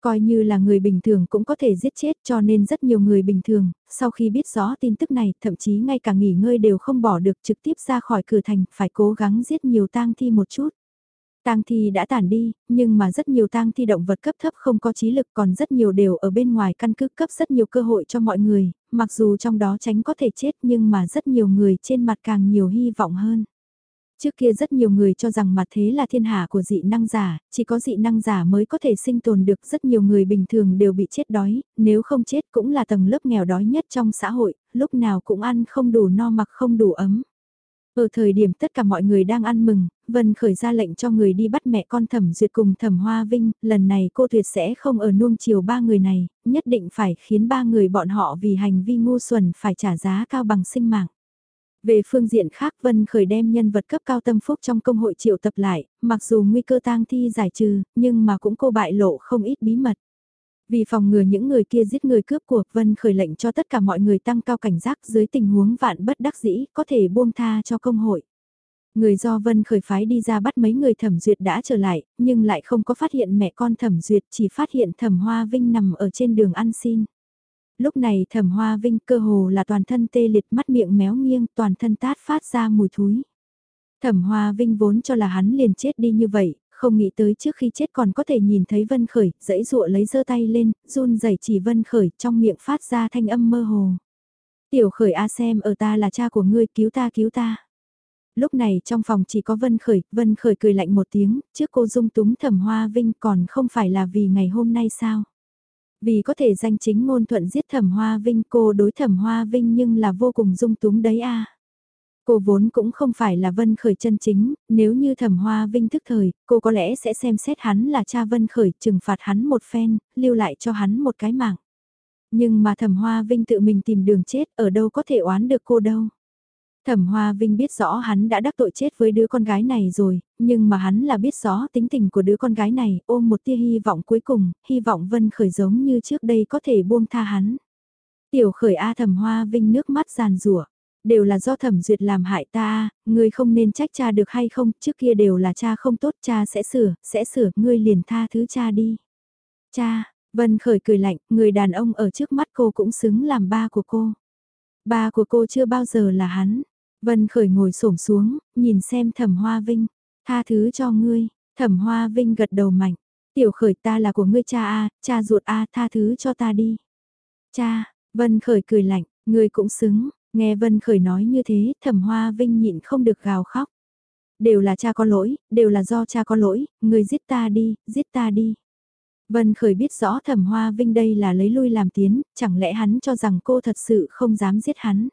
Coi như là người bình thường cũng có thể giết chết cho nên rất nhiều người bình thường, sau khi biết rõ tin tức này, thậm chí ngay cả nghỉ ngơi đều không bỏ được trực tiếp ra khỏi cửa thành, phải cố gắng giết nhiều tang thi một chút. Tang thi đã tản đi, nhưng mà rất nhiều tang thi động vật cấp thấp không có trí lực còn rất nhiều đều ở bên ngoài căn cứ cấp rất nhiều cơ hội cho mọi người, mặc dù trong đó tránh có thể chết nhưng mà rất nhiều người trên mặt càng nhiều hy vọng hơn. Trước kia rất nhiều người cho rằng mặt thế là thiên hạ của dị năng giả, chỉ có dị năng giả mới có thể sinh tồn được rất nhiều người bình thường đều bị chết đói, nếu không chết cũng là tầng lớp nghèo đói nhất trong xã hội, lúc nào cũng ăn không đủ no mặc không đủ ấm. Ở thời điểm tất cả mọi người đang ăn mừng, Vân khởi ra lệnh cho người đi bắt mẹ con thẩm duyệt cùng thẩm hoa vinh, lần này cô tuyệt sẽ không ở nuông chiều ba người này, nhất định phải khiến ba người bọn họ vì hành vi ngu xuẩn phải trả giá cao bằng sinh mạng. Về phương diện khác Vân Khởi đem nhân vật cấp cao tâm phúc trong công hội triệu tập lại, mặc dù nguy cơ tang thi giải trừ, nhưng mà cũng cô bại lộ không ít bí mật. Vì phòng ngừa những người kia giết người cướp cuộc Vân khởi lệnh cho tất cả mọi người tăng cao cảnh giác dưới tình huống vạn bất đắc dĩ, có thể buông tha cho công hội. Người do Vân khởi phái đi ra bắt mấy người thẩm duyệt đã trở lại, nhưng lại không có phát hiện mẹ con thẩm duyệt, chỉ phát hiện thẩm hoa vinh nằm ở trên đường ăn xin. Lúc này thẩm hoa vinh cơ hồ là toàn thân tê liệt mắt miệng méo nghiêng, toàn thân tát phát ra mùi thúi. Thẩm hoa vinh vốn cho là hắn liền chết đi như vậy, không nghĩ tới trước khi chết còn có thể nhìn thấy Vân Khởi, dãy dụa lấy giơ tay lên, run rẩy chỉ Vân Khởi trong miệng phát ra thanh âm mơ hồ. Tiểu Khởi A xem ở ta là cha của ngươi cứu ta cứu ta. Lúc này trong phòng chỉ có Vân Khởi, Vân Khởi cười lạnh một tiếng, trước cô dung túng thẩm hoa vinh còn không phải là vì ngày hôm nay sao. Vì có thể danh chính ngôn thuận giết thẩm hoa vinh cô đối thẩm hoa vinh nhưng là vô cùng dung túng đấy a Cô vốn cũng không phải là Vân Khởi chân chính, nếu như thẩm hoa vinh thức thời, cô có lẽ sẽ xem xét hắn là cha Vân Khởi trừng phạt hắn một phen, lưu lại cho hắn một cái mạng. Nhưng mà thẩm hoa vinh tự mình tìm đường chết ở đâu có thể oán được cô đâu. Thẩm Hoa Vinh biết rõ hắn đã đắc tội chết với đứa con gái này rồi, nhưng mà hắn là biết rõ tính tình của đứa con gái này, ôm một tia hy vọng cuối cùng, hy vọng Vân Khởi giống như trước đây có thể buông tha hắn. Tiểu Khởi A Thẩm Hoa Vinh nước mắt giàn rủa đều là do thẩm duyệt làm hại ta, ngươi không nên trách cha được hay không, trước kia đều là cha không tốt, cha sẽ sửa, sẽ sửa, ngươi liền tha thứ cha đi. Cha, Vân Khởi cười lạnh, người đàn ông ở trước mắt cô cũng xứng làm ba của cô. Ba của cô chưa bao giờ là hắn. Vân Khởi ngồi xổm xuống, nhìn xem thẩm hoa vinh, tha thứ cho ngươi, thẩm hoa vinh gật đầu mạnh. Tiểu khởi ta là của ngươi cha a, cha ruột a, tha thứ cho ta đi. Cha, Vân Khởi cười lạnh, ngươi cũng xứng, Nghe Vân Khởi nói như thế, thẩm hoa vinh nhịn không được gào khóc. Đều là cha có lỗi, đều là do cha có lỗi, người giết ta đi, giết ta đi. Vân Khởi biết rõ thẩm hoa vinh đây là lấy lui làm tiến, chẳng lẽ hắn cho rằng cô thật sự không dám giết hắn.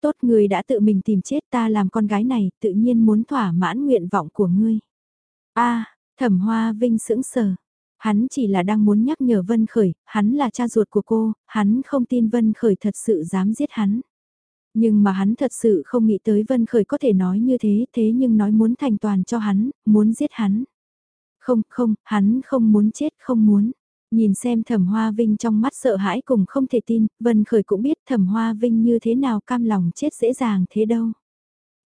Tốt người đã tự mình tìm chết ta làm con gái này, tự nhiên muốn thỏa mãn nguyện vọng của ngươi. a thẩm hoa vinh sững sờ. Hắn chỉ là đang muốn nhắc nhở Vân Khởi, hắn là cha ruột của cô, hắn không tin Vân Khởi thật sự dám giết hắn. Nhưng mà hắn thật sự không nghĩ tới Vân Khởi có thể nói như thế, thế nhưng nói muốn thành toàn cho hắn, muốn giết hắn. Không, không, hắn không muốn chết, không muốn. Nhìn xem thẩm hoa vinh trong mắt sợ hãi cùng không thể tin, Vân Khởi cũng biết thẩm hoa vinh như thế nào cam lòng chết dễ dàng thế đâu.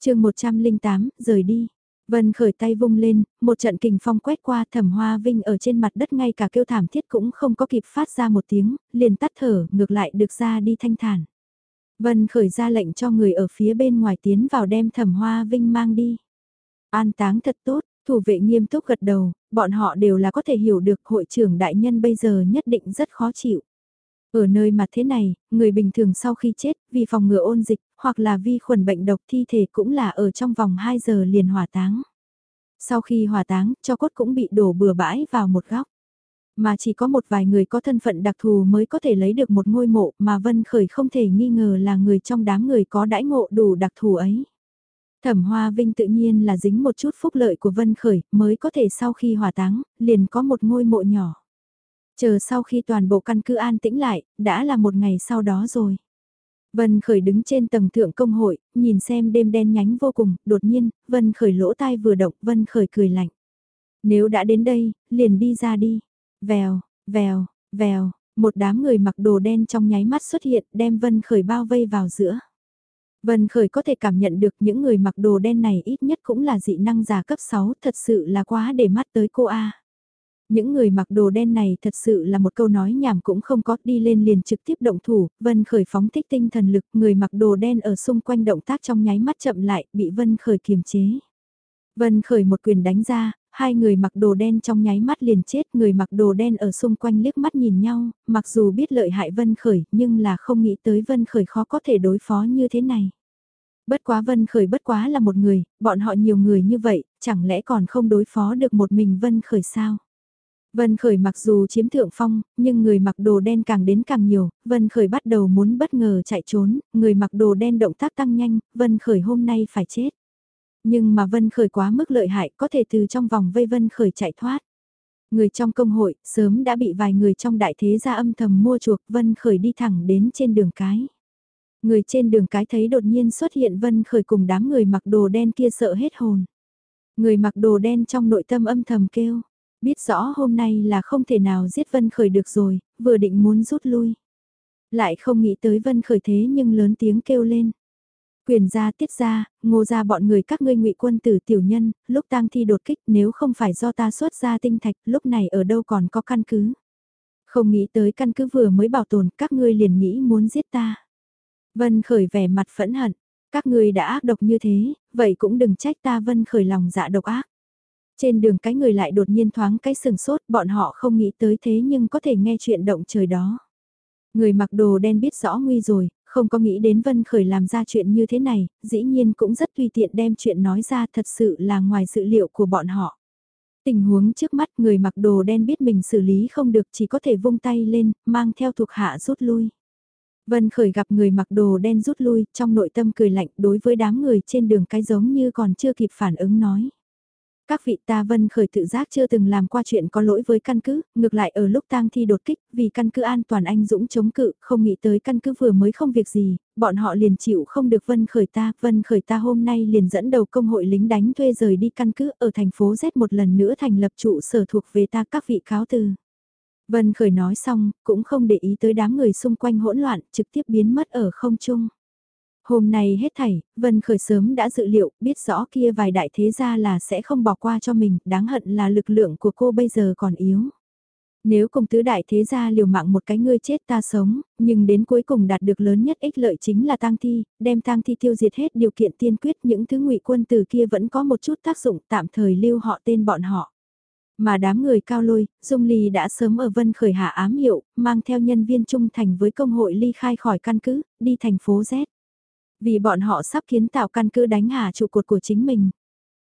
chương 108, rời đi. Vân khởi tay vung lên, một trận kình phong quét qua thẩm hoa vinh ở trên mặt đất ngay cả kêu thảm thiết cũng không có kịp phát ra một tiếng, liền tắt thở, ngược lại được ra đi thanh thản. Vân khởi ra lệnh cho người ở phía bên ngoài tiến vào đem thẩm hoa vinh mang đi. An táng thật tốt, thủ vệ nghiêm túc gật đầu, bọn họ đều là có thể hiểu được hội trưởng đại nhân bây giờ nhất định rất khó chịu. Ở nơi mà thế này, người bình thường sau khi chết, vì phòng ngừa ôn dịch, hoặc là vi khuẩn bệnh độc thi thể cũng là ở trong vòng 2 giờ liền hỏa táng. Sau khi hỏa táng, cho cốt cũng bị đổ bừa bãi vào một góc. Mà chỉ có một vài người có thân phận đặc thù mới có thể lấy được một ngôi mộ mà Vân Khởi không thể nghi ngờ là người trong đám người có đãi ngộ đủ đặc thù ấy. Thẩm Hoa Vinh tự nhiên là dính một chút phúc lợi của Vân Khởi mới có thể sau khi hỏa táng, liền có một ngôi mộ nhỏ. Chờ sau khi toàn bộ căn cứ an tĩnh lại, đã là một ngày sau đó rồi. Vân Khởi đứng trên tầng thượng công hội, nhìn xem đêm đen nhánh vô cùng, đột nhiên, Vân Khởi lỗ tai vừa động, Vân Khởi cười lạnh. Nếu đã đến đây, liền đi ra đi. Vèo, vèo, vèo, một đám người mặc đồ đen trong nháy mắt xuất hiện đem Vân Khởi bao vây vào giữa. Vân Khởi có thể cảm nhận được những người mặc đồ đen này ít nhất cũng là dị năng giả cấp 6 thật sự là quá để mắt tới cô A. Những người mặc đồ đen này thật sự là một câu nói nhảm cũng không có đi lên liền trực tiếp động thủ, Vân Khởi phóng thích tinh thần lực, người mặc đồ đen ở xung quanh động tác trong nháy mắt chậm lại, bị Vân Khởi kiềm chế. Vân Khởi một quyền đánh ra, hai người mặc đồ đen trong nháy mắt liền chết, người mặc đồ đen ở xung quanh liếc mắt nhìn nhau, mặc dù biết lợi hại Vân Khởi, nhưng là không nghĩ tới Vân Khởi khó có thể đối phó như thế này. Bất quá Vân Khởi bất quá là một người, bọn họ nhiều người như vậy, chẳng lẽ còn không đối phó được một mình Vân Khởi sao? Vân Khởi mặc dù chiếm thượng phong, nhưng người mặc đồ đen càng đến càng nhiều, Vân Khởi bắt đầu muốn bất ngờ chạy trốn, người mặc đồ đen động tác tăng nhanh, Vân Khởi hôm nay phải chết. Nhưng mà Vân Khởi quá mức lợi hại có thể từ trong vòng vây Vân Khởi chạy thoát. Người trong công hội sớm đã bị vài người trong đại thế gia âm thầm mua chuộc Vân Khởi đi thẳng đến trên đường cái. Người trên đường cái thấy đột nhiên xuất hiện Vân Khởi cùng đám người mặc đồ đen kia sợ hết hồn. Người mặc đồ đen trong nội tâm âm thầm kêu, biết rõ hôm nay là không thể nào giết Vân Khởi được rồi, vừa định muốn rút lui. Lại không nghĩ tới Vân Khởi thế nhưng lớn tiếng kêu lên. Quyền gia tiết gia, ngô gia bọn người các ngươi ngụy quân tử tiểu nhân, lúc tang thi đột kích nếu không phải do ta xuất ra tinh thạch, lúc này ở đâu còn có căn cứ. Không nghĩ tới căn cứ vừa mới bảo tồn, các ngươi liền nghĩ muốn giết ta. Vân khởi vẻ mặt phẫn hận, các ngươi đã ác độc như thế, vậy cũng đừng trách ta vân khởi lòng dạ độc ác. Trên đường cái người lại đột nhiên thoáng cái sừng sốt, bọn họ không nghĩ tới thế nhưng có thể nghe chuyện động trời đó. Người mặc đồ đen biết rõ nguy rồi, không có nghĩ đến Vân Khởi làm ra chuyện như thế này, dĩ nhiên cũng rất tùy tiện đem chuyện nói ra thật sự là ngoài dự liệu của bọn họ. Tình huống trước mắt người mặc đồ đen biết mình xử lý không được chỉ có thể vung tay lên, mang theo thuộc hạ rút lui. Vân Khởi gặp người mặc đồ đen rút lui, trong nội tâm cười lạnh đối với đám người trên đường cái giống như còn chưa kịp phản ứng nói. Các vị ta vân khởi tự giác chưa từng làm qua chuyện có lỗi với căn cứ, ngược lại ở lúc tang thi đột kích, vì căn cứ an toàn anh dũng chống cự, không nghĩ tới căn cứ vừa mới không việc gì, bọn họ liền chịu không được vân khởi ta, vân khởi ta hôm nay liền dẫn đầu công hội lính đánh thuê rời đi căn cứ ở thành phố Z một lần nữa thành lập trụ sở thuộc về ta các vị cáo từ. Vân khởi nói xong, cũng không để ý tới đám người xung quanh hỗn loạn, trực tiếp biến mất ở không trung. Hôm nay hết thảy, Vân Khởi sớm đã dự liệu, biết rõ kia vài đại thế gia là sẽ không bỏ qua cho mình, đáng hận là lực lượng của cô bây giờ còn yếu. Nếu cùng tứ đại thế gia liều mạng một cái ngươi chết ta sống, nhưng đến cuối cùng đạt được lớn nhất ích lợi chính là tang thi, đem tang thi tiêu diệt hết điều kiện tiên quyết những thứ ngụy quân từ kia vẫn có một chút tác dụng tạm thời lưu họ tên bọn họ. Mà đám người cao lôi, Dung Ly đã sớm ở Vân Khởi hạ ám hiệu, mang theo nhân viên trung thành với công hội ly khai khỏi căn cứ, đi thành phố Z. Vì bọn họ sắp kiến tạo căn cứ đánh hạ trụ cột của chính mình.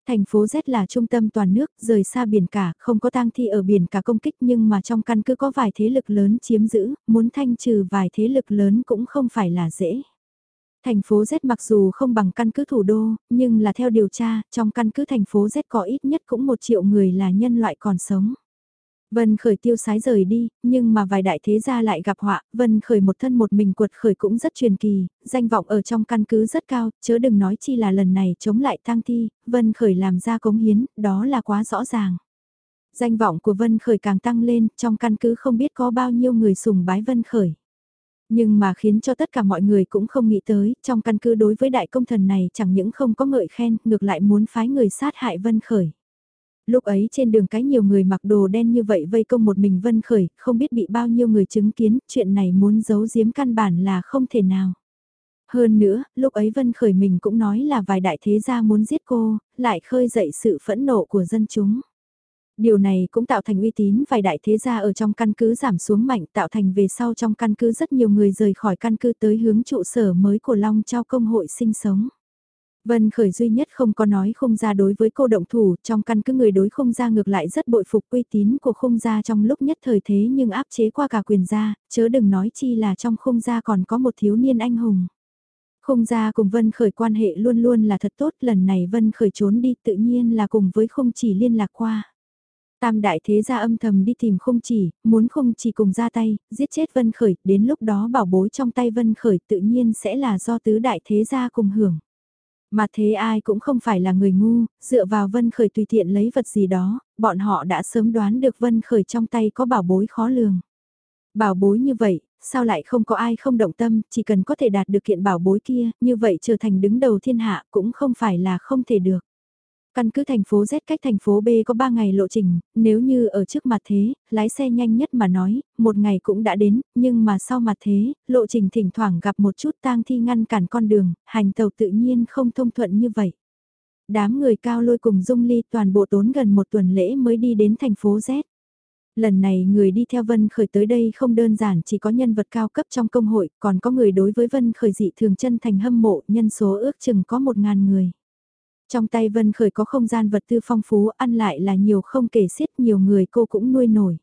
Thành phố Z là trung tâm toàn nước, rời xa biển cả, không có tang thi ở biển cả công kích nhưng mà trong căn cứ có vài thế lực lớn chiếm giữ, muốn thanh trừ vài thế lực lớn cũng không phải là dễ. Thành phố Z mặc dù không bằng căn cứ thủ đô, nhưng là theo điều tra, trong căn cứ thành phố Z có ít nhất cũng một triệu người là nhân loại còn sống. Vân Khởi tiêu sái rời đi, nhưng mà vài đại thế gia lại gặp họa, Vân Khởi một thân một mình cuột khởi cũng rất truyền kỳ, danh vọng ở trong căn cứ rất cao, chớ đừng nói chi là lần này chống lại tang thi, Vân Khởi làm ra cống hiến, đó là quá rõ ràng. Danh vọng của Vân Khởi càng tăng lên, trong căn cứ không biết có bao nhiêu người sùng bái Vân Khởi. Nhưng mà khiến cho tất cả mọi người cũng không nghĩ tới, trong căn cứ đối với đại công thần này chẳng những không có ngợi khen, ngược lại muốn phái người sát hại Vân Khởi. Lúc ấy trên đường cái nhiều người mặc đồ đen như vậy vây công một mình Vân Khởi, không biết bị bao nhiêu người chứng kiến, chuyện này muốn giấu giếm căn bản là không thể nào. Hơn nữa, lúc ấy Vân Khởi mình cũng nói là vài đại thế gia muốn giết cô, lại khơi dậy sự phẫn nộ của dân chúng. Điều này cũng tạo thành uy tín vài đại thế gia ở trong căn cứ giảm xuống mạnh tạo thành về sau trong căn cứ rất nhiều người rời khỏi căn cứ tới hướng trụ sở mới của Long Trao Công hội sinh sống. Vân Khởi duy nhất không có nói không ra đối với cô động thủ, trong căn cứ người đối không ra ngược lại rất bội phục uy tín của không gia trong lúc nhất thời thế nhưng áp chế qua cả quyền gia, chớ đừng nói chi là trong không gia còn có một thiếu niên anh hùng. Không gia cùng Vân Khởi quan hệ luôn luôn là thật tốt, lần này Vân Khởi trốn đi tự nhiên là cùng với không chỉ liên lạc qua. Tam đại thế gia âm thầm đi tìm không chỉ, muốn không chỉ cùng ra tay, giết chết Vân Khởi, đến lúc đó bảo bối trong tay Vân Khởi tự nhiên sẽ là do tứ đại thế gia cùng hưởng. Mà thế ai cũng không phải là người ngu, dựa vào Vân Khởi tùy tiện lấy vật gì đó, bọn họ đã sớm đoán được Vân Khởi trong tay có bảo bối khó lường. Bảo bối như vậy, sao lại không có ai không động tâm, chỉ cần có thể đạt được kiện bảo bối kia, như vậy trở thành đứng đầu thiên hạ cũng không phải là không thể được. Căn cứ thành phố Z cách thành phố B có 3 ngày lộ trình, nếu như ở trước mặt thế, lái xe nhanh nhất mà nói, một ngày cũng đã đến, nhưng mà sau mặt thế, lộ trình thỉnh thoảng gặp một chút tang thi ngăn cản con đường, hành tàu tự nhiên không thông thuận như vậy. Đám người cao lôi cùng Dung Ly toàn bộ tốn gần một tuần lễ mới đi đến thành phố Z. Lần này người đi theo Vân Khởi tới đây không đơn giản chỉ có nhân vật cao cấp trong công hội, còn có người đối với Vân Khởi dị thường chân thành hâm mộ, nhân số ước chừng có một ngàn người. Trong tay Vân Khởi có không gian vật tư phong phú, ăn lại là nhiều không kể xiết nhiều người cô cũng nuôi nổi.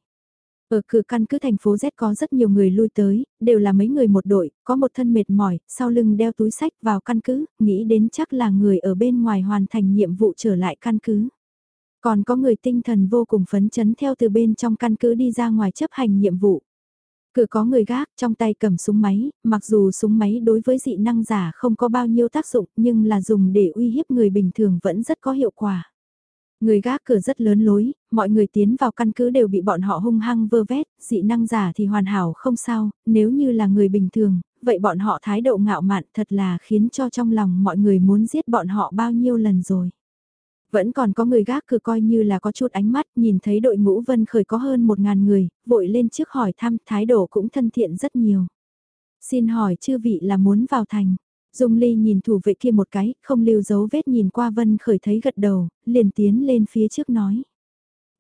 Ở cửa căn cứ thành phố Z có rất nhiều người lui tới, đều là mấy người một đội, có một thân mệt mỏi, sau lưng đeo túi sách vào căn cứ, nghĩ đến chắc là người ở bên ngoài hoàn thành nhiệm vụ trở lại căn cứ. Còn có người tinh thần vô cùng phấn chấn theo từ bên trong căn cứ đi ra ngoài chấp hành nhiệm vụ. Cửa có người gác trong tay cầm súng máy, mặc dù súng máy đối với dị năng giả không có bao nhiêu tác dụng nhưng là dùng để uy hiếp người bình thường vẫn rất có hiệu quả. Người gác cửa rất lớn lối, mọi người tiến vào căn cứ đều bị bọn họ hung hăng vơ vét, dị năng giả thì hoàn hảo không sao, nếu như là người bình thường, vậy bọn họ thái độ ngạo mạn thật là khiến cho trong lòng mọi người muốn giết bọn họ bao nhiêu lần rồi. Vẫn còn có người gác cửa coi như là có chút ánh mắt, nhìn thấy đội ngũ vân khởi có hơn một ngàn người, vội lên trước hỏi thăm, thái độ cũng thân thiện rất nhiều. Xin hỏi chư vị là muốn vào thành. Dung Ly nhìn thủ vệ kia một cái, không lưu dấu vết nhìn qua Vân Khởi thấy gật đầu, liền tiến lên phía trước nói.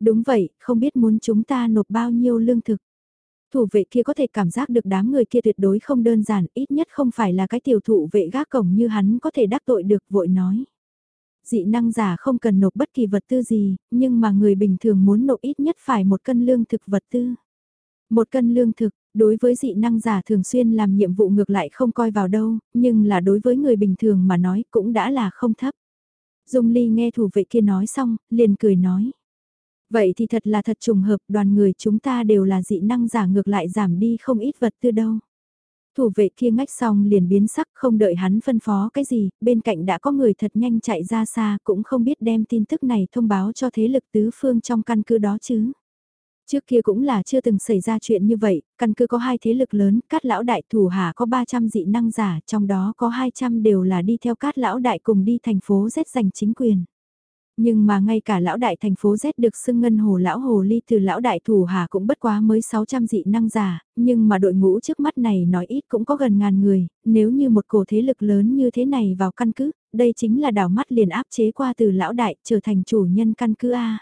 Đúng vậy, không biết muốn chúng ta nộp bao nhiêu lương thực. Thủ vệ kia có thể cảm giác được đám người kia tuyệt đối không đơn giản, ít nhất không phải là cái tiểu thụ vệ gác cổng như hắn có thể đắc tội được vội nói. Dị năng giả không cần nộp bất kỳ vật tư gì, nhưng mà người bình thường muốn nộp ít nhất phải một cân lương thực vật tư. Một cân lương thực, Đối với dị năng giả thường xuyên làm nhiệm vụ ngược lại không coi vào đâu, nhưng là đối với người bình thường mà nói cũng đã là không thấp. Dung Ly nghe thủ vệ kia nói xong, liền cười nói. Vậy thì thật là thật trùng hợp đoàn người chúng ta đều là dị năng giả ngược lại giảm đi không ít vật tư đâu. Thủ vệ kia ngách xong liền biến sắc không đợi hắn phân phó cái gì, bên cạnh đã có người thật nhanh chạy ra xa cũng không biết đem tin tức này thông báo cho thế lực tứ phương trong căn cứ đó chứ. Trước kia cũng là chưa từng xảy ra chuyện như vậy, căn cứ có hai thế lực lớn, cát lão đại thủ hạ có 300 dị năng giả, trong đó có 200 đều là đi theo cát lão đại cùng đi thành phố Z giành chính quyền. Nhưng mà ngay cả lão đại thành phố Z được xưng ngân hồ lão hồ ly từ lão đại thủ hà cũng bất quá mới 600 dị năng giả, nhưng mà đội ngũ trước mắt này nói ít cũng có gần ngàn người, nếu như một cổ thế lực lớn như thế này vào căn cứ, đây chính là đảo mắt liền áp chế qua từ lão đại trở thành chủ nhân căn cứ A.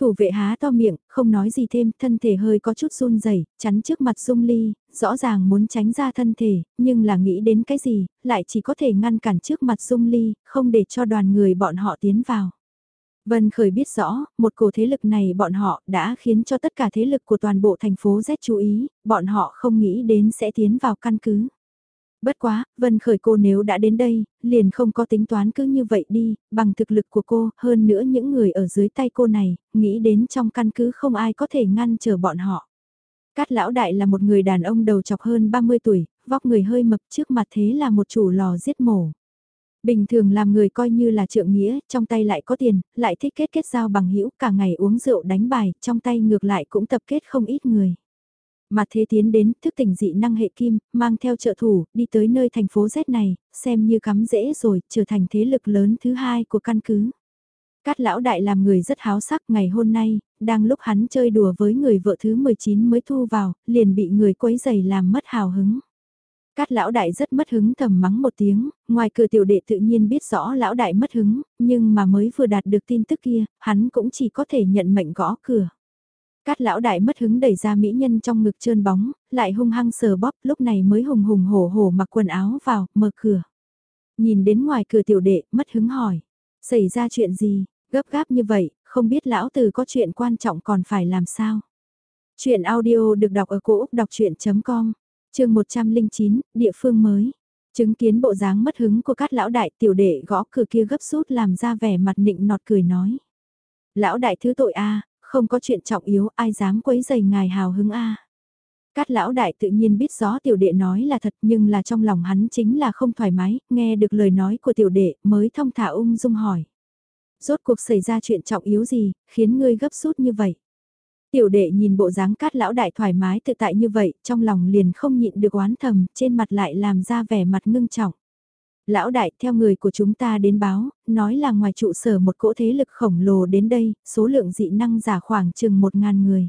Thủ vệ há to miệng, không nói gì thêm, thân thể hơi có chút run rẩy, chắn trước mặt Dung Ly, rõ ràng muốn tránh ra thân thể, nhưng là nghĩ đến cái gì, lại chỉ có thể ngăn cản trước mặt Dung Ly, không để cho đoàn người bọn họ tiến vào. Vân Khởi biết rõ, một cổ thế lực này bọn họ đã khiến cho tất cả thế lực của toàn bộ thành phố Z chú ý, bọn họ không nghĩ đến sẽ tiến vào căn cứ. Bất quá, Vân Khởi cô nếu đã đến đây, liền không có tính toán cứ như vậy đi, bằng thực lực của cô, hơn nữa những người ở dưới tay cô này, nghĩ đến trong căn cứ không ai có thể ngăn trở bọn họ. Cát lão đại là một người đàn ông đầu chọc hơn 30 tuổi, vóc người hơi mập trước mặt thế là một chủ lò giết mổ. Bình thường làm người coi như là trượng nghĩa, trong tay lại có tiền, lại thích kết kết giao bằng hữu cả ngày uống rượu đánh bài, trong tay ngược lại cũng tập kết không ít người. Mà thế tiến đến, thức tỉnh dị năng hệ kim, mang theo trợ thủ, đi tới nơi thành phố Z này, xem như cắm dễ rồi, trở thành thế lực lớn thứ hai của căn cứ. Cát lão đại làm người rất háo sắc ngày hôm nay, đang lúc hắn chơi đùa với người vợ thứ 19 mới thu vào, liền bị người quấy giày làm mất hào hứng. Cát lão đại rất mất hứng thầm mắng một tiếng, ngoài cửa tiểu đệ tự nhiên biết rõ lão đại mất hứng, nhưng mà mới vừa đạt được tin tức kia, hắn cũng chỉ có thể nhận mệnh gõ cửa. Cát lão đại mất hứng đẩy ra mỹ nhân trong ngực trơn bóng, lại hung hăng sờ bóp lúc này mới hùng hùng hổ hổ mặc quần áo vào, mở cửa. Nhìn đến ngoài cửa tiểu đệ, mất hứng hỏi. Xảy ra chuyện gì, gấp gáp như vậy, không biết lão từ có chuyện quan trọng còn phải làm sao. Chuyện audio được đọc ở cổ Úc đọc chuyện.com, chương 109, địa phương mới. Chứng kiến bộ dáng mất hứng của cát lão đại tiểu đệ gõ cửa kia gấp rút làm ra vẻ mặt nịnh nọt cười nói. Lão đại thứ tội a không có chuyện trọng yếu ai dám quấy giày ngài hào hứng a. Cát lão đại tự nhiên biết rõ tiểu đệ nói là thật nhưng là trong lòng hắn chính là không thoải mái, nghe được lời nói của tiểu đệ mới thông thả ung dung hỏi. Rốt cuộc xảy ra chuyện trọng yếu gì, khiến ngươi gấp rút như vậy? Tiểu đệ nhìn bộ dáng cát lão đại thoải mái tự tại như vậy, trong lòng liền không nhịn được oán thầm, trên mặt lại làm ra vẻ mặt ngưng trọng. Lão đại theo người của chúng ta đến báo, nói là ngoài trụ sở một cỗ thế lực khổng lồ đến đây, số lượng dị năng giả khoảng chừng một ngàn người.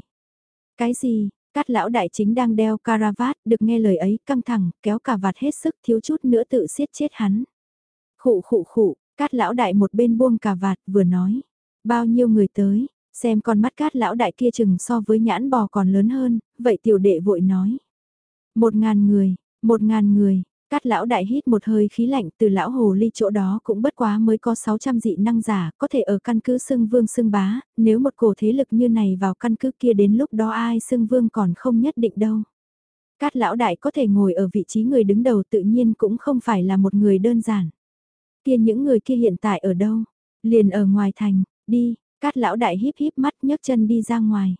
Cái gì, Cát lão đại chính đang đeo caravat, được nghe lời ấy, căng thẳng, kéo cà vạt hết sức thiếu chút nữa tự siết chết hắn. Khụ khụ khụ, cát lão đại một bên buông cà vạt vừa nói. Bao nhiêu người tới, xem con mắt cát lão đại kia chừng so với nhãn bò còn lớn hơn, vậy tiểu đệ vội nói. Một ngàn người, một ngàn người, Cát lão đại hít một hơi khí lạnh từ lão hồ ly chỗ đó cũng bất quá mới có 600 dị năng giả, có thể ở căn cứ xưng vương xưng bá, nếu một cổ thế lực như này vào căn cứ kia đến lúc đó ai xưng vương còn không nhất định đâu. Cát lão đại có thể ngồi ở vị trí người đứng đầu tự nhiên cũng không phải là một người đơn giản. Kia những người kia hiện tại ở đâu? Liền ở ngoài thành, đi, cát lão đại híp híp mắt nhấc chân đi ra ngoài.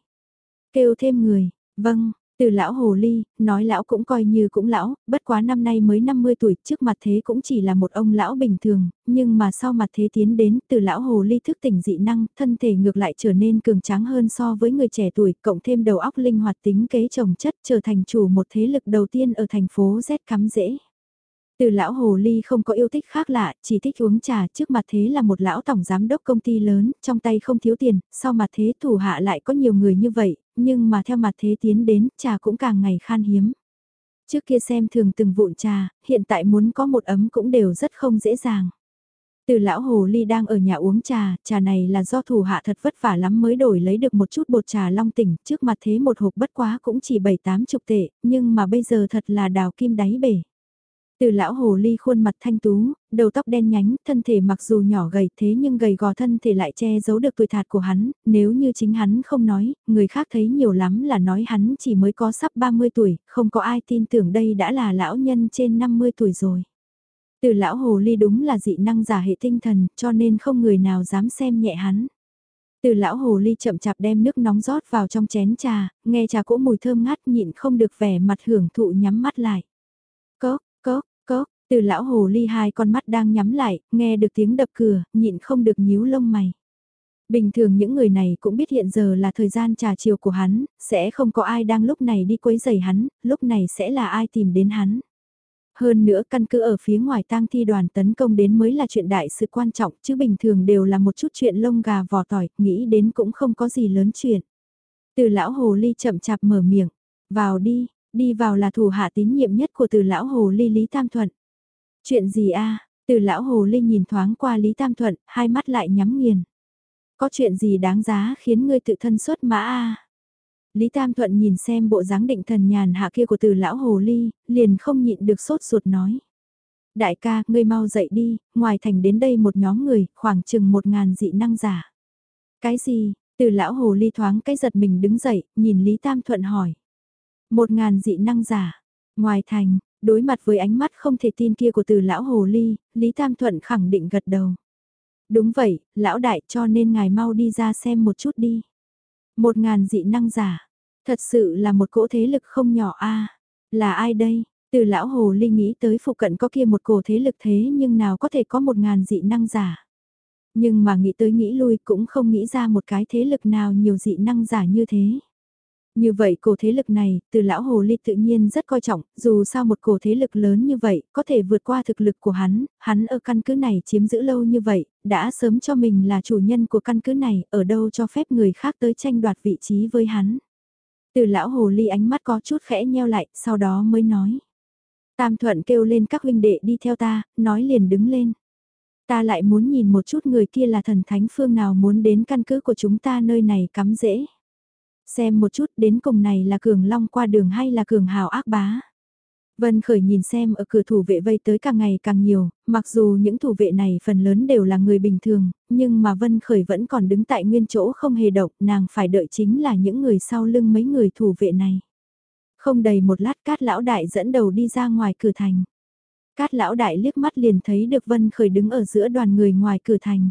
Kêu thêm người, vâng, Từ lão hồ ly, nói lão cũng coi như cũng lão, bất quá năm nay mới 50 tuổi, trước mặt thế cũng chỉ là một ông lão bình thường, nhưng mà sau mặt thế tiến đến, từ lão hồ ly thức tỉnh dị năng, thân thể ngược lại trở nên cường tráng hơn so với người trẻ tuổi, cộng thêm đầu óc linh hoạt tính kế trồng chất trở thành chủ một thế lực đầu tiên ở thành phố Z cắm dễ. Từ lão hồ ly không có yêu thích khác lạ, chỉ thích uống trà trước mặt thế là một lão tổng giám đốc công ty lớn, trong tay không thiếu tiền, sau mặt thế thủ hạ lại có nhiều người như vậy, nhưng mà theo mặt thế tiến đến, trà cũng càng ngày khan hiếm. Trước kia xem thường từng vụn trà, hiện tại muốn có một ấm cũng đều rất không dễ dàng. Từ lão hồ ly đang ở nhà uống trà, trà này là do thủ hạ thật vất vả lắm mới đổi lấy được một chút bột trà long tỉnh, trước mặt thế một hộp bất quá cũng chỉ 7-8 chục tệ, nhưng mà bây giờ thật là đào kim đáy bể. Từ lão hồ ly khuôn mặt thanh tú, đầu tóc đen nhánh, thân thể mặc dù nhỏ gầy thế nhưng gầy gò thân thể lại che giấu được tuổi thạt của hắn, nếu như chính hắn không nói, người khác thấy nhiều lắm là nói hắn chỉ mới có sắp 30 tuổi, không có ai tin tưởng đây đã là lão nhân trên 50 tuổi rồi. Từ lão hồ ly đúng là dị năng giả hệ tinh thần, cho nên không người nào dám xem nhẹ hắn. Từ lão hồ ly chậm chạp đem nước nóng rót vào trong chén trà, nghe trà cỗ mùi thơm ngát nhịn không được vẻ mặt hưởng thụ nhắm mắt lại. Cốc, cốc, từ lão hồ ly hai con mắt đang nhắm lại, nghe được tiếng đập cửa, nhịn không được nhíu lông mày. Bình thường những người này cũng biết hiện giờ là thời gian trà chiều của hắn, sẽ không có ai đang lúc này đi quấy giày hắn, lúc này sẽ là ai tìm đến hắn. Hơn nữa căn cứ ở phía ngoài tang thi đoàn tấn công đến mới là chuyện đại sự quan trọng chứ bình thường đều là một chút chuyện lông gà vỏ tỏi, nghĩ đến cũng không có gì lớn chuyện. Từ lão hồ ly chậm chạp mở miệng, vào đi, đi vào là thủ hạ tín nhiệm nhất của từ lão hồ ly Lý Tam Thuận. Chuyện gì a từ lão hồ ly nhìn thoáng qua Lý Tam Thuận, hai mắt lại nhắm nghiền. Có chuyện gì đáng giá khiến ngươi tự thân xuất mã a Lý Tam Thuận nhìn xem bộ dáng định thần nhàn hạ kia của từ lão hồ ly, liền không nhịn được sốt ruột nói. Đại ca, ngươi mau dậy đi, ngoài thành đến đây một nhóm người, khoảng chừng một ngàn dị năng giả. Cái gì, từ lão hồ ly thoáng cái giật mình đứng dậy, nhìn Lý Tam Thuận hỏi. Một ngàn dị năng giả, ngoài thành, đối mặt với ánh mắt không thể tin kia của từ lão hồ ly, Lý Tam Thuận khẳng định gật đầu. Đúng vậy, lão đại cho nên ngài mau đi ra xem một chút đi. Một ngàn dị năng giả, thật sự là một cỗ thế lực không nhỏ a Là ai đây? Từ lão hồ ly nghĩ tới phụ cận có kia một cổ thế lực thế nhưng nào có thể có một ngàn dị năng giả. Nhưng mà nghĩ tới nghĩ lui cũng không nghĩ ra một cái thế lực nào nhiều dị năng giả như thế. Như vậy cổ thế lực này, từ lão hồ ly tự nhiên rất coi trọng, dù sao một cổ thế lực lớn như vậy, có thể vượt qua thực lực của hắn, hắn ở căn cứ này chiếm giữ lâu như vậy, đã sớm cho mình là chủ nhân của căn cứ này, ở đâu cho phép người khác tới tranh đoạt vị trí với hắn. Từ lão hồ ly ánh mắt có chút khẽ nheo lại, sau đó mới nói. Tam thuận kêu lên các huynh đệ đi theo ta, nói liền đứng lên. Ta lại muốn nhìn một chút người kia là thần thánh phương nào muốn đến căn cứ của chúng ta nơi này cắm dễ. Xem một chút đến cùng này là cường long qua đường hay là cường hào ác bá. Vân Khởi nhìn xem ở cửa thủ vệ vây tới càng ngày càng nhiều, mặc dù những thủ vệ này phần lớn đều là người bình thường, nhưng mà Vân Khởi vẫn còn đứng tại nguyên chỗ không hề động, nàng phải đợi chính là những người sau lưng mấy người thủ vệ này. Không đầy một lát cát lão đại dẫn đầu đi ra ngoài cửa thành. Cát lão đại liếc mắt liền thấy được Vân Khởi đứng ở giữa đoàn người ngoài cửa thành.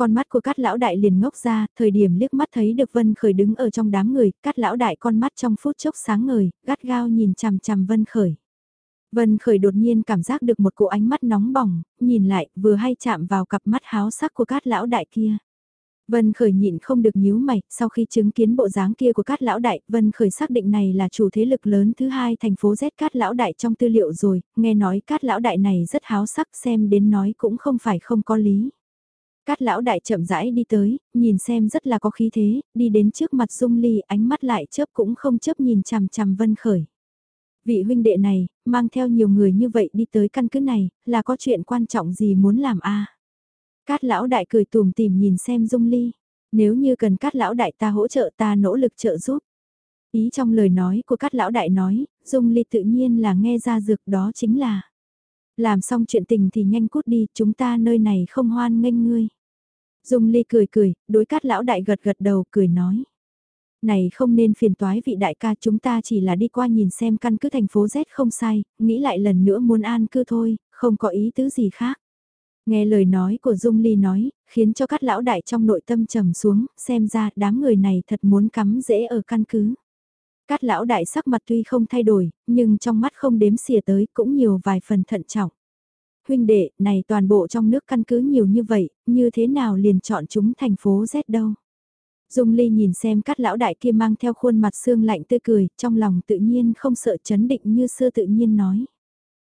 Con mắt của cát lão đại liền ngốc ra, thời điểm liếc mắt thấy được Vân Khởi đứng ở trong đám người, cát lão đại con mắt trong phút chốc sáng ngời, gắt gao nhìn chằm chằm Vân Khởi. Vân Khởi đột nhiên cảm giác được một cỗ ánh mắt nóng bỏng, nhìn lại, vừa hay chạm vào cặp mắt háo sắc của cát lão đại kia. Vân Khởi nhịn không được nhíu mày, sau khi chứng kiến bộ dáng kia của Cát Lão Đại, Vân Khởi xác định này là chủ thế lực lớn thứ hai thành phố Z Cát Lão Đại trong tư liệu rồi, nghe nói Cát Lão Đại này rất háo sắc xem đến nói cũng không phải không có lý. Cát lão đại chậm rãi đi tới, nhìn xem rất là có khí thế, đi đến trước mặt Dung Ly, ánh mắt lại chớp cũng không chớp nhìn chằm chằm Vân Khởi. Vị huynh đệ này, mang theo nhiều người như vậy đi tới căn cứ này, là có chuyện quan trọng gì muốn làm a? Cát lão đại cười tùm tìm nhìn xem Dung Ly, nếu như cần Cát lão đại ta hỗ trợ ta nỗ lực trợ giúp. Ý trong lời nói của Cát lão đại nói, Dung Ly tự nhiên là nghe ra dược đó chính là làm xong chuyện tình thì nhanh cút đi, chúng ta nơi này không hoan nghênh ngươi. Dung Ly cười cười, đối cát lão đại gật gật đầu cười nói. Này không nên phiền toái vị đại ca chúng ta chỉ là đi qua nhìn xem căn cứ thành phố Z không sai, nghĩ lại lần nữa muốn an cư thôi, không có ý tứ gì khác. Nghe lời nói của Dung Ly nói, khiến cho các lão đại trong nội tâm trầm xuống, xem ra đám người này thật muốn cắm rễ ở căn cứ. Cát lão đại sắc mặt tuy không thay đổi, nhưng trong mắt không đếm xỉa tới cũng nhiều vài phần thận trọng. Huynh đệ, này toàn bộ trong nước căn cứ nhiều như vậy, như thế nào liền chọn chúng thành phố Z đâu. Dung Ly nhìn xem cát lão đại kia mang theo khuôn mặt xương lạnh tươi cười, trong lòng tự nhiên không sợ chấn định như xưa tự nhiên nói.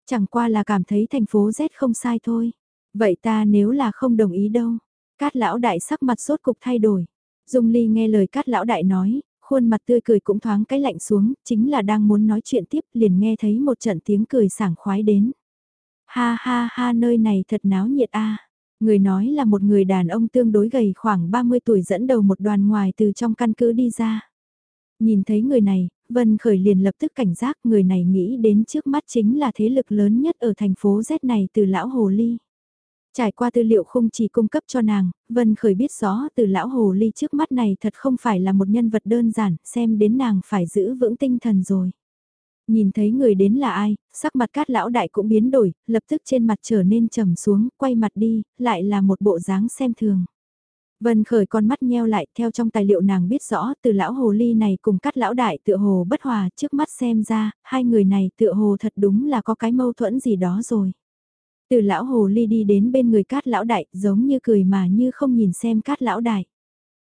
Chẳng qua là cảm thấy thành phố Z không sai thôi. Vậy ta nếu là không đồng ý đâu. Cát lão đại sắc mặt sốt cục thay đổi. Dung Ly nghe lời cát lão đại nói, khuôn mặt tươi cười cũng thoáng cái lạnh xuống, chính là đang muốn nói chuyện tiếp liền nghe thấy một trận tiếng cười sảng khoái đến. Ha ha ha nơi này thật náo nhiệt a. Người nói là một người đàn ông tương đối gầy khoảng 30 tuổi dẫn đầu một đoàn ngoài từ trong căn cứ đi ra. Nhìn thấy người này, Vân Khởi liền lập tức cảnh giác người này nghĩ đến trước mắt chính là thế lực lớn nhất ở thành phố Z này từ lão Hồ Ly. Trải qua tư liệu không chỉ cung cấp cho nàng, Vân Khởi biết rõ từ lão hồ ly trước mắt này thật không phải là một nhân vật đơn giản, xem đến nàng phải giữ vững tinh thần rồi. Nhìn thấy người đến là ai, sắc mặt cát lão đại cũng biến đổi, lập tức trên mặt trở nên trầm xuống, quay mặt đi, lại là một bộ dáng xem thường. Vân khởi con mắt nheo lại theo trong tài liệu nàng biết rõ từ lão hồ ly này cùng cát lão đại tựa hồ bất hòa trước mắt xem ra, hai người này tựa hồ thật đúng là có cái mâu thuẫn gì đó rồi. Từ lão hồ ly đi đến bên người cát lão đại giống như cười mà như không nhìn xem cát lão đại.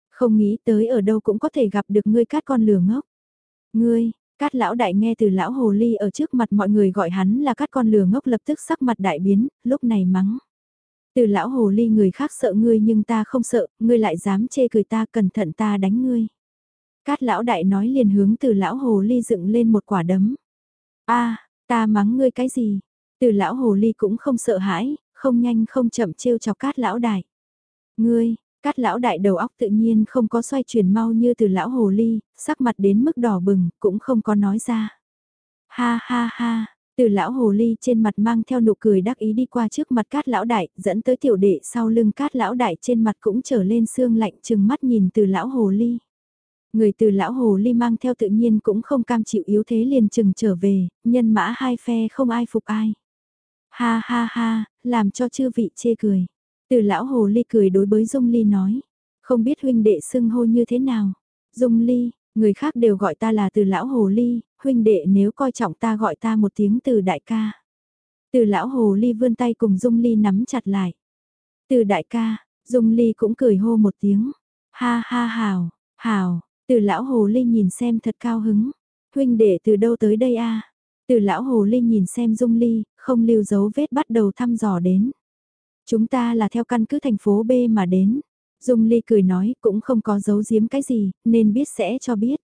Không nghĩ tới ở đâu cũng có thể gặp được ngươi cát con lừa ngốc. Ngươi, Cát lão đại nghe từ lão hồ ly ở trước mặt mọi người gọi hắn là cát con lừa ngốc lập tức sắc mặt đại biến, lúc này mắng. Từ lão hồ ly người khác sợ ngươi nhưng ta không sợ, ngươi lại dám chê cười ta cẩn thận ta đánh ngươi. Cát lão đại nói liền hướng từ lão hồ ly dựng lên một quả đấm. a ta mắng ngươi cái gì? Từ lão hồ ly cũng không sợ hãi, không nhanh không chậm trêu chọc cát lão đại. Ngươi, Cát lão đại đầu óc tự nhiên không có xoay chuyển mau như từ lão hồ ly, sắc mặt đến mức đỏ bừng, cũng không có nói ra. Ha ha ha, từ lão hồ ly trên mặt mang theo nụ cười đắc ý đi qua trước mặt cát lão đại, dẫn tới tiểu đệ sau lưng cát lão đại trên mặt cũng trở lên xương lạnh chừng mắt nhìn từ lão hồ ly. Người từ lão hồ ly mang theo tự nhiên cũng không cam chịu yếu thế liền chừng trở về, nhân mã hai phe không ai phục ai. Ha ha ha, làm cho chư vị chê cười. Từ lão hồ ly cười đối với Dung Ly nói, không biết huynh đệ xưng hô như thế nào. Dung Ly, người khác đều gọi ta là từ lão hồ ly, huynh đệ nếu coi trọng ta gọi ta một tiếng từ đại ca. Từ lão hồ ly vươn tay cùng Dung Ly nắm chặt lại. Từ đại ca, Dung Ly cũng cười hô một tiếng. Ha ha hào, hào, từ lão hồ ly nhìn xem thật cao hứng. Huynh đệ từ đâu tới đây a? Từ lão hồ ly nhìn xem Dung Ly, không lưu dấu vết bắt đầu thăm dò đến. Chúng ta là theo căn cứ thành phố B mà đến. Dung Ly cười nói cũng không có giấu giếm cái gì, nên biết sẽ cho biết.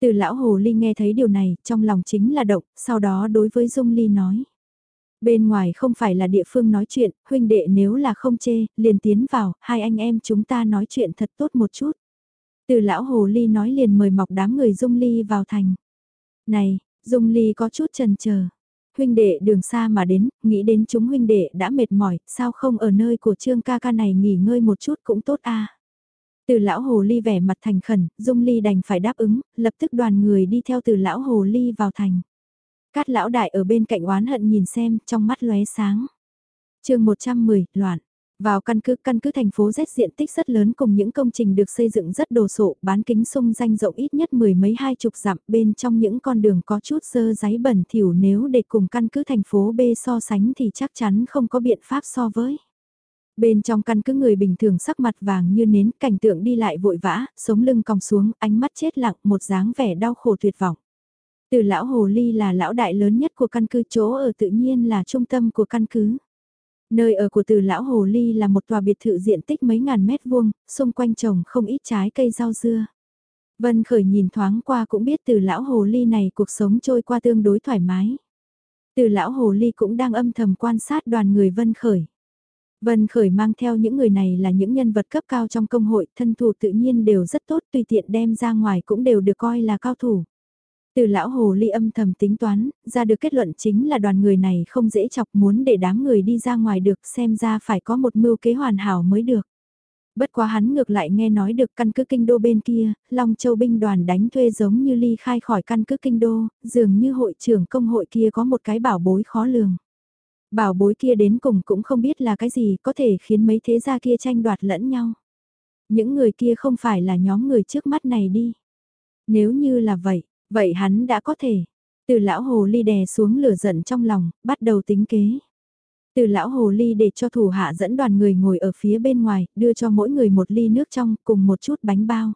Từ lão Hồ Ly nghe thấy điều này, trong lòng chính là động, sau đó đối với Dung Ly nói. Bên ngoài không phải là địa phương nói chuyện, huynh đệ nếu là không chê, liền tiến vào, hai anh em chúng ta nói chuyện thật tốt một chút. Từ lão Hồ Ly nói liền mời mọc đám người Dung Ly vào thành. Này, Dung Ly có chút chần chờ huynh đệ đường xa mà đến, nghĩ đến chúng huynh đệ đã mệt mỏi, sao không ở nơi của trương ca ca này nghỉ ngơi một chút cũng tốt a. Từ lão hồ ly vẻ mặt thành khẩn, dung ly đành phải đáp ứng, lập tức đoàn người đi theo từ lão hồ ly vào thành. Cát lão đại ở bên cạnh oán hận nhìn xem, trong mắt lóe sáng. chương 110, loạn. Vào căn cứ, căn cứ thành phố Z diện tích rất lớn cùng những công trình được xây dựng rất đồ sộ, bán kính sung danh rộng ít nhất mười mấy hai chục dặm bên trong những con đường có chút sơ giấy bẩn thỉu nếu để cùng căn cứ thành phố B so sánh thì chắc chắn không có biện pháp so với. Bên trong căn cứ người bình thường sắc mặt vàng như nến, cảnh tượng đi lại vội vã, sống lưng còng xuống, ánh mắt chết lặng, một dáng vẻ đau khổ tuyệt vọng. Từ lão Hồ Ly là lão đại lớn nhất của căn cứ chỗ ở tự nhiên là trung tâm của căn cứ. Nơi ở của từ lão Hồ Ly là một tòa biệt thự diện tích mấy ngàn mét vuông, xung quanh trồng không ít trái cây rau dưa. Vân Khởi nhìn thoáng qua cũng biết từ lão Hồ Ly này cuộc sống trôi qua tương đối thoải mái. Từ lão Hồ Ly cũng đang âm thầm quan sát đoàn người Vân Khởi. Vân Khởi mang theo những người này là những nhân vật cấp cao trong công hội, thân thủ tự nhiên đều rất tốt tùy tiện đem ra ngoài cũng đều được coi là cao thủ. Từ lão hồ ly âm thầm tính toán, ra được kết luận chính là đoàn người này không dễ chọc muốn để đám người đi ra ngoài được xem ra phải có một mưu kế hoàn hảo mới được. Bất quá hắn ngược lại nghe nói được căn cứ kinh đô bên kia, Long Châu binh đoàn đánh thuê giống như ly khai khỏi căn cứ kinh đô, dường như hội trưởng công hội kia có một cái bảo bối khó lường. Bảo bối kia đến cùng cũng không biết là cái gì có thể khiến mấy thế gia kia tranh đoạt lẫn nhau. Những người kia không phải là nhóm người trước mắt này đi. Nếu như là vậy, Vậy hắn đã có thể. Từ lão hồ ly đè xuống lửa giận trong lòng, bắt đầu tính kế. Từ lão hồ ly để cho thủ hạ dẫn đoàn người ngồi ở phía bên ngoài, đưa cho mỗi người một ly nước trong cùng một chút bánh bao.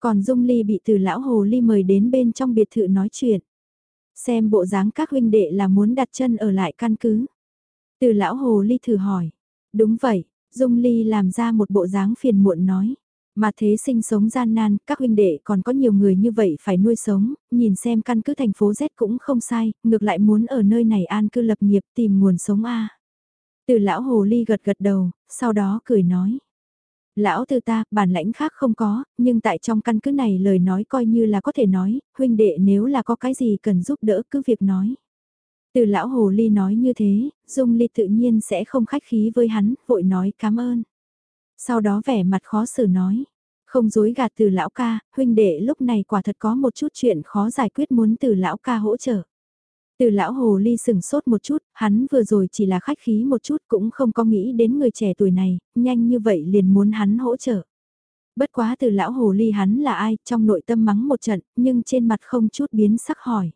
Còn Dung Ly bị từ lão hồ ly mời đến bên trong biệt thự nói chuyện. Xem bộ dáng các huynh đệ là muốn đặt chân ở lại căn cứ. Từ lão hồ ly thử hỏi. Đúng vậy, Dung Ly làm ra một bộ dáng phiền muộn nói. Mà thế sinh sống gian nan, các huynh đệ còn có nhiều người như vậy phải nuôi sống, nhìn xem căn cứ thành phố Z cũng không sai, ngược lại muốn ở nơi này an cư lập nghiệp tìm nguồn sống A. Từ lão hồ ly gật gật đầu, sau đó cười nói. Lão từ ta, bản lãnh khác không có, nhưng tại trong căn cứ này lời nói coi như là có thể nói, huynh đệ nếu là có cái gì cần giúp đỡ cứ việc nói. Từ lão hồ ly nói như thế, Dung Ly tự nhiên sẽ không khách khí với hắn, vội nói cảm ơn. Sau đó vẻ mặt khó xử nói, không dối gạt từ lão ca, huynh đệ lúc này quả thật có một chút chuyện khó giải quyết muốn từ lão ca hỗ trợ. Từ lão hồ ly sừng sốt một chút, hắn vừa rồi chỉ là khách khí một chút cũng không có nghĩ đến người trẻ tuổi này, nhanh như vậy liền muốn hắn hỗ trợ. Bất quá từ lão hồ ly hắn là ai, trong nội tâm mắng một trận, nhưng trên mặt không chút biến sắc hỏi.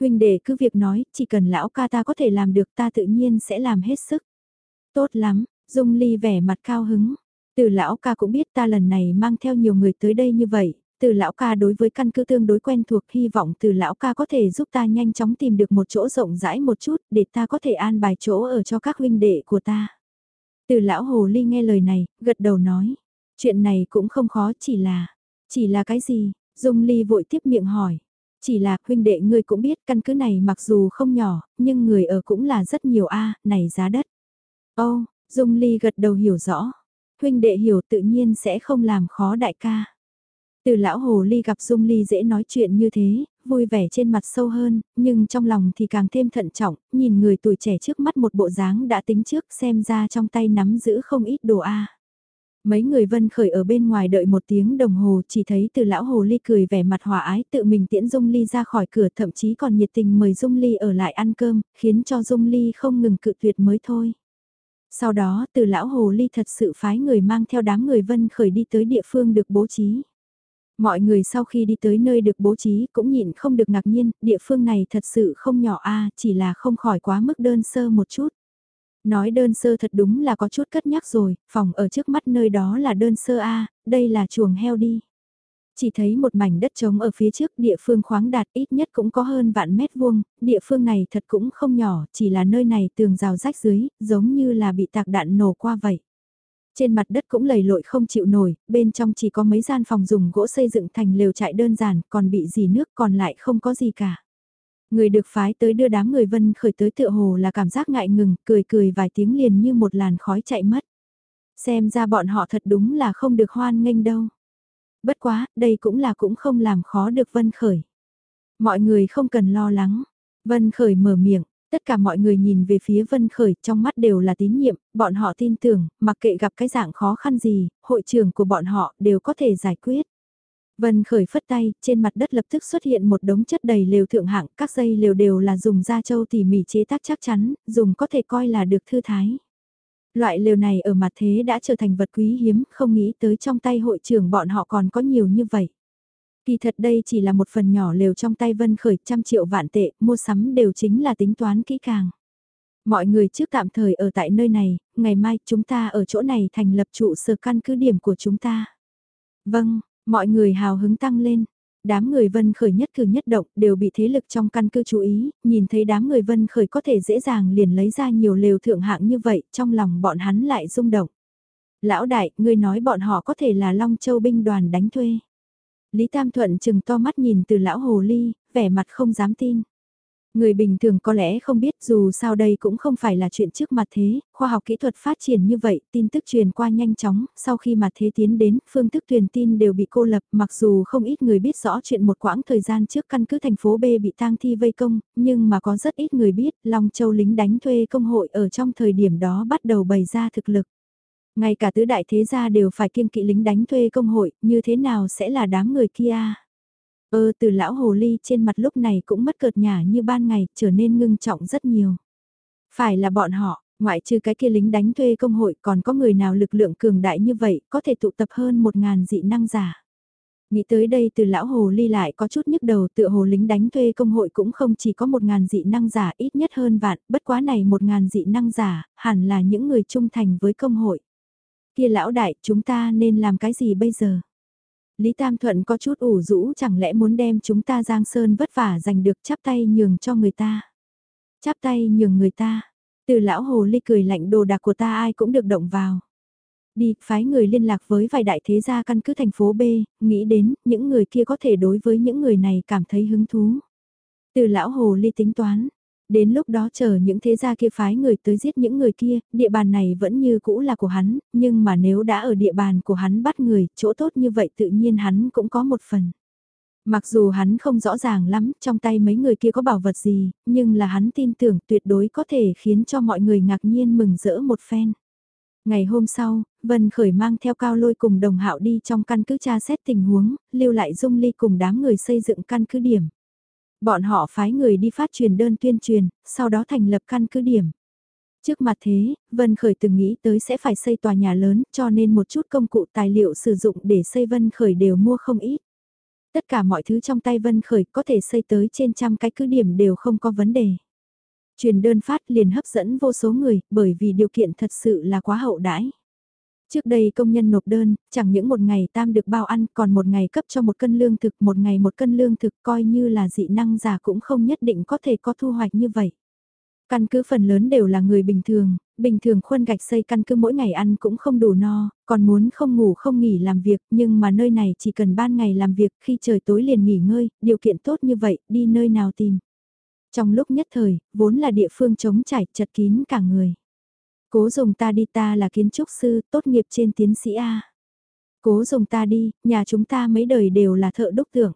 Huynh đệ cứ việc nói, chỉ cần lão ca ta có thể làm được ta tự nhiên sẽ làm hết sức. Tốt lắm, Dung Ly vẻ mặt cao hứng. Từ lão ca cũng biết ta lần này mang theo nhiều người tới đây như vậy, từ lão ca đối với căn cứ tương đối quen thuộc hy vọng từ lão ca có thể giúp ta nhanh chóng tìm được một chỗ rộng rãi một chút để ta có thể an bài chỗ ở cho các huynh đệ của ta. Từ lão hồ ly nghe lời này, gật đầu nói, chuyện này cũng không khó chỉ là, chỉ là cái gì, Dung Ly vội tiếp miệng hỏi. Chỉ là huynh đệ ngươi cũng biết căn cứ này mặc dù không nhỏ, nhưng người ở cũng là rất nhiều a này giá đất. Ô, Dung Ly gật đầu hiểu rõ. Huynh đệ hiểu tự nhiên sẽ không làm khó đại ca. Từ lão hồ ly gặp Dung Ly dễ nói chuyện như thế, vui vẻ trên mặt sâu hơn, nhưng trong lòng thì càng thêm thận trọng, nhìn người tuổi trẻ trước mắt một bộ dáng đã tính trước xem ra trong tay nắm giữ không ít đồ A. Mấy người vân khởi ở bên ngoài đợi một tiếng đồng hồ chỉ thấy từ lão hồ ly cười vẻ mặt hòa ái tự mình tiễn Dung Ly ra khỏi cửa thậm chí còn nhiệt tình mời Dung Ly ở lại ăn cơm, khiến cho Dung Ly không ngừng cự tuyệt mới thôi. Sau đó từ lão hồ ly thật sự phái người mang theo đám người vân khởi đi tới địa phương được bố trí. Mọi người sau khi đi tới nơi được bố trí cũng nhịn không được ngạc nhiên, địa phương này thật sự không nhỏ a chỉ là không khỏi quá mức đơn sơ một chút. Nói đơn sơ thật đúng là có chút cất nhắc rồi, phòng ở trước mắt nơi đó là đơn sơ A, đây là chuồng heo đi. Chỉ thấy một mảnh đất trống ở phía trước địa phương khoáng đạt ít nhất cũng có hơn vạn mét vuông, địa phương này thật cũng không nhỏ, chỉ là nơi này tường rào rách dưới, giống như là bị tạc đạn nổ qua vậy. Trên mặt đất cũng lầy lội không chịu nổi, bên trong chỉ có mấy gian phòng dùng gỗ xây dựng thành lều trại đơn giản, còn bị dì nước còn lại không có gì cả. Người được phái tới đưa đám người vân khởi tới tựa hồ là cảm giác ngại ngừng, cười cười vài tiếng liền như một làn khói chạy mất. Xem ra bọn họ thật đúng là không được hoan nghênh đâu. Bất quá, đây cũng là cũng không làm khó được vân khởi. Mọi người không cần lo lắng. Vân khởi mở miệng, tất cả mọi người nhìn về phía Vân Khởi trong mắt đều là tín nhiệm, bọn họ tin tưởng, mặc kệ gặp cái dạng khó khăn gì, hội trưởng của bọn họ đều có thể giải quyết. Vân khởi phất tay, trên mặt đất lập tức xuất hiện một đống chất đầy lều thượng hạng, các dây lều đều là dùng da trâu tỉ mỉ chế tác chắc chắn, dùng có thể coi là được thư thái. Loại lều này ở mặt thế đã trở thành vật quý hiếm, không nghĩ tới trong tay hội trưởng bọn họ còn có nhiều như vậy. Kỳ thật đây chỉ là một phần nhỏ lều trong tay Vân Khởi trăm triệu vạn tệ, mua sắm đều chính là tính toán kỹ càng. Mọi người trước tạm thời ở tại nơi này, ngày mai chúng ta ở chỗ này thành lập trụ sở căn cứ điểm của chúng ta. Vâng, Mọi người hào hứng tăng lên. Đám người vân khởi nhất cử nhất động đều bị thế lực trong căn cứ chú ý, nhìn thấy đám người vân khởi có thể dễ dàng liền lấy ra nhiều lều thượng hạng như vậy, trong lòng bọn hắn lại rung động. Lão đại, ngươi nói bọn họ có thể là Long Châu binh đoàn đánh thuê. Lý Tam Thuận chừng to mắt nhìn từ lão hồ ly, vẻ mặt không dám tin. Người bình thường có lẽ không biết dù sao đây cũng không phải là chuyện trước mặt thế, khoa học kỹ thuật phát triển như vậy, tin tức truyền qua nhanh chóng, sau khi mặt thế tiến đến, phương thức truyền tin đều bị cô lập, mặc dù không ít người biết rõ chuyện một quãng thời gian trước căn cứ thành phố B bị tang thi vây công, nhưng mà có rất ít người biết, Long Châu lính đánh thuê công hội ở trong thời điểm đó bắt đầu bày ra thực lực. Ngay cả tứ đại thế gia đều phải kiêng kỵ lính đánh thuê công hội, như thế nào sẽ là đám người kia? Ơ từ lão hồ ly trên mặt lúc này cũng mất cợt nhả như ban ngày, trở nên ngưng trọng rất nhiều. Phải là bọn họ, ngoại trừ cái kia lính đánh thuê công hội còn có người nào lực lượng cường đại như vậy, có thể tụ tập hơn một ngàn dị năng giả. Nghĩ tới đây từ lão hồ ly lại có chút nhức đầu tựa hồ lính đánh thuê công hội cũng không chỉ có một ngàn dị năng giả ít nhất hơn vạn, bất quá này một ngàn dị năng giả, hẳn là những người trung thành với công hội. Kia lão đại, chúng ta nên làm cái gì bây giờ? Lý Tam Thuận có chút ủ rũ chẳng lẽ muốn đem chúng ta Giang Sơn vất vả giành được chắp tay nhường cho người ta. Chắp tay nhường người ta, từ lão hồ ly cười lạnh đồ đạc của ta ai cũng được động vào. Đi, phái người liên lạc với vài đại thế gia căn cứ thành phố B, nghĩ đến, những người kia có thể đối với những người này cảm thấy hứng thú. Từ lão hồ ly tính toán, đến lúc đó chờ những thế gia kia phái người tới giết những người kia, địa bàn này vẫn như cũ là của hắn, nhưng mà nếu đã ở địa bàn của hắn bắt người, chỗ tốt như vậy tự nhiên hắn cũng có một phần. Mặc dù hắn không rõ ràng lắm trong tay mấy người kia có bảo vật gì, nhưng là hắn tin tưởng tuyệt đối có thể khiến cho mọi người ngạc nhiên mừng rỡ một phen. Ngày hôm sau, Vân Khởi mang theo cao lôi cùng đồng hạo đi trong căn cứ tra xét tình huống, lưu lại dung ly cùng đám người xây dựng căn cứ điểm. Bọn họ phái người đi phát truyền đơn tuyên truyền, sau đó thành lập căn cứ điểm. Trước mặt thế, Vân Khởi từng nghĩ tới sẽ phải xây tòa nhà lớn cho nên một chút công cụ tài liệu sử dụng để xây Vân Khởi đều mua không ít. Tất cả mọi thứ trong tay Vân Khởi có thể xây tới trên trăm cái cứ điểm đều không có vấn đề. Truyền đơn phát liền hấp dẫn vô số người bởi vì điều kiện thật sự là quá hậu đãi. Trước đây công nhân nộp đơn, chẳng những một ngày tam được bao ăn còn một ngày cấp cho một cân lương thực, một ngày một cân lương thực coi như là dị năng giả cũng không nhất định có thể có thu hoạch như vậy. Căn cứ phần lớn đều là người bình thường, bình thường khuôn gạch xây căn cứ mỗi ngày ăn cũng không đủ no, còn muốn không ngủ không nghỉ làm việc, nhưng mà nơi này chỉ cần ban ngày làm việc khi trời tối liền nghỉ ngơi, điều kiện tốt như vậy, đi nơi nào tìm. Trong lúc nhất thời, vốn là địa phương trống trải, chật kín cả người. Cố dùng ta đi ta là kiến trúc sư, tốt nghiệp trên tiến sĩ A. Cố dùng ta đi, nhà chúng ta mấy đời đều là thợ đúc tượng.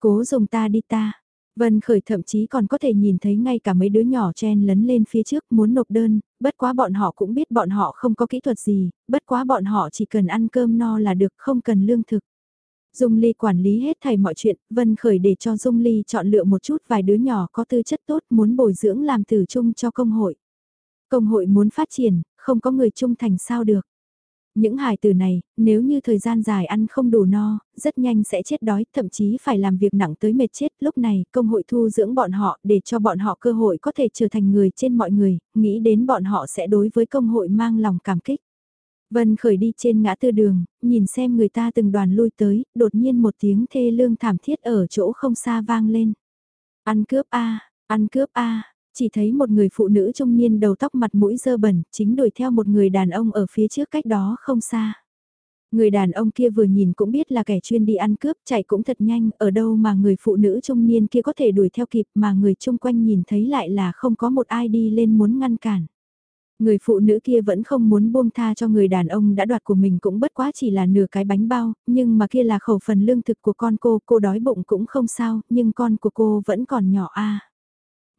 Cố dùng ta đi ta. Vân Khởi thậm chí còn có thể nhìn thấy ngay cả mấy đứa nhỏ chen lấn lên phía trước muốn nộp đơn, bất quá bọn họ cũng biết bọn họ không có kỹ thuật gì, bất quá bọn họ chỉ cần ăn cơm no là được không cần lương thực. Dung Ly quản lý hết thầy mọi chuyện, Vân Khởi để cho Dung Ly chọn lựa một chút vài đứa nhỏ có tư chất tốt muốn bồi dưỡng làm tử chung cho công hội. Công hội muốn phát triển, không có người trung thành sao được. Những hài tử này, nếu như thời gian dài ăn không đủ no, rất nhanh sẽ chết đói, thậm chí phải làm việc nặng tới mệt chết. Lúc này, công hội thu dưỡng bọn họ để cho bọn họ cơ hội có thể trở thành người trên mọi người, nghĩ đến bọn họ sẽ đối với công hội mang lòng cảm kích. Vân khởi đi trên ngã tư đường, nhìn xem người ta từng đoàn lui tới, đột nhiên một tiếng thê lương thảm thiết ở chỗ không xa vang lên. Ăn cướp A, ăn cướp A, chỉ thấy một người phụ nữ trung niên đầu tóc mặt mũi dơ bẩn, chính đuổi theo một người đàn ông ở phía trước cách đó không xa. Người đàn ông kia vừa nhìn cũng biết là kẻ chuyên đi ăn cướp, chạy cũng thật nhanh, ở đâu mà người phụ nữ trung niên kia có thể đuổi theo kịp mà người chung quanh nhìn thấy lại là không có một ai đi lên muốn ngăn cản. Người phụ nữ kia vẫn không muốn buông tha cho người đàn ông đã đoạt của mình cũng bất quá chỉ là nửa cái bánh bao, nhưng mà kia là khẩu phần lương thực của con cô, cô đói bụng cũng không sao, nhưng con của cô vẫn còn nhỏ a.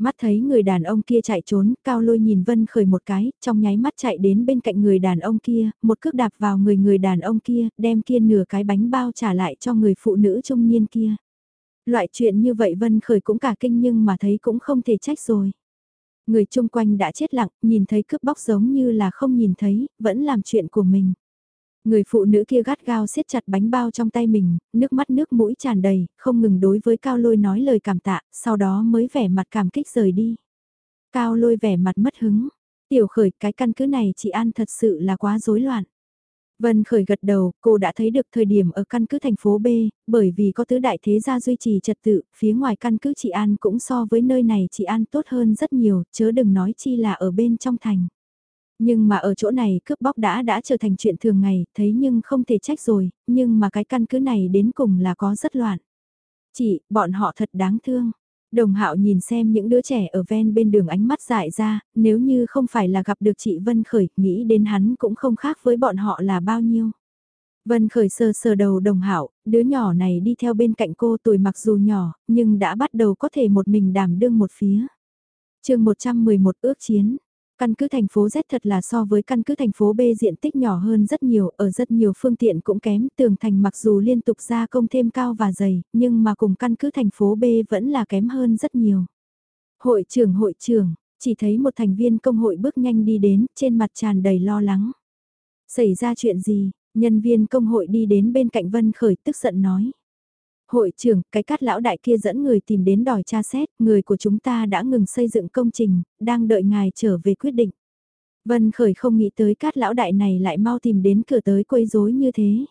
Mắt thấy người đàn ông kia chạy trốn, cao lôi nhìn Vân Khởi một cái, trong nháy mắt chạy đến bên cạnh người đàn ông kia, một cước đạp vào người người đàn ông kia, đem kia nửa cái bánh bao trả lại cho người phụ nữ trung niên kia. Loại chuyện như vậy Vân Khởi cũng cả kinh nhưng mà thấy cũng không thể trách rồi. Người chung quanh đã chết lặng, nhìn thấy cướp bóc giống như là không nhìn thấy, vẫn làm chuyện của mình. Người phụ nữ kia gắt gao siết chặt bánh bao trong tay mình, nước mắt nước mũi tràn đầy, không ngừng đối với Cao Lôi nói lời cảm tạ, sau đó mới vẻ mặt cảm kích rời đi. Cao Lôi vẻ mặt mất hứng, tiểu khởi cái căn cứ này chị An thật sự là quá rối loạn. Vân Khởi gật đầu, cô đã thấy được thời điểm ở căn cứ thành phố B, bởi vì có tứ đại thế gia duy trì trật tự, phía ngoài căn cứ chị An cũng so với nơi này chị An tốt hơn rất nhiều, chớ đừng nói chi là ở bên trong thành. Nhưng mà ở chỗ này cướp bóc đã đã trở thành chuyện thường ngày, thấy nhưng không thể trách rồi, nhưng mà cái căn cứ này đến cùng là có rất loạn. Chị, bọn họ thật đáng thương. Đồng hạo nhìn xem những đứa trẻ ở ven bên đường ánh mắt dại ra, nếu như không phải là gặp được chị Vân Khởi, nghĩ đến hắn cũng không khác với bọn họ là bao nhiêu. Vân Khởi sờ sờ đầu đồng hạo, đứa nhỏ này đi theo bên cạnh cô tuổi mặc dù nhỏ, nhưng đã bắt đầu có thể một mình đảm đương một phía. chương 111 ước chiến, Căn cứ thành phố Z thật là so với căn cứ thành phố B diện tích nhỏ hơn rất nhiều, ở rất nhiều phương tiện cũng kém, tường thành mặc dù liên tục gia công thêm cao và dày, nhưng mà cùng căn cứ thành phố B vẫn là kém hơn rất nhiều. Hội trưởng hội trưởng, chỉ thấy một thành viên công hội bước nhanh đi đến, trên mặt tràn đầy lo lắng. Xảy ra chuyện gì, Nhân viên công hội đi đến bên cạnh Vân Khởi tức giận nói. Hội trưởng, cái cát lão đại kia dẫn người tìm đến đòi tra xét, người của chúng ta đã ngừng xây dựng công trình, đang đợi ngài trở về quyết định. Vân Khởi không nghĩ tới cát lão đại này lại mau tìm đến cửa tới quấy rối như thế.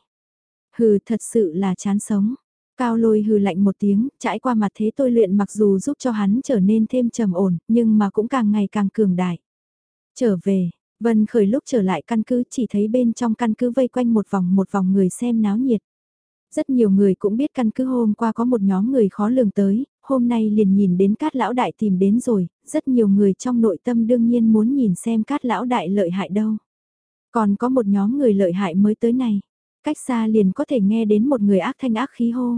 Hừ, thật sự là chán sống. Cao lôi hừ lạnh một tiếng, trải qua mặt thế tôi luyện mặc dù giúp cho hắn trở nên thêm trầm ổn, nhưng mà cũng càng ngày càng cường đại. Trở về, Vân Khởi lúc trở lại căn cứ chỉ thấy bên trong căn cứ vây quanh một vòng một vòng người xem náo nhiệt. Rất nhiều người cũng biết căn cứ hôm qua có một nhóm người khó lường tới, hôm nay liền nhìn đến cát lão đại tìm đến rồi, rất nhiều người trong nội tâm đương nhiên muốn nhìn xem cát lão đại lợi hại đâu. Còn có một nhóm người lợi hại mới tới này, cách xa liền có thể nghe đến một người ác thanh ác khí hô.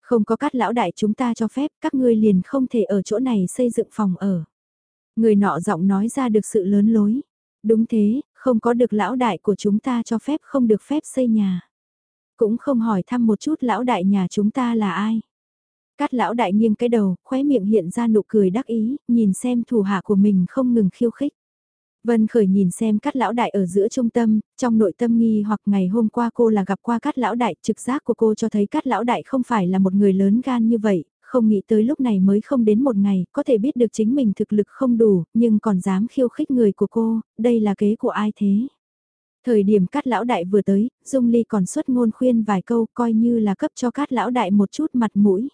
Không có cát lão đại chúng ta cho phép các ngươi liền không thể ở chỗ này xây dựng phòng ở. Người nọ giọng nói ra được sự lớn lối. Đúng thế, không có được lão đại của chúng ta cho phép không được phép xây nhà. Cũng không hỏi thăm một chút lão đại nhà chúng ta là ai. Cát lão đại nghiêng cái đầu, khóe miệng hiện ra nụ cười đắc ý, nhìn xem thủ hạ của mình không ngừng khiêu khích. Vân Khởi nhìn xem cát lão đại ở giữa trung tâm, trong nội tâm nghi hoặc ngày hôm qua cô là gặp qua cát lão đại, trực giác của cô cho thấy cát lão đại không phải là một người lớn gan như vậy, không nghĩ tới lúc này mới không đến một ngày, có thể biết được chính mình thực lực không đủ, nhưng còn dám khiêu khích người của cô, đây là kế của ai thế? Thời điểm cát lão đại vừa tới, Dung Ly còn xuất ngôn khuyên vài câu coi như là cấp cho cát lão đại một chút mặt mũi.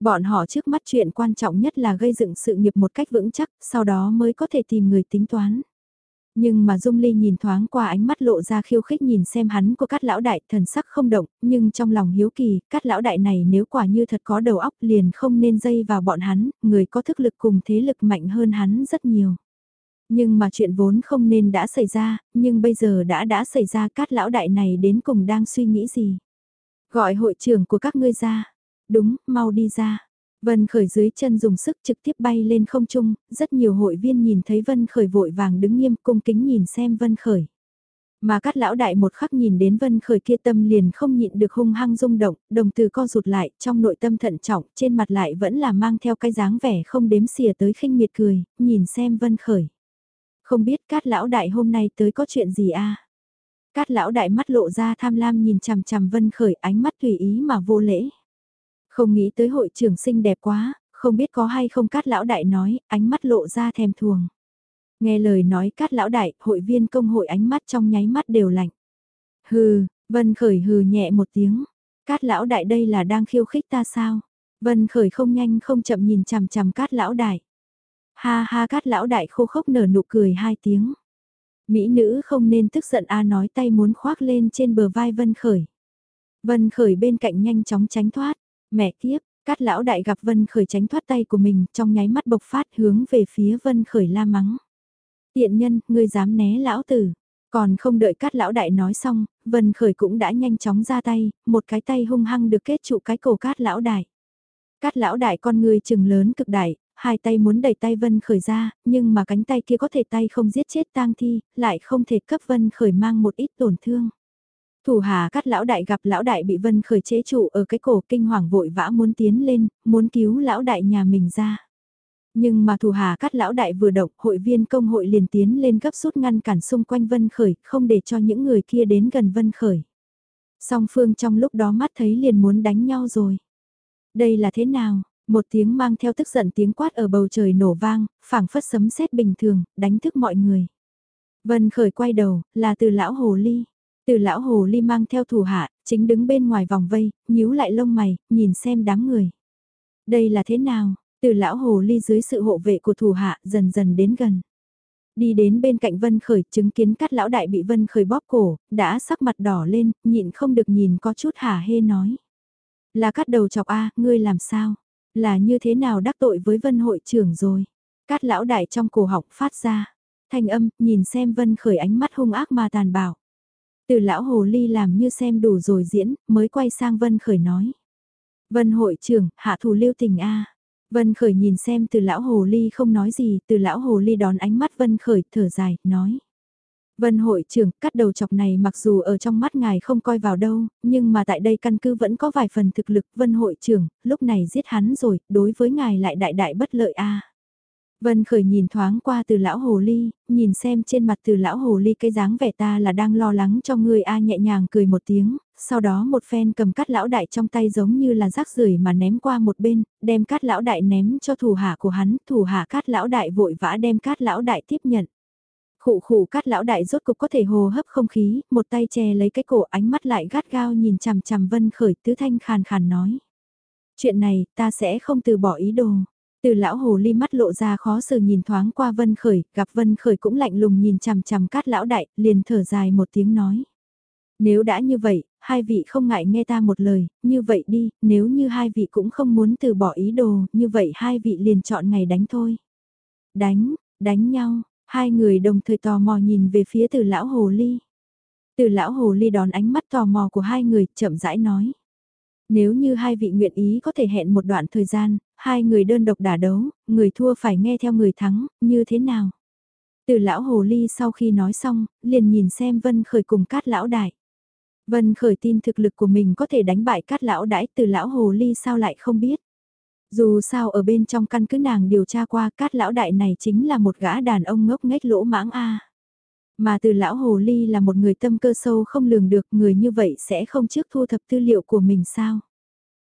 Bọn họ trước mắt chuyện quan trọng nhất là gây dựng sự nghiệp một cách vững chắc, sau đó mới có thể tìm người tính toán. Nhưng mà Dung Ly nhìn thoáng qua ánh mắt lộ ra khiêu khích nhìn xem hắn của cát lão đại thần sắc không động, nhưng trong lòng hiếu kỳ, cát lão đại này nếu quả như thật có đầu óc liền không nên dây vào bọn hắn, người có thức lực cùng thế lực mạnh hơn hắn rất nhiều. Nhưng mà chuyện vốn không nên đã xảy ra, nhưng bây giờ đã đã xảy ra cát lão đại này đến cùng đang suy nghĩ gì. Gọi hội trưởng của các ngươi ra. Đúng, mau đi ra. Vân Khởi dưới chân dùng sức trực tiếp bay lên không trung, rất nhiều hội viên nhìn thấy Vân Khởi vội vàng đứng nghiêm cung kính nhìn xem Vân Khởi. Mà các lão đại một khắc nhìn đến Vân Khởi kia tâm liền không nhịn được hung hăng rung động, đồng từ co rụt lại, trong nội tâm thận trọng, trên mặt lại vẫn là mang theo cái dáng vẻ không đếm xỉa tới khinh miệt cười, nhìn xem Vân Khởi. Không biết cát lão đại hôm nay tới có chuyện gì a Cát lão đại mắt lộ ra tham lam nhìn chằm chằm Vân Khởi ánh mắt tùy ý mà vô lễ. Không nghĩ tới hội trưởng xinh đẹp quá, không biết có hay không cát lão đại nói, ánh mắt lộ ra thèm thuồng. Nghe lời nói cát lão đại, hội viên công hội ánh mắt trong nháy mắt đều lạnh. Hừ, Vân Khởi hừ nhẹ một tiếng. Cát lão đại đây là đang khiêu khích ta sao? Vân Khởi không nhanh không chậm nhìn chằm chằm cát lão đại. Ha ha cát lão đại khô khốc nở nụ cười hai tiếng. Mỹ nữ không nên tức giận a nói tay muốn khoác lên trên bờ vai Vân Khởi. Vân Khởi bên cạnh nhanh chóng tránh thoát. Mẹ kiếp, cát lão đại gặp Vân Khởi tránh thoát tay của mình trong nháy mắt bộc phát hướng về phía Vân Khởi la mắng. Tiện nhân, ngươi dám né lão tử. Còn không đợi cát lão đại nói xong, Vân Khởi cũng đã nhanh chóng ra tay, một cái tay hung hăng được kết trụ cái cổ cát lão đại. Cát lão đại con người chừng lớn cực đại, hai tay muốn đẩy tay Vân Khởi ra, nhưng mà cánh tay kia có thể tay không giết chết tang thi, lại không thể cấp Vân Khởi mang một ít tổn thương. Thủ hà cắt lão đại gặp lão đại bị Vân Khởi chế trụ ở cái cổ kinh hoàng vội vã muốn tiến lên, muốn cứu lão đại nhà mình ra. Nhưng mà thủ hà cắt lão đại vừa động, hội viên công hội liền tiến lên gấp rút ngăn cản xung quanh Vân Khởi, không để cho những người kia đến gần Vân Khởi. Song phương trong lúc đó mắt thấy liền muốn đánh nhau rồi. Đây là thế nào? Một tiếng mang theo tức giận tiếng quát ở bầu trời nổ vang, phảng phất sấm sét bình thường, đánh thức mọi người. Vân khởi quay đầu, là từ lão hồ ly. Từ lão hồ ly mang theo thủ hạ, chính đứng bên ngoài vòng vây, nhíu lại lông mày, nhìn xem đám người. Đây là thế nào? Từ lão hồ ly dưới sự hộ vệ của thủ hạ dần dần đến gần. Đi đến bên cạnh Vân Khởi chứng kiến cắt lão đại bị Vân Khởi bóp cổ, đã sắc mặt đỏ lên, nhịn không được nhìn có chút hả hê nói. Là cắt đầu chọc A, ngươi làm sao? Là như thế nào đắc tội với vân hội trưởng rồi? Cát lão đại trong cổ họng phát ra. Thanh âm, nhìn xem vân khởi ánh mắt hung ác mà tàn bạo. Từ lão hồ ly làm như xem đủ rồi diễn, mới quay sang vân khởi nói. Vân hội trưởng, hạ thủ lưu tình A. Vân khởi nhìn xem từ lão hồ ly không nói gì, từ lão hồ ly đón ánh mắt vân khởi thở dài, nói. Vân hội trưởng, cắt đầu chọc này mặc dù ở trong mắt ngài không coi vào đâu, nhưng mà tại đây căn cứ vẫn có vài phần thực lực. Vân hội trưởng, lúc này giết hắn rồi, đối với ngài lại đại đại bất lợi a. Vân Khởi nhìn thoáng qua từ lão hồ ly, nhìn xem trên mặt từ lão hồ ly cái dáng vẻ ta là đang lo lắng cho người A nhẹ nhàng cười một tiếng, sau đó một phen cầm cát lão đại trong tay giống như là rác rưởi mà ném qua một bên, đem cát lão đại ném cho thủ hạ của hắn, thủ hạ cát lão đại vội vã đem cát lão đại tiếp nhận. Khụ khụ cát lão đại rốt cục có thể hồ hấp không khí, một tay che lấy cái cổ ánh mắt lại gắt gao nhìn chằm chằm Vân Khởi tứ thanh khàn khàn nói. Chuyện này ta sẽ không từ bỏ ý đồ. Từ lão hồ ly mắt lộ ra khó xử nhìn thoáng qua Vân Khởi, gặp Vân Khởi cũng lạnh lùng nhìn chằm chằm cát lão đại, liền thở dài một tiếng nói. Nếu đã như vậy, hai vị không ngại nghe ta một lời, như vậy đi, nếu như hai vị cũng không muốn từ bỏ ý đồ, như vậy hai vị liền chọn ngày đánh thôi. Đánh, đánh nhau, hai người đồng thời tò mò nhìn về phía từ lão hồ ly. Từ lão hồ ly đón ánh mắt tò mò của hai người, chậm rãi nói. Nếu như hai vị nguyện ý có thể hẹn một đoạn thời gian, hai người đơn độc đả đấu, người thua phải nghe theo người thắng, như thế nào? Từ lão hồ ly sau khi nói xong, liền nhìn xem Vân Khởi cùng cát lão đại. Vân Khởi tin thực lực của mình có thể đánh bại cát lão đãi từ lão hồ ly sao lại không biết. Dù sao ở bên trong căn cứ nàng điều tra qua cát lão đại này chính là một gã đàn ông ngốc nghếch lỗ mãng a. Mà từ lão hồ ly là một người tâm cơ sâu không lường được người như vậy sẽ không trước thu thập tư liệu của mình sao.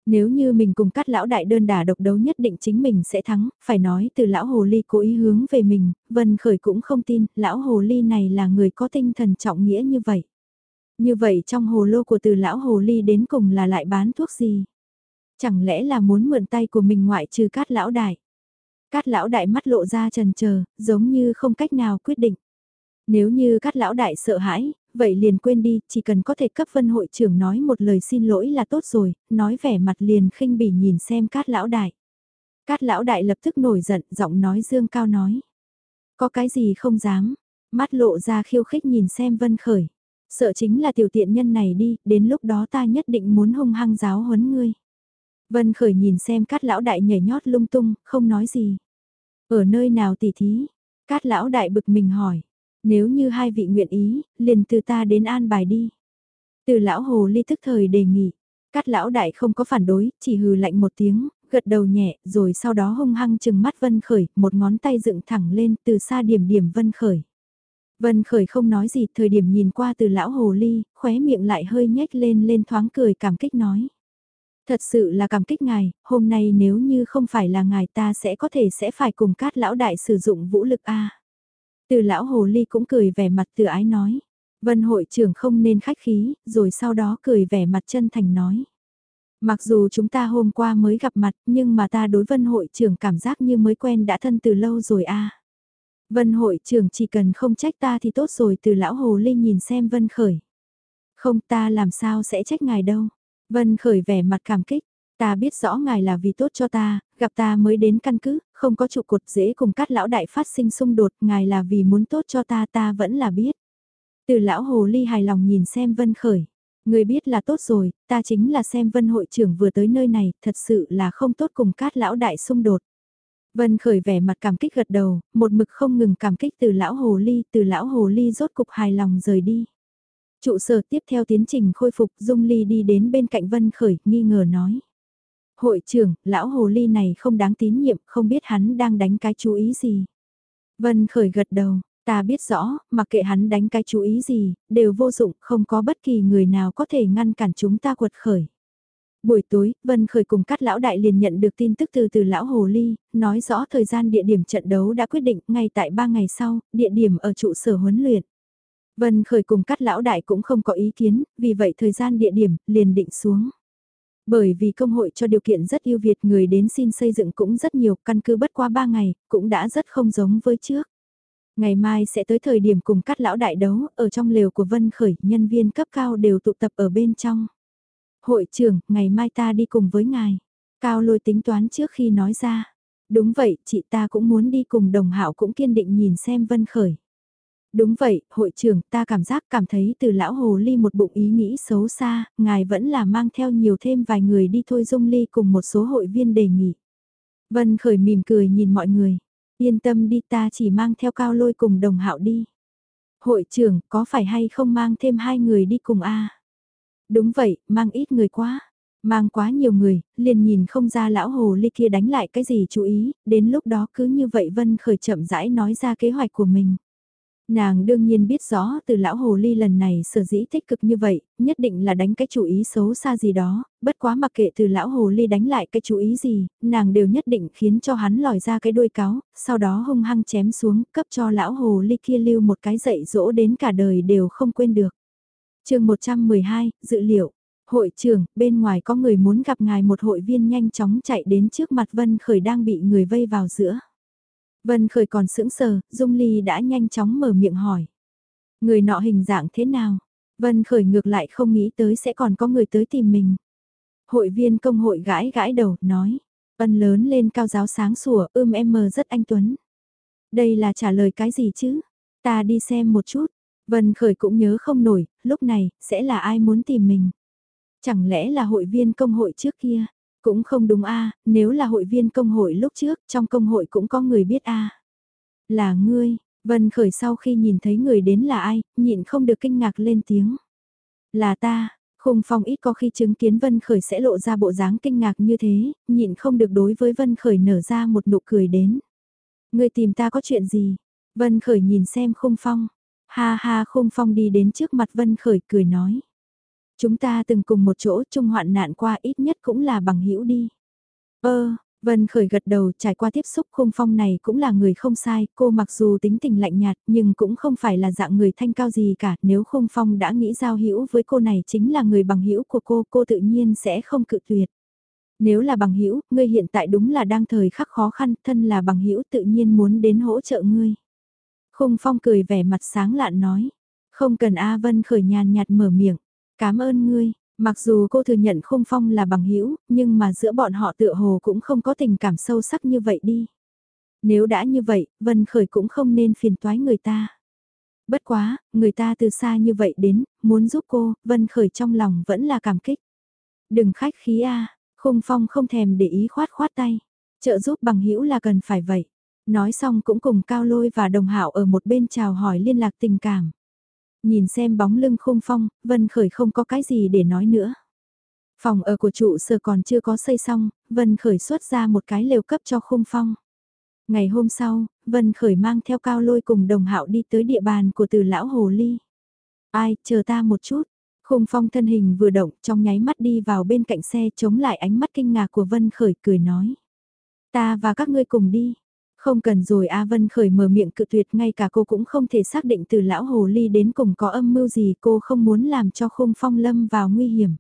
Nếu như mình cùng cắt lão đại đơn đả độc đấu nhất định chính mình sẽ thắng, phải nói từ lão hồ ly cố ý hướng về mình, Vân Khởi cũng không tin, lão hồ ly này là người có tinh thần trọng nghĩa như vậy. Như vậy trong hồ lô của từ lão hồ ly đến cùng là lại bán thuốc gì? Chẳng lẽ là muốn mượn tay của mình ngoại trừ cát lão đại? Cát lão đại mắt lộ ra trần chờ giống như không cách nào quyết định. Nếu như cát lão đại sợ hãi, vậy liền quên đi, chỉ cần có thể cấp vân hội trưởng nói một lời xin lỗi là tốt rồi, nói vẻ mặt liền khinh bỉ nhìn xem cát lão đại. Cát lão đại lập tức nổi giận, giọng nói dương cao nói. Có cái gì không dám, mắt lộ ra khiêu khích nhìn xem vân khởi. Sợ chính là tiểu tiện nhân này đi, đến lúc đó ta nhất định muốn hung hăng giáo huấn ngươi. Vân khởi nhìn xem cát lão đại nhảy nhót lung tung, không nói gì. Ở nơi nào tỉ thí? Cát lão đại bực mình hỏi. Nếu như hai vị nguyện ý, liền từ ta đến an bài đi. Từ lão hồ ly tức thời đề nghị. Cát lão đại không có phản đối, chỉ hừ lạnh một tiếng, gật đầu nhẹ, rồi sau đó hung hăng chừng mắt Vân Khởi, một ngón tay dựng thẳng lên từ xa điểm điểm Vân Khởi. Vân Khởi không nói gì, thời điểm nhìn qua từ lão hồ ly, khóe miệng lại hơi nhếch lên lên thoáng cười cảm kích nói. Thật sự là cảm kích ngài, hôm nay nếu như không phải là ngài ta sẽ có thể sẽ phải cùng cát lão đại sử dụng vũ lực A. Từ lão hồ ly cũng cười vẻ mặt từ ái nói. Vân hội trưởng không nên khách khí, rồi sau đó cười vẻ mặt chân thành nói. Mặc dù chúng ta hôm qua mới gặp mặt nhưng mà ta đối vân hội trưởng cảm giác như mới quen đã thân từ lâu rồi a. Vân hội trưởng chỉ cần không trách ta thì tốt rồi từ lão hồ ly nhìn xem vân khởi. Không ta làm sao sẽ trách ngài đâu. Vân khởi vẻ mặt cảm kích. Ta biết rõ ngài là vì tốt cho ta, gặp ta mới đến căn cứ, không có trụ cột dễ cùng cát lão đại phát sinh xung đột, ngài là vì muốn tốt cho ta ta vẫn là biết. Từ lão hồ ly hài lòng nhìn xem vân khởi. Người biết là tốt rồi, ta chính là xem vân hội trưởng vừa tới nơi này, thật sự là không tốt cùng cát lão đại xung đột. Vân khởi vẻ mặt cảm kích gật đầu, một mực không ngừng cảm kích từ lão hồ ly, từ lão hồ ly rốt cục hài lòng rời đi. Trụ sở tiếp theo tiến trình khôi phục Dung Ly đi đến bên cạnh Vân khởi, nghi ngờ nói. Hội trưởng, lão hồ ly này không đáng tín nhiệm, không biết hắn đang đánh cái chú ý gì. Vân khởi gật đầu, ta biết rõ, mặc kệ hắn đánh cái chú ý gì, đều vô dụng, không có bất kỳ người nào có thể ngăn cản chúng ta quật khởi. Buổi tối, Vân Khởi cùng các lão đại liền nhận được tin tức từ từ lão Hồ Ly, nói rõ thời gian địa điểm trận đấu đã quyết định ngay tại 3 ngày sau, địa điểm ở trụ sở huấn luyện. Vân Khởi cùng các lão đại cũng không có ý kiến, vì vậy thời gian địa điểm liền định xuống. Bởi vì công hội cho điều kiện rất ưu việt người đến xin xây dựng cũng rất nhiều, căn cứ bất qua 3 ngày, cũng đã rất không giống với trước. Ngày mai sẽ tới thời điểm cùng cắt lão đại đấu, ở trong lều của Vân Khởi, nhân viên cấp cao đều tụ tập ở bên trong. Hội trưởng, ngày mai ta đi cùng với ngài. Cao lôi tính toán trước khi nói ra. Đúng vậy, chị ta cũng muốn đi cùng đồng hạo cũng kiên định nhìn xem Vân Khởi. Đúng vậy, hội trưởng ta cảm giác cảm thấy từ lão hồ ly một bụng ý nghĩ xấu xa, ngài vẫn là mang theo nhiều thêm vài người đi thôi dung ly cùng một số hội viên đề nghị. Vân khởi mỉm cười nhìn mọi người, yên tâm đi ta chỉ mang theo cao lôi cùng đồng hạo đi. Hội trưởng có phải hay không mang thêm hai người đi cùng a Đúng vậy, mang ít người quá. Mang quá nhiều người, liền nhìn không ra lão hồ ly kia đánh lại cái gì chú ý, đến lúc đó cứ như vậy Vân Khởi chậm rãi nói ra kế hoạch của mình. Nàng đương nhiên biết rõ từ lão hồ ly lần này sở dĩ tích cực như vậy, nhất định là đánh cái chủ ý xấu xa gì đó, bất quá mặc kệ từ lão hồ ly đánh lại cái chủ ý gì, nàng đều nhất định khiến cho hắn lòi ra cái đuôi cáo, sau đó hung hăng chém xuống, cấp cho lão hồ ly kia lưu một cái dạy dỗ đến cả đời đều không quên được. chương 112, dự liệu. Hội trưởng, bên ngoài có người muốn gặp ngài một hội viên nhanh chóng chạy đến trước mặt Vân Khởi đang bị người vây vào giữa. Vân Khởi còn sững sờ, Dung Ly đã nhanh chóng mở miệng hỏi. Người nọ hình dạng thế nào? Vân Khởi ngược lại không nghĩ tới sẽ còn có người tới tìm mình. Hội viên công hội gãi gãi đầu, nói. Ân lớn lên cao giáo sáng sủa, ưm em mờ rất anh Tuấn. Đây là trả lời cái gì chứ? Ta đi xem một chút. Vân Khởi cũng nhớ không nổi, lúc này, sẽ là ai muốn tìm mình? Chẳng lẽ là hội viên công hội trước kia? Cũng không đúng a nếu là hội viên công hội lúc trước, trong công hội cũng có người biết a Là ngươi, Vân Khởi sau khi nhìn thấy người đến là ai, nhịn không được kinh ngạc lên tiếng. Là ta, Khung Phong ít có khi chứng kiến Vân Khởi sẽ lộ ra bộ dáng kinh ngạc như thế, nhịn không được đối với Vân Khởi nở ra một nụ cười đến. Ngươi tìm ta có chuyện gì? Vân Khởi nhìn xem Khung Phong. Ha ha Khung Phong đi đến trước mặt Vân Khởi cười nói. Chúng ta từng cùng một chỗ chung hoạn nạn qua ít nhất cũng là bằng hữu đi. Ơ, Vân Khởi gật đầu trải qua tiếp xúc khung phong này cũng là người không sai, cô mặc dù tính tình lạnh nhạt nhưng cũng không phải là dạng người thanh cao gì cả, nếu khung phong đã nghĩ giao hữu với cô này chính là người bằng hữu của cô, cô tự nhiên sẽ không cự tuyệt. Nếu là bằng hữu, ngươi hiện tại đúng là đang thời khắc khó khăn, thân là bằng hữu tự nhiên muốn đến hỗ trợ ngươi. Khung phong cười vẻ mặt sáng lạn nói, không cần A Vân Khởi nhàn nhạt mở miệng. Cảm ơn ngươi, mặc dù cô thừa nhận khung phong là bằng hữu nhưng mà giữa bọn họ tựa hồ cũng không có tình cảm sâu sắc như vậy đi. Nếu đã như vậy, Vân Khởi cũng không nên phiền toái người ta. Bất quá, người ta từ xa như vậy đến, muốn giúp cô, Vân Khởi trong lòng vẫn là cảm kích. Đừng khách khí a, khung phong không thèm để ý khoát khoát tay. Trợ giúp bằng hữu là cần phải vậy. Nói xong cũng cùng Cao Lôi và Đồng Hạo ở một bên chào hỏi liên lạc tình cảm. Nhìn xem bóng lưng khung phong, Vân Khởi không có cái gì để nói nữa. Phòng ở của trụ sở còn chưa có xây xong, Vân Khởi xuất ra một cái lều cấp cho khung phong. Ngày hôm sau, Vân Khởi mang theo cao lôi cùng đồng hạo đi tới địa bàn của từ lão Hồ Ly. Ai, chờ ta một chút. Khung phong thân hình vừa động trong nháy mắt đi vào bên cạnh xe chống lại ánh mắt kinh ngạc của Vân Khởi cười nói. Ta và các ngươi cùng đi. Không cần rồi A Vân khởi mở miệng cự tuyệt ngay cả cô cũng không thể xác định từ lão hồ ly đến cùng có âm mưu gì cô không muốn làm cho khung phong lâm vào nguy hiểm.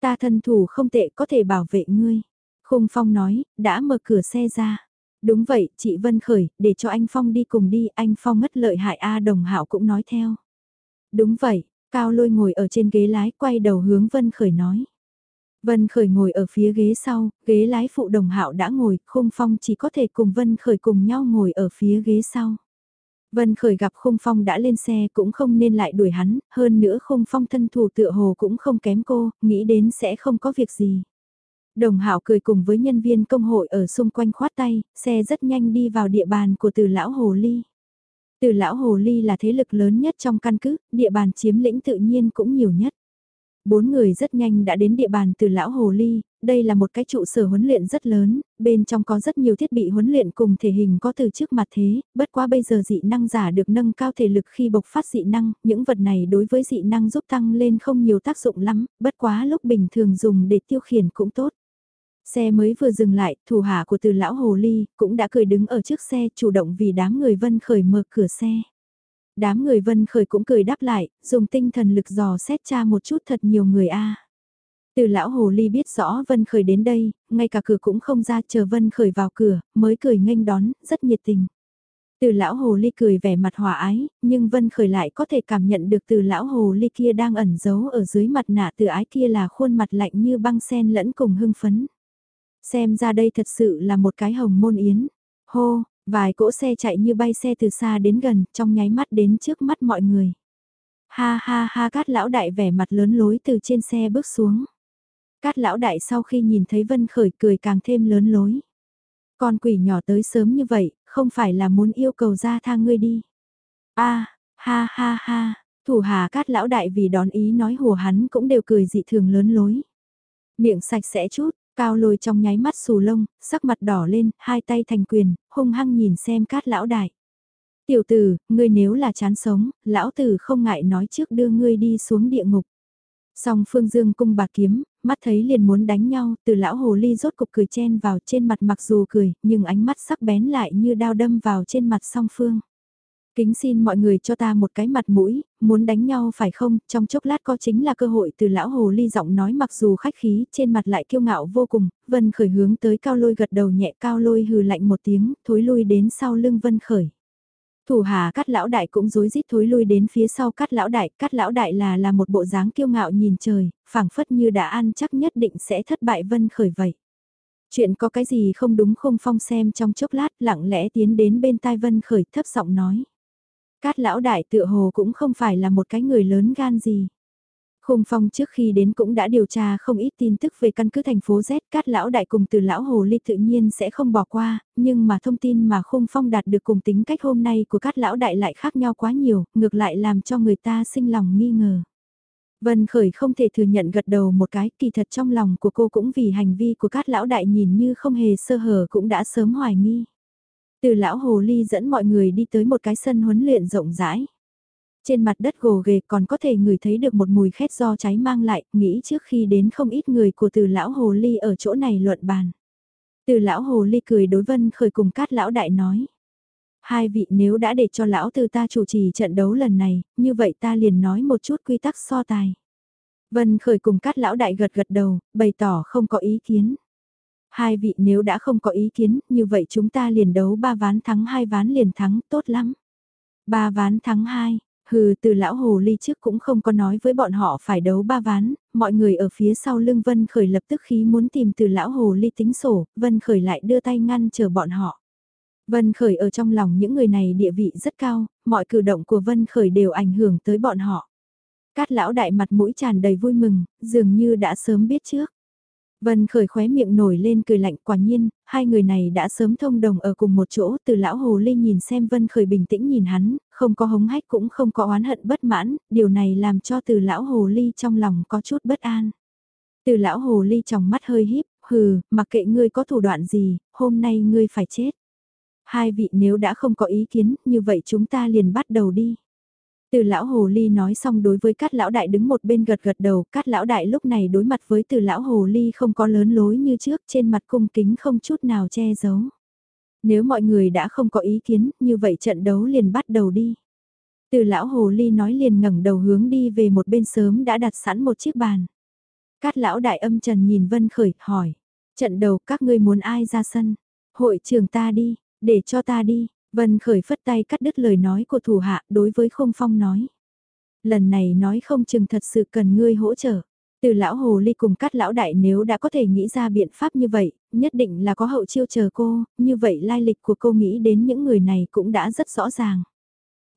Ta thân thủ không tệ có thể bảo vệ ngươi. Khung phong nói, đã mở cửa xe ra. Đúng vậy, chị Vân khởi, để cho anh Phong đi cùng đi, anh Phong mất lợi hại A đồng hạo cũng nói theo. Đúng vậy, Cao lôi ngồi ở trên ghế lái quay đầu hướng Vân khởi nói. Vân Khởi ngồi ở phía ghế sau, ghế lái phụ đồng hạo đã ngồi, Khung Phong chỉ có thể cùng Vân Khởi cùng nhau ngồi ở phía ghế sau. Vân Khởi gặp Khung Phong đã lên xe cũng không nên lại đuổi hắn, hơn nữa Khung Phong thân thủ tựa hồ cũng không kém cô, nghĩ đến sẽ không có việc gì. Đồng Hạo cười cùng với nhân viên công hội ở xung quanh khoát tay, xe rất nhanh đi vào địa bàn của từ lão Hồ Ly. Từ lão Hồ Ly là thế lực lớn nhất trong căn cứ, địa bàn chiếm lĩnh tự nhiên cũng nhiều nhất. Bốn người rất nhanh đã đến địa bàn từ lão Hồ Ly, đây là một cái trụ sở huấn luyện rất lớn, bên trong có rất nhiều thiết bị huấn luyện cùng thể hình có từ trước mặt thế, bất quá bây giờ dị năng giả được nâng cao thể lực khi bộc phát dị năng, những vật này đối với dị năng giúp tăng lên không nhiều tác dụng lắm, bất quá lúc bình thường dùng để tiêu khiển cũng tốt. Xe mới vừa dừng lại, thủ hạ của từ lão Hồ Ly cũng đã cười đứng ở trước xe chủ động vì đám người vân khởi mở cửa xe. Đám người Vân Khởi cũng cười đáp lại, dùng tinh thần lực dò xét cha một chút thật nhiều người a. Từ lão hồ ly biết rõ Vân Khởi đến đây, ngay cả cửa cũng không ra chờ Vân Khởi vào cửa, mới cười nghênh đón, rất nhiệt tình. Từ lão hồ ly cười vẻ mặt hòa ái, nhưng Vân Khởi lại có thể cảm nhận được từ lão hồ ly kia đang ẩn giấu ở dưới mặt nạ từ ái kia là khuôn mặt lạnh như băng sen lẫn cùng hưng phấn. Xem ra đây thật sự là một cái hồng môn yến. Hô, Vài cỗ xe chạy như bay xe từ xa đến gần, trong nháy mắt đến trước mắt mọi người. Ha ha ha cát lão đại vẻ mặt lớn lối từ trên xe bước xuống. Cát lão đại sau khi nhìn thấy Vân Khởi cười càng thêm lớn lối. Con quỷ nhỏ tới sớm như vậy, không phải là muốn yêu cầu ra tha ngươi đi. a ha ha ha, thủ hà cát lão đại vì đón ý nói hùa hắn cũng đều cười dị thường lớn lối. Miệng sạch sẽ chút, cao lôi trong nháy mắt xù lông, sắc mặt đỏ lên, hai tay thành quyền, hung hăng nhìn xem cát lão đại. Tiểu tử, ngươi nếu là chán sống, lão tử không ngại nói trước đưa ngươi đi xuống địa ngục. Song Phương Dương cung bạc kiếm, mắt thấy liền muốn đánh nhau, từ lão hồ ly rốt cục cười chen vào trên mặt mặc dù cười, nhưng ánh mắt sắc bén lại như đao đâm vào trên mặt Song Phương. Kính xin mọi người cho ta một cái mặt mũi, muốn đánh nhau phải không, trong chốc lát có chính là cơ hội từ lão hồ ly giọng nói mặc dù khách khí, trên mặt lại kiêu ngạo vô cùng, vân khởi hướng tới cao lôi gật đầu nhẹ cao lôi hừ lạnh một tiếng, thối lui đến sau lưng vân khởi. Thủ hà cắt lão đại cũng rối rít thối lui đến phía sau cắt lão đại, cắt lão đại là là một bộ dáng kiêu ngạo nhìn trời, phảng phất như đã ăn chắc nhất định sẽ thất bại vân khởi vậy. Chuyện có cái gì không đúng không phong xem trong chốc lát lặng lẽ tiến đến bên tai vân khởi thấp giọng nói. Cát lão đại tựa hồ cũng không phải là một cái người lớn gan gì. Khung Phong trước khi đến cũng đã điều tra không ít tin tức về căn cứ thành phố Z Cát Lão Đại cùng từ Lão Hồ Ly tự nhiên sẽ không bỏ qua, nhưng mà thông tin mà Khung Phong đạt được cùng tính cách hôm nay của Cát Lão Đại lại khác nhau quá nhiều, ngược lại làm cho người ta sinh lòng nghi ngờ. Vân Khởi không thể thừa nhận gật đầu một cái, kỳ thật trong lòng của cô cũng vì hành vi của Cát Lão Đại nhìn như không hề sơ hở cũng đã sớm hoài nghi. Từ Lão Hồ Ly dẫn mọi người đi tới một cái sân huấn luyện rộng rãi. Trên mặt đất gồ ghề còn có thể ngửi thấy được một mùi khét do cháy mang lại, nghĩ trước khi đến không ít người của từ lão hồ ly ở chỗ này luận bàn. Từ lão hồ ly cười đối vân khởi cùng cát lão đại nói. Hai vị nếu đã để cho lão từ ta chủ trì trận đấu lần này, như vậy ta liền nói một chút quy tắc so tài. Vân khởi cùng cát lão đại gật gật đầu, bày tỏ không có ý kiến. Hai vị nếu đã không có ý kiến, như vậy chúng ta liền đấu ba ván thắng hai ván liền thắng, tốt lắm. Ba ván thắng hai, Hừ từ lão hồ ly trước cũng không có nói với bọn họ phải đấu ba ván, mọi người ở phía sau lưng Vân Khởi lập tức khí muốn tìm từ lão hồ ly tính sổ, Vân Khởi lại đưa tay ngăn chờ bọn họ. Vân Khởi ở trong lòng những người này địa vị rất cao, mọi cử động của Vân Khởi đều ảnh hưởng tới bọn họ. Cát lão đại mặt mũi tràn đầy vui mừng, dường như đã sớm biết trước. Vân khởi khóe miệng nổi lên cười lạnh quả nhiên, hai người này đã sớm thông đồng ở cùng một chỗ từ lão hồ ly nhìn xem Vân khởi bình tĩnh nhìn hắn, không có hống hách cũng không có oán hận bất mãn, điều này làm cho từ lão hồ ly trong lòng có chút bất an. Từ lão hồ ly trong mắt hơi híp, hừ, mặc kệ ngươi có thủ đoạn gì, hôm nay ngươi phải chết. Hai vị nếu đã không có ý kiến, như vậy chúng ta liền bắt đầu đi. Từ lão hồ ly nói xong đối với cát lão đại đứng một bên gật gật đầu, cát lão đại lúc này đối mặt với từ lão hồ ly không có lớn lối như trước trên mặt cung kính không chút nào che giấu. Nếu mọi người đã không có ý kiến, như vậy trận đấu liền bắt đầu đi. Từ lão hồ ly nói liền ngẩng đầu hướng đi về một bên sớm đã đặt sẵn một chiếc bàn. Cát lão đại âm trần nhìn Vân Khởi, hỏi. Trận đầu các ngươi muốn ai ra sân? Hội trưởng ta đi, để cho ta đi, Vân khởi phất tay cắt đứt lời nói của thủ hạ đối với không phong nói. Lần này nói không chừng thật sự cần ngươi hỗ trợ. Từ lão hồ ly cùng cắt lão đại nếu đã có thể nghĩ ra biện pháp như vậy, nhất định là có hậu chiêu chờ cô, như vậy lai lịch của cô nghĩ đến những người này cũng đã rất rõ ràng.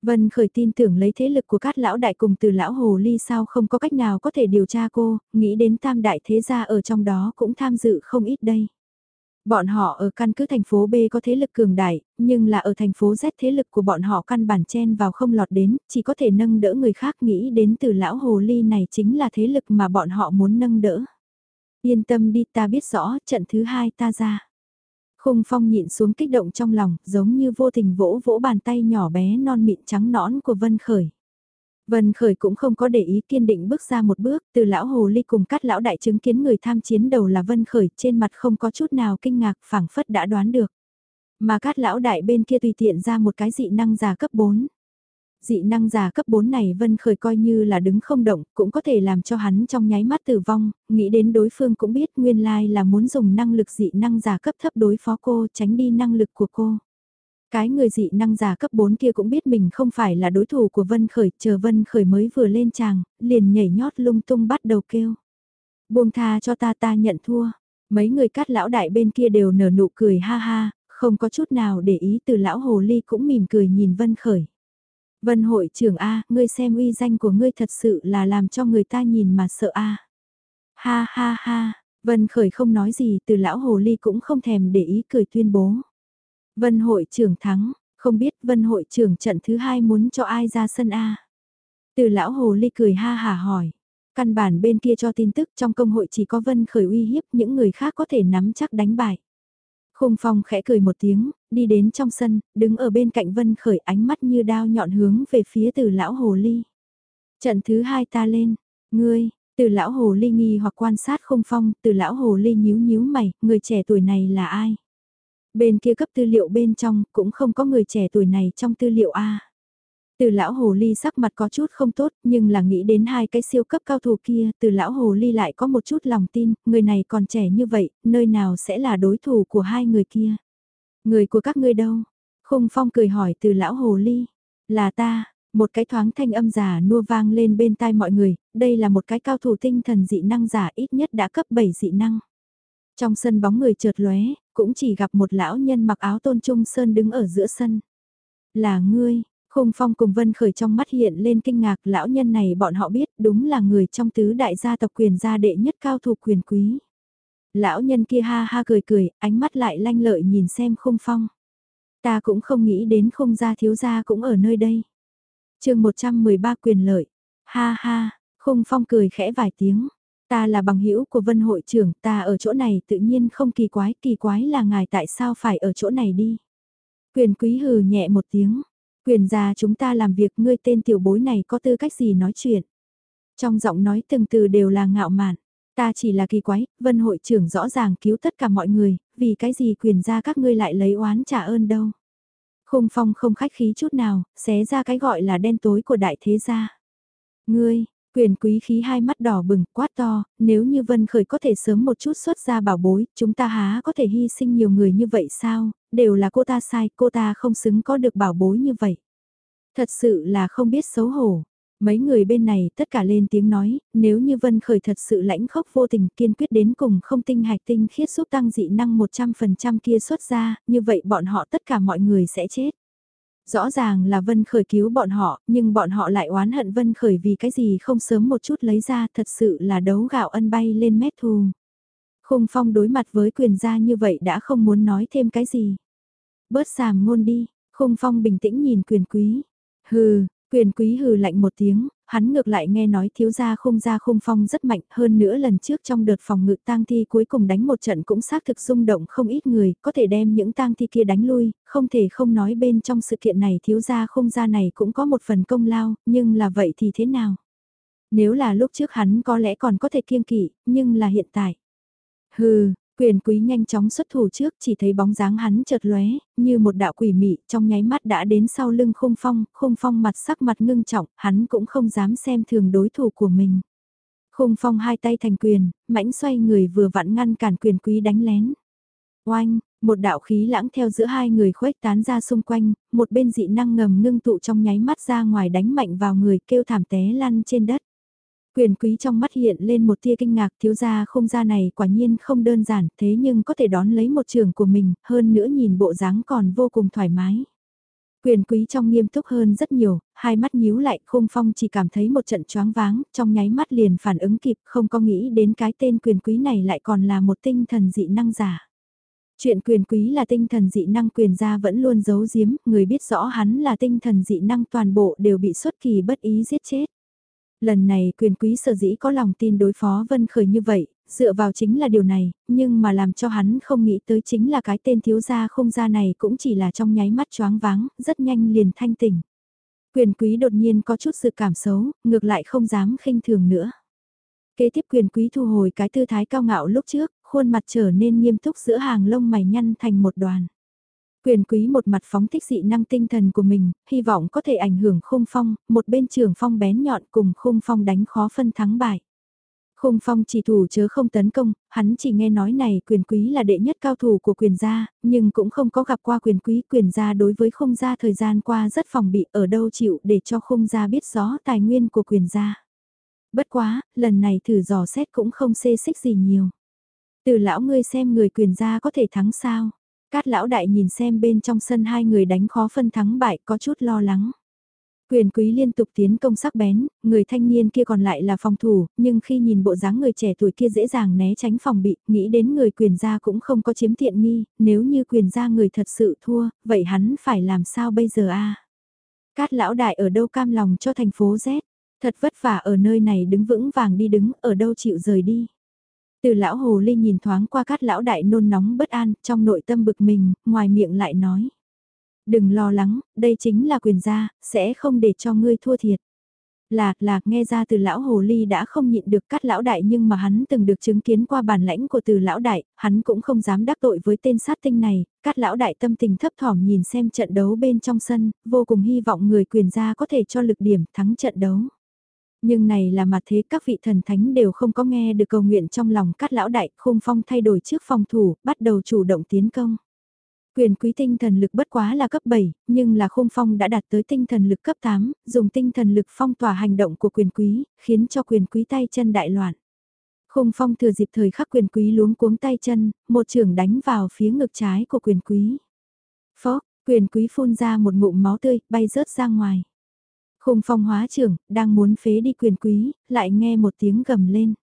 Vân khởi tin tưởng lấy thế lực của các lão đại cùng từ lão hồ ly sao không có cách nào có thể điều tra cô, nghĩ đến tam đại thế gia ở trong đó cũng tham dự không ít đây. Bọn họ ở căn cứ thành phố B có thế lực cường đại, nhưng là ở thành phố Z thế lực của bọn họ căn bản chen vào không lọt đến, chỉ có thể nâng đỡ người khác nghĩ đến từ lão hồ ly này chính là thế lực mà bọn họ muốn nâng đỡ. Yên tâm đi ta biết rõ, trận thứ hai ta ra. Khung phong nhịn xuống kích động trong lòng, giống như vô tình vỗ vỗ bàn tay nhỏ bé non mịn trắng nõn của Vân Khởi. Vân Khởi cũng không có để ý kiên định bước ra một bước, từ lão hồ ly cùng cắt lão đại chứng kiến người tham chiến đầu là Vân Khởi trên mặt không có chút nào kinh ngạc phảng phất đã đoán được. Mà cắt lão đại bên kia tùy tiện ra một cái dị năng giả cấp 4. Dị năng giả cấp 4 này Vân Khởi coi như là đứng không động, cũng có thể làm cho hắn trong nháy mắt tử vong, nghĩ đến đối phương cũng biết nguyên lai là muốn dùng năng lực dị năng giả cấp thấp đối phó cô tránh đi năng lực của cô. Cái người dị năng giả cấp 4 kia cũng biết mình không phải là đối thủ của Vân Khởi, chờ Vân Khởi mới vừa lên tràng, liền nhảy nhót lung tung bắt đầu kêu. Buông tha cho ta ta nhận thua. Mấy người cát lão đại bên kia đều nở nụ cười ha ha, không có chút nào để ý từ lão hồ ly cũng mỉm cười nhìn Vân Khởi. Vân hội trưởng A, ngươi xem uy danh của ngươi thật sự là làm cho người ta nhìn mà sợ A. Ha ha ha, Vân Khởi không nói gì từ lão hồ ly cũng không thèm để ý cười tuyên bố. Vân hội trưởng thắng, không biết vân hội trưởng trận thứ hai muốn cho ai ra sân A. Từ lão hồ ly cười ha hà hỏi. Căn bản bên kia cho tin tức trong công hội chỉ có Vân Khởi uy hiếp những người khác có thể nắm chắc đánh bại. Khung Phong khẽ cười một tiếng, đi đến trong sân, đứng ở bên cạnh Vân Khởi ánh mắt như đao nhọn hướng về phía từ lão hồ ly. Trận thứ hai ta lên, ngươi, từ lão hồ ly nghi hoặc quan sát Khung Phong, từ lão hồ ly nhíu nhíu mày, người trẻ tuổi này là ai? Bên kia cấp tư liệu bên trong cũng không có người trẻ tuổi này trong tư liệu A. Từ lão hồ ly sắc mặt có chút không tốt, nhưng là nghĩ đến hai cái siêu cấp cao thủ kia, từ lão hồ ly lại có một chút lòng tin, người này còn trẻ như vậy, nơi nào sẽ là đối thủ của hai người kia. Người của các ngươi đâu? Khung phong cười hỏi từ lão hồ ly. Là ta, một cái thoáng thanh âm giả nua vang lên bên tai mọi người, đây là một cái cao thủ tinh thần dị năng giả ít nhất đã cấp 7 dị năng. Trong sân bóng người chợt lóe, cũng chỉ gặp một lão nhân mặc áo tôn trung sơn đứng ở giữa sân. Là ngươi, Khung Phong cùng Vân Khởi trong mắt hiện lên kinh ngạc lão nhân này bọn họ biết đúng là người trong tứ đại gia tộc quyền gia đệ nhất cao thủ quyền quý. Lão nhân kia ha ha cười cười, ánh mắt lại lanh lợi nhìn xem Khung Phong. Ta cũng không nghĩ đến khung gia thiếu gia cũng ở nơi đây. chương 113 quyền lợi. Ha ha, Khung Phong cười khẽ vài tiếng. Ta là bằng hữu của Vân hội trưởng, ta ở chỗ này tự nhiên không kỳ quái, kỳ quái là ngài tại sao phải ở chỗ này đi. Quyền quý hừ nhẹ một tiếng, Quyền gia chúng ta làm việc ngươi tên tiểu bối này có tư cách gì nói chuyện. Trong giọng nói từng từ đều là ngạo mạn. Ta chỉ là kỳ quái, vân hội trưởng rõ ràng cứu tất cả mọi người, vì cái gì quyền gia các ngươi lại lấy oán trả ơn đâu. Khung phong không khách khí chút nào, xé ra cái gọi là đen tối của đại thế gia. Ngươi, quyền quý khí hai mắt đỏ bừng quát to, nếu như Vân Khởi có thể sớm một chút xuất ra bảo bối, chúng ta há có thể hy sinh nhiều người như vậy sao, đều là cô ta sai, cô ta không xứng có được bảo bối như vậy. Thật sự là không biết xấu hổ. Mấy người bên này tất cả lên tiếng nói, nếu như Vân Khởi thật sự lãnh khốc vô tình kiên quyết đến cùng không tinh hạch tinh khiết giúp tăng dị năng 100% kia xuất ra, như vậy bọn họ tất cả mọi người sẽ chết. Rõ ràng là Vân Khởi cứu bọn họ, nhưng bọn họ lại oán hận Vân Khởi vì cái gì không sớm một chút lấy ra thật sự là đấu gạo ân bay lên mét thù. Khung Phong đối mặt với quyền gia như vậy đã không muốn nói thêm cái gì. Bớt sàm ngôn đi, Khung Phong bình tĩnh nhìn quyền quý. Hừ, quyền quý hừ lạnh một tiếng, hắn ngược lại nghe nói thiếu gia khung gia khung phong rất mạnh hơn nữa lần trước trong đợt phòng ngự tang thi cuối cùng đánh một trận cũng xác thực rung động không ít người, có thể đem những tang thi kia đánh lui, không thể không nói bên trong sự kiện này thiếu gia khung gia này cũng có một phần công lao, nhưng là vậy thì thế nào? Nếu là lúc trước hắn có lẽ còn có thể kiêng kỵ, nhưng là hiện tại. Hừ, Quyền quý nhanh chóng xuất thủ trước chỉ thấy bóng dáng hắn chợt lóe, như một đạo quỷ mị trong nháy mắt đã đến sau lưng khung phong, khung phong mặt sắc mặt ngưng trọng, hắn cũng không dám xem thường đối thủ của mình. Khung phong hai tay thành quyền, mãnh xoay người vừa vặn ngăn cản quyền quý đánh lén. Oanh, một đạo khí lãng theo giữa hai người khuếch tán ra xung quanh, một bên dị năng ngầm ngưng tụ trong nháy mắt ra ngoài đánh mạnh vào người kêu thảm té lăn trên đất. Quyền quý trong mắt hiện lên một tia kinh ngạc thiếu gia không gia này quả nhiên không đơn giản thế nhưng có thể đón lấy một trường của mình, hơn nữa nhìn bộ dáng còn vô cùng thoải mái. Quyền quý trong nghiêm túc hơn rất nhiều, hai mắt nhíu lại khung phong chỉ cảm thấy một trận choáng váng, trong nháy mắt liền phản ứng kịp không có nghĩ đến cái tên quyền quý này lại còn là một tinh thần dị năng giả. Chuyện quyền quý là tinh thần dị năng quyền gia vẫn luôn giấu giếm, người biết rõ hắn là tinh thần dị năng toàn bộ đều bị xuất kỳ bất ý giết chết. Lần này quyền quý sở dĩ có lòng tin đối phó Vân Khởi như vậy, dựa vào chính là điều này, nhưng mà làm cho hắn không nghĩ tới chính là cái tên thiếu gia không gia này cũng chỉ là trong nháy mắt choáng váng, rất nhanh liền thanh tỉnh. Quyền quý đột nhiên có chút sự cảm xấu, ngược lại không dám khinh thường nữa. Kế tiếp quyền quý thu hồi cái tư thái cao ngạo lúc trước, khuôn mặt trở nên nghiêm túc giữa hàng lông mày nhăn thành một đoàn. Quyền quý một mặt phóng thích dị năng tinh thần của mình, hy vọng có thể ảnh hưởng khung phong, một bên trường phong bén nhọn cùng khung phong đánh khó phân thắng bại. Khung phong chỉ thủ chớ không tấn công, hắn chỉ nghe nói này quyền quý là đệ nhất cao thủ của quyền gia, nhưng cũng không có gặp qua quyền quý quyền gia đối với khung gia thời gian qua rất phòng bị ở đâu chịu để cho khung gia biết rõ tài nguyên của quyền gia. Bất quá, lần này thử dò xét cũng không xê xích gì nhiều. Từ lão ngươi xem người quyền gia có thể thắng sao. Cát lão đại nhìn xem bên trong sân hai người đánh khó phân thắng bại có chút lo lắng. Quyền quý liên tục tiến công sắc bén, người thanh niên kia còn lại là phòng thủ, nhưng khi nhìn bộ dáng người trẻ tuổi kia dễ dàng né tránh phòng bị, nghĩ đến người quyền gia cũng không có chiếm tiện nghi, nếu như quyền gia người thật sự thua, vậy hắn phải làm sao bây giờ a? Cát lão đại ở đâu cam lòng cho thành phố Z? Thật vất vả ở nơi này đứng vững vàng đi đứng, ở đâu chịu rời đi. Từ lão hồ ly nhìn thoáng qua cát lão đại nôn nóng bất an, trong nội tâm bực mình, ngoài miệng lại nói. Đừng lo lắng, đây chính là quyền gia, sẽ không để cho ngươi thua thiệt. Lạc lạc nghe ra từ lão hồ ly đã không nhịn được cắt lão đại nhưng mà hắn từng được chứng kiến qua bản lãnh của từ lão đại, hắn cũng không dám đắc tội với tên sát tinh này, cắt lão đại tâm tình thấp thỏm nhìn xem trận đấu bên trong sân, vô cùng hy vọng người quyền gia có thể cho lực điểm thắng trận đấu. Nhưng này là mặt thế các vị thần thánh đều không có nghe được cầu nguyện trong lòng Các lão đại, khung phong thay đổi trước phòng thủ, bắt đầu chủ động tiến công. Quyền quý tinh thần lực bất quá là cấp 7, nhưng là khung phong đã đạt tới tinh thần lực cấp 8, dùng tinh thần lực phong tỏa hành động của quyền quý, khiến cho quyền quý tay chân đại loạn. Khung phong thừa dịp thời khắc quyền quý luống cuống tay chân, một trường đánh vào phía ngực trái của quyền quý. Phó, quyền quý phun ra một ngụm máu tươi, bay rớt ra ngoài. Khung phong hóa trưởng, đang muốn phế đi quyền quý, lại nghe một tiếng gầm lên.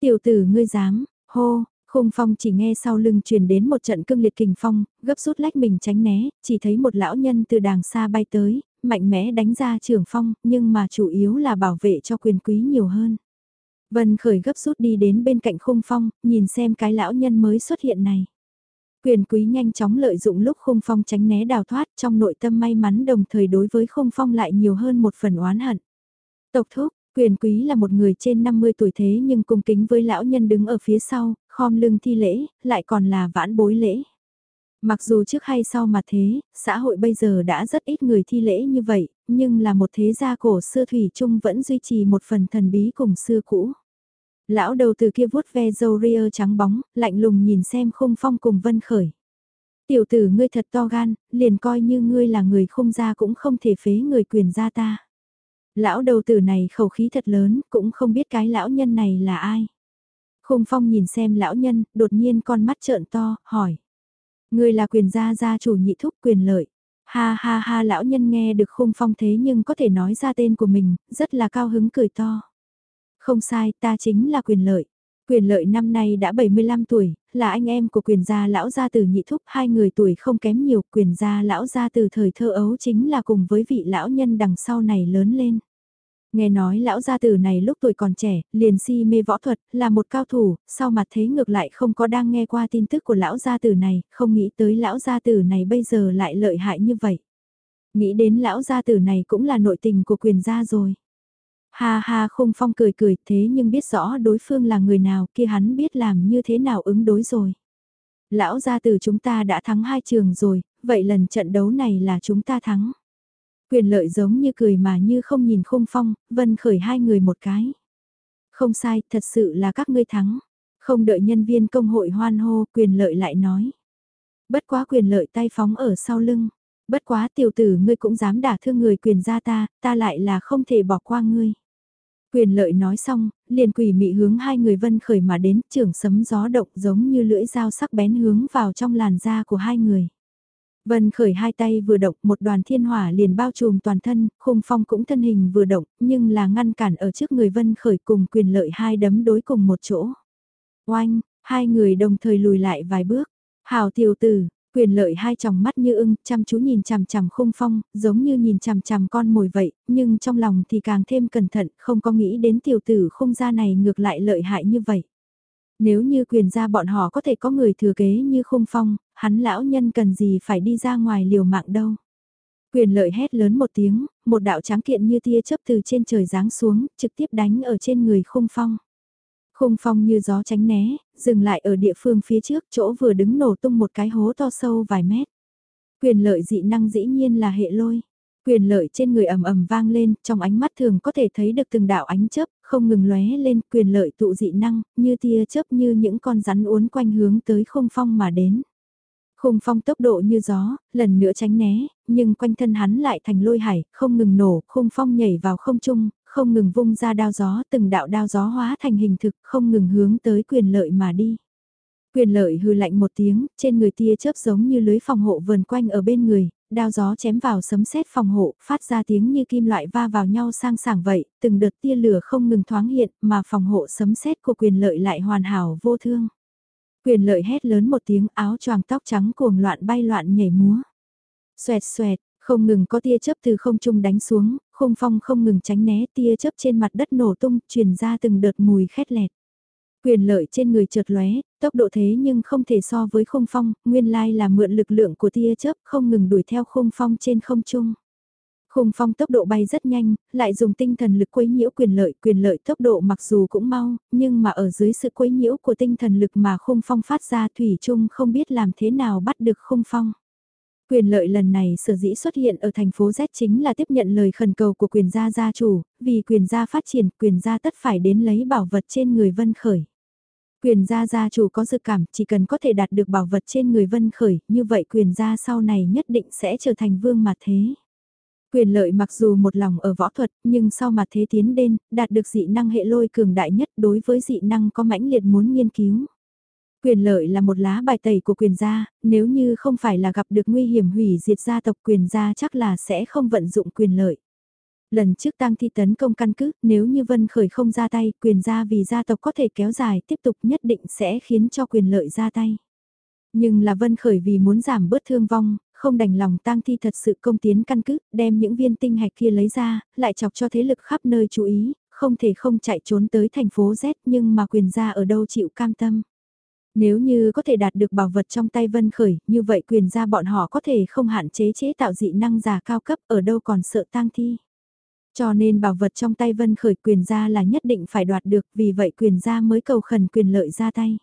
Tiểu tử ngươi dám, hô, Khung phong chỉ nghe sau lưng truyền đến một trận cương liệt kình phong, gấp rút lách mình tránh né, chỉ thấy một lão nhân từ đàng xa bay tới, mạnh mẽ đánh ra trường phong, nhưng mà chủ yếu là bảo vệ cho quyền quý nhiều hơn. Vân khởi gấp rút đi đến bên cạnh khung phong, nhìn xem cái lão nhân mới xuất hiện này. Quyền quý nhanh chóng lợi dụng lúc khung phong tránh né đào thoát trong nội tâm may mắn đồng thời đối với khung phong lại nhiều hơn một phần oán hận. Tộc thúc, quyền quý là một người trên 50 tuổi thế nhưng cung kính với lão nhân đứng ở phía sau, khom lưng thi lễ, lại còn là vãn bối lễ. Mặc dù trước hay sau mà thế, xã hội bây giờ đã rất ít người thi lễ như vậy, nhưng là một thế gia cổ xưa thủy chung vẫn duy trì một phần thần bí cùng xưa cũ. Lão đầu từ kia vuốt ve dâu ria trắng bóng, lạnh lùng nhìn xem khung phong cùng vân khởi. Tiểu tử ngươi thật to gan, liền coi như ngươi là người không gia cũng không thể phế người quyền gia ta. Lão đầu tử này khẩu khí thật lớn, cũng không biết cái lão nhân này là ai. Khung Phong nhìn xem lão nhân, đột nhiên con mắt trợn to, hỏi. Người là quyền gia gia chủ nhị thúc quyền lợi. Ha ha ha lão nhân nghe được Khung Phong thế nhưng có thể nói ra tên của mình, rất là cao hứng cười to. Không sai, ta chính là quyền lợi. Quyền lợi năm nay đã 75 tuổi, là anh em của quyền gia lão gia từ nhị thúc, hai người tuổi không kém nhiều, quyền gia lão gia từ thời thơ ấu chính là cùng với vị lão nhân đằng sau này lớn lên. Nghe nói lão gia tử này lúc tuổi còn trẻ, liền si mê võ thuật, là một cao thủ, sau mặt thế ngược lại không có đang nghe qua tin tức của lão gia tử này, không nghĩ tới lão gia tử này bây giờ lại lợi hại như vậy. Nghĩ đến lão gia tử này cũng là nội tình của quyền gia rồi. Ha ha khung phong cười cười thế nhưng biết rõ đối phương là người nào kia hắn biết làm như thế nào ứng đối rồi. Lão gia tử chúng ta đã thắng hai trường rồi, vậy lần trận đấu này là chúng ta thắng. Quyền lợi giống như cười mà như không nhìn khung phong, vân khởi hai người một cái. Không sai, thật sự là các ngươi thắng. Không đợi nhân viên công hội hoan hô, quyền lợi lại nói. Bất quá quyền lợi tay phóng ở sau lưng. Bất quá tiểu tử ngươi cũng dám đả thương người quyền gia ta, ta lại là không thể bỏ qua ngươi. Quyền lợi nói xong, liền quỷ mị hướng hai người vân khởi mà đến trường sấm gió động giống như lưỡi dao sắc bén hướng vào trong làn da của hai người. Vân khởi hai tay vừa động một đoàn thiên hỏa liền bao trùm toàn thân, khung phong cũng thân hình vừa động, nhưng là ngăn cản ở trước người vân khởi cùng quyền lợi hai đấm đối cùng một chỗ. Oanh, hai người đồng thời lùi lại vài bước. Hào tiểu tử, quyền lợi hai tròng mắt như ưng, chăm chú nhìn chằm chằm khung phong, giống như nhìn chằm chằm con mồi vậy, nhưng trong lòng thì càng thêm cẩn thận, không có nghĩ đến tiểu tử khung gia này ngược lại lợi hại như vậy. Nếu như quyền gia bọn họ có thể có người thừa kế như khung phong, hắn lão nhân cần gì phải đi ra ngoài liều mạng đâu. Quyền lợi hét lớn một tiếng, một đạo tráng kiện như tia chớp từ trên trời giáng xuống, trực tiếp đánh ở trên người khung phong. Khung phong như gió tránh né, dừng lại ở địa phương phía trước chỗ vừa đứng nổ tung một cái hố to sâu vài mét. Quyền lợi dị năng dĩ nhiên là hệ lôi. Quyền lợi trên người ầm ầm vang lên, trong ánh mắt thường có thể thấy được từng đạo ánh chớp, không ngừng lóe lên, quyền lợi tụ dị năng, như tia chớp như những con rắn uốn quanh hướng tới không phong mà đến. Khung phong tốc độ như gió, lần nữa tránh né, nhưng quanh thân hắn lại thành lôi hải, không ngừng nổ, khung phong nhảy vào không trung, không ngừng vung ra đao gió, từng đạo đao gió hóa thành hình thực, không ngừng hướng tới quyền lợi mà đi. Quyền lợi hư lạnh một tiếng, trên người tia chớp giống như lưới phòng hộ vần quanh ở bên người, đao gió chém vào sấm sét phòng hộ, phát ra tiếng như kim loại va vào nhau sang sảng vậy, từng đợt tia lửa không ngừng thoáng hiện, mà phòng hộ sấm sét của quyền lợi lại hoàn hảo vô thương. Quyền lợi hét lớn một tiếng áo choàng tóc trắng cuồng loạn bay loạn nhảy múa. Xoẹt xoẹt, không ngừng có tia chớp từ không trung đánh xuống, Khung phong không ngừng tránh né tia chớp trên mặt đất nổ tung, truyền ra từng đợt mùi khét lẹt. Quyền lợi trên người chợt lóe, tốc độ thế nhưng không thể so với khung phong, nguyên lai là mượn lực lượng của tia chớp không ngừng đuổi theo khung phong trên không trung. Khung phong tốc độ bay rất nhanh, lại dùng tinh thần lực quấy nhiễu quyền lợi, quyền lợi tốc độ mặc dù cũng mau, nhưng mà ở dưới sự quấy nhiễu của tinh thần lực mà khung phong phát ra thủy chung không biết làm thế nào bắt được khung phong. Quyền lợi lần này sở dĩ xuất hiện ở thành phố Z chính là tiếp nhận lời khẩn cầu của quyền gia gia chủ, vì quyền gia phát triển, quyền gia tất phải đến lấy bảo vật trên người Vân Khởi. Quyền gia gia chủ có dự cảm chỉ cần có thể đạt được bảo vật trên người Vân Khởi, như vậy quyền gia sau này nhất định sẽ trở thành vương mà thế. Quyền lợi mặc dù một lòng ở võ thuật, nhưng sau mặt thế tiến đến, đạt được dị năng hệ lôi cường đại nhất đối với dị năng có mãnh liệt muốn nghiên cứu. Quyền lợi là một lá bài tẩy của quyền gia, nếu như không phải là gặp được nguy hiểm hủy diệt gia tộc quyền gia chắc là sẽ không vận dụng quyền lợi. Lần trước tăng thi tấn công căn cứ, nếu như Vân Khởi không ra tay, quyền gia vì gia tộc có thể kéo dài tiếp tục nhất định sẽ khiến cho quyền lợi ra tay. Nhưng là Vân Khởi vì muốn giảm bớt thương vong, không đành lòng tang thi thật sự công tiến căn cứ, đem những viên tinh hạch kia lấy ra, lại chọc cho thế lực khắp nơi chú ý, không thể không chạy trốn tới thành phố Z nhưng mà quyền gia ở đâu chịu cam tâm. Nếu như có thể đạt được bảo vật trong tay Vân Khởi, như vậy quyền gia bọn họ có thể không hạn chế chế tạo dị năng giả cao cấp ở đâu còn sợ tang thi. Cho nên bảo vật trong tay Vân Khởi quyền gia là nhất định phải đoạt được, vì vậy quyền gia mới cầu khẩn quyền lợi ra tay.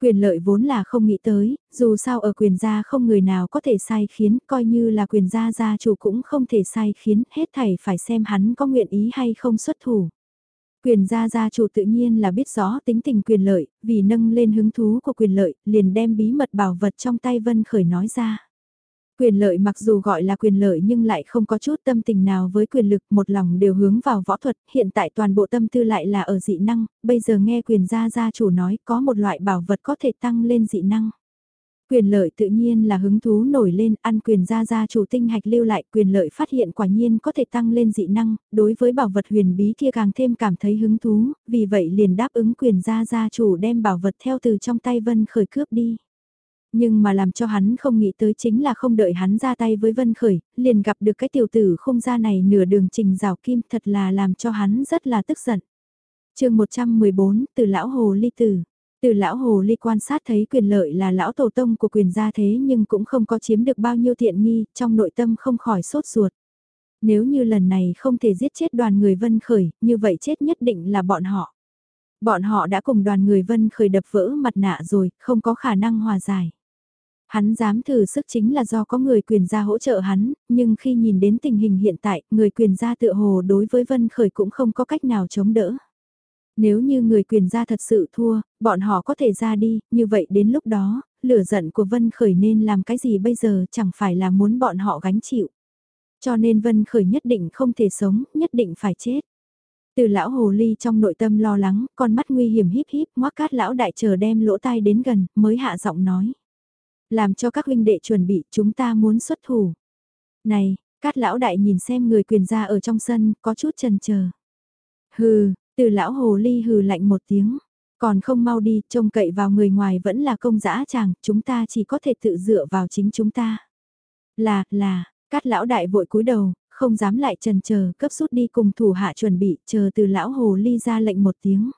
Quyền lợi vốn là không nghĩ tới, dù sao ở quyền gia không người nào có thể sai khiến, coi như là quyền gia gia chủ cũng không thể sai khiến, hết thảy phải xem hắn có nguyện ý hay không xuất thủ. Quyền gia gia chủ tự nhiên là biết rõ tính tình quyền lợi, vì nâng lên hứng thú của quyền lợi, liền đem bí mật bảo vật trong tay Vân Khởi nói ra. Quyền lợi mặc dù gọi là quyền lợi nhưng lại không có chút tâm tình nào với quyền lực một lòng đều hướng vào võ thuật, hiện tại toàn bộ tâm tư lại là ở dị năng, bây giờ nghe quyền gia gia chủ nói có một loại bảo vật có thể tăng lên dị năng. Quyền lợi tự nhiên là hứng thú nổi lên, ăn quyền gia gia chủ tinh hạch lưu lại quyền lợi phát hiện quả nhiên có thể tăng lên dị năng, đối với bảo vật huyền bí kia càng thêm cảm thấy hứng thú, vì vậy liền đáp ứng quyền gia gia chủ đem bảo vật theo từ trong tay Vân Khởi cướp đi. Nhưng mà làm cho hắn không nghĩ tới chính là không đợi hắn ra tay với Vân Khởi, liền gặp được cái tiểu tử không ra này nửa đường trình rào kim thật là làm cho hắn rất là tức giận. chương 114, từ lão hồ ly tử. Từ lão hồ ly quan sát thấy quyền lợi là lão tổ tông của quyền gia thế nhưng cũng không có chiếm được bao nhiêu tiện nghi, trong nội tâm không khỏi sốt ruột. Nếu như lần này không thể giết chết đoàn người vân khởi, như vậy chết nhất định là bọn họ. Bọn họ đã cùng đoàn người vân khởi đập vỡ mặt nạ rồi, không có khả năng hòa giải. Hắn dám thử sức chính là do có người quyền gia hỗ trợ hắn, nhưng khi nhìn đến tình hình hiện tại, người quyền gia tựa hồ đối với Vân Khởi cũng không có cách nào chống đỡ. Nếu như người quyền gia thật sự thua, bọn họ có thể ra đi, như vậy đến lúc đó, lửa giận của Vân Khởi nên làm cái gì bây giờ chẳng phải là muốn bọn họ gánh chịu. Cho nên Vân Khởi nhất định không thể sống, nhất định phải chết. Từ lão hồ ly trong nội tâm lo lắng, con mắt nguy hiểm híp híp, ngoác cát lão đại chờ đem lỗ tai đến gần, mới hạ giọng nói. Làm cho các huynh đệ chuẩn bị, chúng ta muốn xuất thủ. Này, cát lão đại nhìn xem người quyền gia ở trong sân, có chút chần chờ. Hừ, từ lão hồ ly hừ lạnh một tiếng, còn không mau đi, trông cậy vào người ngoài vẫn là công dã chàng, chúng ta chỉ có thể tự dựa vào chính chúng ta. Là, là, cát lão đại vội cúi đầu, không dám lại trần chờ cấp rút đi cùng thủ hạ chuẩn bị, chờ từ lão hồ ly ra lệnh một tiếng.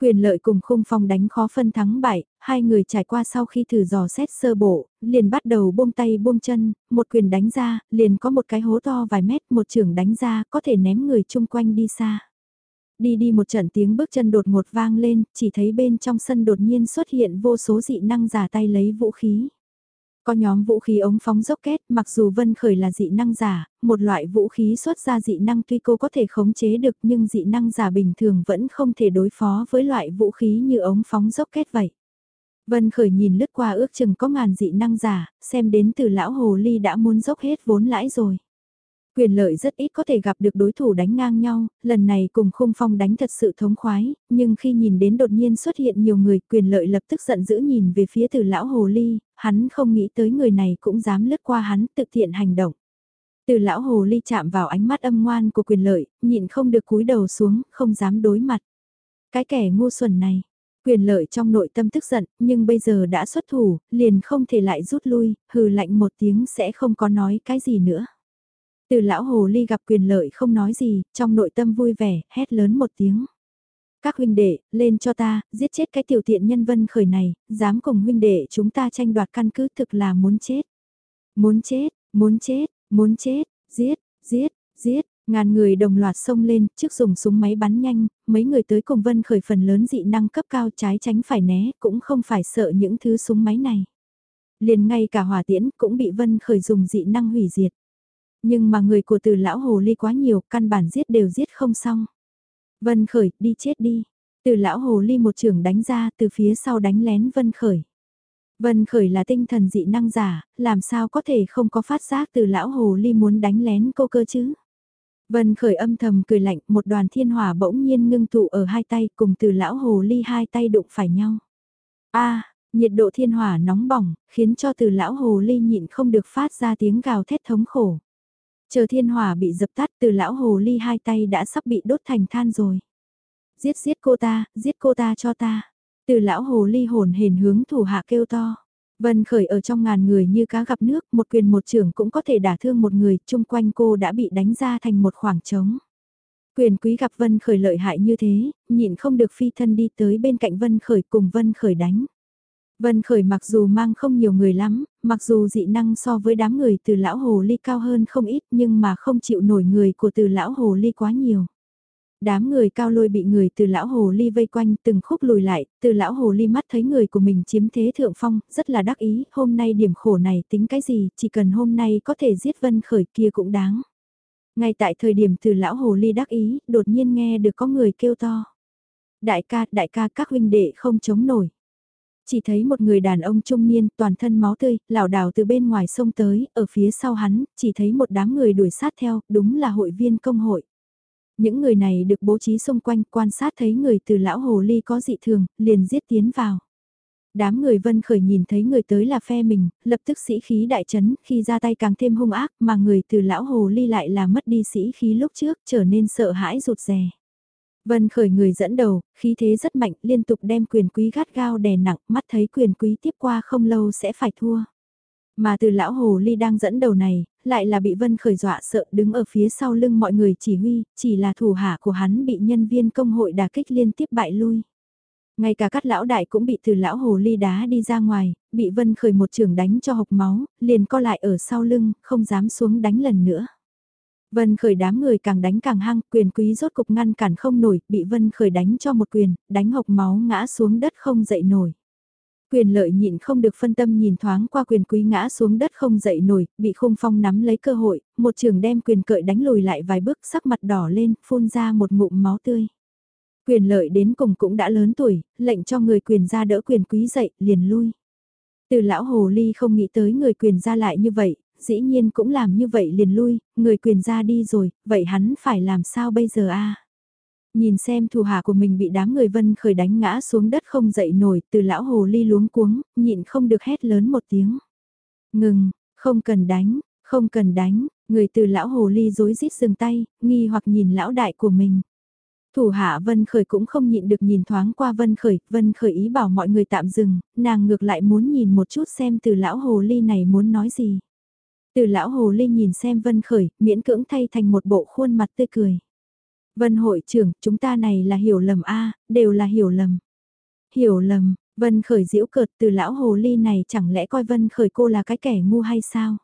Quyền lợi cùng khung phong đánh khó phân thắng bại, hai người trải qua sau khi thử dò xét sơ bộ, liền bắt đầu buông tay buông chân, một quyền đánh ra, liền có một cái hố to vài mét, một trường đánh ra, có thể ném người chung quanh đi xa. Đi đi một trận tiếng bước chân đột ngột vang lên, chỉ thấy bên trong sân đột nhiên xuất hiện vô số dị năng giả tay lấy vũ khí. Có nhóm vũ khí ống phóng dốc kết, mặc dù Vân Khởi là dị năng giả, một loại vũ khí xuất ra dị năng tuy cô có thể khống chế được nhưng dị năng giả bình thường vẫn không thể đối phó với loại vũ khí như ống phóng dốc kết vậy. Vân Khởi nhìn lướt qua ước chừng có ngàn dị năng giả, xem đến từ lão hồ ly đã muốn dốc hết vốn lãi rồi. Quyền lợi rất ít có thể gặp được đối thủ đánh ngang nhau, lần này cùng khung phong đánh thật sự thống khoái, nhưng khi nhìn đến đột nhiên xuất hiện nhiều người quyền lợi lập tức giận dữ nhìn về phía từ lão hồ ly, hắn không nghĩ tới người này cũng dám lướt qua hắn tự thiện hành động. Từ lão hồ ly chạm vào ánh mắt âm ngoan của quyền lợi, nhịn không được cúi đầu xuống, không dám đối mặt. Cái kẻ ngu xuẩn này, quyền lợi trong nội tâm tức giận, nhưng bây giờ đã xuất thủ, liền không thể lại rút lui, hừ lạnh một tiếng sẽ không có nói cái gì nữa. Từ lão hồ ly gặp quyền lợi không nói gì, trong nội tâm vui vẻ, hét lớn một tiếng. Các huynh đệ, lên cho ta, giết chết cái tiểu tiện nhân vân khởi này, dám cùng huynh đệ chúng ta tranh đoạt căn cứ thực là muốn chết. Muốn chết, muốn chết, muốn chết, giết, giết, giết, ngàn người đồng loạt xông lên, trước dùng súng máy bắn nhanh, mấy người tới cùng vân khởi phần lớn dị năng cấp cao trái tránh phải né, cũng không phải sợ những thứ súng máy này. Liền ngay cả hỏa tiễn cũng bị vân khởi dùng dị năng hủy diệt. Nhưng mà người của từ lão hồ ly quá nhiều, căn bản giết đều giết không xong. Vân khởi, đi chết đi. Từ lão hồ ly một trưởng đánh ra, từ phía sau đánh lén vân khởi. Vân khởi là tinh thần dị năng giả, làm sao có thể không có phát giác từ lão hồ ly muốn đánh lén cô cơ chứ? Vân khởi âm thầm cười lạnh, một đoàn thiên hỏa bỗng nhiên ngưng tụ ở hai tay cùng từ lão hồ ly hai tay đụng phải nhau. a nhiệt độ thiên hỏa nóng bỏng, khiến cho từ lão hồ ly nhịn không được phát ra tiếng gào thét thống khổ. Chờ thiên hỏa bị dập tắt từ lão hồ ly hai tay đã sắp bị đốt thành than rồi. Giết giết cô ta, giết cô ta cho ta. Từ lão hồ ly hồn hền hướng thủ hạ kêu to. Vân khởi ở trong ngàn người như cá gặp nước, một quyền một trưởng cũng có thể đả thương một người, chung quanh cô đã bị đánh ra thành một khoảng trống. Quyền quý gặp Vân khởi lợi hại như thế, nhịn không được phi thân đi tới bên cạnh Vân khởi cùng Vân khởi đánh. Vân khởi mặc dù mang không nhiều người lắm, mặc dù dị năng so với đám người từ lão hồ ly cao hơn không ít nhưng mà không chịu nổi người của từ lão hồ ly quá nhiều. Đám người cao lôi bị người từ lão hồ ly vây quanh từng khúc lùi lại, từ lão hồ ly mắt thấy người của mình chiếm thế thượng phong, rất là đắc ý, hôm nay điểm khổ này tính cái gì, chỉ cần hôm nay có thể giết vân khởi kia cũng đáng. Ngay tại thời điểm từ lão hồ ly đắc ý, đột nhiên nghe được có người kêu to. Đại ca, đại ca các huynh đệ không chống nổi. Chỉ thấy một người đàn ông trung niên toàn thân máu tươi, lảo đảo từ bên ngoài sông tới, ở phía sau hắn, chỉ thấy một đám người đuổi sát theo, đúng là hội viên công hội. Những người này được bố trí xung quanh quan sát thấy người từ lão hồ ly có dị thường, liền giết tiến vào. Đám người vân khởi nhìn thấy người tới là phe mình, lập tức sĩ khí đại chấn, khi ra tay càng thêm hung ác mà người từ lão hồ ly lại là mất đi sĩ khí lúc trước trở nên sợ hãi rụt rè. Vân khởi người dẫn đầu, khí thế rất mạnh, liên tục đem quyền quý gắt gao đè nặng, mắt thấy quyền quý tiếp qua không lâu sẽ phải thua. Mà từ lão hồ ly đang dẫn đầu này, lại là bị Vân khởi dọa sợ đứng ở phía sau lưng mọi người chỉ huy, chỉ là thủ hạ của hắn bị nhân viên công hội đà kích liên tiếp bại lui. Ngay cả các lão đại cũng bị từ lão hồ ly đá đi ra ngoài, bị Vân khởi một trường đánh cho hộc máu, liền co lại ở sau lưng, không dám xuống đánh lần nữa. Vân khởi đám người càng đánh càng hăng, quyền quý rốt cục ngăn cản không nổi, bị Vân khởi đánh cho một quyền, đánh hộc máu ngã xuống đất không dậy nổi. Quyền lợi nhịn không được phân tâm nhìn thoáng qua quyền quý ngã xuống đất không dậy nổi, bị khung phong nắm lấy cơ hội, một trường đem quyền cợi đánh lùi lại vài bước sắc mặt đỏ lên, phun ra một ngụm máu tươi. Quyền lợi đến cùng cũng đã lớn tuổi, lệnh cho người quyền ra đỡ quyền quý dậy, liền lui. Từ lão hồ ly không nghĩ tới người quyền ra lại như vậy, dĩ nhiên cũng làm như vậy liền lui, người quyền ra đi rồi, vậy hắn phải làm sao bây giờ a Nhìn xem thủ hạ của mình bị đám người vân khởi đánh ngã xuống đất không dậy nổi, từ lão hồ ly luống cuống, nhịn không được hét lớn một tiếng. Ngừng, không cần đánh, không cần đánh, người từ lão hồ ly dối rít dừng tay, nghi hoặc nhìn lão đại của mình. Thủ hạ Vân Khởi cũng không nhịn được nhìn thoáng qua Vân Khởi, Vân Khởi ý bảo mọi người tạm dừng, nàng ngược lại muốn nhìn một chút xem từ lão hồ ly này muốn nói gì. Từ lão hồ ly nhìn xem Vân Khởi, miễn cưỡng thay thành một bộ khuôn mặt tươi cười. Vân hội trưởng, chúng ta này là hiểu lầm a đều là hiểu lầm. Hiểu lầm, Vân Khởi diễu cợt từ lão hồ ly này chẳng lẽ coi Vân Khởi cô là cái kẻ ngu hay sao?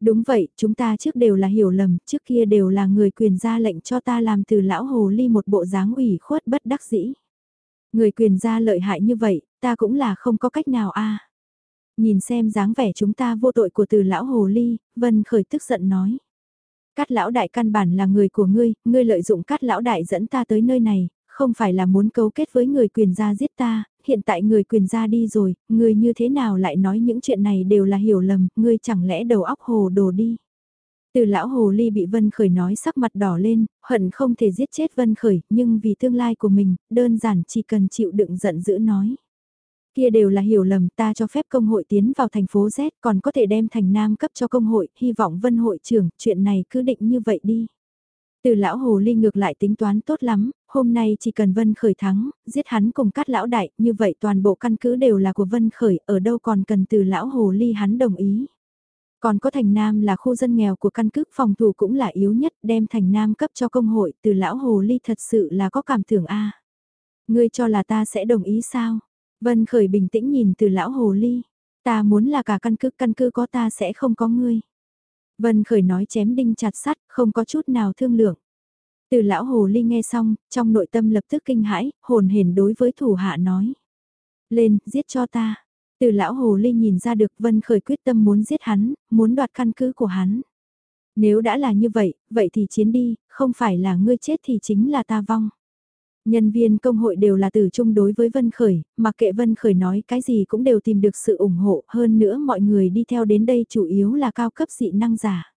Đúng vậy, chúng ta trước đều là hiểu lầm, trước kia đều là người quyền ra lệnh cho ta làm từ lão hồ ly một bộ dáng ủy khuất bất đắc dĩ. Người quyền ra lợi hại như vậy, ta cũng là không có cách nào a Nhìn xem dáng vẻ chúng ta vô tội của từ lão hồ ly, Vân Khởi tức giận nói. Cát lão đại căn bản là người của ngươi, ngươi lợi dụng cát lão đại dẫn ta tới nơi này, không phải là muốn cấu kết với người quyền gia giết ta, hiện tại người quyền gia đi rồi, ngươi như thế nào lại nói những chuyện này đều là hiểu lầm, ngươi chẳng lẽ đầu óc hồ đồ đi. Từ lão hồ ly bị Vân Khởi nói sắc mặt đỏ lên, hận không thể giết chết Vân Khởi, nhưng vì tương lai của mình, đơn giản chỉ cần chịu đựng giận dữ nói. Kia đều là hiểu lầm ta cho phép công hội tiến vào thành phố Z còn có thể đem thành nam cấp cho công hội, hy vọng vân hội trưởng, chuyện này cứ định như vậy đi. Từ lão hồ ly ngược lại tính toán tốt lắm, hôm nay chỉ cần Vân Khởi thắng, giết hắn cùng cát lão đại, như vậy toàn bộ căn cứ đều là của Vân Khởi, ở đâu còn cần từ lão hồ ly hắn đồng ý. Còn có thành nam là khu dân nghèo của căn cứ phòng thủ cũng là yếu nhất đem thành nam cấp cho công hội từ lão hồ ly thật sự là có cảm tưởng a Ngươi cho là ta sẽ đồng ý sao? Vân khởi bình tĩnh nhìn từ lão hồ ly. Ta muốn là cả căn cứ căn cứ có ta sẽ không có ngươi. Vân khởi nói chém đinh chặt sắt không có chút nào thương lượng. Từ lão hồ ly nghe xong, trong nội tâm lập tức kinh hãi, hồn hển đối với thủ hạ nói. Lên, giết cho ta. Từ lão hồ ly nhìn ra được Vân khởi quyết tâm muốn giết hắn, muốn đoạt căn cứ của hắn. Nếu đã là như vậy, vậy thì chiến đi, không phải là ngươi chết thì chính là ta vong. Nhân viên công hội đều là từ chung đối với Vân Khởi, mặc kệ Vân Khởi nói cái gì cũng đều tìm được sự ủng hộ, hơn nữa mọi người đi theo đến đây chủ yếu là cao cấp dị năng giả.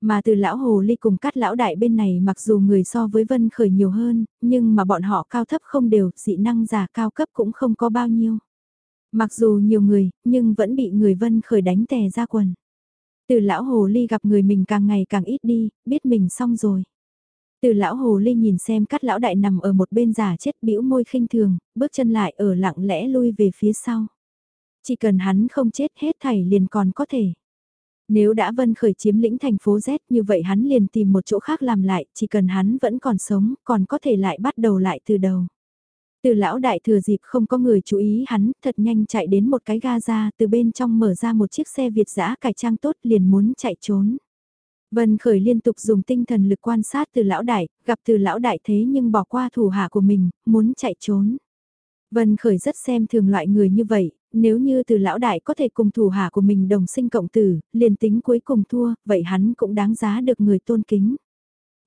Mà từ lão hồ ly cùng cắt lão đại bên này mặc dù người so với Vân Khởi nhiều hơn, nhưng mà bọn họ cao thấp không đều, dị năng giả cao cấp cũng không có bao nhiêu. Mặc dù nhiều người, nhưng vẫn bị người Vân Khởi đánh tè ra quần. Từ lão hồ ly gặp người mình càng ngày càng ít đi, biết mình xong rồi. Từ lão hồ ly nhìn xem cắt lão đại nằm ở một bên giả chết bĩu môi khinh thường, bước chân lại ở lặng lẽ lui về phía sau. Chỉ cần hắn không chết hết thảy liền còn có thể. Nếu đã vân khởi chiếm lĩnh thành phố Z như vậy hắn liền tìm một chỗ khác làm lại, chỉ cần hắn vẫn còn sống, còn có thể lại bắt đầu lại từ đầu. Từ lão đại thừa dịp không có người chú ý hắn, thật nhanh chạy đến một cái ga ra, từ bên trong mở ra một chiếc xe Việt giã cải trang tốt liền muốn chạy trốn. Vân Khởi liên tục dùng tinh thần lực quan sát từ lão đại, gặp từ lão đại thế nhưng bỏ qua thủ hạ của mình, muốn chạy trốn. Vân Khởi rất xem thường loại người như vậy, nếu như từ lão đại có thể cùng thủ hạ của mình đồng sinh cộng tử, liền tính cuối cùng thua, vậy hắn cũng đáng giá được người tôn kính.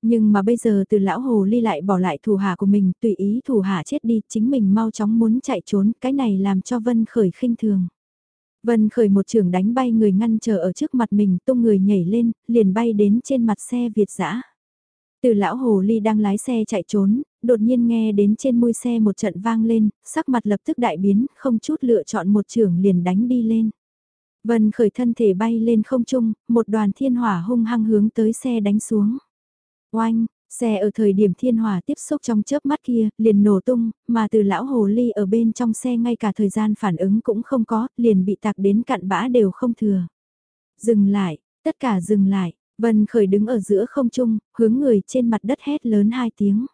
Nhưng mà bây giờ từ lão hồ ly lại bỏ lại thủ hạ của mình, tùy ý thủ hạ chết đi, chính mình mau chóng muốn chạy trốn, cái này làm cho Vân Khởi khinh thường. Vân khởi một trường đánh bay người ngăn chờ ở trước mặt mình, tung người nhảy lên, liền bay đến trên mặt xe Việt dã. Từ lão hồ ly đang lái xe chạy trốn, đột nhiên nghe đến trên môi xe một trận vang lên, sắc mặt lập tức đại biến, không chút lựa chọn một trường liền đánh đi lên. Vân khởi thân thể bay lên không trung, một đoàn thiên hỏa hung hăng hướng tới xe đánh xuống. Oanh, Xe ở thời điểm thiên hòa tiếp xúc trong chớp mắt kia, liền nổ tung, mà từ lão hồ ly ở bên trong xe ngay cả thời gian phản ứng cũng không có, liền bị tạc đến cặn bã đều không thừa. Dừng lại, tất cả dừng lại, Vân Khởi đứng ở giữa không trung, hướng người trên mặt đất hét lớn hai tiếng.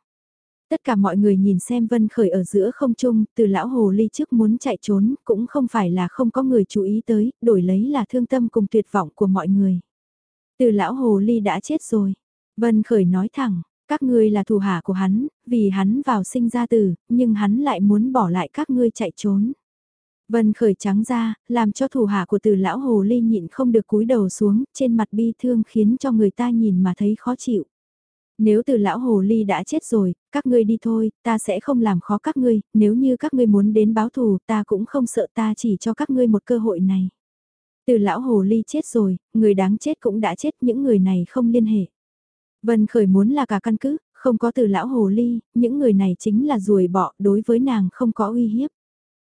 Tất cả mọi người nhìn xem Vân Khởi ở giữa không trung, từ lão hồ ly trước muốn chạy trốn, cũng không phải là không có người chú ý tới, đổi lấy là thương tâm cùng tuyệt vọng của mọi người. Từ lão hồ ly đã chết rồi. Vân Khởi nói thẳng, các ngươi là thủ hạ của hắn, vì hắn vào sinh ra tử, nhưng hắn lại muốn bỏ lại các ngươi chạy trốn. Vân khởi trắng ra, làm cho thủ hạ của từ lão hồ ly nhịn không được cúi đầu xuống, trên mặt bi thương khiến cho người ta nhìn mà thấy khó chịu. Nếu từ lão hồ ly đã chết rồi, các ngươi đi thôi, ta sẽ không làm khó các ngươi, nếu như các ngươi muốn đến báo thù ta cũng không sợ ta chỉ cho các ngươi một cơ hội này. Từ lão hồ ly chết rồi, người đáng chết cũng đã chết những người này không liên hệ. Vân Khởi muốn là cả căn cứ, không có từ lão hồ ly, những người này chính là ruồi bọ đối với nàng không có uy hiếp.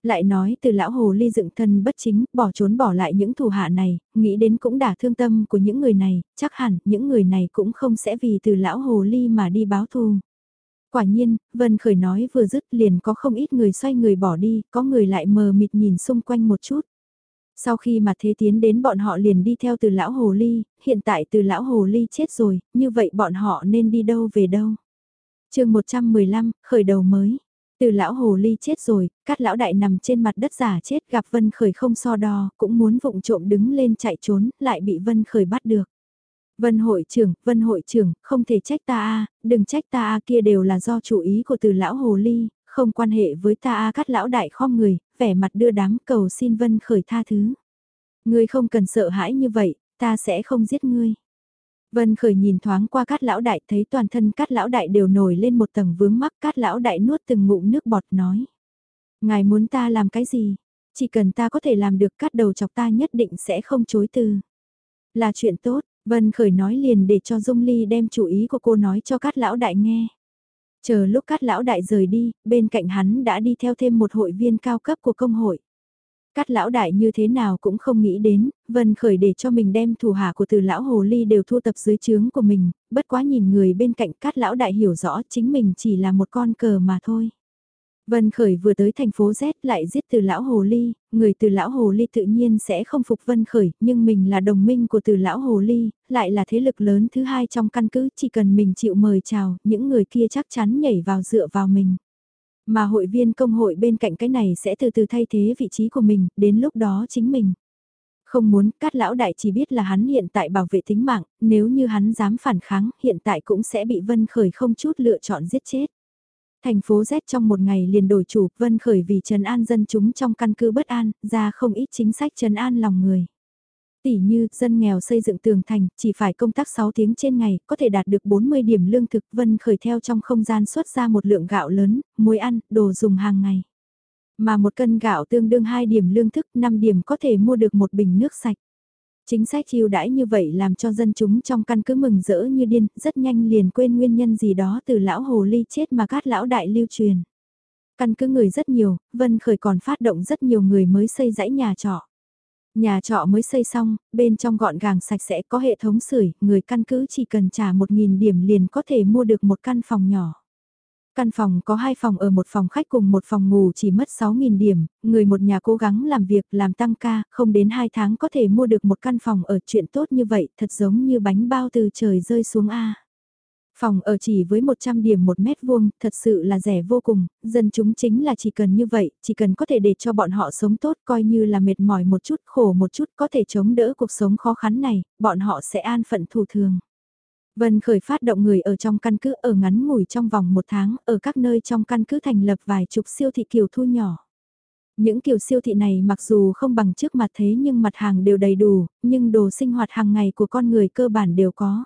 Lại nói từ lão hồ ly dựng thân bất chính, bỏ trốn bỏ lại những thủ hạ này, nghĩ đến cũng đả thương tâm của những người này, chắc hẳn những người này cũng không sẽ vì từ lão hồ ly mà đi báo thù. Quả nhiên, Vân Khởi nói vừa dứt liền có không ít người xoay người bỏ đi, có người lại mờ mịt nhìn xung quanh một chút. Sau khi mà thế tiến đến bọn họ liền đi theo từ lão hồ ly, hiện tại từ lão hồ ly chết rồi, như vậy bọn họ nên đi đâu về đâu. chương 115, khởi đầu mới. Từ lão hồ ly chết rồi, các lão đại nằm trên mặt đất giả chết gặp Vân Khởi không so đo, cũng muốn vụng trộm đứng lên chạy trốn, lại bị Vân Khởi bắt được. Vân hội trưởng, Vân hội trưởng, không thể trách ta a, đừng trách ta a kia đều là do chủ ý của từ lão hồ ly, không quan hệ với ta a cắt lão đại khom người, vẻ mặt đưa đám cầu xin Vân Khởi tha thứ. Ngươi không cần sợ hãi như vậy, ta sẽ không giết ngươi. Vân Khởi nhìn thoáng qua cát lão đại thấy toàn thân cát lão đại đều nổi lên một tầng vướng mắc cát lão đại nuốt từng ngụm nước bọt nói. Ngài muốn ta làm cái gì? Chỉ cần ta có thể làm được cát đầu chọc ta nhất định sẽ không chối từ. Là chuyện tốt, Vân Khởi nói liền để cho Dung Ly đem chủ ý của cô nói cho cát lão đại nghe. Chờ lúc cát lão đại rời đi, bên cạnh hắn đã đi theo thêm một hội viên cao cấp của công hội. Cát lão đại như thế nào cũng không nghĩ đến, Vân Khởi để cho mình đem thủ hạ của từ lão hồ ly đều thu tập dưới trướng của mình, bất quá nhìn người bên cạnh cát lão đại hiểu rõ chính mình chỉ là một con cờ mà thôi. Vân Khởi vừa tới thành phố Z lại giết từ lão Hồ Ly, người từ lão Hồ Ly tự nhiên sẽ không phục Vân Khởi, nhưng mình là đồng minh của từ lão Hồ Ly, lại là thế lực lớn thứ hai trong căn cứ, chỉ cần mình chịu mời chào, những người kia chắc chắn nhảy vào dựa vào mình. Mà hội viên công hội bên cạnh cái này sẽ từ từ thay thế vị trí của mình, đến lúc đó chính mình. Không muốn, cát lão đại chỉ biết là hắn hiện tại bảo vệ tính mạng, nếu như hắn dám phản kháng, hiện tại cũng sẽ bị Vân Khởi không chút lựa chọn giết chết. Thành phố Z trong một ngày liền đổi chủ, Vân Khởi vì trần an dân chúng trong căn cứ bất an, ra không ít chính sách trần an lòng người. Tỷ như, dân nghèo xây dựng tường thành, chỉ phải công tác 6 tiếng trên ngày, có thể đạt được 40 điểm lương thực. Vân Khởi theo trong không gian xuất ra một lượng gạo lớn, muối ăn, đồ dùng hàng ngày. Mà một cân gạo tương đương 2 điểm lương thức, 5 điểm có thể mua được một bình nước sạch. Chính sách chiêu đãi như vậy làm cho dân chúng trong căn cứ mừng rỡ như điên, rất nhanh liền quên nguyên nhân gì đó từ lão hồ ly chết mà các lão đại lưu truyền. Căn cứ người rất nhiều, Vân Khởi còn phát động rất nhiều người mới xây dãy nhà trọ. Nhà trọ mới xây xong, bên trong gọn gàng sạch sẽ có hệ thống sưởi, người căn cứ chỉ cần trả 1.000 điểm liền có thể mua được một căn phòng nhỏ. Căn phòng có hai phòng ở một phòng khách cùng một phòng ngủ chỉ mất 6.000 điểm, người một nhà cố gắng làm việc làm tăng ca, không đến 2 tháng có thể mua được một căn phòng ở chuyện tốt như vậy, thật giống như bánh bao từ trời rơi xuống A. Phòng ở chỉ với 100 điểm một mét vuông, thật sự là rẻ vô cùng, dân chúng chính là chỉ cần như vậy, chỉ cần có thể để cho bọn họ sống tốt coi như là mệt mỏi một chút, khổ một chút, có thể chống đỡ cuộc sống khó khăn này, bọn họ sẽ an phận thủ thường. Vân khởi phát động người ở trong căn cứ ở ngắn ngủi trong vòng một tháng, ở các nơi trong căn cứ thành lập vài chục siêu thị kiều thu nhỏ. Những kiểu siêu thị này mặc dù không bằng trước mặt thế nhưng mặt hàng đều đầy đủ, nhưng đồ sinh hoạt hàng ngày của con người cơ bản đều có.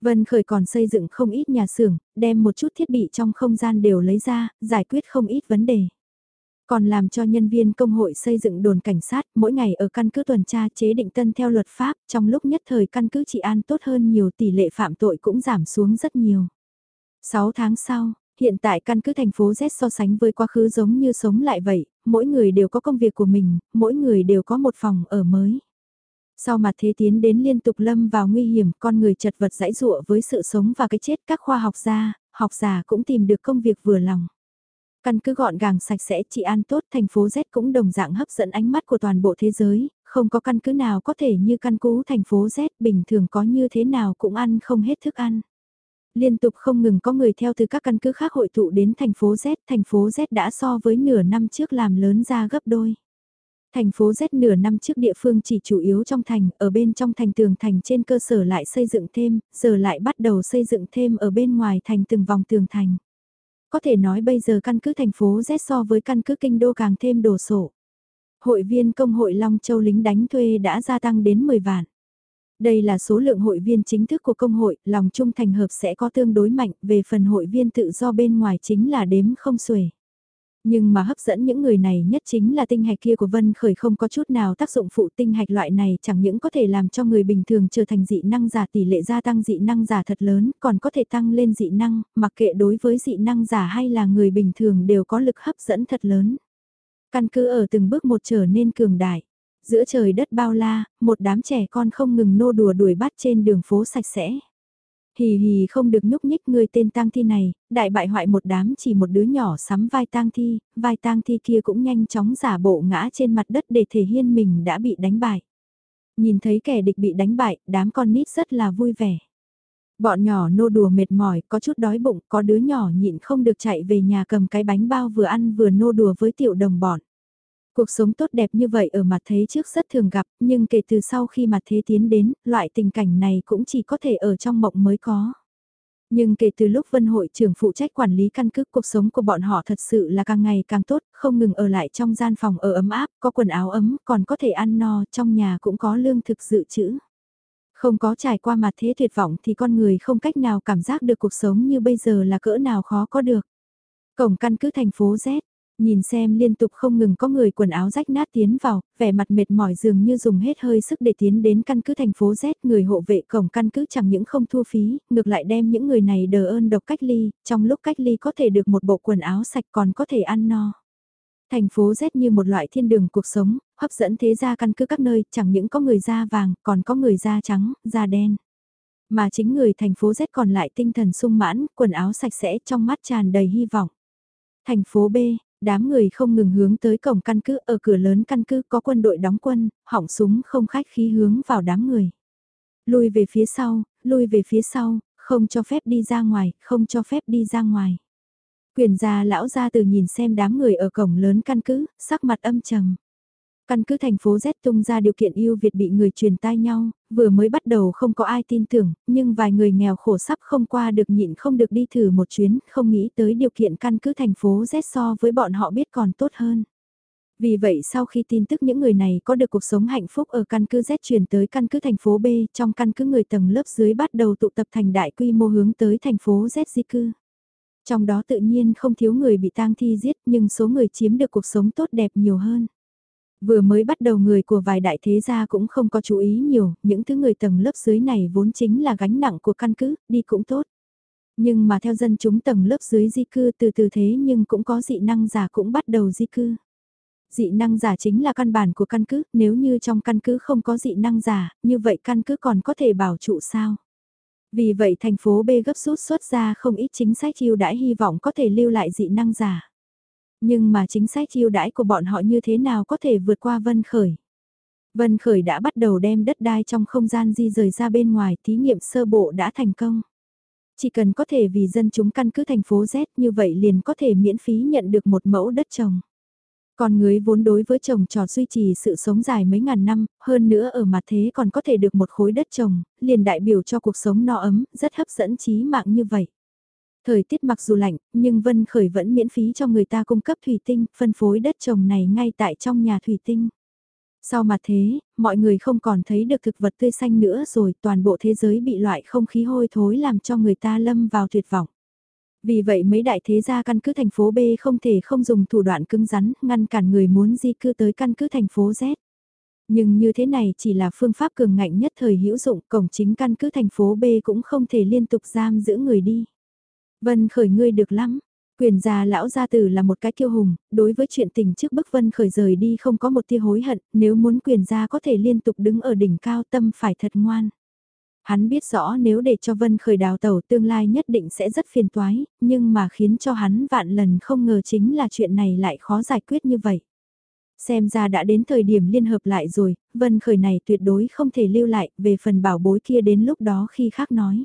Vân Khởi còn xây dựng không ít nhà xưởng, đem một chút thiết bị trong không gian đều lấy ra, giải quyết không ít vấn đề. Còn làm cho nhân viên công hội xây dựng đồn cảnh sát, mỗi ngày ở căn cứ tuần tra chế định tân theo luật pháp, trong lúc nhất thời căn cứ trị an tốt hơn nhiều tỷ lệ phạm tội cũng giảm xuống rất nhiều. 6 tháng sau, hiện tại căn cứ thành phố Z so sánh với quá khứ giống như sống lại vậy, mỗi người đều có công việc của mình, mỗi người đều có một phòng ở mới. Sau mặt thế tiến đến liên tục lâm vào nguy hiểm, con người chật vật dãy dụa với sự sống và cái chết các khoa học gia, học giả cũng tìm được công việc vừa lòng. Căn cứ gọn gàng sạch sẽ trị an tốt thành phố Z cũng đồng dạng hấp dẫn ánh mắt của toàn bộ thế giới, không có căn cứ nào có thể như căn cứ thành phố Z bình thường có như thế nào cũng ăn không hết thức ăn. Liên tục không ngừng có người theo từ các căn cứ khác hội tụ đến thành phố Z, thành phố Z đã so với nửa năm trước làm lớn ra gấp đôi. Thành phố Z nửa năm trước địa phương chỉ chủ yếu trong thành, ở bên trong thành tường thành trên cơ sở lại xây dựng thêm, giờ lại bắt đầu xây dựng thêm ở bên ngoài thành từng vòng tường thành. Có thể nói bây giờ căn cứ thành phố Z so với căn cứ kinh đô càng thêm đồ sổ. Hội viên công hội Long Châu lính đánh thuê đã gia tăng đến 10 vạn. Đây là số lượng hội viên chính thức của công hội, lòng trung thành hợp sẽ có tương đối mạnh, về phần hội viên tự do bên ngoài chính là đếm không xuể. Nhưng mà hấp dẫn những người này nhất chính là tinh hạch kia của Vân Khởi không có chút nào tác dụng phụ tinh hạch loại này chẳng những có thể làm cho người bình thường trở thành dị năng giả tỷ lệ gia tăng dị năng giả thật lớn, còn có thể tăng lên dị năng, mặc kệ đối với dị năng giả hay là người bình thường đều có lực hấp dẫn thật lớn. Căn cứ ở từng bước một trở nên cường đại. Giữa trời đất bao la, một đám trẻ con không ngừng nô đùa đuổi bắt trên đường phố sạch sẽ. Hì hì không được nhúc nhích người tên tang thi này, đại bại hoại một đám chỉ một đứa nhỏ sắm vai tang thi, vai tang thi kia cũng nhanh chóng giả bộ ngã trên mặt đất để thể hiện mình đã bị đánh bại. Nhìn thấy kẻ địch bị đánh bại, đám con nít rất là vui vẻ. Bọn nhỏ nô đùa mệt mỏi, có chút đói bụng, có đứa nhỏ nhịn không được chạy về nhà cầm cái bánh bao vừa ăn vừa nô đùa với tiểu đồng bọn. Cuộc sống tốt đẹp như vậy ở mặt thế trước rất thường gặp, nhưng kể từ sau khi mặt thế tiến đến, loại tình cảnh này cũng chỉ có thể ở trong mộng mới có. Nhưng kể từ lúc Vân hội trưởng phụ trách quản lý căn cứ cuộc sống của bọn họ thật sự là càng ngày càng tốt, không ngừng ở lại trong gian phòng ở ấm áp, có quần áo ấm, còn có thể ăn no, trong nhà cũng có lương thực dự trữ. Không có trải qua mặt thế tuyệt vọng thì con người không cách nào cảm giác được cuộc sống như bây giờ là cỡ nào khó có được. Cổng căn cứ thành phố Z, Nhìn xem liên tục không ngừng có người quần áo rách nát tiến vào, vẻ mặt mệt mỏi dường như dùng hết hơi sức để tiến đến căn cứ thành phố Z. Người hộ vệ cổng căn cứ chẳng những không thua phí, ngược lại đem những người này đờ ơn độc cách ly, trong lúc cách ly có thể được một bộ quần áo sạch còn có thể ăn no. Thành phố Z như một loại thiên đường cuộc sống, hấp dẫn thế gia căn cứ các nơi, chẳng những có người da vàng, còn có người da trắng, da đen. Mà chính người thành phố Z còn lại tinh thần sung mãn, quần áo sạch sẽ trong mắt tràn đầy hy vọng. Thành phố B, đám người không ngừng hướng tới cổng căn cứ, ở cửa lớn căn cứ có quân đội đóng quân, hỏng súng không khách khí hướng vào đám người. lùi về phía sau, lùi về phía sau, không cho phép đi ra ngoài, không cho phép đi ra ngoài. Quyền gia lão ra từ nhìn xem đám người ở cổng lớn căn cứ, sắc mặt âm trầm. Căn cứ thành phố Z tung ra điều kiện yêu Việt bị người truyền tai nhau, vừa mới bắt đầu không có ai tin tưởng, nhưng vài người nghèo khổ sắp không qua được nhịn không được đi thử một chuyến, không nghĩ tới điều kiện căn cứ thành phố Z so với bọn họ biết còn tốt hơn. Vì vậy sau khi tin tức những người này có được cuộc sống hạnh phúc ở căn cứ Z chuyển tới căn cứ thành phố B, trong căn cứ người tầng lớp dưới bắt đầu tụ tập thành đại quy mô hướng tới thành phố Z di cư. Trong đó tự nhiên không thiếu người bị tang thi giết nhưng số người chiếm được cuộc sống tốt đẹp nhiều hơn. Vừa mới bắt đầu người của vài đại thế gia cũng không có chú ý nhiều, những thứ người tầng lớp dưới này vốn chính là gánh nặng của căn cứ, đi cũng tốt. Nhưng mà theo dân chúng tầng lớp dưới di cư từ từ thế nhưng cũng có dị năng giả cũng bắt đầu di cư. Dị năng giả chính là căn bản của căn cứ, nếu như trong căn cứ không có dị năng giả, như vậy căn cứ còn có thể bảo trụ sao? Vì vậy thành phố B gấp rút xuất ra không ít chính sách ưu đãi hy vọng có thể lưu lại dị năng giả. Nhưng mà chính sách yêu đãi của bọn họ như thế nào có thể vượt qua Vân Khởi? Vân Khởi đã bắt đầu đem đất đai trong không gian di rời ra bên ngoài, thí nghiệm sơ bộ đã thành công. Chỉ cần có thể vì dân chúng căn cứ thành phố Z như vậy liền có thể miễn phí nhận được một mẫu đất trồng. Còn người vốn đối với trồng trọt duy trì sự sống dài mấy ngàn năm, hơn nữa ở mặt thế còn có thể được một khối đất trồng, liền đại biểu cho cuộc sống no ấm, rất hấp dẫn trí mạng như vậy. Thời tiết mặc dù lạnh, nhưng Vân Khởi vẫn miễn phí cho người ta cung cấp thủy tinh, phân phối đất trồng này ngay tại trong nhà thủy tinh. Sau mà thế, mọi người không còn thấy được thực vật tươi xanh nữa rồi, toàn bộ thế giới bị loại không khí hôi thối làm cho người ta lâm vào tuyệt vọng. Vì vậy mấy đại thế gia căn cứ thành phố B không thể không dùng thủ đoạn cứng rắn ngăn cản người muốn di cư tới căn cứ thành phố Z. Nhưng như thế này chỉ là phương pháp cường ngạnh nhất thời hữu dụng, cổng chính căn cứ thành phố B cũng không thể liên tục giam giữ người đi. Vân khởi ngươi được lắm. Quyền già lão gia tử là một cái kiêu hùng, đối với chuyện tình trước bức vân khởi rời đi không có một tia hối hận, nếu muốn quyền gia có thể liên tục đứng ở đỉnh cao tâm phải thật ngoan. Hắn biết rõ nếu để cho Vân Khởi đào tẩu tương lai nhất định sẽ rất phiền toái, nhưng mà khiến cho hắn vạn lần không ngờ chính là chuyện này lại khó giải quyết như vậy. Xem ra đã đến thời điểm liên hợp lại rồi, Vân Khởi này tuyệt đối không thể lưu lại, về phần bảo bối kia đến lúc đó khi khác nói.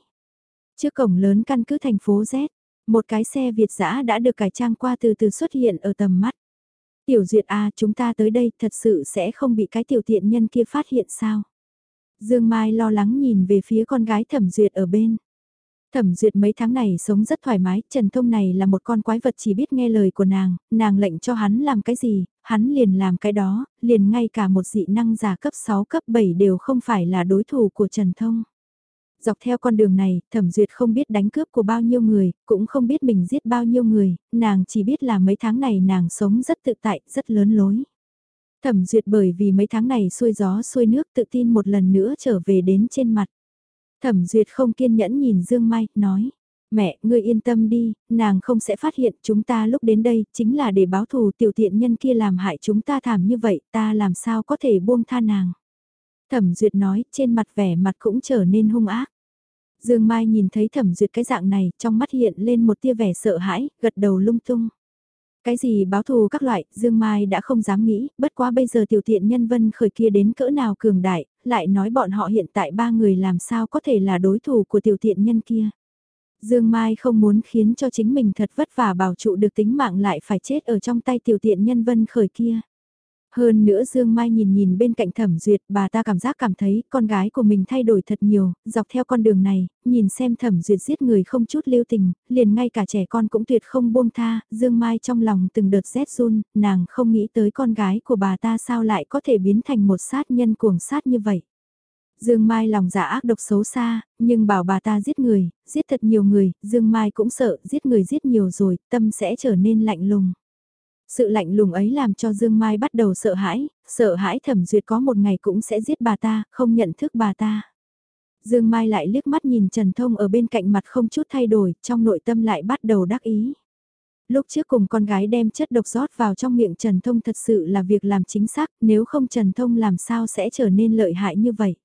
Trước cổng lớn căn cứ thành phố Z, một cái xe Việt dã đã được cải trang qua từ từ xuất hiện ở tầm mắt. Tiểu duyệt A chúng ta tới đây thật sự sẽ không bị cái tiểu tiện nhân kia phát hiện sao? Dương Mai lo lắng nhìn về phía con gái Thẩm Duyệt ở bên. Thẩm Duyệt mấy tháng này sống rất thoải mái, Trần Thông này là một con quái vật chỉ biết nghe lời của nàng, nàng lệnh cho hắn làm cái gì, hắn liền làm cái đó, liền ngay cả một dị năng giả cấp 6 cấp 7 đều không phải là đối thủ của Trần Thông. Dọc theo con đường này, Thẩm Duyệt không biết đánh cướp của bao nhiêu người, cũng không biết mình giết bao nhiêu người, nàng chỉ biết là mấy tháng này nàng sống rất tự tại, rất lớn lối. Thẩm duyệt bởi vì mấy tháng này xuôi gió xuôi nước tự tin một lần nữa trở về đến trên mặt. Thẩm duyệt không kiên nhẫn nhìn Dương Mai, nói. Mẹ, ngươi yên tâm đi, nàng không sẽ phát hiện chúng ta lúc đến đây chính là để báo thù tiểu tiện nhân kia làm hại chúng ta thảm như vậy ta làm sao có thể buông tha nàng. Thẩm duyệt nói, trên mặt vẻ mặt cũng trở nên hung ác. Dương Mai nhìn thấy thẩm duyệt cái dạng này, trong mắt hiện lên một tia vẻ sợ hãi, gật đầu lung tung. Cái gì báo thù các loại, Dương Mai đã không dám nghĩ, bất quá bây giờ tiểu tiện nhân vân khởi kia đến cỡ nào cường đại, lại nói bọn họ hiện tại ba người làm sao có thể là đối thủ của tiểu tiện nhân kia. Dương Mai không muốn khiến cho chính mình thật vất vả bảo trụ được tính mạng lại phải chết ở trong tay tiểu tiện nhân vân khởi kia. Hơn nữa Dương Mai nhìn nhìn bên cạnh thẩm duyệt bà ta cảm giác cảm thấy con gái của mình thay đổi thật nhiều, dọc theo con đường này, nhìn xem thẩm duyệt giết người không chút lưu tình, liền ngay cả trẻ con cũng tuyệt không buông tha, Dương Mai trong lòng từng đợt rét run, nàng không nghĩ tới con gái của bà ta sao lại có thể biến thành một sát nhân cuồng sát như vậy. Dương Mai lòng dạ ác độc xấu xa, nhưng bảo bà ta giết người, giết thật nhiều người, Dương Mai cũng sợ giết người giết nhiều rồi, tâm sẽ trở nên lạnh lùng. Sự lạnh lùng ấy làm cho Dương Mai bắt đầu sợ hãi, sợ hãi thẩm duyệt có một ngày cũng sẽ giết bà ta, không nhận thức bà ta. Dương Mai lại liếc mắt nhìn Trần Thông ở bên cạnh mặt không chút thay đổi, trong nội tâm lại bắt đầu đắc ý. Lúc trước cùng con gái đem chất độc rót vào trong miệng Trần Thông thật sự là việc làm chính xác, nếu không Trần Thông làm sao sẽ trở nên lợi hại như vậy.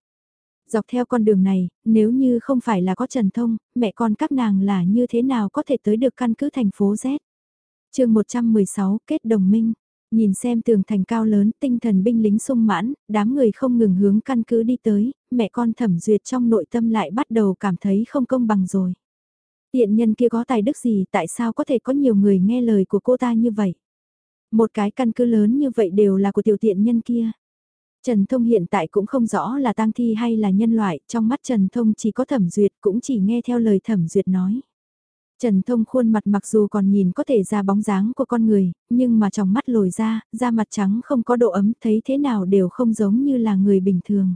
Dọc theo con đường này, nếu như không phải là có Trần Thông, mẹ con các nàng là như thế nào có thể tới được căn cứ thành phố Z chương 116 kết đồng minh. Nhìn xem tường thành cao lớn, tinh thần binh lính sung mãn, đám người không ngừng hướng căn cứ đi tới, mẹ con thẩm duyệt trong nội tâm lại bắt đầu cảm thấy không công bằng rồi. Tiện nhân kia có tài đức gì tại sao có thể có nhiều người nghe lời của cô ta như vậy? Một cái căn cứ lớn như vậy đều là của tiểu tiện nhân kia. Trần Thông hiện tại cũng không rõ là tang thi hay là nhân loại, trong mắt Trần Thông chỉ có thẩm duyệt cũng chỉ nghe theo lời thẩm duyệt nói. Trần Thông khuôn mặt mặc dù còn nhìn có thể ra bóng dáng của con người, nhưng mà trong mắt lồi ra, da mặt trắng không có độ ấm thấy thế nào đều không giống như là người bình thường.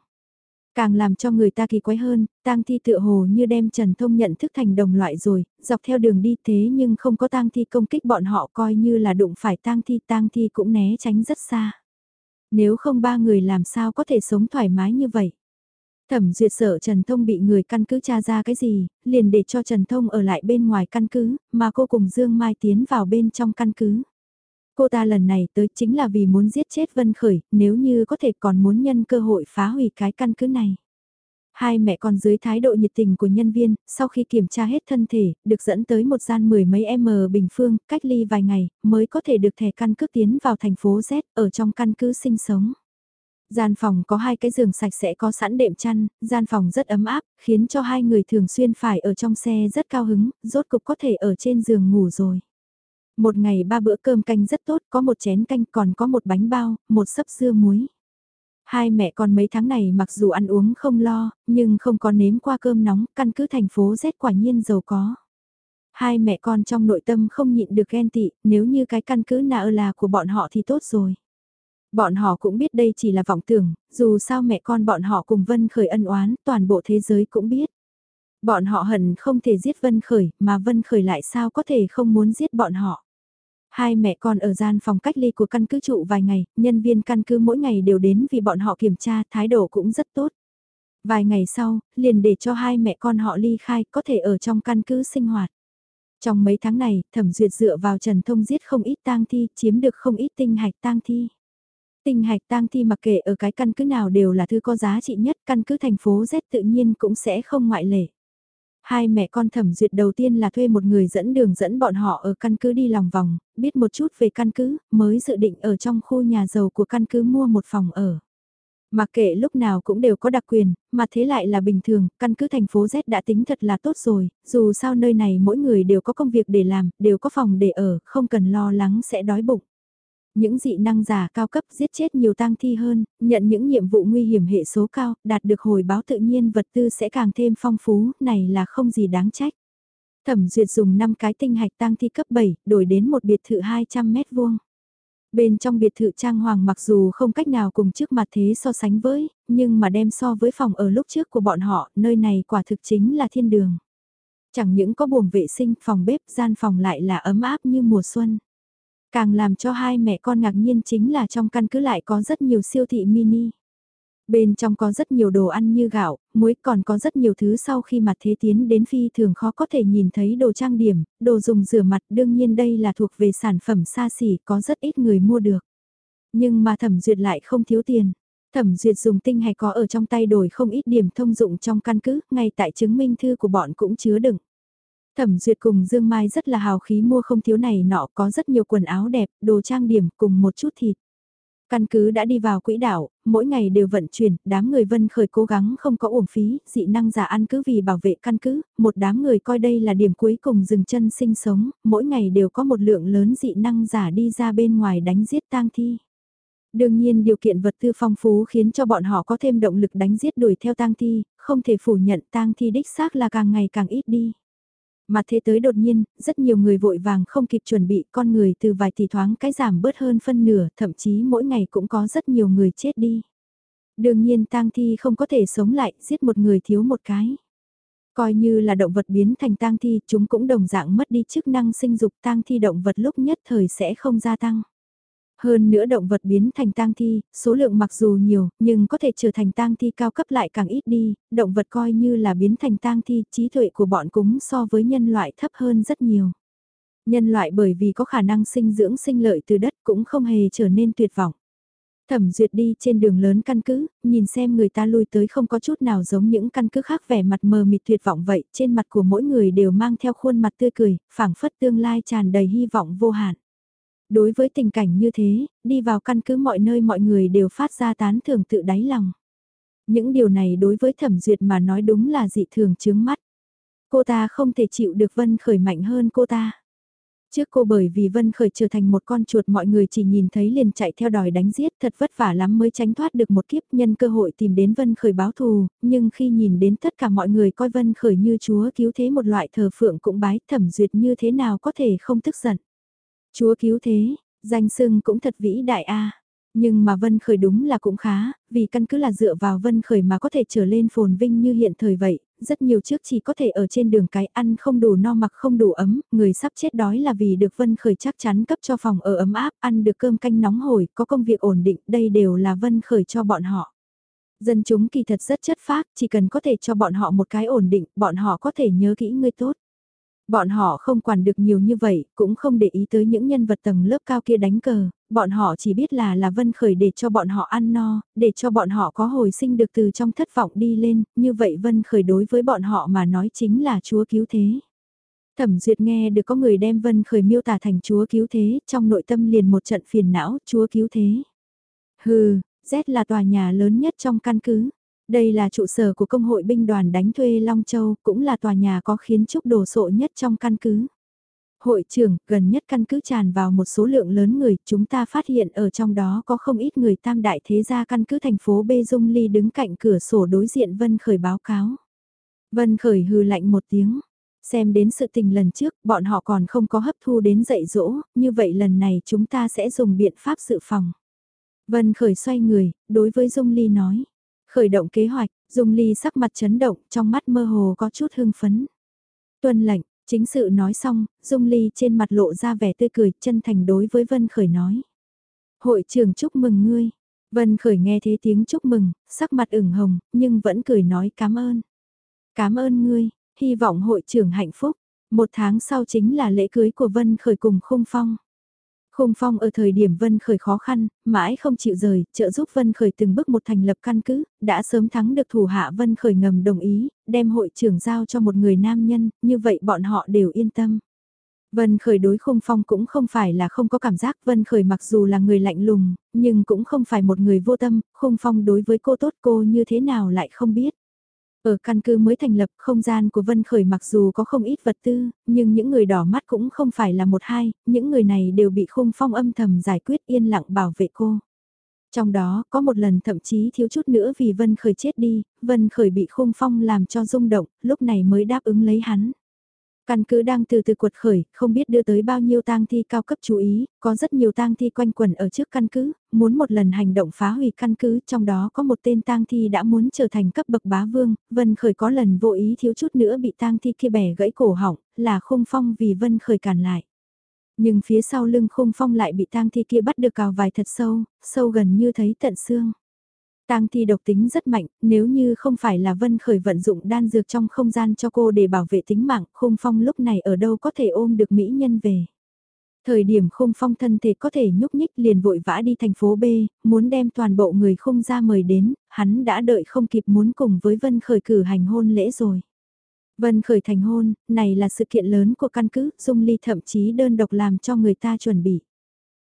Càng làm cho người ta kỳ quái hơn, tang thi tựa hồ như đem Trần Thông nhận thức thành đồng loại rồi, dọc theo đường đi thế nhưng không có tang thi công kích bọn họ coi như là đụng phải tang thi, tang thi cũng né tránh rất xa. Nếu không ba người làm sao có thể sống thoải mái như vậy? Thẩm duyệt sợ Trần Thông bị người căn cứ tra ra cái gì, liền để cho Trần Thông ở lại bên ngoài căn cứ, mà cô cùng Dương Mai tiến vào bên trong căn cứ. Cô ta lần này tới chính là vì muốn giết chết Vân Khởi, nếu như có thể còn muốn nhân cơ hội phá hủy cái căn cứ này. Hai mẹ con dưới thái độ nhiệt tình của nhân viên, sau khi kiểm tra hết thân thể, được dẫn tới một gian mười mấy M bình phương, cách ly vài ngày, mới có thể được thẻ căn cứ tiến vào thành phố Z, ở trong căn cứ sinh sống. Gian phòng có hai cái giường sạch sẽ có sẵn đệm chăn, gian phòng rất ấm áp, khiến cho hai người thường xuyên phải ở trong xe rất cao hứng, rốt cục có thể ở trên giường ngủ rồi. Một ngày ba bữa cơm canh rất tốt, có một chén canh còn có một bánh bao, một sấp dưa muối. Hai mẹ con mấy tháng này mặc dù ăn uống không lo, nhưng không có nếm qua cơm nóng, căn cứ thành phố Z quả nhiên giàu có. Hai mẹ con trong nội tâm không nhịn được ghen tị, nếu như cái căn cứ nào là của bọn họ thì tốt rồi. Bọn họ cũng biết đây chỉ là vọng tưởng, dù sao mẹ con bọn họ cùng Vân Khởi ân oán, toàn bộ thế giới cũng biết. Bọn họ hận không thể giết Vân Khởi, mà Vân Khởi lại sao có thể không muốn giết bọn họ. Hai mẹ con ở gian phòng cách ly của căn cứ trụ vài ngày, nhân viên căn cứ mỗi ngày đều đến vì bọn họ kiểm tra, thái độ cũng rất tốt. Vài ngày sau, liền để cho hai mẹ con họ ly khai, có thể ở trong căn cứ sinh hoạt. Trong mấy tháng này, thẩm duyệt dựa vào Trần Thông giết không ít tang thi, chiếm được không ít tinh hạch tang thi. Tinh hạch tang thi mặc kệ ở cái căn cứ nào đều là thứ có giá trị nhất, căn cứ thành phố Z tự nhiên cũng sẽ không ngoại lệ. Hai mẹ con thẩm duyệt đầu tiên là thuê một người dẫn đường dẫn bọn họ ở căn cứ đi lòng vòng, biết một chút về căn cứ, mới dự định ở trong khu nhà giàu của căn cứ mua một phòng ở. Mặc kệ lúc nào cũng đều có đặc quyền, mà thế lại là bình thường, căn cứ thành phố Z đã tính thật là tốt rồi, dù sao nơi này mỗi người đều có công việc để làm, đều có phòng để ở, không cần lo lắng sẽ đói bụng. Những dị năng giả cao cấp giết chết nhiều tang thi hơn, nhận những nhiệm vụ nguy hiểm hệ số cao, đạt được hồi báo tự nhiên vật tư sẽ càng thêm phong phú, này là không gì đáng trách. Thẩm duyệt dùng 5 cái tinh hạch tang thi cấp 7, đổi đến một biệt thự 200 mét vuông. Bên trong biệt thự trang hoàng mặc dù không cách nào cùng trước mặt thế so sánh với, nhưng mà đem so với phòng ở lúc trước của bọn họ, nơi này quả thực chính là thiên đường. Chẳng những có buồng vệ sinh, phòng bếp, gian phòng lại là ấm áp như mùa xuân. Càng làm cho hai mẹ con ngạc nhiên chính là trong căn cứ lại có rất nhiều siêu thị mini. Bên trong có rất nhiều đồ ăn như gạo, muối còn có rất nhiều thứ sau khi mặt thế tiến đến phi thường khó có thể nhìn thấy đồ trang điểm, đồ dùng rửa mặt đương nhiên đây là thuộc về sản phẩm xa xỉ có rất ít người mua được. Nhưng mà thẩm duyệt lại không thiếu tiền. Thẩm duyệt dùng tinh hay có ở trong tay đổi không ít điểm thông dụng trong căn cứ, ngay tại chứng minh thư của bọn cũng chứa đựng. Thẩm Duyệt cùng Dương Mai rất là hào khí mua không thiếu này nọ có rất nhiều quần áo đẹp, đồ trang điểm cùng một chút thịt. Căn cứ đã đi vào quỹ đạo, mỗi ngày đều vận chuyển, đám người vân khởi cố gắng không có uổng phí, dị năng giả ăn cứ vì bảo vệ căn cứ, một đám người coi đây là điểm cuối cùng dừng chân sinh sống, mỗi ngày đều có một lượng lớn dị năng giả đi ra bên ngoài đánh giết tang thi. Đương nhiên điều kiện vật tư phong phú khiến cho bọn họ có thêm động lực đánh giết đuổi theo tang thi, không thể phủ nhận tang thi đích xác là càng ngày càng ít đi. Mà thế tới đột nhiên, rất nhiều người vội vàng không kịp chuẩn bị con người từ vài tỷ thoáng cái giảm bớt hơn phân nửa, thậm chí mỗi ngày cũng có rất nhiều người chết đi. Đương nhiên tang thi không có thể sống lại, giết một người thiếu một cái. Coi như là động vật biến thành tang thi, chúng cũng đồng dạng mất đi chức năng sinh dục tang thi động vật lúc nhất thời sẽ không gia tăng. Hơn nữa động vật biến thành tang thi, số lượng mặc dù nhiều, nhưng có thể trở thành tang thi cao cấp lại càng ít đi, động vật coi như là biến thành tang thi, trí tuệ của bọn cúng so với nhân loại thấp hơn rất nhiều. Nhân loại bởi vì có khả năng sinh dưỡng sinh lợi từ đất cũng không hề trở nên tuyệt vọng. Thẩm duyệt đi trên đường lớn căn cứ, nhìn xem người ta lui tới không có chút nào giống những căn cứ khác vẻ mặt mờ mịt tuyệt vọng vậy, trên mặt của mỗi người đều mang theo khuôn mặt tươi cười, phảng phất tương lai tràn đầy hy vọng vô hạn. Đối với tình cảnh như thế, đi vào căn cứ mọi nơi mọi người đều phát ra tán thưởng tự đáy lòng. Những điều này đối với thẩm duyệt mà nói đúng là dị thường chướng mắt. Cô ta không thể chịu được Vân Khởi mạnh hơn cô ta. Trước cô bởi vì Vân Khởi trở thành một con chuột mọi người chỉ nhìn thấy liền chạy theo đòi đánh giết thật vất vả lắm mới tránh thoát được một kiếp nhân cơ hội tìm đến Vân Khởi báo thù, nhưng khi nhìn đến tất cả mọi người coi Vân Khởi như chúa cứu thế một loại thờ phượng cũng bái thẩm duyệt như thế nào có thể không tức giận. Chúa cứu thế, danh sưng cũng thật vĩ đại a. Nhưng mà Vân Khởi đúng là cũng khá, vì căn cứ là dựa vào Vân Khởi mà có thể trở lên phồn vinh như hiện thời vậy, rất nhiều trước chỉ có thể ở trên đường cái ăn không đủ no mặc không đủ ấm, người sắp chết đói là vì được Vân Khởi chắc chắn cấp cho phòng ở ấm áp, ăn được cơm canh nóng hổi, có công việc ổn định, đây đều là Vân Khởi cho bọn họ. Dân chúng kỳ thật rất chất phác, chỉ cần có thể cho bọn họ một cái ổn định, bọn họ có thể nhớ kỹ người tốt. Bọn họ không quản được nhiều như vậy, cũng không để ý tới những nhân vật tầng lớp cao kia đánh cờ, bọn họ chỉ biết là là Vân Khởi để cho bọn họ ăn no, để cho bọn họ có hồi sinh được từ trong thất vọng đi lên, như vậy Vân Khởi đối với bọn họ mà nói chính là Chúa cứu thế. Thẩm Duyệt nghe được có người đem Vân Khởi miêu tả thành Chúa cứu thế, trong nội tâm liền một trận phiền não, Chúa cứu thế. Hừ, Z là tòa nhà lớn nhất trong căn cứ. Đây là trụ sở của công hội binh đoàn đánh thuê Long Châu, cũng là tòa nhà có khiến trúc đồ sộ nhất trong căn cứ. Hội trưởng, gần nhất căn cứ tràn vào một số lượng lớn người, chúng ta phát hiện ở trong đó có không ít người tam đại thế gia căn cứ thành phố Bê Dung Ly đứng cạnh cửa sổ đối diện Vân Khởi báo cáo. Vân Khởi hừ lạnh một tiếng. Xem đến sự tình lần trước, bọn họ còn không có hấp thu đến dạy dỗ, như vậy lần này chúng ta sẽ dùng biện pháp dự phòng. Vân Khởi xoay người, đối với Dung Ly nói. Khởi động kế hoạch, Dung Ly sắc mặt chấn động, trong mắt mơ hồ có chút hưng phấn. Tuân lệnh, chính sự nói xong, Dung Ly trên mặt lộ ra vẻ tươi cười, chân thành đối với Vân Khởi nói. Hội trưởng chúc mừng ngươi. Vân Khởi nghe thế tiếng chúc mừng, sắc mặt ửng hồng, nhưng vẫn cười nói cảm ơn. Cảm ơn ngươi, hy vọng hội trưởng hạnh phúc. Một tháng sau chính là lễ cưới của Vân Khởi cùng Khung Phong. Khung Phong ở thời điểm Vân Khởi khó khăn, mãi không chịu rời, trợ giúp Vân Khởi từng bước một thành lập căn cứ, đã sớm thắng được thủ hạ Vân Khởi ngầm đồng ý, đem hội trưởng giao cho một người nam nhân, như vậy bọn họ đều yên tâm. Vân Khởi đối Khung Phong cũng không phải là không có cảm giác, Vân Khởi mặc dù là người lạnh lùng, nhưng cũng không phải một người vô tâm, Khung Phong đối với cô tốt cô như thế nào lại không biết. Ở căn cứ mới thành lập, không gian của Vân Khởi mặc dù có không ít vật tư, nhưng những người đỏ mắt cũng không phải là một hai, những người này đều bị khung phong âm thầm giải quyết yên lặng bảo vệ cô. Trong đó, có một lần thậm chí thiếu chút nữa vì Vân Khởi chết đi, Vân Khởi bị khung phong làm cho rung động, lúc này mới đáp ứng lấy hắn. Căn cứ đang từ từ cuột khởi, không biết đưa tới bao nhiêu tang thi cao cấp chú ý, có rất nhiều tang thi quanh quẩn ở trước căn cứ, muốn một lần hành động phá hủy căn cứ, trong đó có một tên tang thi đã muốn trở thành cấp bậc bá vương, Vân Khởi có lần vô ý thiếu chút nữa bị tang thi kia bẻ gãy cổ họng, là khung phong vì Vân Khởi cản lại. Nhưng phía sau lưng khung phong lại bị tang thi kia bắt được cào vài thật sâu, sâu gần như thấy tận xương. Tang thi độc tính rất mạnh, nếu như không phải là Vân Khởi vận dụng đan dược trong không gian cho cô để bảo vệ tính mạng, Khung Phong lúc này ở đâu có thể ôm được mỹ nhân về. Thời điểm Khung Phong thân thể có thể nhúc nhích liền vội vã đi thành phố B, muốn đem toàn bộ người Khung ra mời đến, hắn đã đợi không kịp muốn cùng với Vân Khởi cử hành hôn lễ rồi. Vân Khởi thành hôn, này là sự kiện lớn của căn cứ, Dung Ly thậm chí đơn độc làm cho người ta chuẩn bị.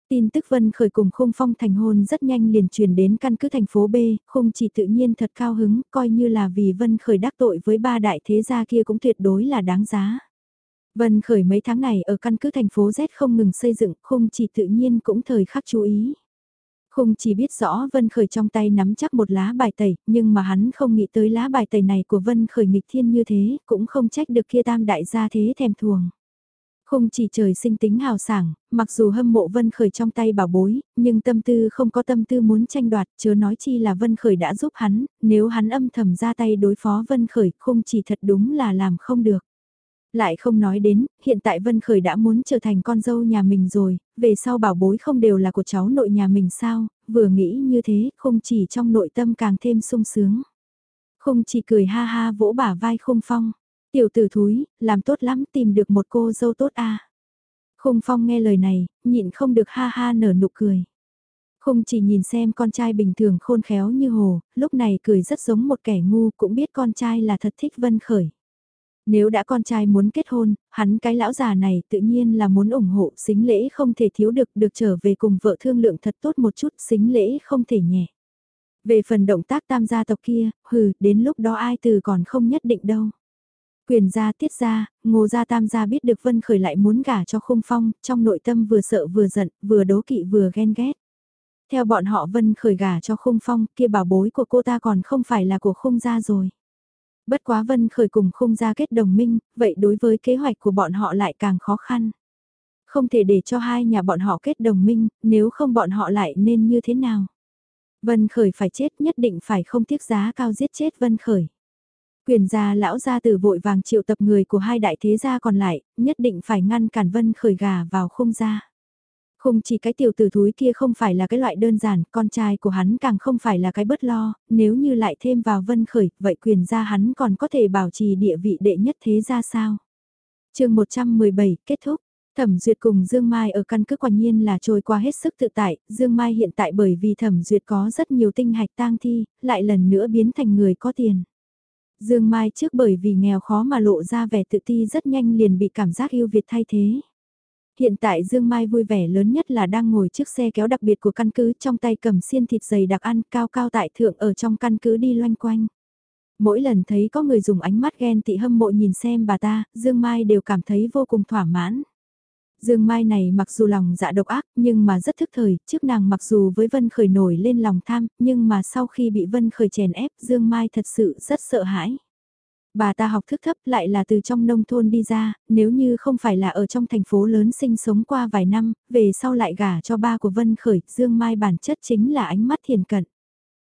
Tin tức Vân Khởi cùng Khung Phong thành hôn rất nhanh liền truyền đến căn cứ thành phố B, Khung chỉ tự nhiên thật cao hứng, coi như là vì Vân Khởi đắc tội với ba đại thế gia kia cũng tuyệt đối là đáng giá. Vân Khởi mấy tháng này ở căn cứ thành phố Z không ngừng xây dựng, Khung chỉ tự nhiên cũng thời khắc chú ý. Khung chỉ biết rõ Vân Khởi trong tay nắm chắc một lá bài tẩy, nhưng mà hắn không nghĩ tới lá bài tẩy này của Vân Khởi nghịch thiên như thế, cũng không trách được kia tam đại gia thế thèm thuồng. Không chỉ trời sinh tính hào sảng, mặc dù hâm mộ Vân Khởi trong tay bảo bối, nhưng tâm tư không có tâm tư muốn tranh đoạt, chớ nói chi là Vân Khởi đã giúp hắn, nếu hắn âm thầm ra tay đối phó Vân Khởi, không chỉ thật đúng là làm không được. Lại không nói đến, hiện tại Vân Khởi đã muốn trở thành con dâu nhà mình rồi, về sau bảo bối không đều là của cháu nội nhà mình sao, vừa nghĩ như thế, không chỉ trong nội tâm càng thêm sung sướng. Không chỉ cười ha ha vỗ bả vai không phong. Tiểu tử thúi, làm tốt lắm tìm được một cô dâu tốt a. À. Khung Phong nghe lời này, nhịn không được ha ha nở nụ cười. khung chỉ nhìn xem con trai bình thường khôn khéo như hồ, lúc này cười rất giống một kẻ ngu cũng biết con trai là thật thích Vân Khởi. Nếu đã con trai muốn kết hôn, hắn cái lão già này tự nhiên là muốn ủng hộ xính lễ không thể thiếu được được trở về cùng vợ thương lượng thật tốt một chút xính lễ không thể nhẹ. Về phần động tác tam gia tộc kia, hừ, đến lúc đó ai từ còn không nhất định đâu. Quyền gia tiết gia, ngô gia tam gia biết được Vân Khởi lại muốn gả cho khung phong, trong nội tâm vừa sợ vừa giận, vừa đố kỵ vừa ghen ghét. Theo bọn họ Vân Khởi gả cho khung phong, kia bảo bối của cô ta còn không phải là của khung gia rồi. Bất quá Vân Khởi cùng khung gia kết đồng minh, vậy đối với kế hoạch của bọn họ lại càng khó khăn. Không thể để cho hai nhà bọn họ kết đồng minh, nếu không bọn họ lại nên như thế nào? Vân Khởi phải chết nhất định phải không tiếc giá cao giết chết Vân Khởi. Quyền gia lão gia tử vội vàng triệu tập người của hai đại thế gia còn lại, nhất định phải ngăn cản Vân Khởi gà vào khung gia. Không chỉ cái tiểu tử thúi kia không phải là cái loại đơn giản, con trai của hắn càng không phải là cái bất lo, nếu như lại thêm vào Vân Khởi, vậy quyền gia hắn còn có thể bảo trì địa vị đệ nhất thế gia sao? chương 117, kết thúc. Thẩm Duyệt cùng Dương Mai ở căn cứ quả nhiên là trôi qua hết sức tự tại, Dương Mai hiện tại bởi vì Thẩm Duyệt có rất nhiều tinh hạch tang thi, lại lần nữa biến thành người có tiền. Dương Mai trước bởi vì nghèo khó mà lộ ra vẻ tự ti rất nhanh liền bị cảm giác yêu Việt thay thế. Hiện tại Dương Mai vui vẻ lớn nhất là đang ngồi trước xe kéo đặc biệt của căn cứ trong tay cầm xiên thịt dày đặc ăn cao cao tại thượng ở trong căn cứ đi loanh quanh. Mỗi lần thấy có người dùng ánh mắt ghen tị hâm mộ nhìn xem bà ta, Dương Mai đều cảm thấy vô cùng thỏa mãn. Dương Mai này mặc dù lòng dạ độc ác nhưng mà rất thức thời, trước nàng mặc dù với Vân Khởi nổi lên lòng tham, nhưng mà sau khi bị Vân Khởi chèn ép Dương Mai thật sự rất sợ hãi. Bà ta học thức thấp lại là từ trong nông thôn đi ra, nếu như không phải là ở trong thành phố lớn sinh sống qua vài năm, về sau lại gả cho ba của Vân Khởi, Dương Mai bản chất chính là ánh mắt thiền cận.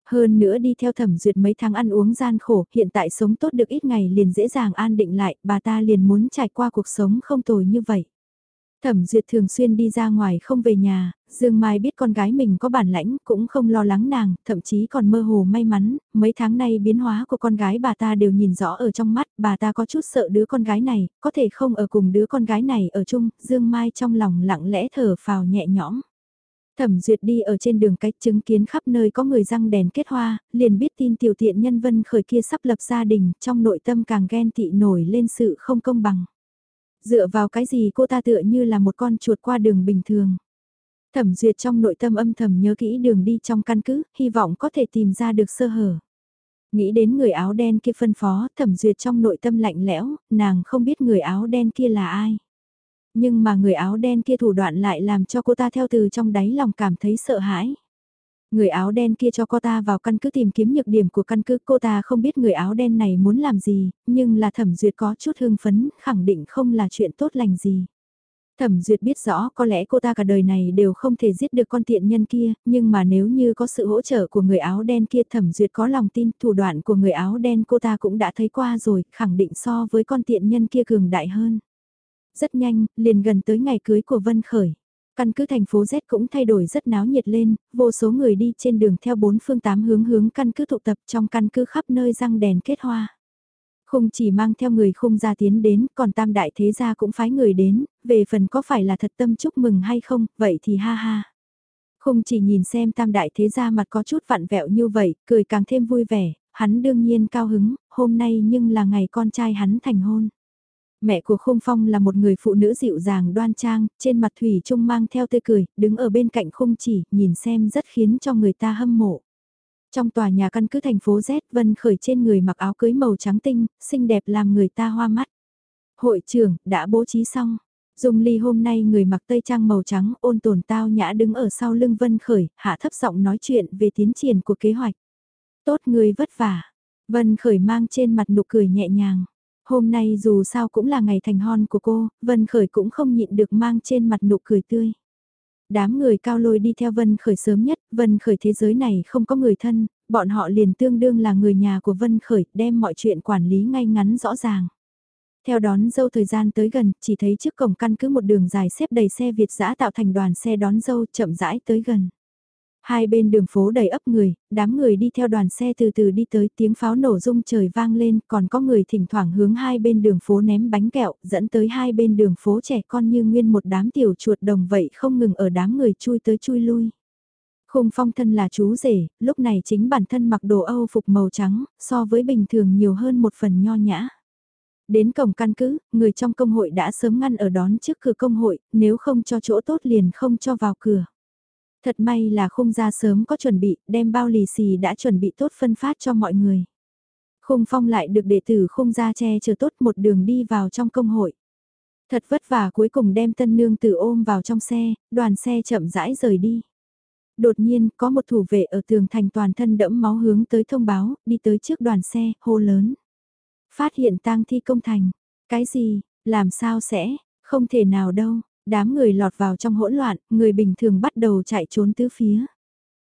Hơn nữa đi theo thẩm duyệt mấy tháng ăn uống gian khổ, hiện tại sống tốt được ít ngày liền dễ dàng an định lại, bà ta liền muốn trải qua cuộc sống không tồi như vậy. Thẩm Duyệt thường xuyên đi ra ngoài không về nhà, Dương Mai biết con gái mình có bản lãnh cũng không lo lắng nàng, thậm chí còn mơ hồ may mắn, mấy tháng nay biến hóa của con gái bà ta đều nhìn rõ ở trong mắt, bà ta có chút sợ đứa con gái này, có thể không ở cùng đứa con gái này ở chung, Dương Mai trong lòng lặng lẽ thở phào nhẹ nhõm. Thẩm Duyệt đi ở trên đường cách chứng kiến khắp nơi có người răng đèn kết hoa, liền biết tin tiểu tiện nhân vân khởi kia sắp lập gia đình, trong nội tâm càng ghen tị nổi lên sự không công bằng. Dựa vào cái gì cô ta tựa như là một con chuột qua đường bình thường. Thẩm duyệt trong nội tâm âm thầm nhớ kỹ đường đi trong căn cứ, hy vọng có thể tìm ra được sơ hở. Nghĩ đến người áo đen kia phân phó, thẩm duyệt trong nội tâm lạnh lẽo, nàng không biết người áo đen kia là ai. Nhưng mà người áo đen kia thủ đoạn lại làm cho cô ta theo từ trong đáy lòng cảm thấy sợ hãi. Người áo đen kia cho cô ta vào căn cứ tìm kiếm nhược điểm của căn cứ cô ta không biết người áo đen này muốn làm gì, nhưng là thẩm duyệt có chút hương phấn, khẳng định không là chuyện tốt lành gì. Thẩm duyệt biết rõ có lẽ cô ta cả đời này đều không thể giết được con tiện nhân kia, nhưng mà nếu như có sự hỗ trợ của người áo đen kia thẩm duyệt có lòng tin thủ đoạn của người áo đen cô ta cũng đã thấy qua rồi, khẳng định so với con tiện nhân kia cường đại hơn. Rất nhanh, liền gần tới ngày cưới của Vân Khởi. Căn cứ thành phố Z cũng thay đổi rất náo nhiệt lên, vô số người đi trên đường theo bốn phương tám hướng hướng căn cứ tụ tập trong căn cứ khắp nơi răng đèn kết hoa. Không chỉ mang theo người khung gia tiến đến, còn tam đại thế gia cũng phái người đến, về phần có phải là thật tâm chúc mừng hay không, vậy thì ha ha. Không chỉ nhìn xem tam đại thế gia mặt có chút vặn vẹo như vậy, cười càng thêm vui vẻ, hắn đương nhiên cao hứng, hôm nay nhưng là ngày con trai hắn thành hôn. Mẹ của Khung Phong là một người phụ nữ dịu dàng đoan trang, trên mặt Thủy Trung mang theo tươi cười, đứng ở bên cạnh Khung chỉ, nhìn xem rất khiến cho người ta hâm mộ. Trong tòa nhà căn cứ thành phố Z, Vân Khởi trên người mặc áo cưới màu trắng tinh, xinh đẹp làm người ta hoa mắt. Hội trưởng, đã bố trí xong. Dung Ly hôm nay người mặc tây trang màu trắng ôn tồn tao nhã đứng ở sau lưng Vân Khởi, hạ thấp giọng nói chuyện về tiến triển của kế hoạch. Tốt người vất vả. Vân Khởi mang trên mặt nụ cười nhẹ nhàng. Hôm nay dù sao cũng là ngày thành hon của cô, Vân Khởi cũng không nhịn được mang trên mặt nụ cười tươi. Đám người cao lôi đi theo Vân Khởi sớm nhất, Vân Khởi thế giới này không có người thân, bọn họ liền tương đương là người nhà của Vân Khởi, đem mọi chuyện quản lý ngay ngắn rõ ràng. Theo đón dâu thời gian tới gần, chỉ thấy trước cổng căn cứ một đường dài xếp đầy xe Việt giã tạo thành đoàn xe đón dâu chậm rãi tới gần. Hai bên đường phố đầy ấp người, đám người đi theo đoàn xe từ từ đi tới tiếng pháo nổ rung trời vang lên, còn có người thỉnh thoảng hướng hai bên đường phố ném bánh kẹo, dẫn tới hai bên đường phố trẻ con như nguyên một đám tiểu chuột đồng vậy không ngừng ở đám người chui tới chui lui. Khung phong thân là chú rể, lúc này chính bản thân mặc đồ Âu phục màu trắng, so với bình thường nhiều hơn một phần nho nhã. Đến cổng căn cứ, người trong công hội đã sớm ngăn ở đón trước cửa công hội, nếu không cho chỗ tốt liền không cho vào cửa. Thật may là khung gia sớm có chuẩn bị, đem bao lì xì đã chuẩn bị tốt phân phát cho mọi người. Khung phong lại được đệ tử khung gia che chở tốt một đường đi vào trong công hội. Thật vất vả cuối cùng đem tân nương tử ôm vào trong xe, đoàn xe chậm rãi rời đi. Đột nhiên có một thủ vệ ở tường thành toàn thân đẫm máu hướng tới thông báo, đi tới trước đoàn xe, hô lớn. Phát hiện tang thi công thành. Cái gì, làm sao sẽ, không thể nào đâu. Đám người lọt vào trong hỗn loạn, người bình thường bắt đầu chạy trốn tứ phía.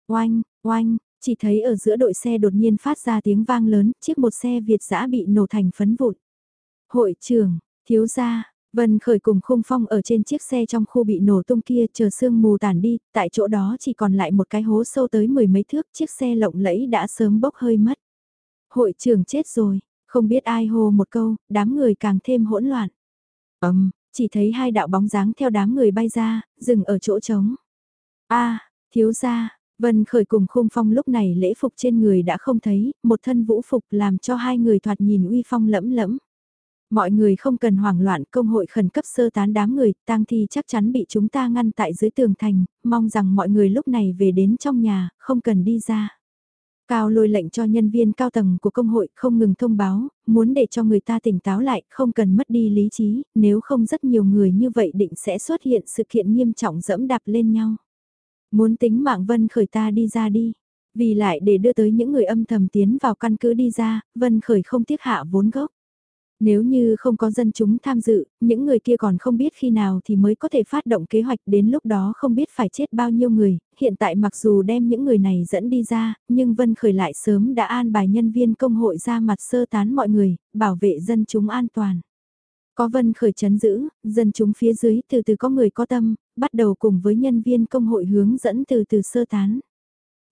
Oanh, oanh, chỉ thấy ở giữa đội xe đột nhiên phát ra tiếng vang lớn, chiếc một xe Việt giã bị nổ thành phấn vụn. Hội trưởng, thiếu gia, Vân Khởi cùng Khung Phong ở trên chiếc xe trong khu bị nổ tung kia chờ sương mù tàn đi, tại chỗ đó chỉ còn lại một cái hố sâu tới mười mấy thước, chiếc xe lộng lẫy đã sớm bốc hơi mất. Hội trưởng chết rồi, không biết ai hô một câu, đám người càng thêm hỗn loạn. Ầm, chỉ thấy hai đạo bóng dáng theo đám người bay ra, dừng ở chỗ trống. A, thiếu gia, Vân Khởi cùng Khung Phong lúc này lễ phục trên người đã không thấy, một thân vũ phục làm cho hai người thoạt nhìn uy phong lẫm lẫm. Mọi người không cần hoảng loạn, công hội khẩn cấp sơ tán đám người, tang thi chắc chắn bị chúng ta ngăn tại dưới tường thành, mong rằng mọi người lúc này về đến trong nhà, không cần đi ra. Cao lôi lệnh cho nhân viên cao tầng của công hội không ngừng thông báo, muốn để cho người ta tỉnh táo lại, không cần mất đi lý trí, nếu không rất nhiều người như vậy định sẽ xuất hiện sự kiện nghiêm trọng dẫm đạp lên nhau. Muốn tính mạng Vân Khởi ta đi ra đi, vì lại để đưa tới những người âm thầm tiến vào căn cứ đi ra, Vân Khởi không tiếc hạ vốn gốc. Nếu như không có dân chúng tham dự, những người kia còn không biết khi nào thì mới có thể phát động kế hoạch đến lúc đó không biết phải chết bao nhiêu người, hiện tại mặc dù đem những người này dẫn đi ra, nhưng Vân Khởi lại sớm đã an bài nhân viên công hội ra mặt sơ tán mọi người, bảo vệ dân chúng an toàn. Có Vân Khởi chấn giữ, dân chúng phía dưới từ từ có người có tâm, bắt đầu cùng với nhân viên công hội hướng dẫn từ từ sơ tán.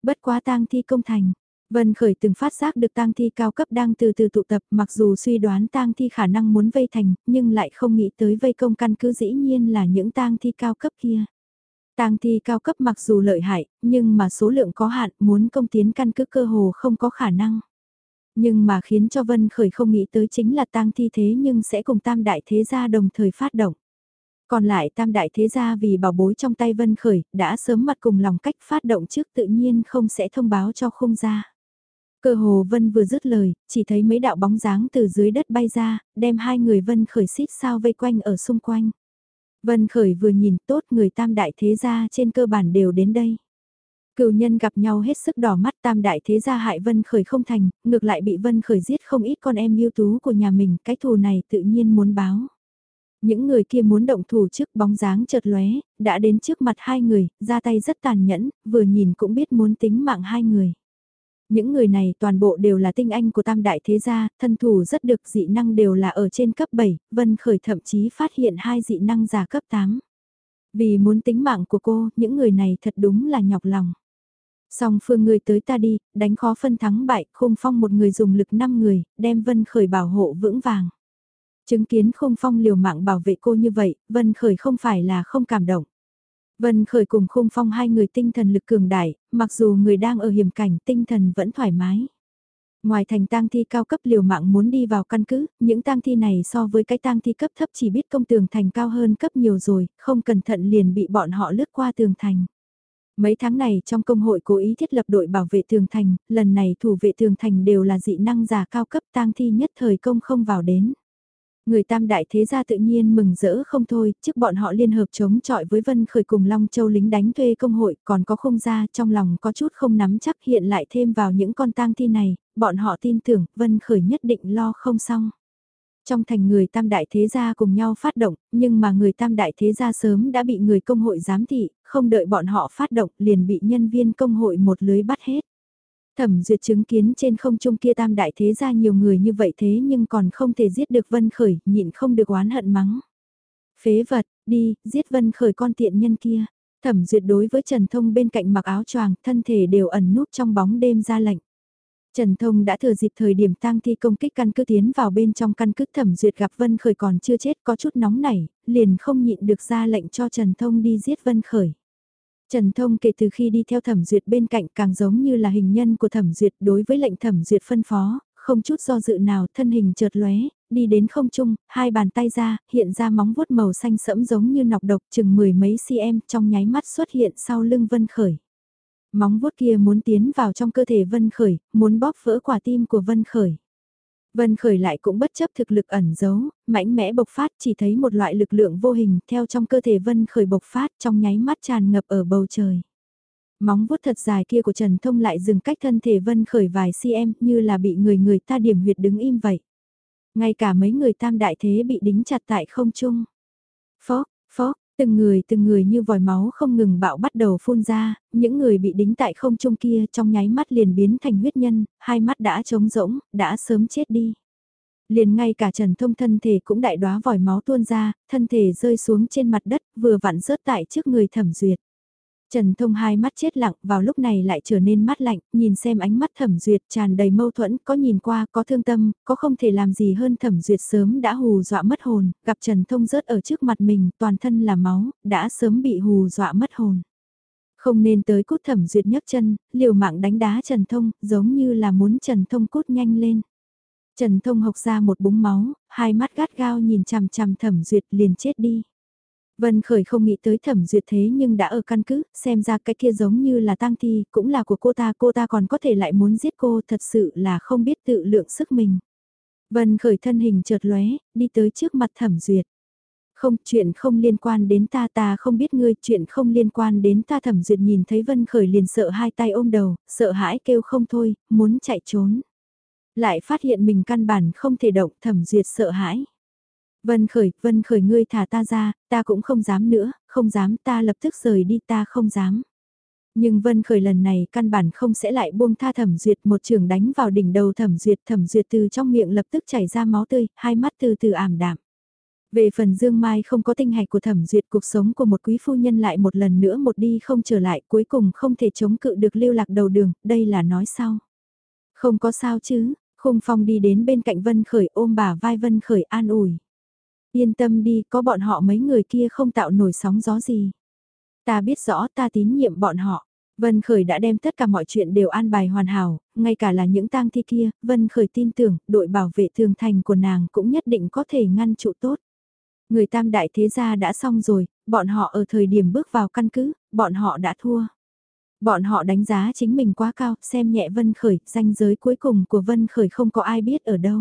Bất quá tang thi công thành, Vân Khởi từng phát giác được tang thi cao cấp đang từ từ tụ tập mặc dù suy đoán tang thi khả năng muốn vây thành, nhưng lại không nghĩ tới vây công căn cứ dĩ nhiên là những tang thi cao cấp kia. Tang thi cao cấp mặc dù lợi hại, nhưng mà số lượng có hạn muốn công tiến căn cứ cơ hồ không có khả năng. Nhưng mà khiến cho Vân Khởi không nghĩ tới chính là tang thi thế nhưng sẽ cùng tam đại thế gia đồng thời phát động. Còn lại tam đại thế gia vì bảo bối trong tay Vân Khởi, đã sớm mặt cùng lòng cách phát động trước tự nhiên không sẽ thông báo cho khung gia. Cơ hồ Vân vừa dứt lời, chỉ thấy mấy đạo bóng dáng từ dưới đất bay ra, đem hai người Vân khởi xít sao vây quanh ở xung quanh. Vân khởi vừa nhìn tốt người tam đại thế gia trên cơ bản đều đến đây. Cựu nhân gặp nhau hết sức đỏ mắt tam đại thế gia hại Vân khởi không thành, ngược lại bị Vân khởi giết không ít con em yêu tú của nhà mình, cái thù này tự nhiên muốn báo. Những người kia muốn động thủ trước bóng dáng chợt lóe, đã đến trước mặt hai người, ra tay rất tàn nhẫn, vừa nhìn cũng biết muốn tính mạng hai người. Những người này toàn bộ đều là tinh anh của tam đại thế gia, thân thủ rất được dị năng đều là ở trên cấp 7, Vân Khởi thậm chí phát hiện hai dị năng giả cấp 8. Vì muốn tính mạng của cô, những người này thật đúng là nhọc lòng. Song phương người tới ta đi, đánh khó phân thắng bại, khung phong một người dùng lực 5 người, đem Vân Khởi bảo hộ vững vàng. Chứng kiến khung phong liều mạng bảo vệ cô như vậy, Vân Khởi không phải là không cảm động. Vân Khởi cùng khung phong hai người tinh thần lực cường đại, mặc dù người đang ở hiểm cảnh tinh thần vẫn thoải mái. Ngoài thành tang thi cao cấp liều mạng muốn đi vào căn cứ, những tang thi này so với cái tang thi cấp thấp chỉ biết công tường thành cao hơn cấp nhiều rồi, không cẩn thận liền bị bọn họ lướt qua tường thành. Mấy tháng này trong công hội cố ý thiết lập đội bảo vệ tường thành, lần này thủ vệ tường thành đều là dị năng giả cao cấp tang thi nhất thời công không vào đến. Người tam đại thế gia tự nhiên mừng rỡ không thôi, trước bọn họ liên hợp chống chọi với Vân Khởi cùng Long Châu lính đánh thuê công hội, còn có không ra trong lòng có chút không nắm chắc hiện lại thêm vào những con tang thi này, bọn họ tin tưởng Vân Khởi nhất định lo không xong. Trong thành người tam đại thế gia cùng nhau phát động, nhưng mà người tam đại thế gia sớm đã bị người công hội giám thị, không đợi bọn họ phát động liền bị nhân viên công hội một lưới bắt hết. Thẩm duyệt chứng kiến trên không trung kia tam đại thế ra nhiều người như vậy thế nhưng còn không thể giết được Vân Khởi, nhịn không được oán hận mắng. Phế vật, đi, giết Vân Khởi con tiện nhân kia. Thẩm duyệt đối với Trần Thông bên cạnh mặc áo choàng, thân thể đều ẩn núp trong bóng đêm ra lệnh. Trần Thông đã thừa dịp thời điểm tang thi công kích căn cứ tiến vào bên trong căn cứ thẩm duyệt gặp Vân Khởi còn chưa chết có chút nóng nảy, liền không nhịn được ra lệnh cho Trần Thông đi giết Vân Khởi. Trần Thông kể từ khi đi theo thẩm duyệt bên cạnh càng giống như là hình nhân của thẩm duyệt đối với lệnh thẩm duyệt phân phó, không chút do dự nào, thân hình chợt lóe, đi đến không trung, hai bàn tay ra, hiện ra móng vuốt màu xanh sẫm giống như nọc độc chừng mười mấy cm trong nháy mắt xuất hiện sau lưng Vân Khởi. Móng vuốt kia muốn tiến vào trong cơ thể Vân Khởi, muốn bóp vỡ quả tim của Vân Khởi. Vân Khởi lại cũng bất chấp thực lực ẩn giấu, mãnh mẽ bộc phát chỉ thấy một loại lực lượng vô hình theo trong cơ thể Vân Khởi bộc phát trong nháy mắt tràn ngập ở bầu trời. Móng vuốt thật dài kia của Trần Thông lại dừng cách thân thể Vân Khởi vài cm như là bị người người ta điểm huyệt đứng im vậy. Ngay cả mấy người tam đại thế bị đính chặt tại không trung. Phó, phó, từng người từng người như vòi máu không ngừng bạo bắt đầu phun ra, những người bị đính tại không trung kia trong nháy mắt liền biến thành huyết nhân, hai mắt đã trống rỗng, đã sớm chết đi. Liền ngay cả Trần Thông thân thể cũng đại đóa vòi máu tuôn ra, thân thể rơi xuống trên mặt đất, vừa vặn rớt tại trước người thẩm duyệt. Trần Thông hai mắt chết lặng vào lúc này lại trở nên mắt lạnh, nhìn xem ánh mắt thẩm duyệt tràn đầy mâu thuẫn, có nhìn qua, có thương tâm, có không thể làm gì hơn thẩm duyệt sớm đã hù dọa mất hồn, gặp Trần Thông rớt ở trước mặt mình, toàn thân là máu, đã sớm bị hù dọa mất hồn. Không nên tới cút thẩm duyệt nhấc chân, liều mạng đánh đá Trần Thông, giống như là muốn Trần Thông cút nhanh lên. Trần Thông hộc ra một búng máu, hai mắt gắt gao nhìn chằm chằm thẩm duyệt liền chết đi. Vân Khởi không nghĩ tới thẩm duyệt thế nhưng đã ở căn cứ, xem ra cái kia giống như là tang thi, cũng là của cô ta, cô ta còn có thể lại muốn giết cô, thật sự là không biết tự lượng sức mình. Vân Khởi thân hình chợt lóe, đi tới trước mặt thẩm duyệt. Không, chuyện không liên quan đến ta ta không biết ngươi, chuyện không liên quan đến ta thẩm duyệt nhìn thấy Vân Khởi liền sợ hai tay ôm đầu, sợ hãi kêu không thôi, muốn chạy trốn. Lại phát hiện mình căn bản không thể động, thẩm duyệt sợ hãi. Vân Khởi, Vân Khởi ngươi thả ta ra, ta cũng không dám nữa, không dám ta lập tức rời đi ta không dám. Nhưng Vân Khởi lần này căn bản không sẽ lại buông tha thẩm duyệt một trường đánh vào đỉnh đầu thẩm duyệt thẩm duyệt từ trong miệng lập tức chảy ra máu tươi, hai mắt từ từ ảm đạm. Về phần Dương Mai không có tinh hạch của thẩm duyệt cuộc sống của một quý phu nhân lại một lần nữa một đi không trở lại cuối cùng không thể chống cự được lưu lạc đầu đường, đây là nói sau. Không có sao chứ, Khung Phong đi đến bên cạnh Vân Khởi ôm bà vai Vân Khởi an ủi. Yên tâm đi, có bọn họ mấy người kia không tạo nổi sóng gió gì. Ta biết rõ ta tín nhiệm bọn họ. Vân Khởi đã đem tất cả mọi chuyện đều an bài hoàn hảo, ngay cả là những tang thi kia, Vân Khởi tin tưởng, đội bảo vệ thường thành của nàng cũng nhất định có thể ngăn trụ tốt. Người tam đại thế gia đã xong rồi, bọn họ ở thời điểm bước vào căn cứ, bọn họ đã thua. Bọn họ đánh giá chính mình quá cao, xem nhẹ Vân Khởi, danh giới cuối cùng của Vân Khởi không có ai biết ở đâu.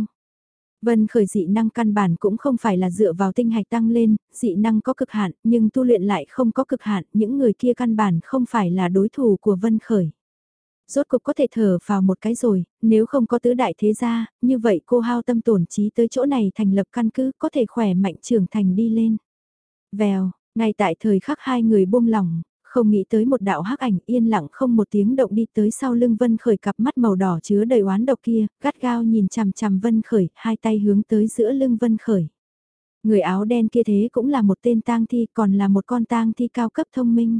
Vân khởi dị năng căn bản cũng không phải là dựa vào tinh hạch tăng lên, dị năng có cực hạn, nhưng tu luyện lại không có cực hạn, những người kia căn bản không phải là đối thủ của Vân khởi. Rốt cục có thể thở vào một cái rồi, nếu không có tứ đại thế gia, như vậy cô hao tâm tổn trí tới chỗ này thành lập căn cứ có thể khỏe mạnh trưởng thành đi lên. Vèo, ngay tại thời khắc hai người buông lỏng, không nghĩ tới một đạo hắc ảnh yên lặng không một tiếng động đi tới sau lưng Vân Khởi cặp mắt màu đỏ chứa đầy oán độc kia, gắt gao nhìn chằm chằm Vân Khởi, hai tay hướng tới giữa lưng Vân Khởi. Người áo đen kia thế cũng là một tên tang thi còn là một con tang thi cao cấp thông minh.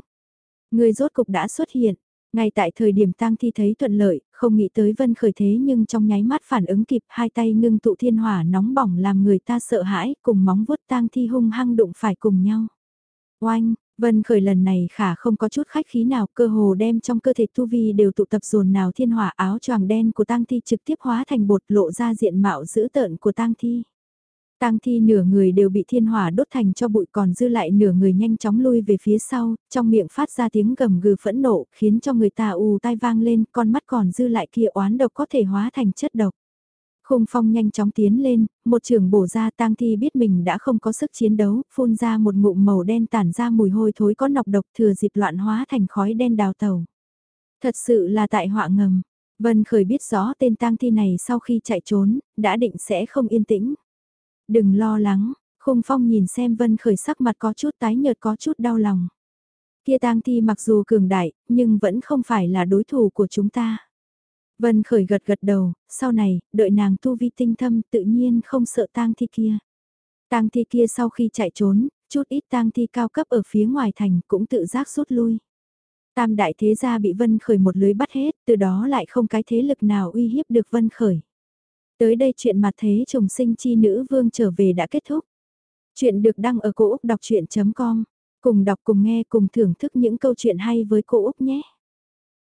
Người rốt cục đã xuất hiện, ngay tại thời điểm tang thi thấy thuận lợi, không nghĩ tới Vân Khởi thế nhưng trong nháy mắt phản ứng kịp hai tay ngưng tụ thiên hỏa nóng bỏng làm người ta sợ hãi cùng móng vuốt tang thi hung hăng đụng phải cùng nhau. Oanh, Vân khởi lần này khả không có chút khách khí nào cơ hồ đem trong cơ thể tu vi đều tụ tập dồn nào thiên hỏa áo choàng đen của tang thi trực tiếp hóa thành bột lộ ra diện mạo dữ tợn của tang thi. Tang thi nửa người đều bị thiên hỏa đốt thành cho bụi còn dư lại nửa người nhanh chóng lui về phía sau, trong miệng phát ra tiếng gầm gừ phẫn nộ khiến cho người ta ù tai vang lên con mắt còn dư lại kia oán độc có thể hóa thành chất độc. Khung phong nhanh chóng tiến lên, một trường bổ ra tang thi biết mình đã không có sức chiến đấu, phun ra một ngụm màu đen tản ra mùi hôi thối có nọc độc thừa dịp loạn hóa thành khói đen đào tàu. Thật sự là tại họa ngầm. Vân Khởi biết rõ tên tang thi này sau khi chạy trốn, đã định sẽ không yên tĩnh. Đừng lo lắng, khung phong nhìn xem Vân Khởi sắc mặt có chút tái nhợt có chút đau lòng. Kia tang thi mặc dù cường đại, nhưng vẫn không phải là đối thủ của chúng ta. Vân khởi gật gật đầu, sau này, đợi nàng tu vi tinh thâm tự nhiên không sợ tang thi kia. Tang thi kia sau khi chạy trốn, chút ít tang thi cao cấp ở phía ngoài thành cũng tự giác rút lui. Tam đại thế gia bị Vân Khởi một lưới bắt hết, từ đó lại không cái thế lực nào uy hiếp được Vân Khởi. Tới đây chuyện mặt thế chồng sinh chi nữ vương trở về đã kết thúc. Chuyện được đăng ở cổ Úc đọc chuyện.com. Cùng đọc cùng nghe cùng thưởng thức những câu chuyện hay với cô Úc nhé.